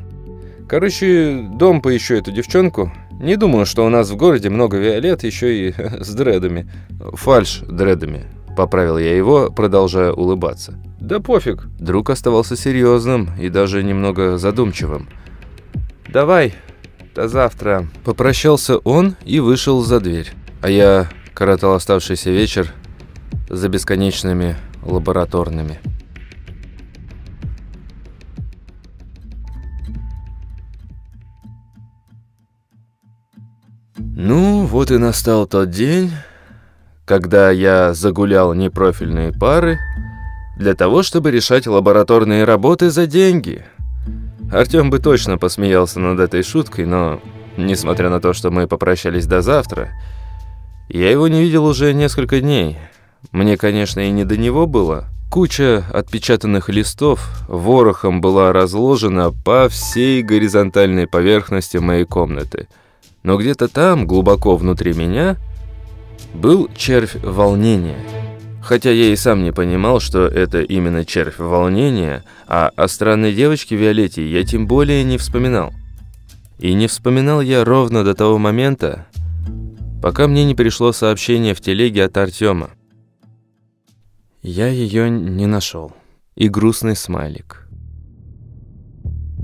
Короче, дом поищу эту девчонку. Не думаю, что у нас в городе много виолет, еще и с дредами. Фальш дредами. Поправил я его, продолжая улыбаться. «Да пофиг». Друг оставался серьезным и даже немного задумчивым. «Давай, до завтра». Попрощался он и вышел за дверь. А я коротал оставшийся вечер за бесконечными лабораторными. Ну, вот и настал тот день, когда я загулял непрофильные пары для того, чтобы решать лабораторные работы за деньги. Артём бы точно посмеялся над этой шуткой, но, несмотря на то, что мы попрощались до завтра, я его не видел уже несколько дней. Мне, конечно, и не до него было. Куча отпечатанных листов ворохом была разложена по всей горизонтальной поверхности моей комнаты. Но где-то там, глубоко внутри меня, был червь волнения. Хотя я и сам не понимал, что это именно червь волнения, а о странной девочке Виолетте я тем более не вспоминал. И не вспоминал я ровно до того момента, пока мне не пришло сообщение в телеге от Артема. Я ее не нашел. И грустный смайлик.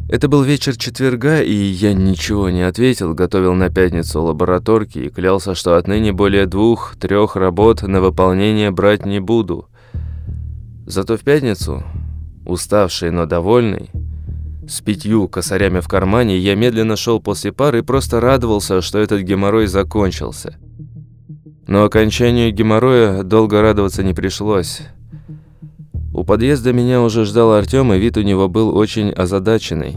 Это был вечер четверга, и я ничего не ответил, готовил на пятницу лабораторки и клялся, что отныне более двух-трех работ на выполнение брать не буду. Зато в пятницу, уставший, но довольный, с пятью косарями в кармане, я медленно шел после пары и просто радовался, что этот геморрой закончился. Но окончанию геморроя долго радоваться не пришлось. У подъезда меня уже ждал Артём, и вид у него был очень озадаченный.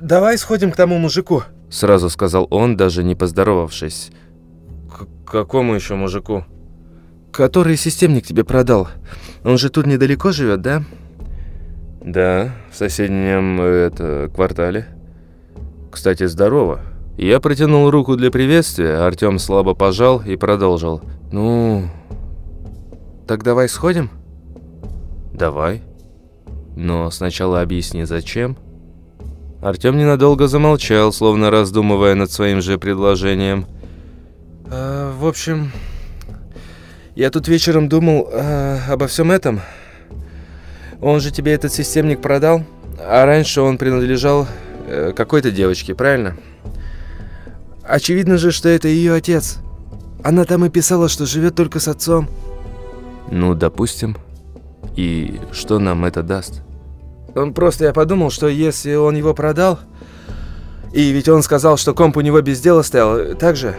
«Давай сходим к тому мужику», – сразу сказал он, даже не поздоровавшись. «К какому еще мужику?» «Который системник тебе продал. Он же тут недалеко живет, да?» «Да, в соседнем это, квартале. Кстати, здорово». Я протянул руку для приветствия, Артём слабо пожал и продолжил. «Ну, так давай сходим? Давай. Но сначала объясни, зачем? Артём ненадолго замолчал, словно раздумывая над своим же предложением. А, в общем, я тут вечером думал а, обо всем этом. Он же тебе этот системник продал, а раньше он принадлежал э, какой-то девочке, правильно? Очевидно же, что это ее отец. Она там и писала, что живет только с отцом. Ну, допустим. И что нам это даст? Просто я подумал, что если он его продал... И ведь он сказал, что комп у него без дела стоял, так же?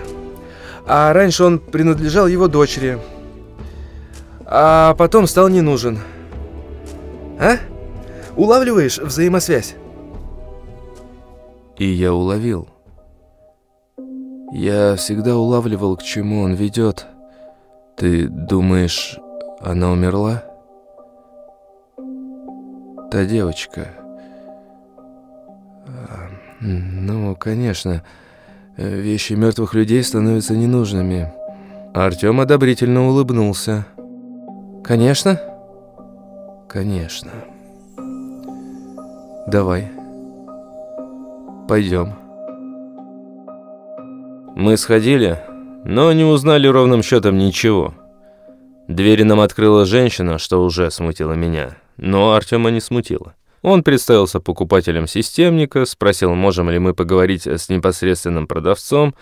А раньше он принадлежал его дочери. А потом стал не нужен. А? Улавливаешь взаимосвязь? И я уловил. Я всегда улавливал, к чему он ведет. Ты думаешь, она умерла? Та девочка. А, ну, конечно. Вещи мертвых людей становятся ненужными. Артем одобрительно улыбнулся. Конечно. Конечно. Давай. Пойдем. Мы сходили, но не узнали ровным счетом ничего. Двери нам открыла женщина, что уже смутило меня, но Артема не смутило. Он представился покупателем системника, спросил, можем ли мы поговорить с непосредственным продавцом.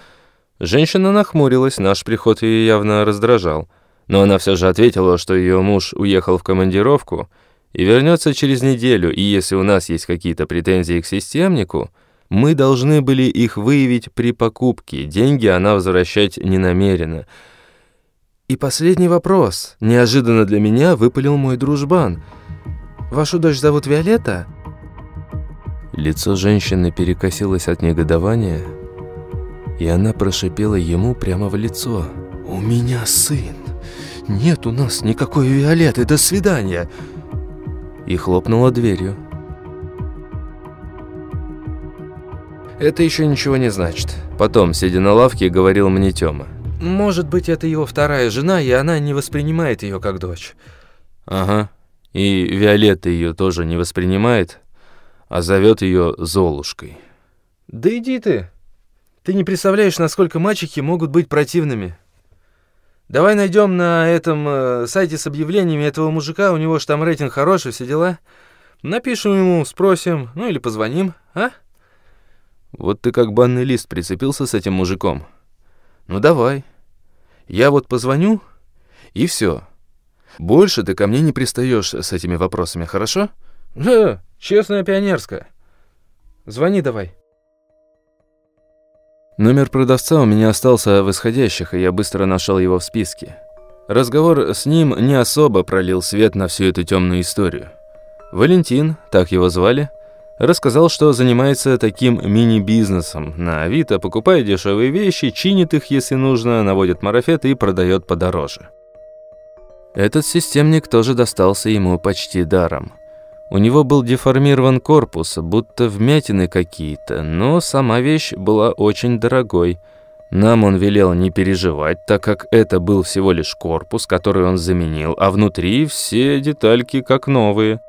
Женщина нахмурилась, наш приход ее явно раздражал. Но она все же ответила, что ее муж уехал в командировку и вернется через неделю, и если у нас есть какие-то претензии к системнику, мы должны были их выявить при покупке, деньги она возвращать не намерена. И последний вопрос. Неожиданно для меня выпалил мой дружбан. «Вашу дочь зовут Виолетта?» Лицо женщины перекосилось от негодования, и она прошипела ему прямо в лицо. «У меня сын! Нет у нас никакой Виолетты! До свидания!» И хлопнула дверью. Это еще ничего не значит. Потом, сидя на лавке, говорил мне Тёма. Может быть, это его вторая жена, и она не воспринимает ее как дочь. Ага. И Виолетта ее тоже не воспринимает, а зовет ее Золушкой. Да иди ты. Ты не представляешь, насколько мальчики могут быть противными. Давай найдем на этом э, сайте с объявлениями этого мужика, у него же там рейтинг хороший, все дела. Напишем ему, спросим, ну или позвоним, а? Вот ты как банный лист прицепился с этим мужиком. Ну давай. Я вот позвоню, и все. Больше ты ко мне не пристаешь с этими вопросами, хорошо? Да, честная пионерская. Звони давай. Номер продавца у меня остался в исходящих, и я быстро нашел его в списке. Разговор с ним не особо пролил свет на всю эту темную историю. Валентин, так его звали, рассказал, что занимается таким мини-бизнесом. На Авито покупает дешевые вещи, чинит их, если нужно, наводит марафет и продает подороже. Этот системник тоже достался ему почти даром. У него был деформирован корпус, будто вмятины какие-то, но сама вещь была очень дорогой. Нам он велел не переживать, так как это был всего лишь корпус, который он заменил, а внутри все детальки как новые –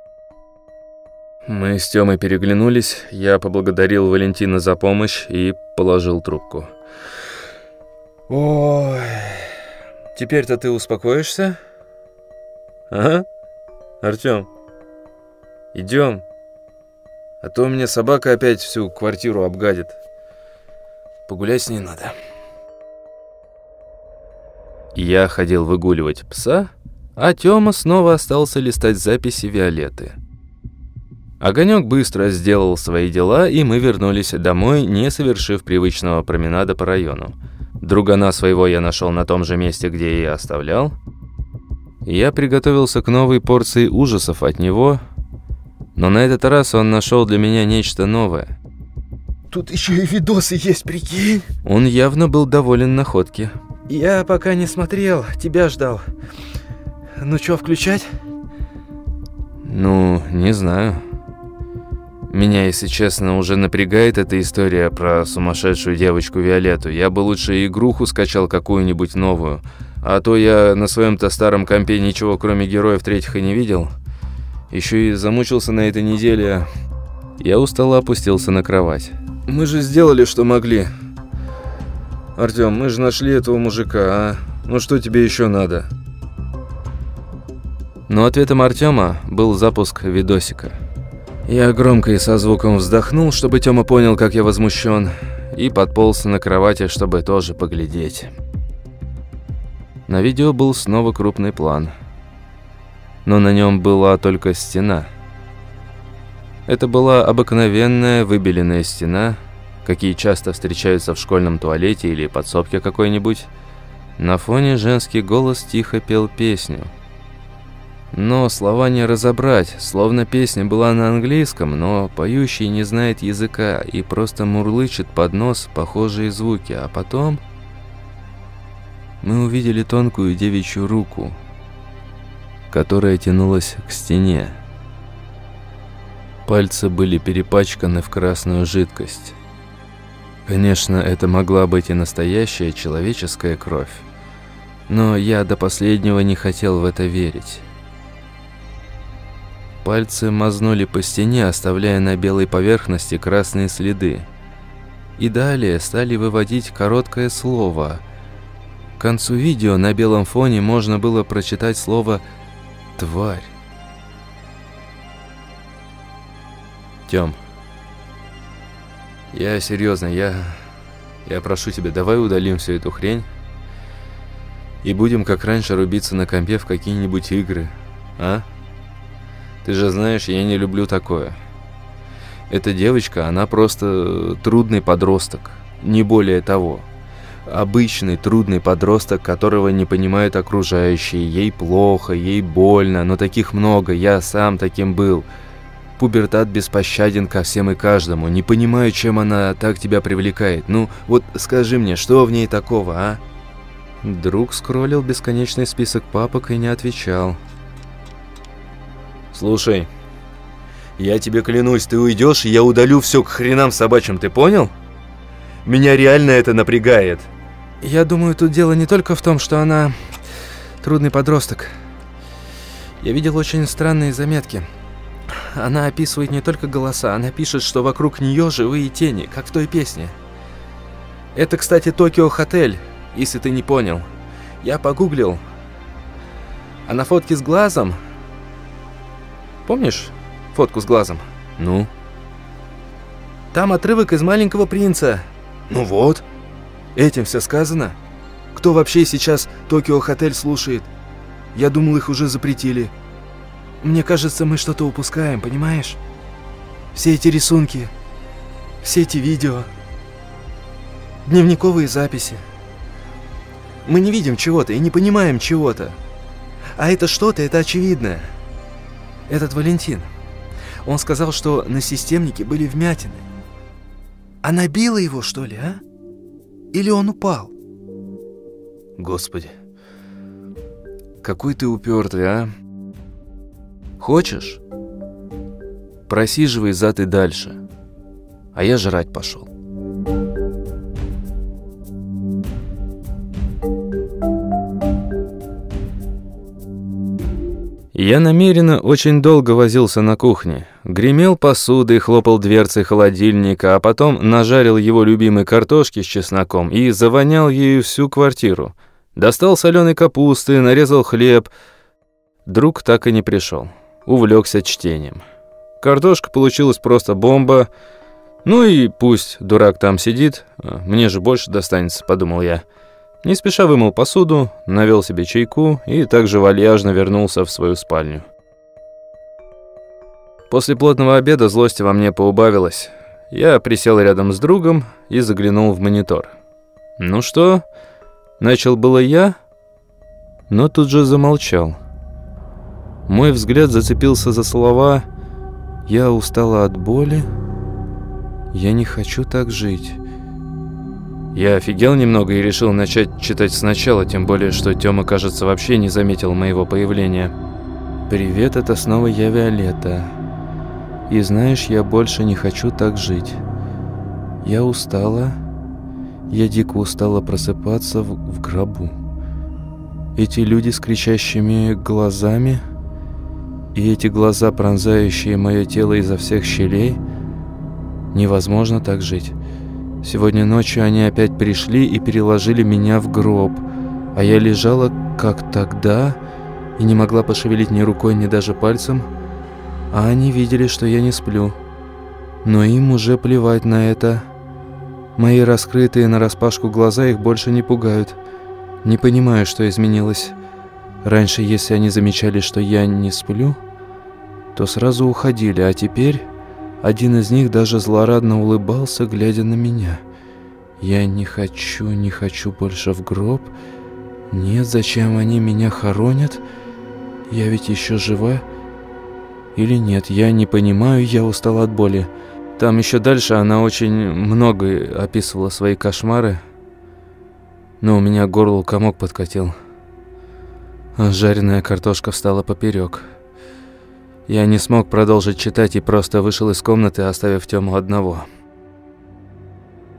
мы с Тёмой переглянулись, я поблагодарил Валентина за помощь и положил трубку. Ой, теперь-то ты успокоишься? Ага, Артём, идём, а то у меня собака опять всю квартиру обгадит. Погулять с ней надо. Я ходил выгуливать пса, а Тёма снова остался листать записи Виолетты. Огонек быстро сделал свои дела, и мы вернулись домой, не совершив привычного променада по району. Другана своего я нашел на том же месте, где и оставлял. Я приготовился к новой порции ужасов от него, но на этот раз он нашел для меня нечто новое. Тут еще и видосы есть, прикинь. Он явно был доволен находки. Я пока не смотрел, тебя ждал. Ну что, включать? Ну, не знаю. Меня, если честно, уже напрягает эта история про сумасшедшую девочку Виолетту. Я бы лучше игруху скачал какую-нибудь новую. А то я на своем-то старом компе ничего, кроме героев третьих, и не видел. Еще и замучился на этой неделе. Я устало опустился на кровать. Мы же сделали, что могли. Артём, мы же нашли этого мужика, а? Ну что тебе еще надо? Но ответом Артема был запуск видосика. Я громко и со звуком вздохнул, чтобы Тёма понял, как я возмущен, и подполз на кровати, чтобы тоже поглядеть. На видео был снова крупный план. Но на нем была только стена. Это была обыкновенная выбеленная стена, какие часто встречаются в школьном туалете или подсобке какой-нибудь. На фоне женский голос тихо пел песню – но слова не разобрать, словно песня была на английском, но поющий не знает языка и просто мурлычет под нос похожие звуки, а потом... мы увидели тонкую девичью руку, которая тянулась к стене. Пальцы были перепачканы в красную жидкость. Конечно, это могла быть и настоящая человеческая кровь, но я до последнего не хотел в это верить. Пальцы мазнули по стене, оставляя на белой поверхности красные следы. И далее стали выводить короткое слово. К концу видео на белом фоне можно было прочитать слово «тварь». Тём, я серьезно, я... Я прошу тебя, давай удалим всю эту хрень и будем как раньше рубиться на компе в какие-нибудь игры, а? Ты же знаешь, я не люблю такое. Эта девочка, она просто трудный подросток, не более того. Обычный трудный подросток, которого не понимают окружающие. Ей плохо, ей больно, но таких много, я сам таким был. Пубертат беспощаден ко всем и каждому. Не понимаю, чем она так тебя привлекает. Ну, вот скажи мне, что в ней такого, а? Друг скроллил бесконечный список папок и не отвечал. «Слушай, я тебе клянусь, ты уйдешь, и я удалю все к хренам собачьим, ты понял? Меня реально это напрягает». «Я думаю, тут дело не только в том, что она трудный подросток. Я видел очень странные заметки. Она описывает не только голоса, она пишет, что вокруг нее живые тени, как в той песне. Это, кстати, Токио Хотель, если ты не понял. Я погуглил. А на фотке с глазом Помнишь фотку с глазом? Ну? Там отрывок из «Маленького принца». Ну вот. Этим все сказано. Кто вообще сейчас Токио Хотель слушает? Я думал, их уже запретили. Мне кажется, мы что-то упускаем, понимаешь? Все эти рисунки, все эти видео, дневниковые записи. Мы не видим чего-то и не понимаем чего-то. А это что-то, это очевидное. Этот Валентин. Он сказал, что на системнике были вмятины. Она била его, что ли, а? Или он упал? Господи. Какой ты упертый, а? Хочешь? Просиживай зад и дальше. А я жрать пошел. Я намеренно очень долго возился на кухне. Гремел посудой, хлопал дверцей холодильника, а потом нажарил его любимой картошки с чесноком и завонял ею всю квартиру. Достал соленой капусты, нарезал хлеб. Друг так и не пришел. Увлекся чтением. Картошка получилась просто бомба. Ну и пусть дурак там сидит, мне же больше достанется, подумал я. Не спеша вымыл посуду, навел себе чайку и также вальяжно вернулся в свою спальню. После плотного обеда злости во мне поубавилось. Я присел рядом с другом и заглянул в монитор. «Ну что?» Начал было я, но тут же замолчал. Мой взгляд зацепился за слова «Я устала от боли», «Я не хочу так жить». Я офигел немного и решил начать читать сначала, тем более, что Тёма, кажется, вообще не заметил моего появления. «Привет, это снова я, Виолетта. И знаешь, я больше не хочу так жить. Я устала. Я дико устала просыпаться в, в гробу. Эти люди с кричащими глазами и эти глаза, пронзающие мое тело изо всех щелей, невозможно так жить». Сегодня ночью они опять пришли и переложили меня в гроб, а я лежала, как тогда, и не могла пошевелить ни рукой, ни даже пальцем, а они видели, что я не сплю. Но им уже плевать на это. Мои раскрытые нараспашку глаза их больше не пугают. Не понимаю, что изменилось. Раньше, если они замечали, что я не сплю, то сразу уходили, а теперь... Один из них даже злорадно улыбался, глядя на меня. «Я не хочу, не хочу больше в гроб. Нет, зачем они меня хоронят? Я ведь еще жива. Или нет, я не понимаю, я устал от боли». Там еще дальше она очень много описывала свои кошмары. но у меня горло комок подкатил. А жареная картошка встала поперек. Я не смог продолжить читать и просто вышел из комнаты, оставив Тему одного.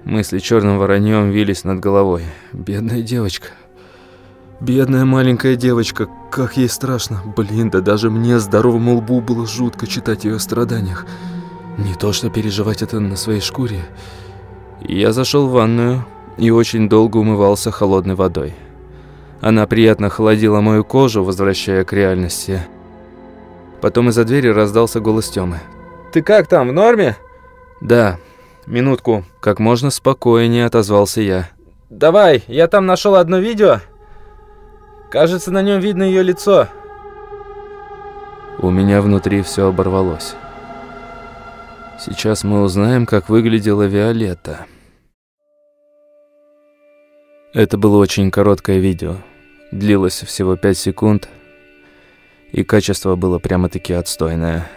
Мысли черным вороньем вились над головой. Бедная девочка. Бедная маленькая девочка, как ей страшно. Блин, да даже мне, здоровому лбу, было жутко читать ее о страданиях. Не то что переживать это на своей шкуре. Я зашел в ванную и очень долго умывался холодной водой. Она приятно холодила мою кожу, возвращая к реальности. Потом из-за двери раздался голос Тёмы. «Ты как там, в норме?» «Да, минутку». Как можно спокойнее отозвался я. «Давай, я там нашел одно видео. Кажется, на нем видно ее лицо». У меня внутри все оборвалось. Сейчас мы узнаем, как выглядела Виолетта. Это было очень короткое видео. Длилось всего 5 секунд, и качество было прямо-таки отстойное.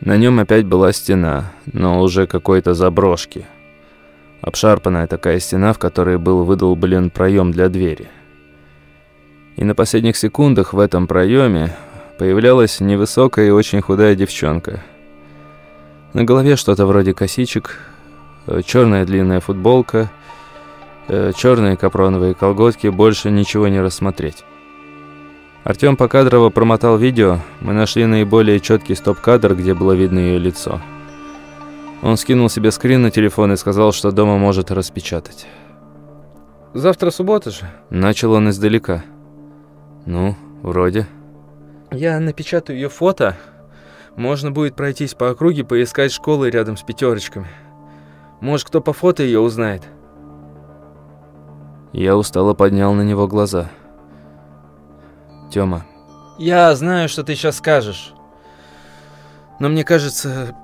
На нем опять была стена, но уже какой-то заброшки. Обшарпанная такая стена, в которой был выдолблен проем для двери. И на последних секундах в этом проеме появлялась невысокая и очень худая девчонка. На голове что-то вроде косичек, э, черная длинная футболка – э, черные капроновые колготки, больше ничего не рассмотреть. Артём Покадрово промотал видео, мы нашли наиболее четкий стоп-кадр, где было видно ее лицо. Он скинул себе скрин на телефон и сказал, что дома может распечатать. «Завтра суббота же?» Начал он издалека. «Ну, вроде». «Я напечатаю ее фото. Можно будет пройтись по округе, поискать школы рядом с пятерочками. Может, кто по фото ее узнает». Я устало поднял на него глаза. Тёма. Я знаю, что ты сейчас скажешь. Но мне кажется,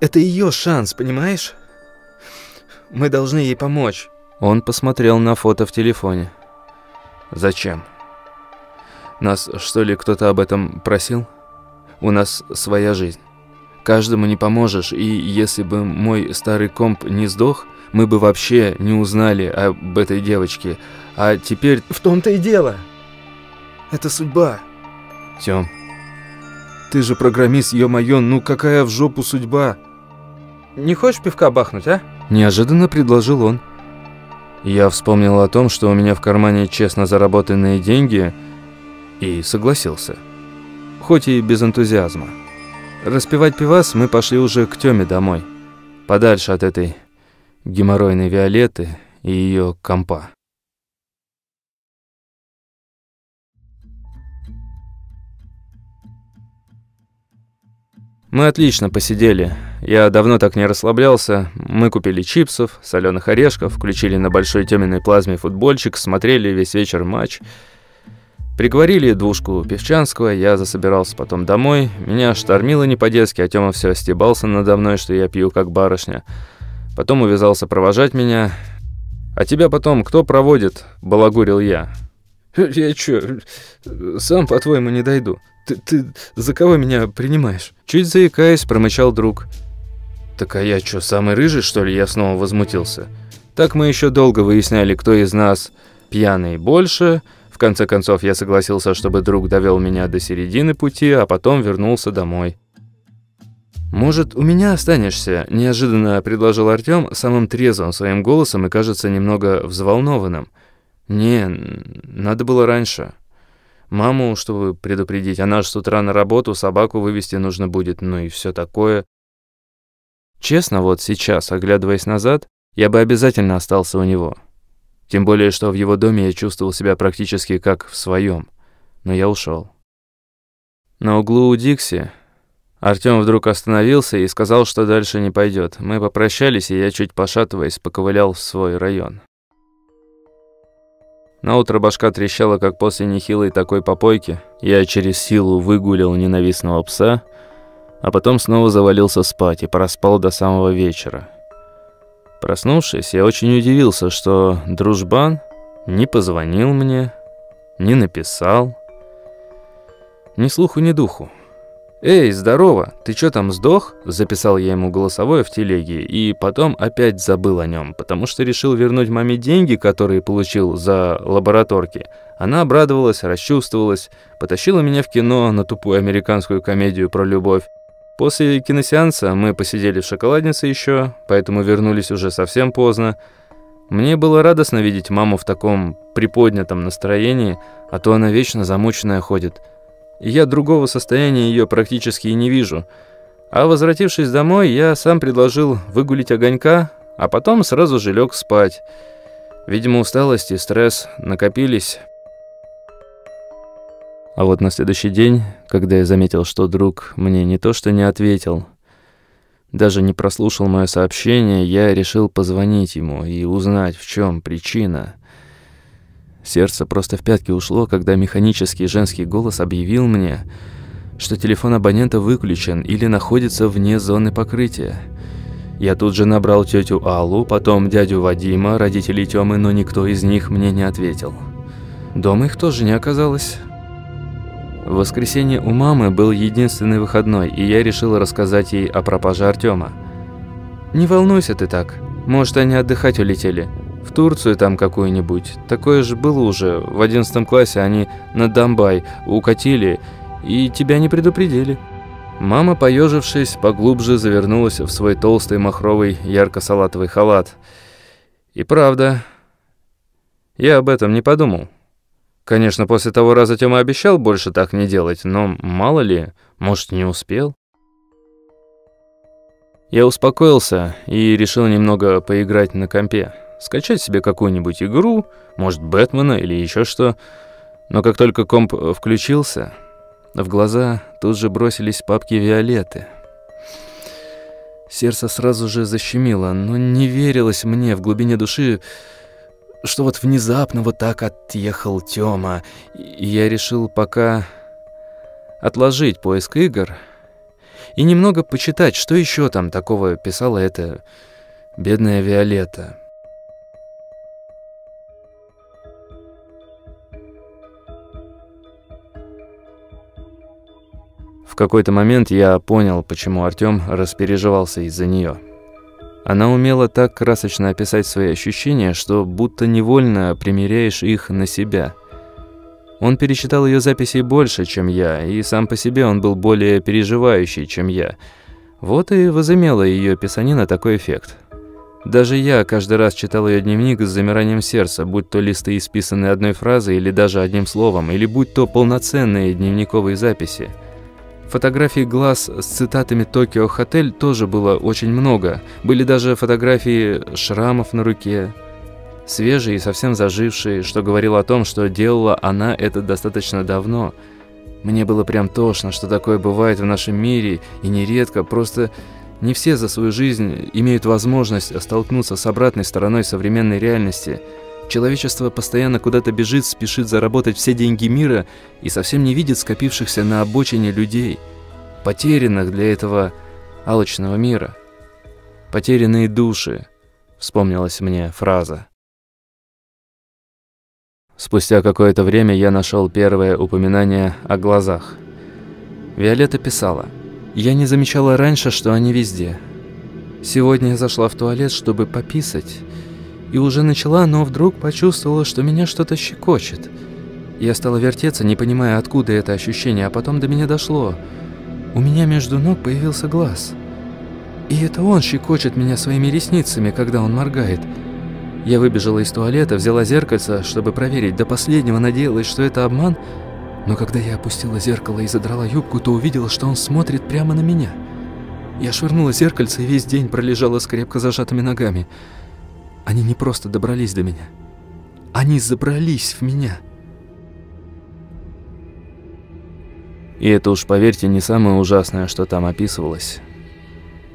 это ее шанс, понимаешь? Мы должны ей помочь. Он посмотрел на фото в телефоне. Зачем? Нас, что ли, кто-то об этом просил? У нас своя жизнь. Каждому не поможешь, и если бы мой старый комп не сдох, мы бы вообще не узнали об этой девочке. А теперь... В том-то и дело. Это судьба. Тём. Ты же программист, ё-моё, ну какая в жопу судьба? Не хочешь пивка бахнуть, а? Неожиданно предложил он. Я вспомнил о том, что у меня в кармане честно заработанные деньги, и согласился. Хоть и без энтузиазма. Распивать пивас мы пошли уже к Тёме домой. Подальше от этой геморройной Виолетты и ее компа. Мы отлично посидели. Я давно так не расслаблялся. Мы купили чипсов, соленых орешков, включили на большой теменной плазме футбольчик, смотрели весь вечер матч. Приговорили двушку Певчанского, я засобирался потом домой. Меня штормило не по-детски, а Тёма все стебался надо мной, что я пью как барышня. Потом увязался провожать меня. «А тебя потом кто проводит?» – балагурил я. «Я чё, сам, по-твоему, не дойду? Ты, ты за кого меня принимаешь?» Чуть заикаясь, промычал друг. «Так а я чё, самый рыжий, что ли?» Я снова возмутился. Так мы еще долго выясняли, кто из нас пьяный больше. В конце концов, я согласился, чтобы друг довел меня до середины пути, а потом вернулся домой. «Может, у меня останешься?» – неожиданно предложил Артём самым трезвым своим голосом и, кажется, немного взволнованным. «Не, надо было раньше. Маму, чтобы предупредить, она же с утра на работу, собаку вывести нужно будет, ну и все такое». Честно, вот сейчас, оглядываясь назад, я бы обязательно остался у него. Тем более, что в его доме я чувствовал себя практически как в своем. Но я ушел. На углу у Дикси Артём вдруг остановился и сказал, что дальше не пойдет. Мы попрощались, и я, чуть пошатываясь, поковылял в свой район. На утро башка трещала, как после нехилой такой попойки. Я через силу выгулил ненавистного пса, а потом снова завалился спать и проспал до самого вечера. Проснувшись, я очень удивился, что дружбан не позвонил мне, не написал, ни слуху, ни духу. «Эй, здорово! Ты чё там, сдох?» Записал я ему голосовое в телеге и потом опять забыл о нем, потому что решил вернуть маме деньги, которые получил за лабораторки. Она обрадовалась, расчувствовалась, потащила меня в кино на тупую американскую комедию про любовь. После киносеанса мы посидели в шоколаднице еще, поэтому вернулись уже совсем поздно. Мне было радостно видеть маму в таком приподнятом настроении, а то она вечно замученная ходит – я другого состояния ее практически и не вижу. А возвратившись домой, я сам предложил выгулить огонька, а потом сразу же лег спать. Видимо, усталость и стресс накопились. А вот на следующий день, когда я заметил, что друг мне не то что не ответил, даже не прослушал мое сообщение, я решил позвонить ему и узнать, в чем причина. Сердце просто в пятки ушло, когда механический женский голос объявил мне, что телефон абонента выключен или находится вне зоны покрытия. Я тут же набрал тетю Аллу, потом дядю Вадима, родителей Тёмы, но никто из них мне не ответил. Дома их тоже не оказалось. В воскресенье у мамы был единственный выходной, и я решил рассказать ей о пропаже Артема. «Не волнуйся ты так. Может, они отдыхать улетели. В Турцию там какую-нибудь. Такое же было уже. В одиннадцатом классе они на Домбай укатили и тебя не предупредили. Мама, поежившись, поглубже завернулась в свой толстый махровый ярко-салатовый халат. И правда, я об этом не подумал. Конечно, после того раза Тёма обещал больше так не делать, но мало ли, может, не успел. Я успокоился и решил немного поиграть на компе скачать себе какую-нибудь игру, может, Бэтмена или еще что. Но как только комп включился, в глаза тут же бросились папки Виолетты. Сердце сразу же защемило, но не верилось мне в глубине души, что вот внезапно вот так отъехал Тёма. И я решил пока отложить поиск игр и немного почитать, что еще там такого писала эта бедная Виолетта. В какой-то момент я понял, почему Артём распереживался из-за неё. Она умела так красочно описать свои ощущения, что будто невольно примеряешь их на себя. Он перечитал её записи больше, чем я, и сам по себе он был более переживающий, чем я. Вот и возымела её писанина такой эффект. Даже я каждый раз читал её дневник с замиранием сердца, будь то листы, исписанные одной фразой или даже одним словом, или будь то полноценные дневниковые записи – Фотографий глаз с цитатами «Токио Хотель» тоже было очень много. Были даже фотографии шрамов на руке, свежие и совсем зажившие, что говорило о том, что делала она это достаточно давно. Мне было прям тошно, что такое бывает в нашем мире, и нередко, просто не все за свою жизнь имеют возможность столкнуться с обратной стороной современной реальности – Человечество постоянно куда-то бежит, спешит заработать все деньги мира и совсем не видит скопившихся на обочине людей, потерянных для этого алчного мира. «Потерянные души», — вспомнилась мне фраза. Спустя какое-то время я нашел первое упоминание о глазах. Виолетта писала, «Я не замечала раньше, что они везде. Сегодня я зашла в туалет, чтобы пописать» и уже начала, но вдруг почувствовала, что меня что-то щекочет. Я стала вертеться, не понимая, откуда это ощущение, а потом до меня дошло. У меня между ног появился глаз. И это он щекочет меня своими ресницами, когда он моргает. Я выбежала из туалета, взяла зеркальце, чтобы проверить, до последнего надеялась, что это обман, но когда я опустила зеркало и задрала юбку, то увидела, что он смотрит прямо на меня. Я швырнула зеркальце и весь день пролежала с крепко зажатыми ногами. Они не просто добрались до меня. Они забрались в меня. И это уж, поверьте, не самое ужасное, что там описывалось.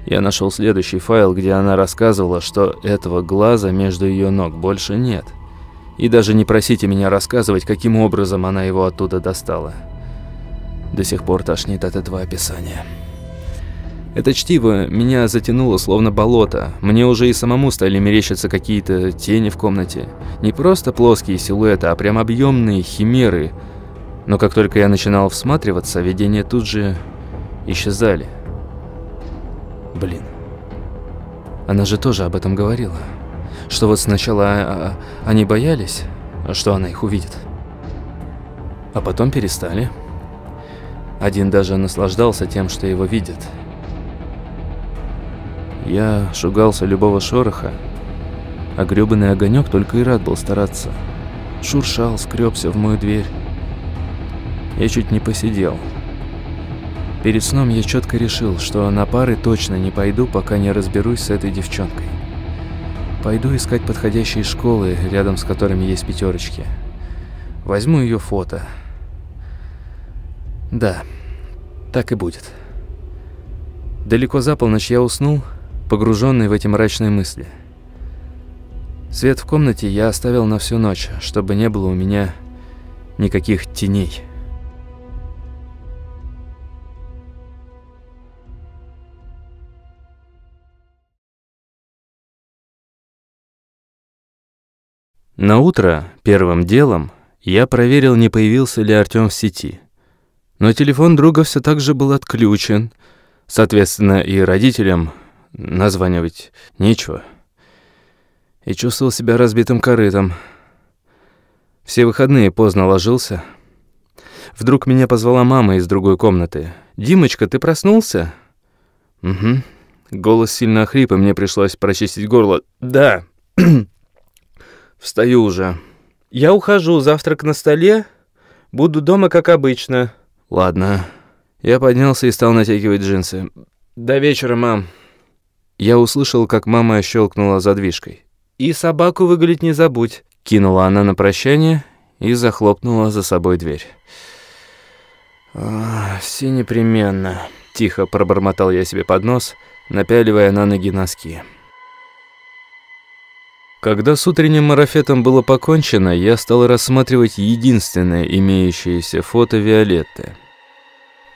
Я нашел следующий файл, где она рассказывала, что этого глаза между ее ног больше нет. И даже не просите меня рассказывать, каким образом она его оттуда достала. До сих пор тошнит от этого описания. Это чтиво меня затянуло словно болото. Мне уже и самому стали мерещиться какие-то тени в комнате. Не просто плоские силуэты, а прям объемные химеры. Но как только я начинал всматриваться, видения тут же исчезали. Блин. Она же тоже об этом говорила. Что вот сначала а, а, они боялись, что она их увидит. А потом перестали. Один даже наслаждался тем, что его видят. Я шугался любого шороха, а грёбаный огонек только и рад был стараться. Шуршал, скребся в мою дверь. Я чуть не посидел. Перед сном я четко решил, что на пары точно не пойду, пока не разберусь с этой девчонкой. Пойду искать подходящие школы, рядом с которыми есть пятерочки. Возьму ее фото. Да, так и будет. Далеко за полночь я уснул, погруженный в эти мрачные мысли. Свет в комнате я оставил на всю ночь, чтобы не было у меня никаких теней. На утро первым делом я проверил, не появился ли Артём в сети. Но телефон друга все так же был отключен. Соответственно, и родителям названивать нечего. И чувствовал себя разбитым корытом. Все выходные поздно ложился. Вдруг меня позвала мама из другой комнаты. «Димочка, ты проснулся?» «Угу». Голос сильно охрип, и мне пришлось прочистить горло. «Да». Встаю уже. Я ухожу, завтрак на столе. Буду дома, как обычно. Ладно. Я поднялся и стал натягивать джинсы. До вечера, мам. Я услышал, как мама щелкнула задвижкой. И собаку выгулить не забудь. Кинула она на прощание и захлопнула за собой дверь. А, «Все непременно», — тихо пробормотал я себе под нос, напяливая на ноги носки. Когда с утренним марафетом было покончено, я стал рассматривать единственное имеющееся фото Виолетты.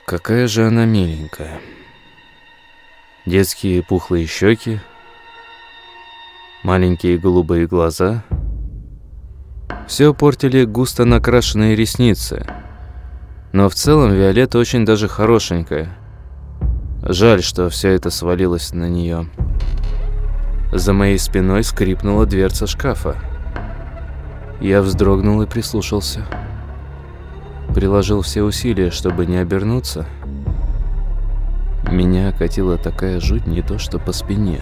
Какая же она миленькая. Детские пухлые щеки, маленькие голубые глаза. Все портили густо накрашенные ресницы. Но в целом Виолетта очень даже хорошенькая. Жаль, что все это свалилось на нее. За моей спиной скрипнула дверца шкафа. Я вздрогнул и прислушался. Приложил все усилия, чтобы не обернуться. Меня окатила такая жуть не то что по спине.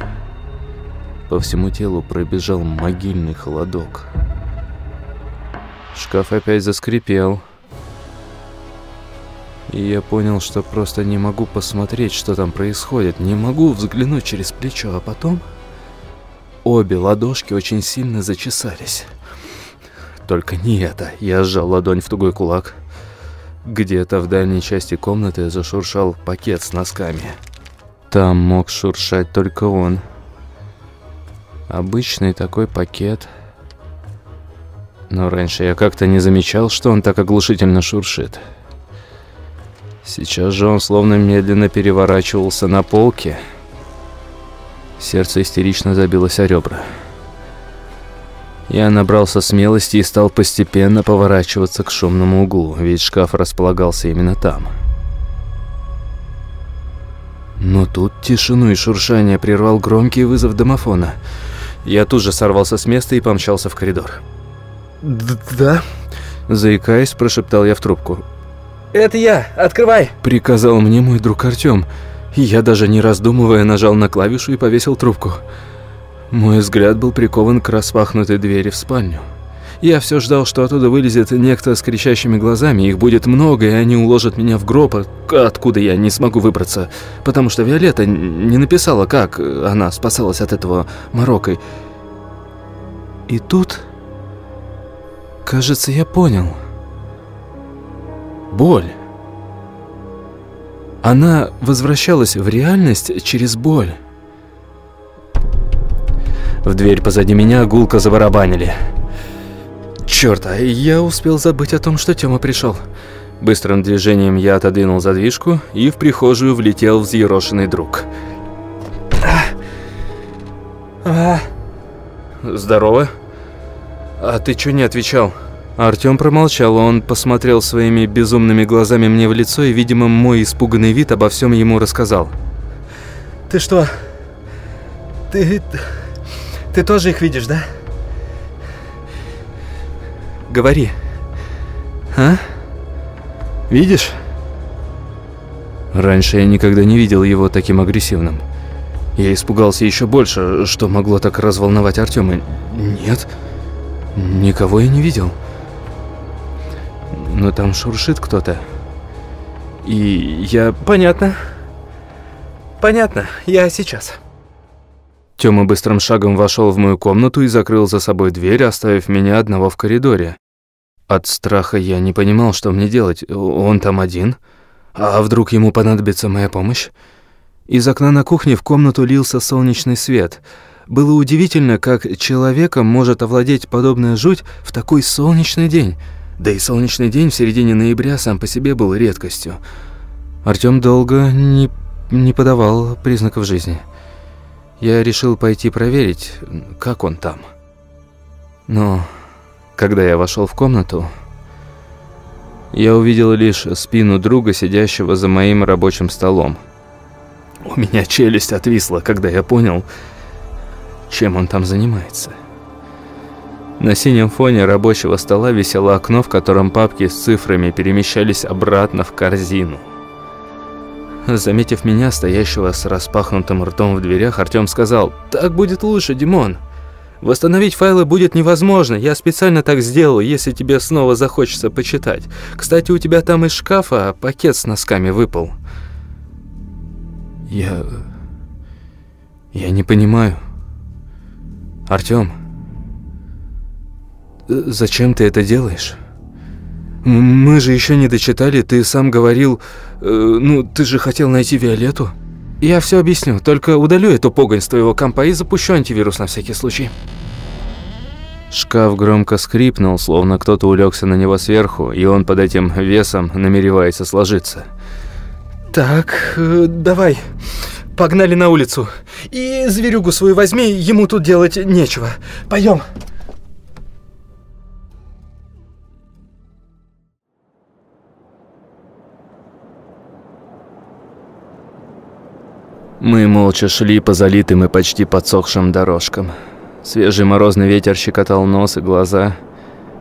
По всему телу пробежал могильный холодок. Шкаф опять заскрипел. И я понял, что просто не могу посмотреть, что там происходит. Не могу взглянуть через плечо, а потом... Обе ладошки очень сильно зачесались. Только не это. Я сжал ладонь в тугой кулак. Где-то в дальней части комнаты зашуршал пакет с носками. Там мог шуршать только он. Обычный такой пакет. Но раньше я как-то не замечал, что он так оглушительно шуршит. Сейчас же он словно медленно переворачивался на полке. Сердце истерично забилось о ребра. Я набрался смелости и стал постепенно поворачиваться к шумному углу, ведь шкаф располагался именно там. Но тут тишину и шуршание прервал громкий вызов домофона. Я тут же сорвался с места и помчался в коридор. «Да?» Заикаясь, прошептал я в трубку. «Это я! Открывай!» Приказал мне мой друг Артём. Я даже не раздумывая нажал на клавишу и повесил трубку. Мой взгляд был прикован к распахнутой двери в спальню. Я все ждал, что оттуда вылезет некто с кричащими глазами, их будет много, и они уложат меня в гроб, откуда я не смогу выбраться, потому что Виолетта не написала, как она спасалась от этого морокой. И тут, кажется, я понял. Боль. Она возвращалась в реальность через боль. В дверь позади меня гулко забарабанили. Чёрт, а я успел забыть о том, что Тёма пришел. Быстрым движением я отодвинул задвижку и в прихожую влетел взъерошенный друг. А. Здорово. А ты чё не отвечал? Артём промолчал, он посмотрел своими безумными глазами мне в лицо и, видимо, мой испуганный вид обо всем ему рассказал. Ты что? Ты... Ты тоже их видишь, да? Говори. А? Видишь? Раньше я никогда не видел его таким агрессивным. Я испугался еще больше, что могло так разволновать Артема. Нет, никого я не видел. Но там шуршит кто-то. И я... Понятно. Понятно, я сейчас. Тёма быстрым шагом вошел в мою комнату и закрыл за собой дверь, оставив меня одного в коридоре. От страха я не понимал, что мне делать. Он там один? А вдруг ему понадобится моя помощь? Из окна на кухне в комнату лился солнечный свет. Было удивительно, как человеком может овладеть подобная жуть в такой солнечный день. Да и солнечный день в середине ноября сам по себе был редкостью. Артём долго не, не подавал признаков жизни. Я решил пойти проверить, как он там. Но когда я вошел в комнату, я увидел лишь спину друга, сидящего за моим рабочим столом. У меня челюсть отвисла, когда я понял, чем он там занимается. На синем фоне рабочего стола висело окно, в котором папки с цифрами перемещались обратно в корзину. Заметив меня, стоящего с распахнутым ртом в дверях, Артём сказал, «Так будет лучше, Димон. Восстановить файлы будет невозможно, я специально так сделал, если тебе снова захочется почитать. Кстати, у тебя там из шкафа пакет с носками выпал». Я... Я не понимаю. Артём, зачем ты это делаешь? Мы же еще не дочитали, ты сам говорил... Э, ну, ты же хотел найти Виолетту. Я все объясню, только удалю эту погонь с твоего компа и запущу антивирус на всякий случай. Шкаф громко скрипнул, словно кто-то улегся на него сверху, и он под этим весом намеревается сложиться. Так, э, давай. Погнали на улицу. И зверюгу свою возьми, ему тут делать нечего. Пойдем. Мы молча шли по залитым и почти подсохшим дорожкам. Свежий морозный ветер щекотал нос и глаза –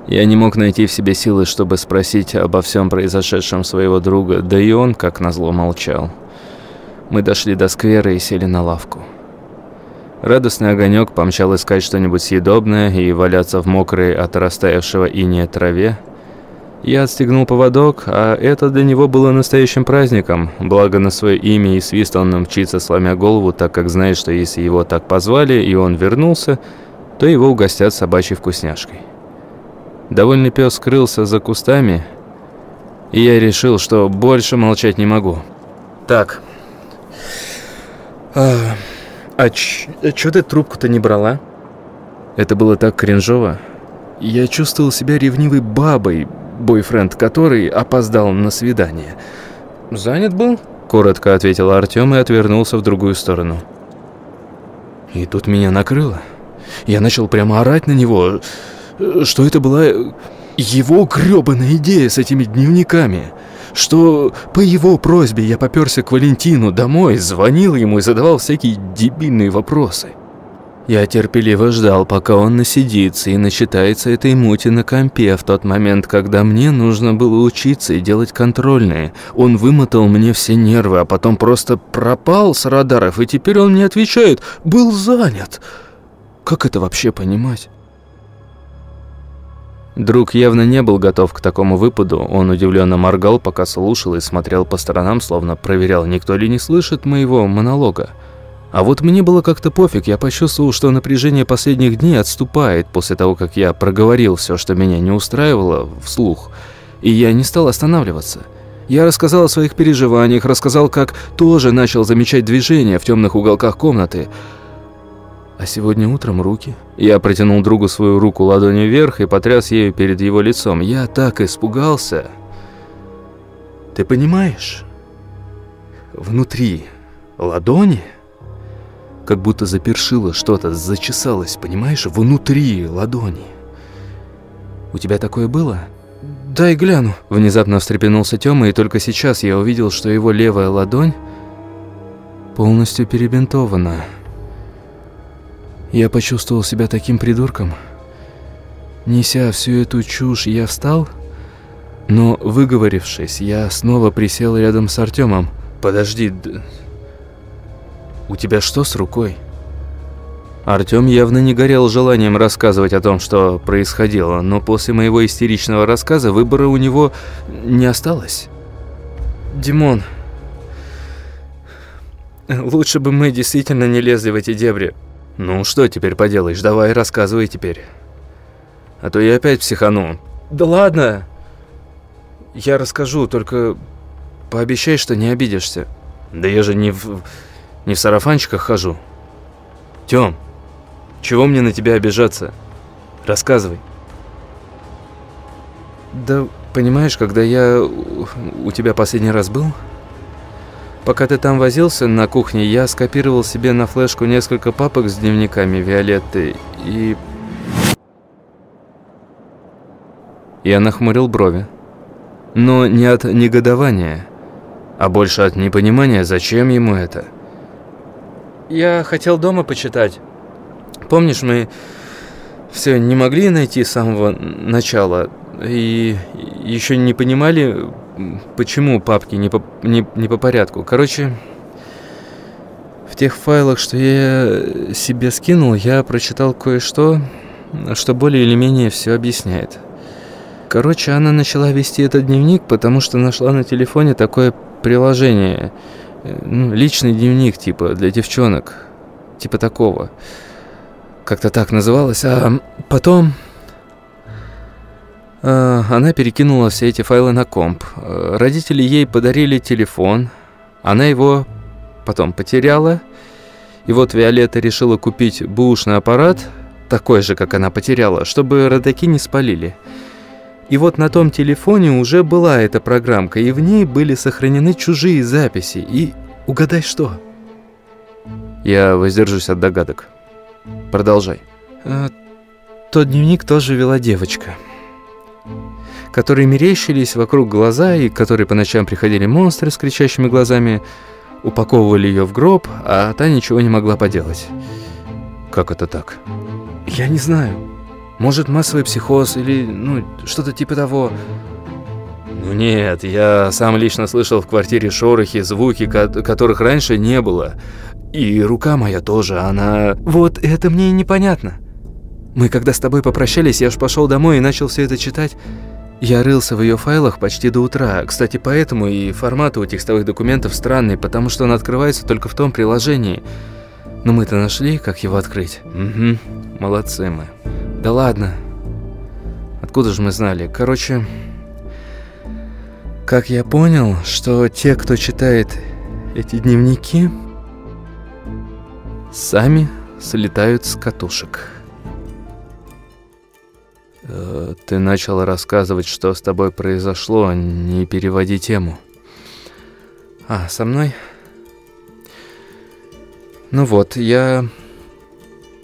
я не мог найти в себе силы, чтобы спросить обо всем произошедшем своего друга, да и он, как назло, молчал. Мы дошли до сквера и сели на лавку. Радостный огонек помчал искать что-нибудь съедобное и валяться в мокрой от растаявшего инея траве. Я отстегнул поводок, а это для него было настоящим праздником, благо на свое имя и свист он мчится, сломя голову, так как знает, что если его так позвали и он вернулся, то его угостят собачьей вкусняшкой. Довольный пес скрылся за кустами, и я решил, что больше молчать не могу. Так. А, а чё ты трубку-то не брала? Это было так кринжово. Я чувствовал себя ревнивой бабой, бойфренд которой опоздал на свидание. «Занят был?» – коротко ответил Артём и отвернулся в другую сторону. И тут меня накрыло. Я начал прямо орать на него – что это была его грёбаная идея с этими дневниками, что по его просьбе я попёрся к Валентину домой, звонил ему и задавал всякие дебильные вопросы. Я терпеливо ждал, пока он насидится и начитается этой мути на компе в тот момент, когда мне нужно было учиться и делать контрольные. Он вымотал мне все нервы, а потом просто пропал с радаров, и теперь он мне отвечает «был занят». Как это вообще понимать? Друг явно не был готов к такому выпаду. Он удивленно моргал, пока слушал и смотрел по сторонам, словно проверял, никто ли не слышит моего монолога. А вот мне было как-то пофиг, я почувствовал, что напряжение последних дней отступает после того, как я проговорил все, что меня не устраивало, вслух. И я не стал останавливаться. Я рассказал о своих переживаниях, рассказал, как тоже начал замечать движения в темных уголках комнаты. А сегодня утром руки. Я протянул другу свою руку ладонью вверх и потряс ею перед его лицом. Я так испугался. Ты понимаешь? Внутри ладони как будто запершило что-то, зачесалось, понимаешь? Внутри ладони. У тебя такое было?» «Дай гляну». Внезапно встрепенулся Тёма, и только сейчас я увидел, что его левая ладонь полностью перебинтована. Я почувствовал себя таким придурком. Неся всю эту чушь, я встал, но, выговорившись, я снова присел рядом с Артемом. «Подожди, у тебя что с рукой?» Артем явно не горел желанием рассказывать о том, что происходило, но после моего истеричного рассказа выбора у него не осталось. «Димон, лучше бы мы действительно не лезли в эти дебри. Ну, что теперь поделаешь, давай рассказывай теперь. А то я опять психану». «Да ладно, я расскажу, только пообещай, что не обидишься». «Да я же не в, не в сарафанчиках хожу». «Тём, чего мне на тебя обижаться? Рассказывай. Да, понимаешь, когда я у тебя последний раз был, пока ты там возился на кухне, я скопировал себе на флешку несколько папок с дневниками Виолетты и... Я нахмурил брови. Но не от негодования, а больше от непонимания, зачем ему это. Я хотел дома почитать. Помнишь, мы все не могли найти с самого начала и еще не понимали, почему папки не по, не, не по порядку. Короче, в тех файлах, что я себе скинул, я прочитал кое-что, что более или менее все объясняет. Короче, она начала вести этот дневник, потому что нашла на телефоне такое приложение, личный дневник типа для девчонок, типа такого как-то так называлась, а потом... А, она перекинула все эти файлы на комп. Родители ей подарили телефон, она его потом потеряла. И вот Виолетта решила купить бушный аппарат, такой же, как она потеряла, чтобы родаки не спалили. И вот на том телефоне уже была эта программка, и в ней были сохранены чужие записи. И угадай что? Я воздержусь от догадок. Продолжай. А, тот дневник тоже вела девочка, которые мерещились вокруг глаза и которые по ночам приходили монстры с кричащими глазами, упаковывали ее в гроб, а та ничего не могла поделать. Как это так? Я не знаю. Может, массовый психоз или, ну, что-то типа того. Ну нет, я сам лично слышал в квартире шорохи, звуки, которых раньше не было. И рука моя тоже, она... Вот это мне и непонятно. Мы когда с тобой попрощались, я ж пошел домой и начал все это читать. Я рылся в ее файлах почти до утра. Кстати, поэтому и формат у текстовых документов странный, потому что он открывается только в том приложении. Но мы-то нашли, как его открыть. Угу, молодцы мы. Да ладно. Откуда же мы знали? Короче, как я понял, что те, кто читает эти дневники сами слетают с катушек. Э, ты начал рассказывать, что с тобой произошло, не переводи тему. А, со мной? Ну вот, я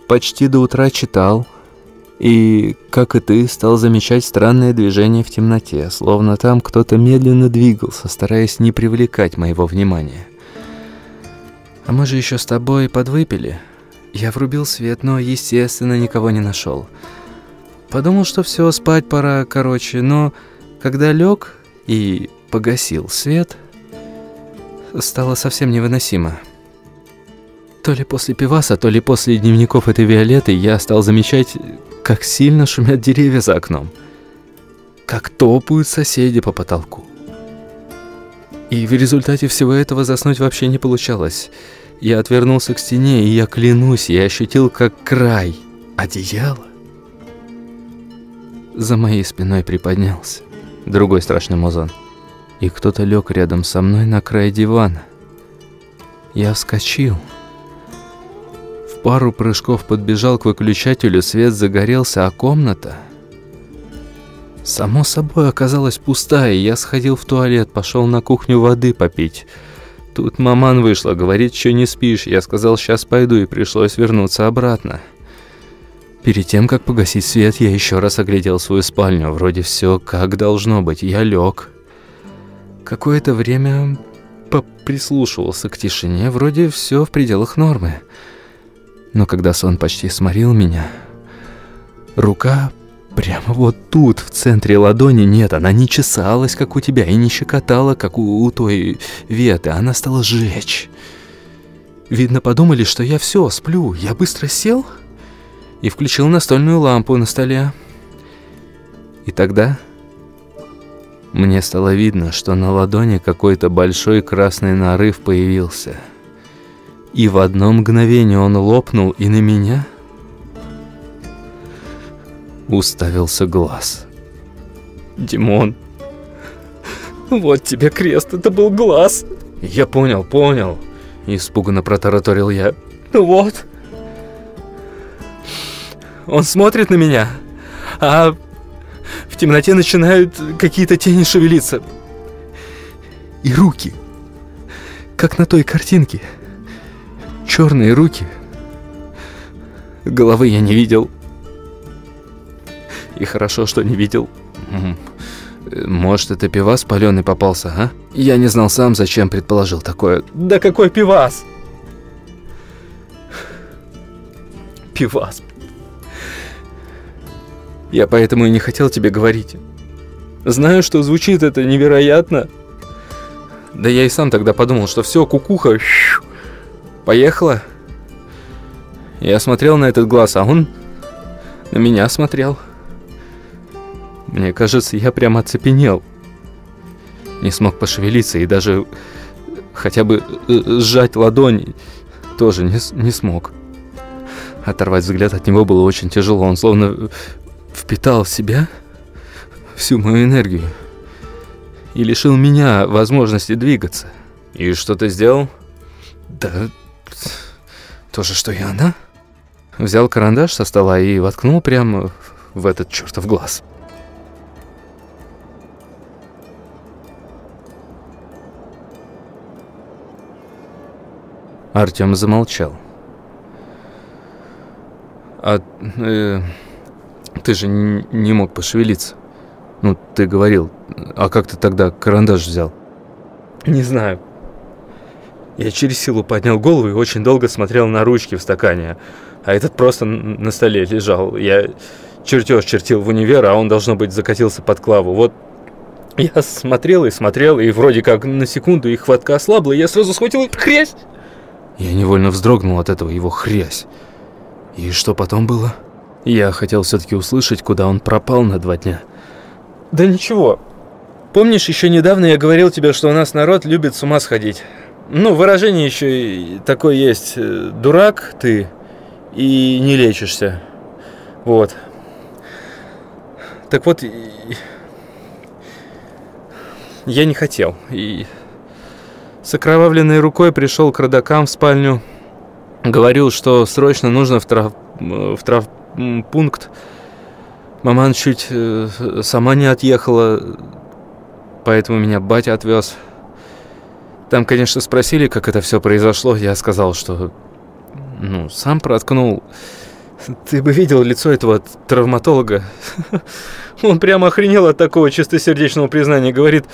почти до утра читал, и, как и ты, стал замечать странное движение в темноте, словно там кто-то медленно двигался, стараясь не привлекать моего внимания. А мы же еще с тобой подвыпили. Я врубил свет, но, естественно, никого не нашел. Подумал, что все, спать пора, короче, но когда лег и погасил свет, стало совсем невыносимо. То ли после пиваса, то ли после дневников этой Виолетты я стал замечать, как сильно шумят деревья за окном. Как топают соседи по потолку. И в результате всего этого заснуть вообще не получалось. Я отвернулся к стене, и я клянусь, я ощутил, как край одеяла за моей спиной приподнялся. Другой страшный музон. И кто-то лег рядом со мной на край дивана. Я вскочил. Пару прыжков подбежал к выключателю, свет загорелся, а комната... Само собой оказалась пустая, я сходил в туалет, пошел на кухню воды попить. Тут маман вышла, говорит, что не спишь. Я сказал, сейчас пойду, и пришлось вернуться обратно. Перед тем, как погасить свет, я еще раз оглядел свою спальню. Вроде все как должно быть. Я лег. Какое-то время прислушивался к тишине. Вроде все в пределах нормы. Но когда сон почти сморил меня, рука прямо вот тут, в центре ладони, нет, она не чесалась, как у тебя, и не щекотала, как у, у той веты. Она стала жечь. Видно, подумали, что я все, сплю. Я быстро сел и включил настольную лампу на столе. И тогда мне стало видно, что на ладони какой-то большой красный нарыв появился. И в одно мгновение он лопнул, и на меня уставился глаз. «Димон, вот тебе крест, это был глаз!» «Я понял, понял!» Испуганно протараторил я. «Ну вот!» Он смотрит на меня, а в темноте начинают какие-то тени шевелиться. И руки, как на той картинке. Черные руки. Головы я не видел. И хорошо, что не видел. Может, это пивас паленый попался, а? Я не знал сам, зачем предположил такое. Да какой пивас? Пивас. Я поэтому и не хотел тебе говорить. Знаю, что звучит это невероятно. Да я и сам тогда подумал, что все, кукуха, поехала. Я смотрел на этот глаз, а он на меня смотрел. Мне кажется, я прямо оцепенел. Не смог пошевелиться и даже хотя бы э, сжать ладонь тоже не, не смог. Оторвать взгляд от него было очень тяжело. Он словно впитал в себя всю мою энергию и лишил меня возможности двигаться. И что ты сделал? Да, то же, что и она. Взял карандаш со стола и воткнул прямо в этот чертов глаз. Артем замолчал. А э, ты же не мог пошевелиться. Ну, ты говорил. А как ты тогда карандаш взял? Не знаю. Я через силу поднял голову и очень долго смотрел на ручки в стакане. А этот просто на столе лежал. Я чертеж чертил в универ, а он, должно быть, закатился под клаву. Вот я смотрел и смотрел, и вроде как на секунду их хватка ослабла, и я сразу схватил хрясь! Я невольно вздрогнул от этого его хрясь. И что потом было? Я хотел все-таки услышать, куда он пропал на два дня. Да ничего. Помнишь, еще недавно я говорил тебе, что у нас народ любит с ума сходить? Ну, выражение еще такое есть. Э, Дурак ты и не лечишься. Вот. Так вот, я не хотел. И с окровавленной рукой пришел к родакам в спальню. Говорил, что срочно нужно в, трав... в травмпункт. Маман чуть э, сама не отъехала, поэтому меня батя отвез. Там, конечно, спросили, как это все произошло. Я сказал, что ну, сам проткнул. Ты бы видел лицо этого травматолога. Он прямо охренел от такого чистосердечного признания. Говорит,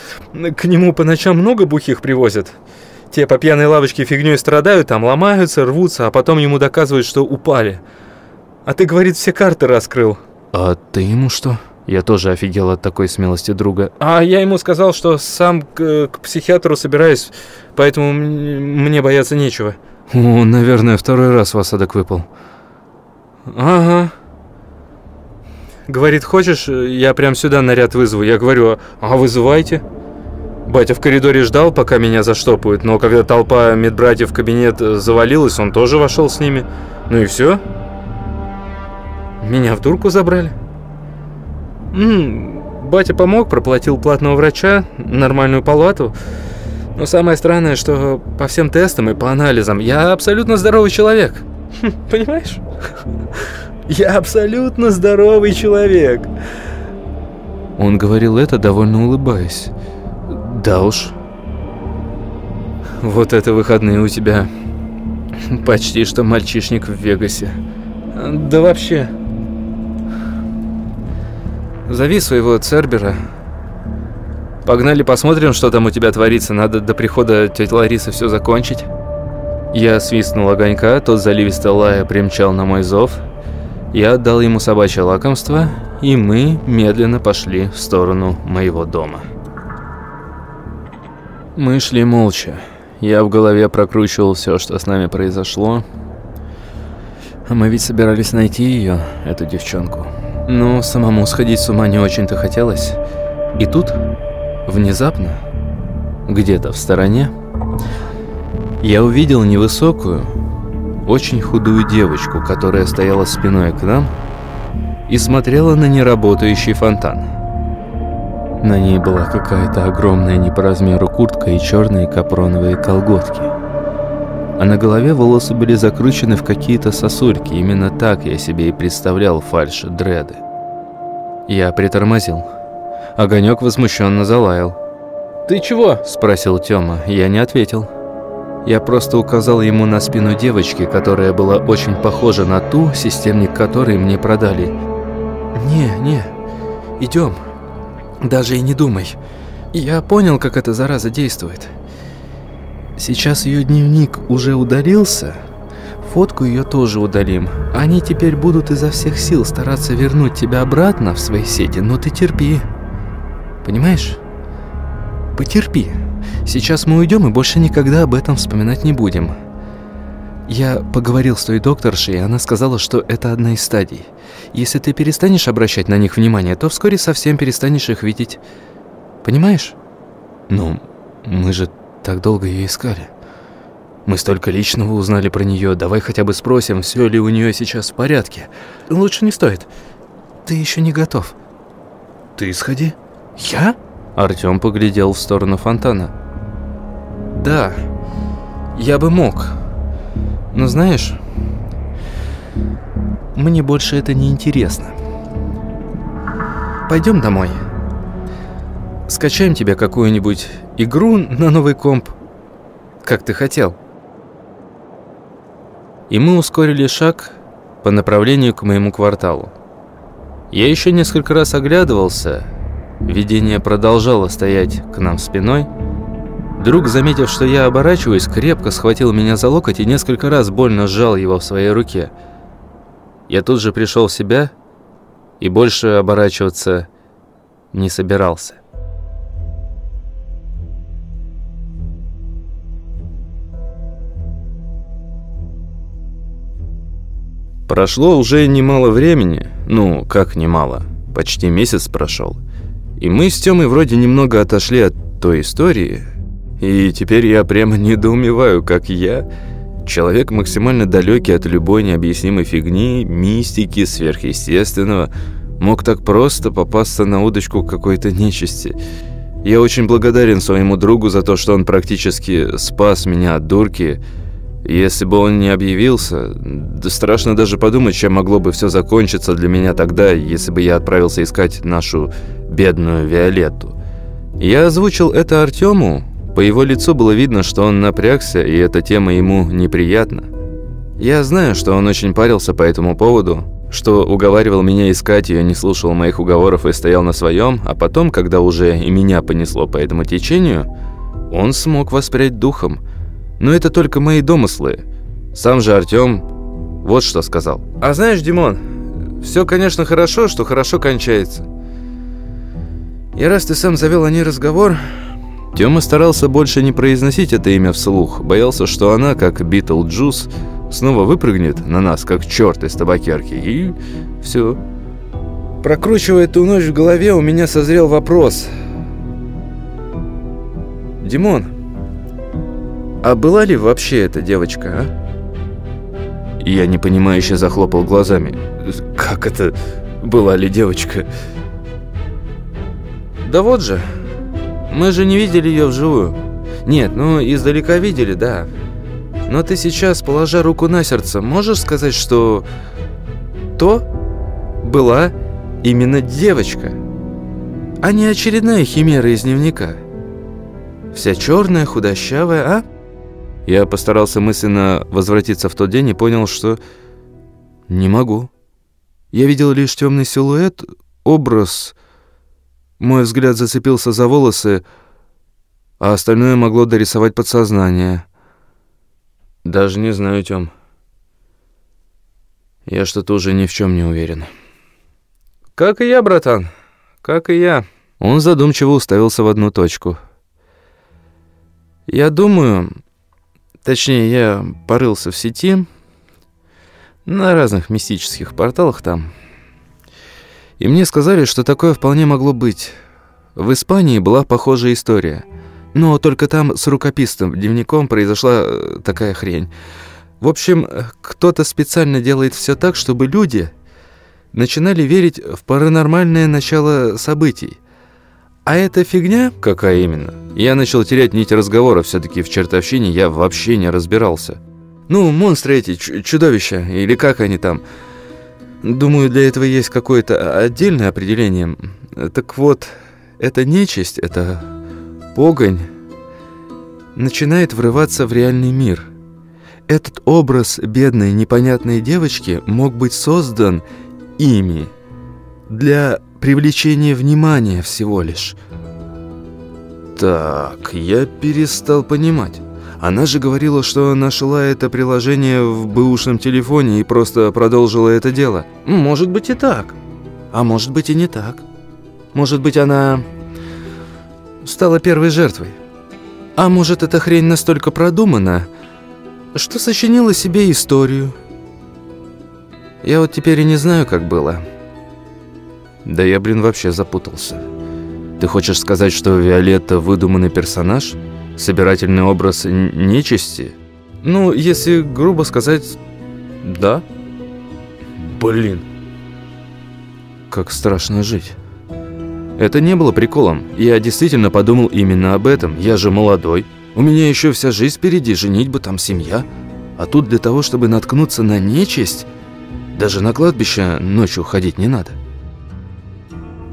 к нему по ночам много бухих привозят. Те по пьяной лавочке фигней страдают, там ломаются, рвутся, а потом ему доказывают, что упали. А ты, говорит, все карты раскрыл. А ты ему что? Я тоже офигел от такой смелости друга. А я ему сказал, что сам к, к психиатру собираюсь, поэтому мне бояться нечего. О, наверное, второй раз в осадок выпал. Ага. Говорит, хочешь, я прям сюда наряд вызову? Я говорю, а вызывайте. Батя в коридоре ждал, пока меня заштопают, но когда толпа медбратьев в кабинет завалилась, он тоже вошел с ними. Ну и все. Меня в дурку забрали. -м, батя помог, проплатил платного врача, нормальную палату. Но самое странное, что по всем тестам и по анализам я абсолютно здоровый человек. Хм, понимаешь? Я абсолютно здоровый человек. Он говорил это, довольно улыбаясь. Да уж. Вот это выходные у тебя. Почти что мальчишник в Вегасе. Да вообще, Зови своего Цербера. Погнали посмотрим, что там у тебя творится. Надо до прихода тети Ларисы все закончить. Я свистнул огонька, тот заливисто лая примчал на мой зов. Я отдал ему собачье лакомство, и мы медленно пошли в сторону моего дома. Мы шли молча. Я в голове прокручивал все, что с нами произошло. А мы ведь собирались найти ее, эту девчонку. Но самому сходить с ума не очень-то хотелось. И тут, внезапно, где-то в стороне, я увидел невысокую, очень худую девочку, которая стояла спиной к нам и смотрела на неработающий фонтан. На ней была какая-то огромная не по размеру куртка и черные капроновые колготки. А на голове волосы были закручены в какие-то сосульки. Именно так я себе и представлял фальш дреды. Я притормозил. Огонек возмущенно залаял. «Ты чего?» – спросил Тёма. Я не ответил. Я просто указал ему на спину девочки, которая была очень похожа на ту, системник которой мне продали. «Не, не, идем. Даже и не думай. Я понял, как эта зараза действует. Сейчас ее дневник уже удалился, фотку ее тоже удалим. Они теперь будут изо всех сил стараться вернуть тебя обратно в свои сети, но ты терпи. Понимаешь? Потерпи. Сейчас мы уйдем и больше никогда об этом вспоминать не будем. Я поговорил с той докторшей, и она сказала, что это одна из стадий. Если ты перестанешь обращать на них внимание, то вскоре совсем перестанешь их видеть. Понимаешь? Ну, мы же так долго ее искали. Мы столько личного узнали про нее. Давай хотя бы спросим, все ли у нее сейчас в порядке. Лучше не стоит. Ты еще не готов. Ты сходи. Я? Артем поглядел в сторону фонтана. Да, я бы мог. Но знаешь, мне больше это не интересно. Пойдем домой. Скачаем тебе какую-нибудь игру на новый комп, как ты хотел. И мы ускорили шаг по направлению к моему кварталу. Я еще несколько раз оглядывался, видение продолжало стоять к нам спиной. Друг, заметив, что я оборачиваюсь, крепко схватил меня за локоть и несколько раз больно сжал его в своей руке. Я тут же пришел в себя и больше оборачиваться не собирался. Прошло уже немало времени, ну, как немало, почти месяц прошел. И мы с Тёмой вроде немного отошли от той истории, и теперь я прямо недоумеваю, как я, человек максимально далекий от любой необъяснимой фигни, мистики, сверхъестественного, мог так просто попасться на удочку какой-то нечисти. Я очень благодарен своему другу за то, что он практически спас меня от дурки, если бы он не объявился, да страшно даже подумать, чем могло бы все закончиться для меня тогда, если бы я отправился искать нашу бедную Виолетту. Я озвучил это Артему, по его лицу было видно, что он напрягся, и эта тема ему неприятна. Я знаю, что он очень парился по этому поводу, что уговаривал меня искать ее, не слушал моих уговоров и стоял на своем, а потом, когда уже и меня понесло по этому течению, он смог воспрять духом – но это только мои домыслы. Сам же Артём вот что сказал. «А знаешь, Димон, все, конечно, хорошо, что хорошо кончается. И раз ты сам завел о ней разговор...» Тёма старался больше не произносить это имя вслух. Боялся, что она, как Битлджус, снова выпрыгнет на нас, как черт из табакерки. И все. Прокручивая эту ночь в голове, у меня созрел вопрос. «Димон, а была ли вообще эта девочка, а? Я непонимающе захлопал глазами. Как это была ли девочка? Да вот же. Мы же не видели ее вживую. Нет, ну издалека видели, да. Но ты сейчас, положа руку на сердце, можешь сказать, что то была именно девочка, а не очередная химера из дневника? Вся черная, худощавая, а? Я постарался мысленно возвратиться в тот день и понял, что не могу. Я видел лишь темный силуэт, образ, Мой взгляд зацепился за волосы, а остальное могло дорисовать подсознание. Даже не знаю, Тём. Я что-то уже ни в чем не уверен. Как и я, братан. Как и я. Он задумчиво уставился в одну точку. Я думаю, точнее, я порылся в сети, на разных мистических порталах там. И мне сказали, что такое вполне могло быть. В Испании была похожая история. Но только там с рукописным дневником произошла э, такая хрень. В общем, кто-то специально делает все так, чтобы люди начинали верить в паранормальное начало событий. А эта фигня... Какая именно? Я начал терять нить разговора, все таки в чертовщине я вообще не разбирался. Ну, монстры эти, чудовища, или как они там. Думаю, для этого есть какое-то отдельное определение. Так вот, эта нечисть, эта погонь начинает врываться в реальный мир. Этот образ бедной, непонятной девочки мог быть создан ими для привлечения внимания всего лишь. Так, я перестал понимать. Она же говорила, что нашла это приложение в бэушном телефоне и просто продолжила это дело. Может быть и так. А может быть и не так. Может быть она стала первой жертвой. А может эта хрень настолько продумана, что сочинила себе историю. Я вот теперь и не знаю, как было. Да я, блин, вообще запутался. Ты хочешь сказать, что Виолетта выдуманный персонаж? Собирательный образ нечисти? Ну, если грубо сказать, да. Блин. Как страшно жить. Это не было приколом. Я действительно подумал именно об этом. Я же молодой. У меня еще вся жизнь впереди, женить бы там семья. А тут для того, чтобы наткнуться на нечисть, даже на кладбище ночью ходить не надо.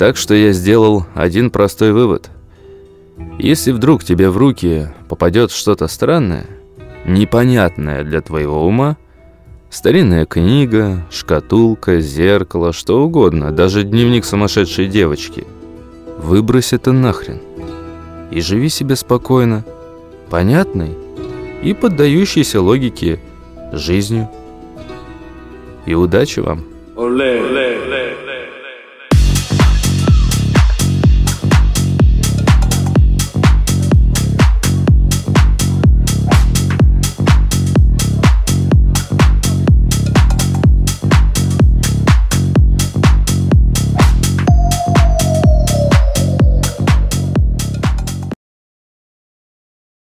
Так что я сделал один простой вывод. Если вдруг тебе в руки попадет что-то странное, непонятное для твоего ума, старинная книга, шкатулка, зеркало, что угодно, даже дневник сумасшедшей девочки, выбрось это нахрен и живи себе спокойно, понятной и поддающейся логике жизнью. И удачи вам! Оле, оле, оле.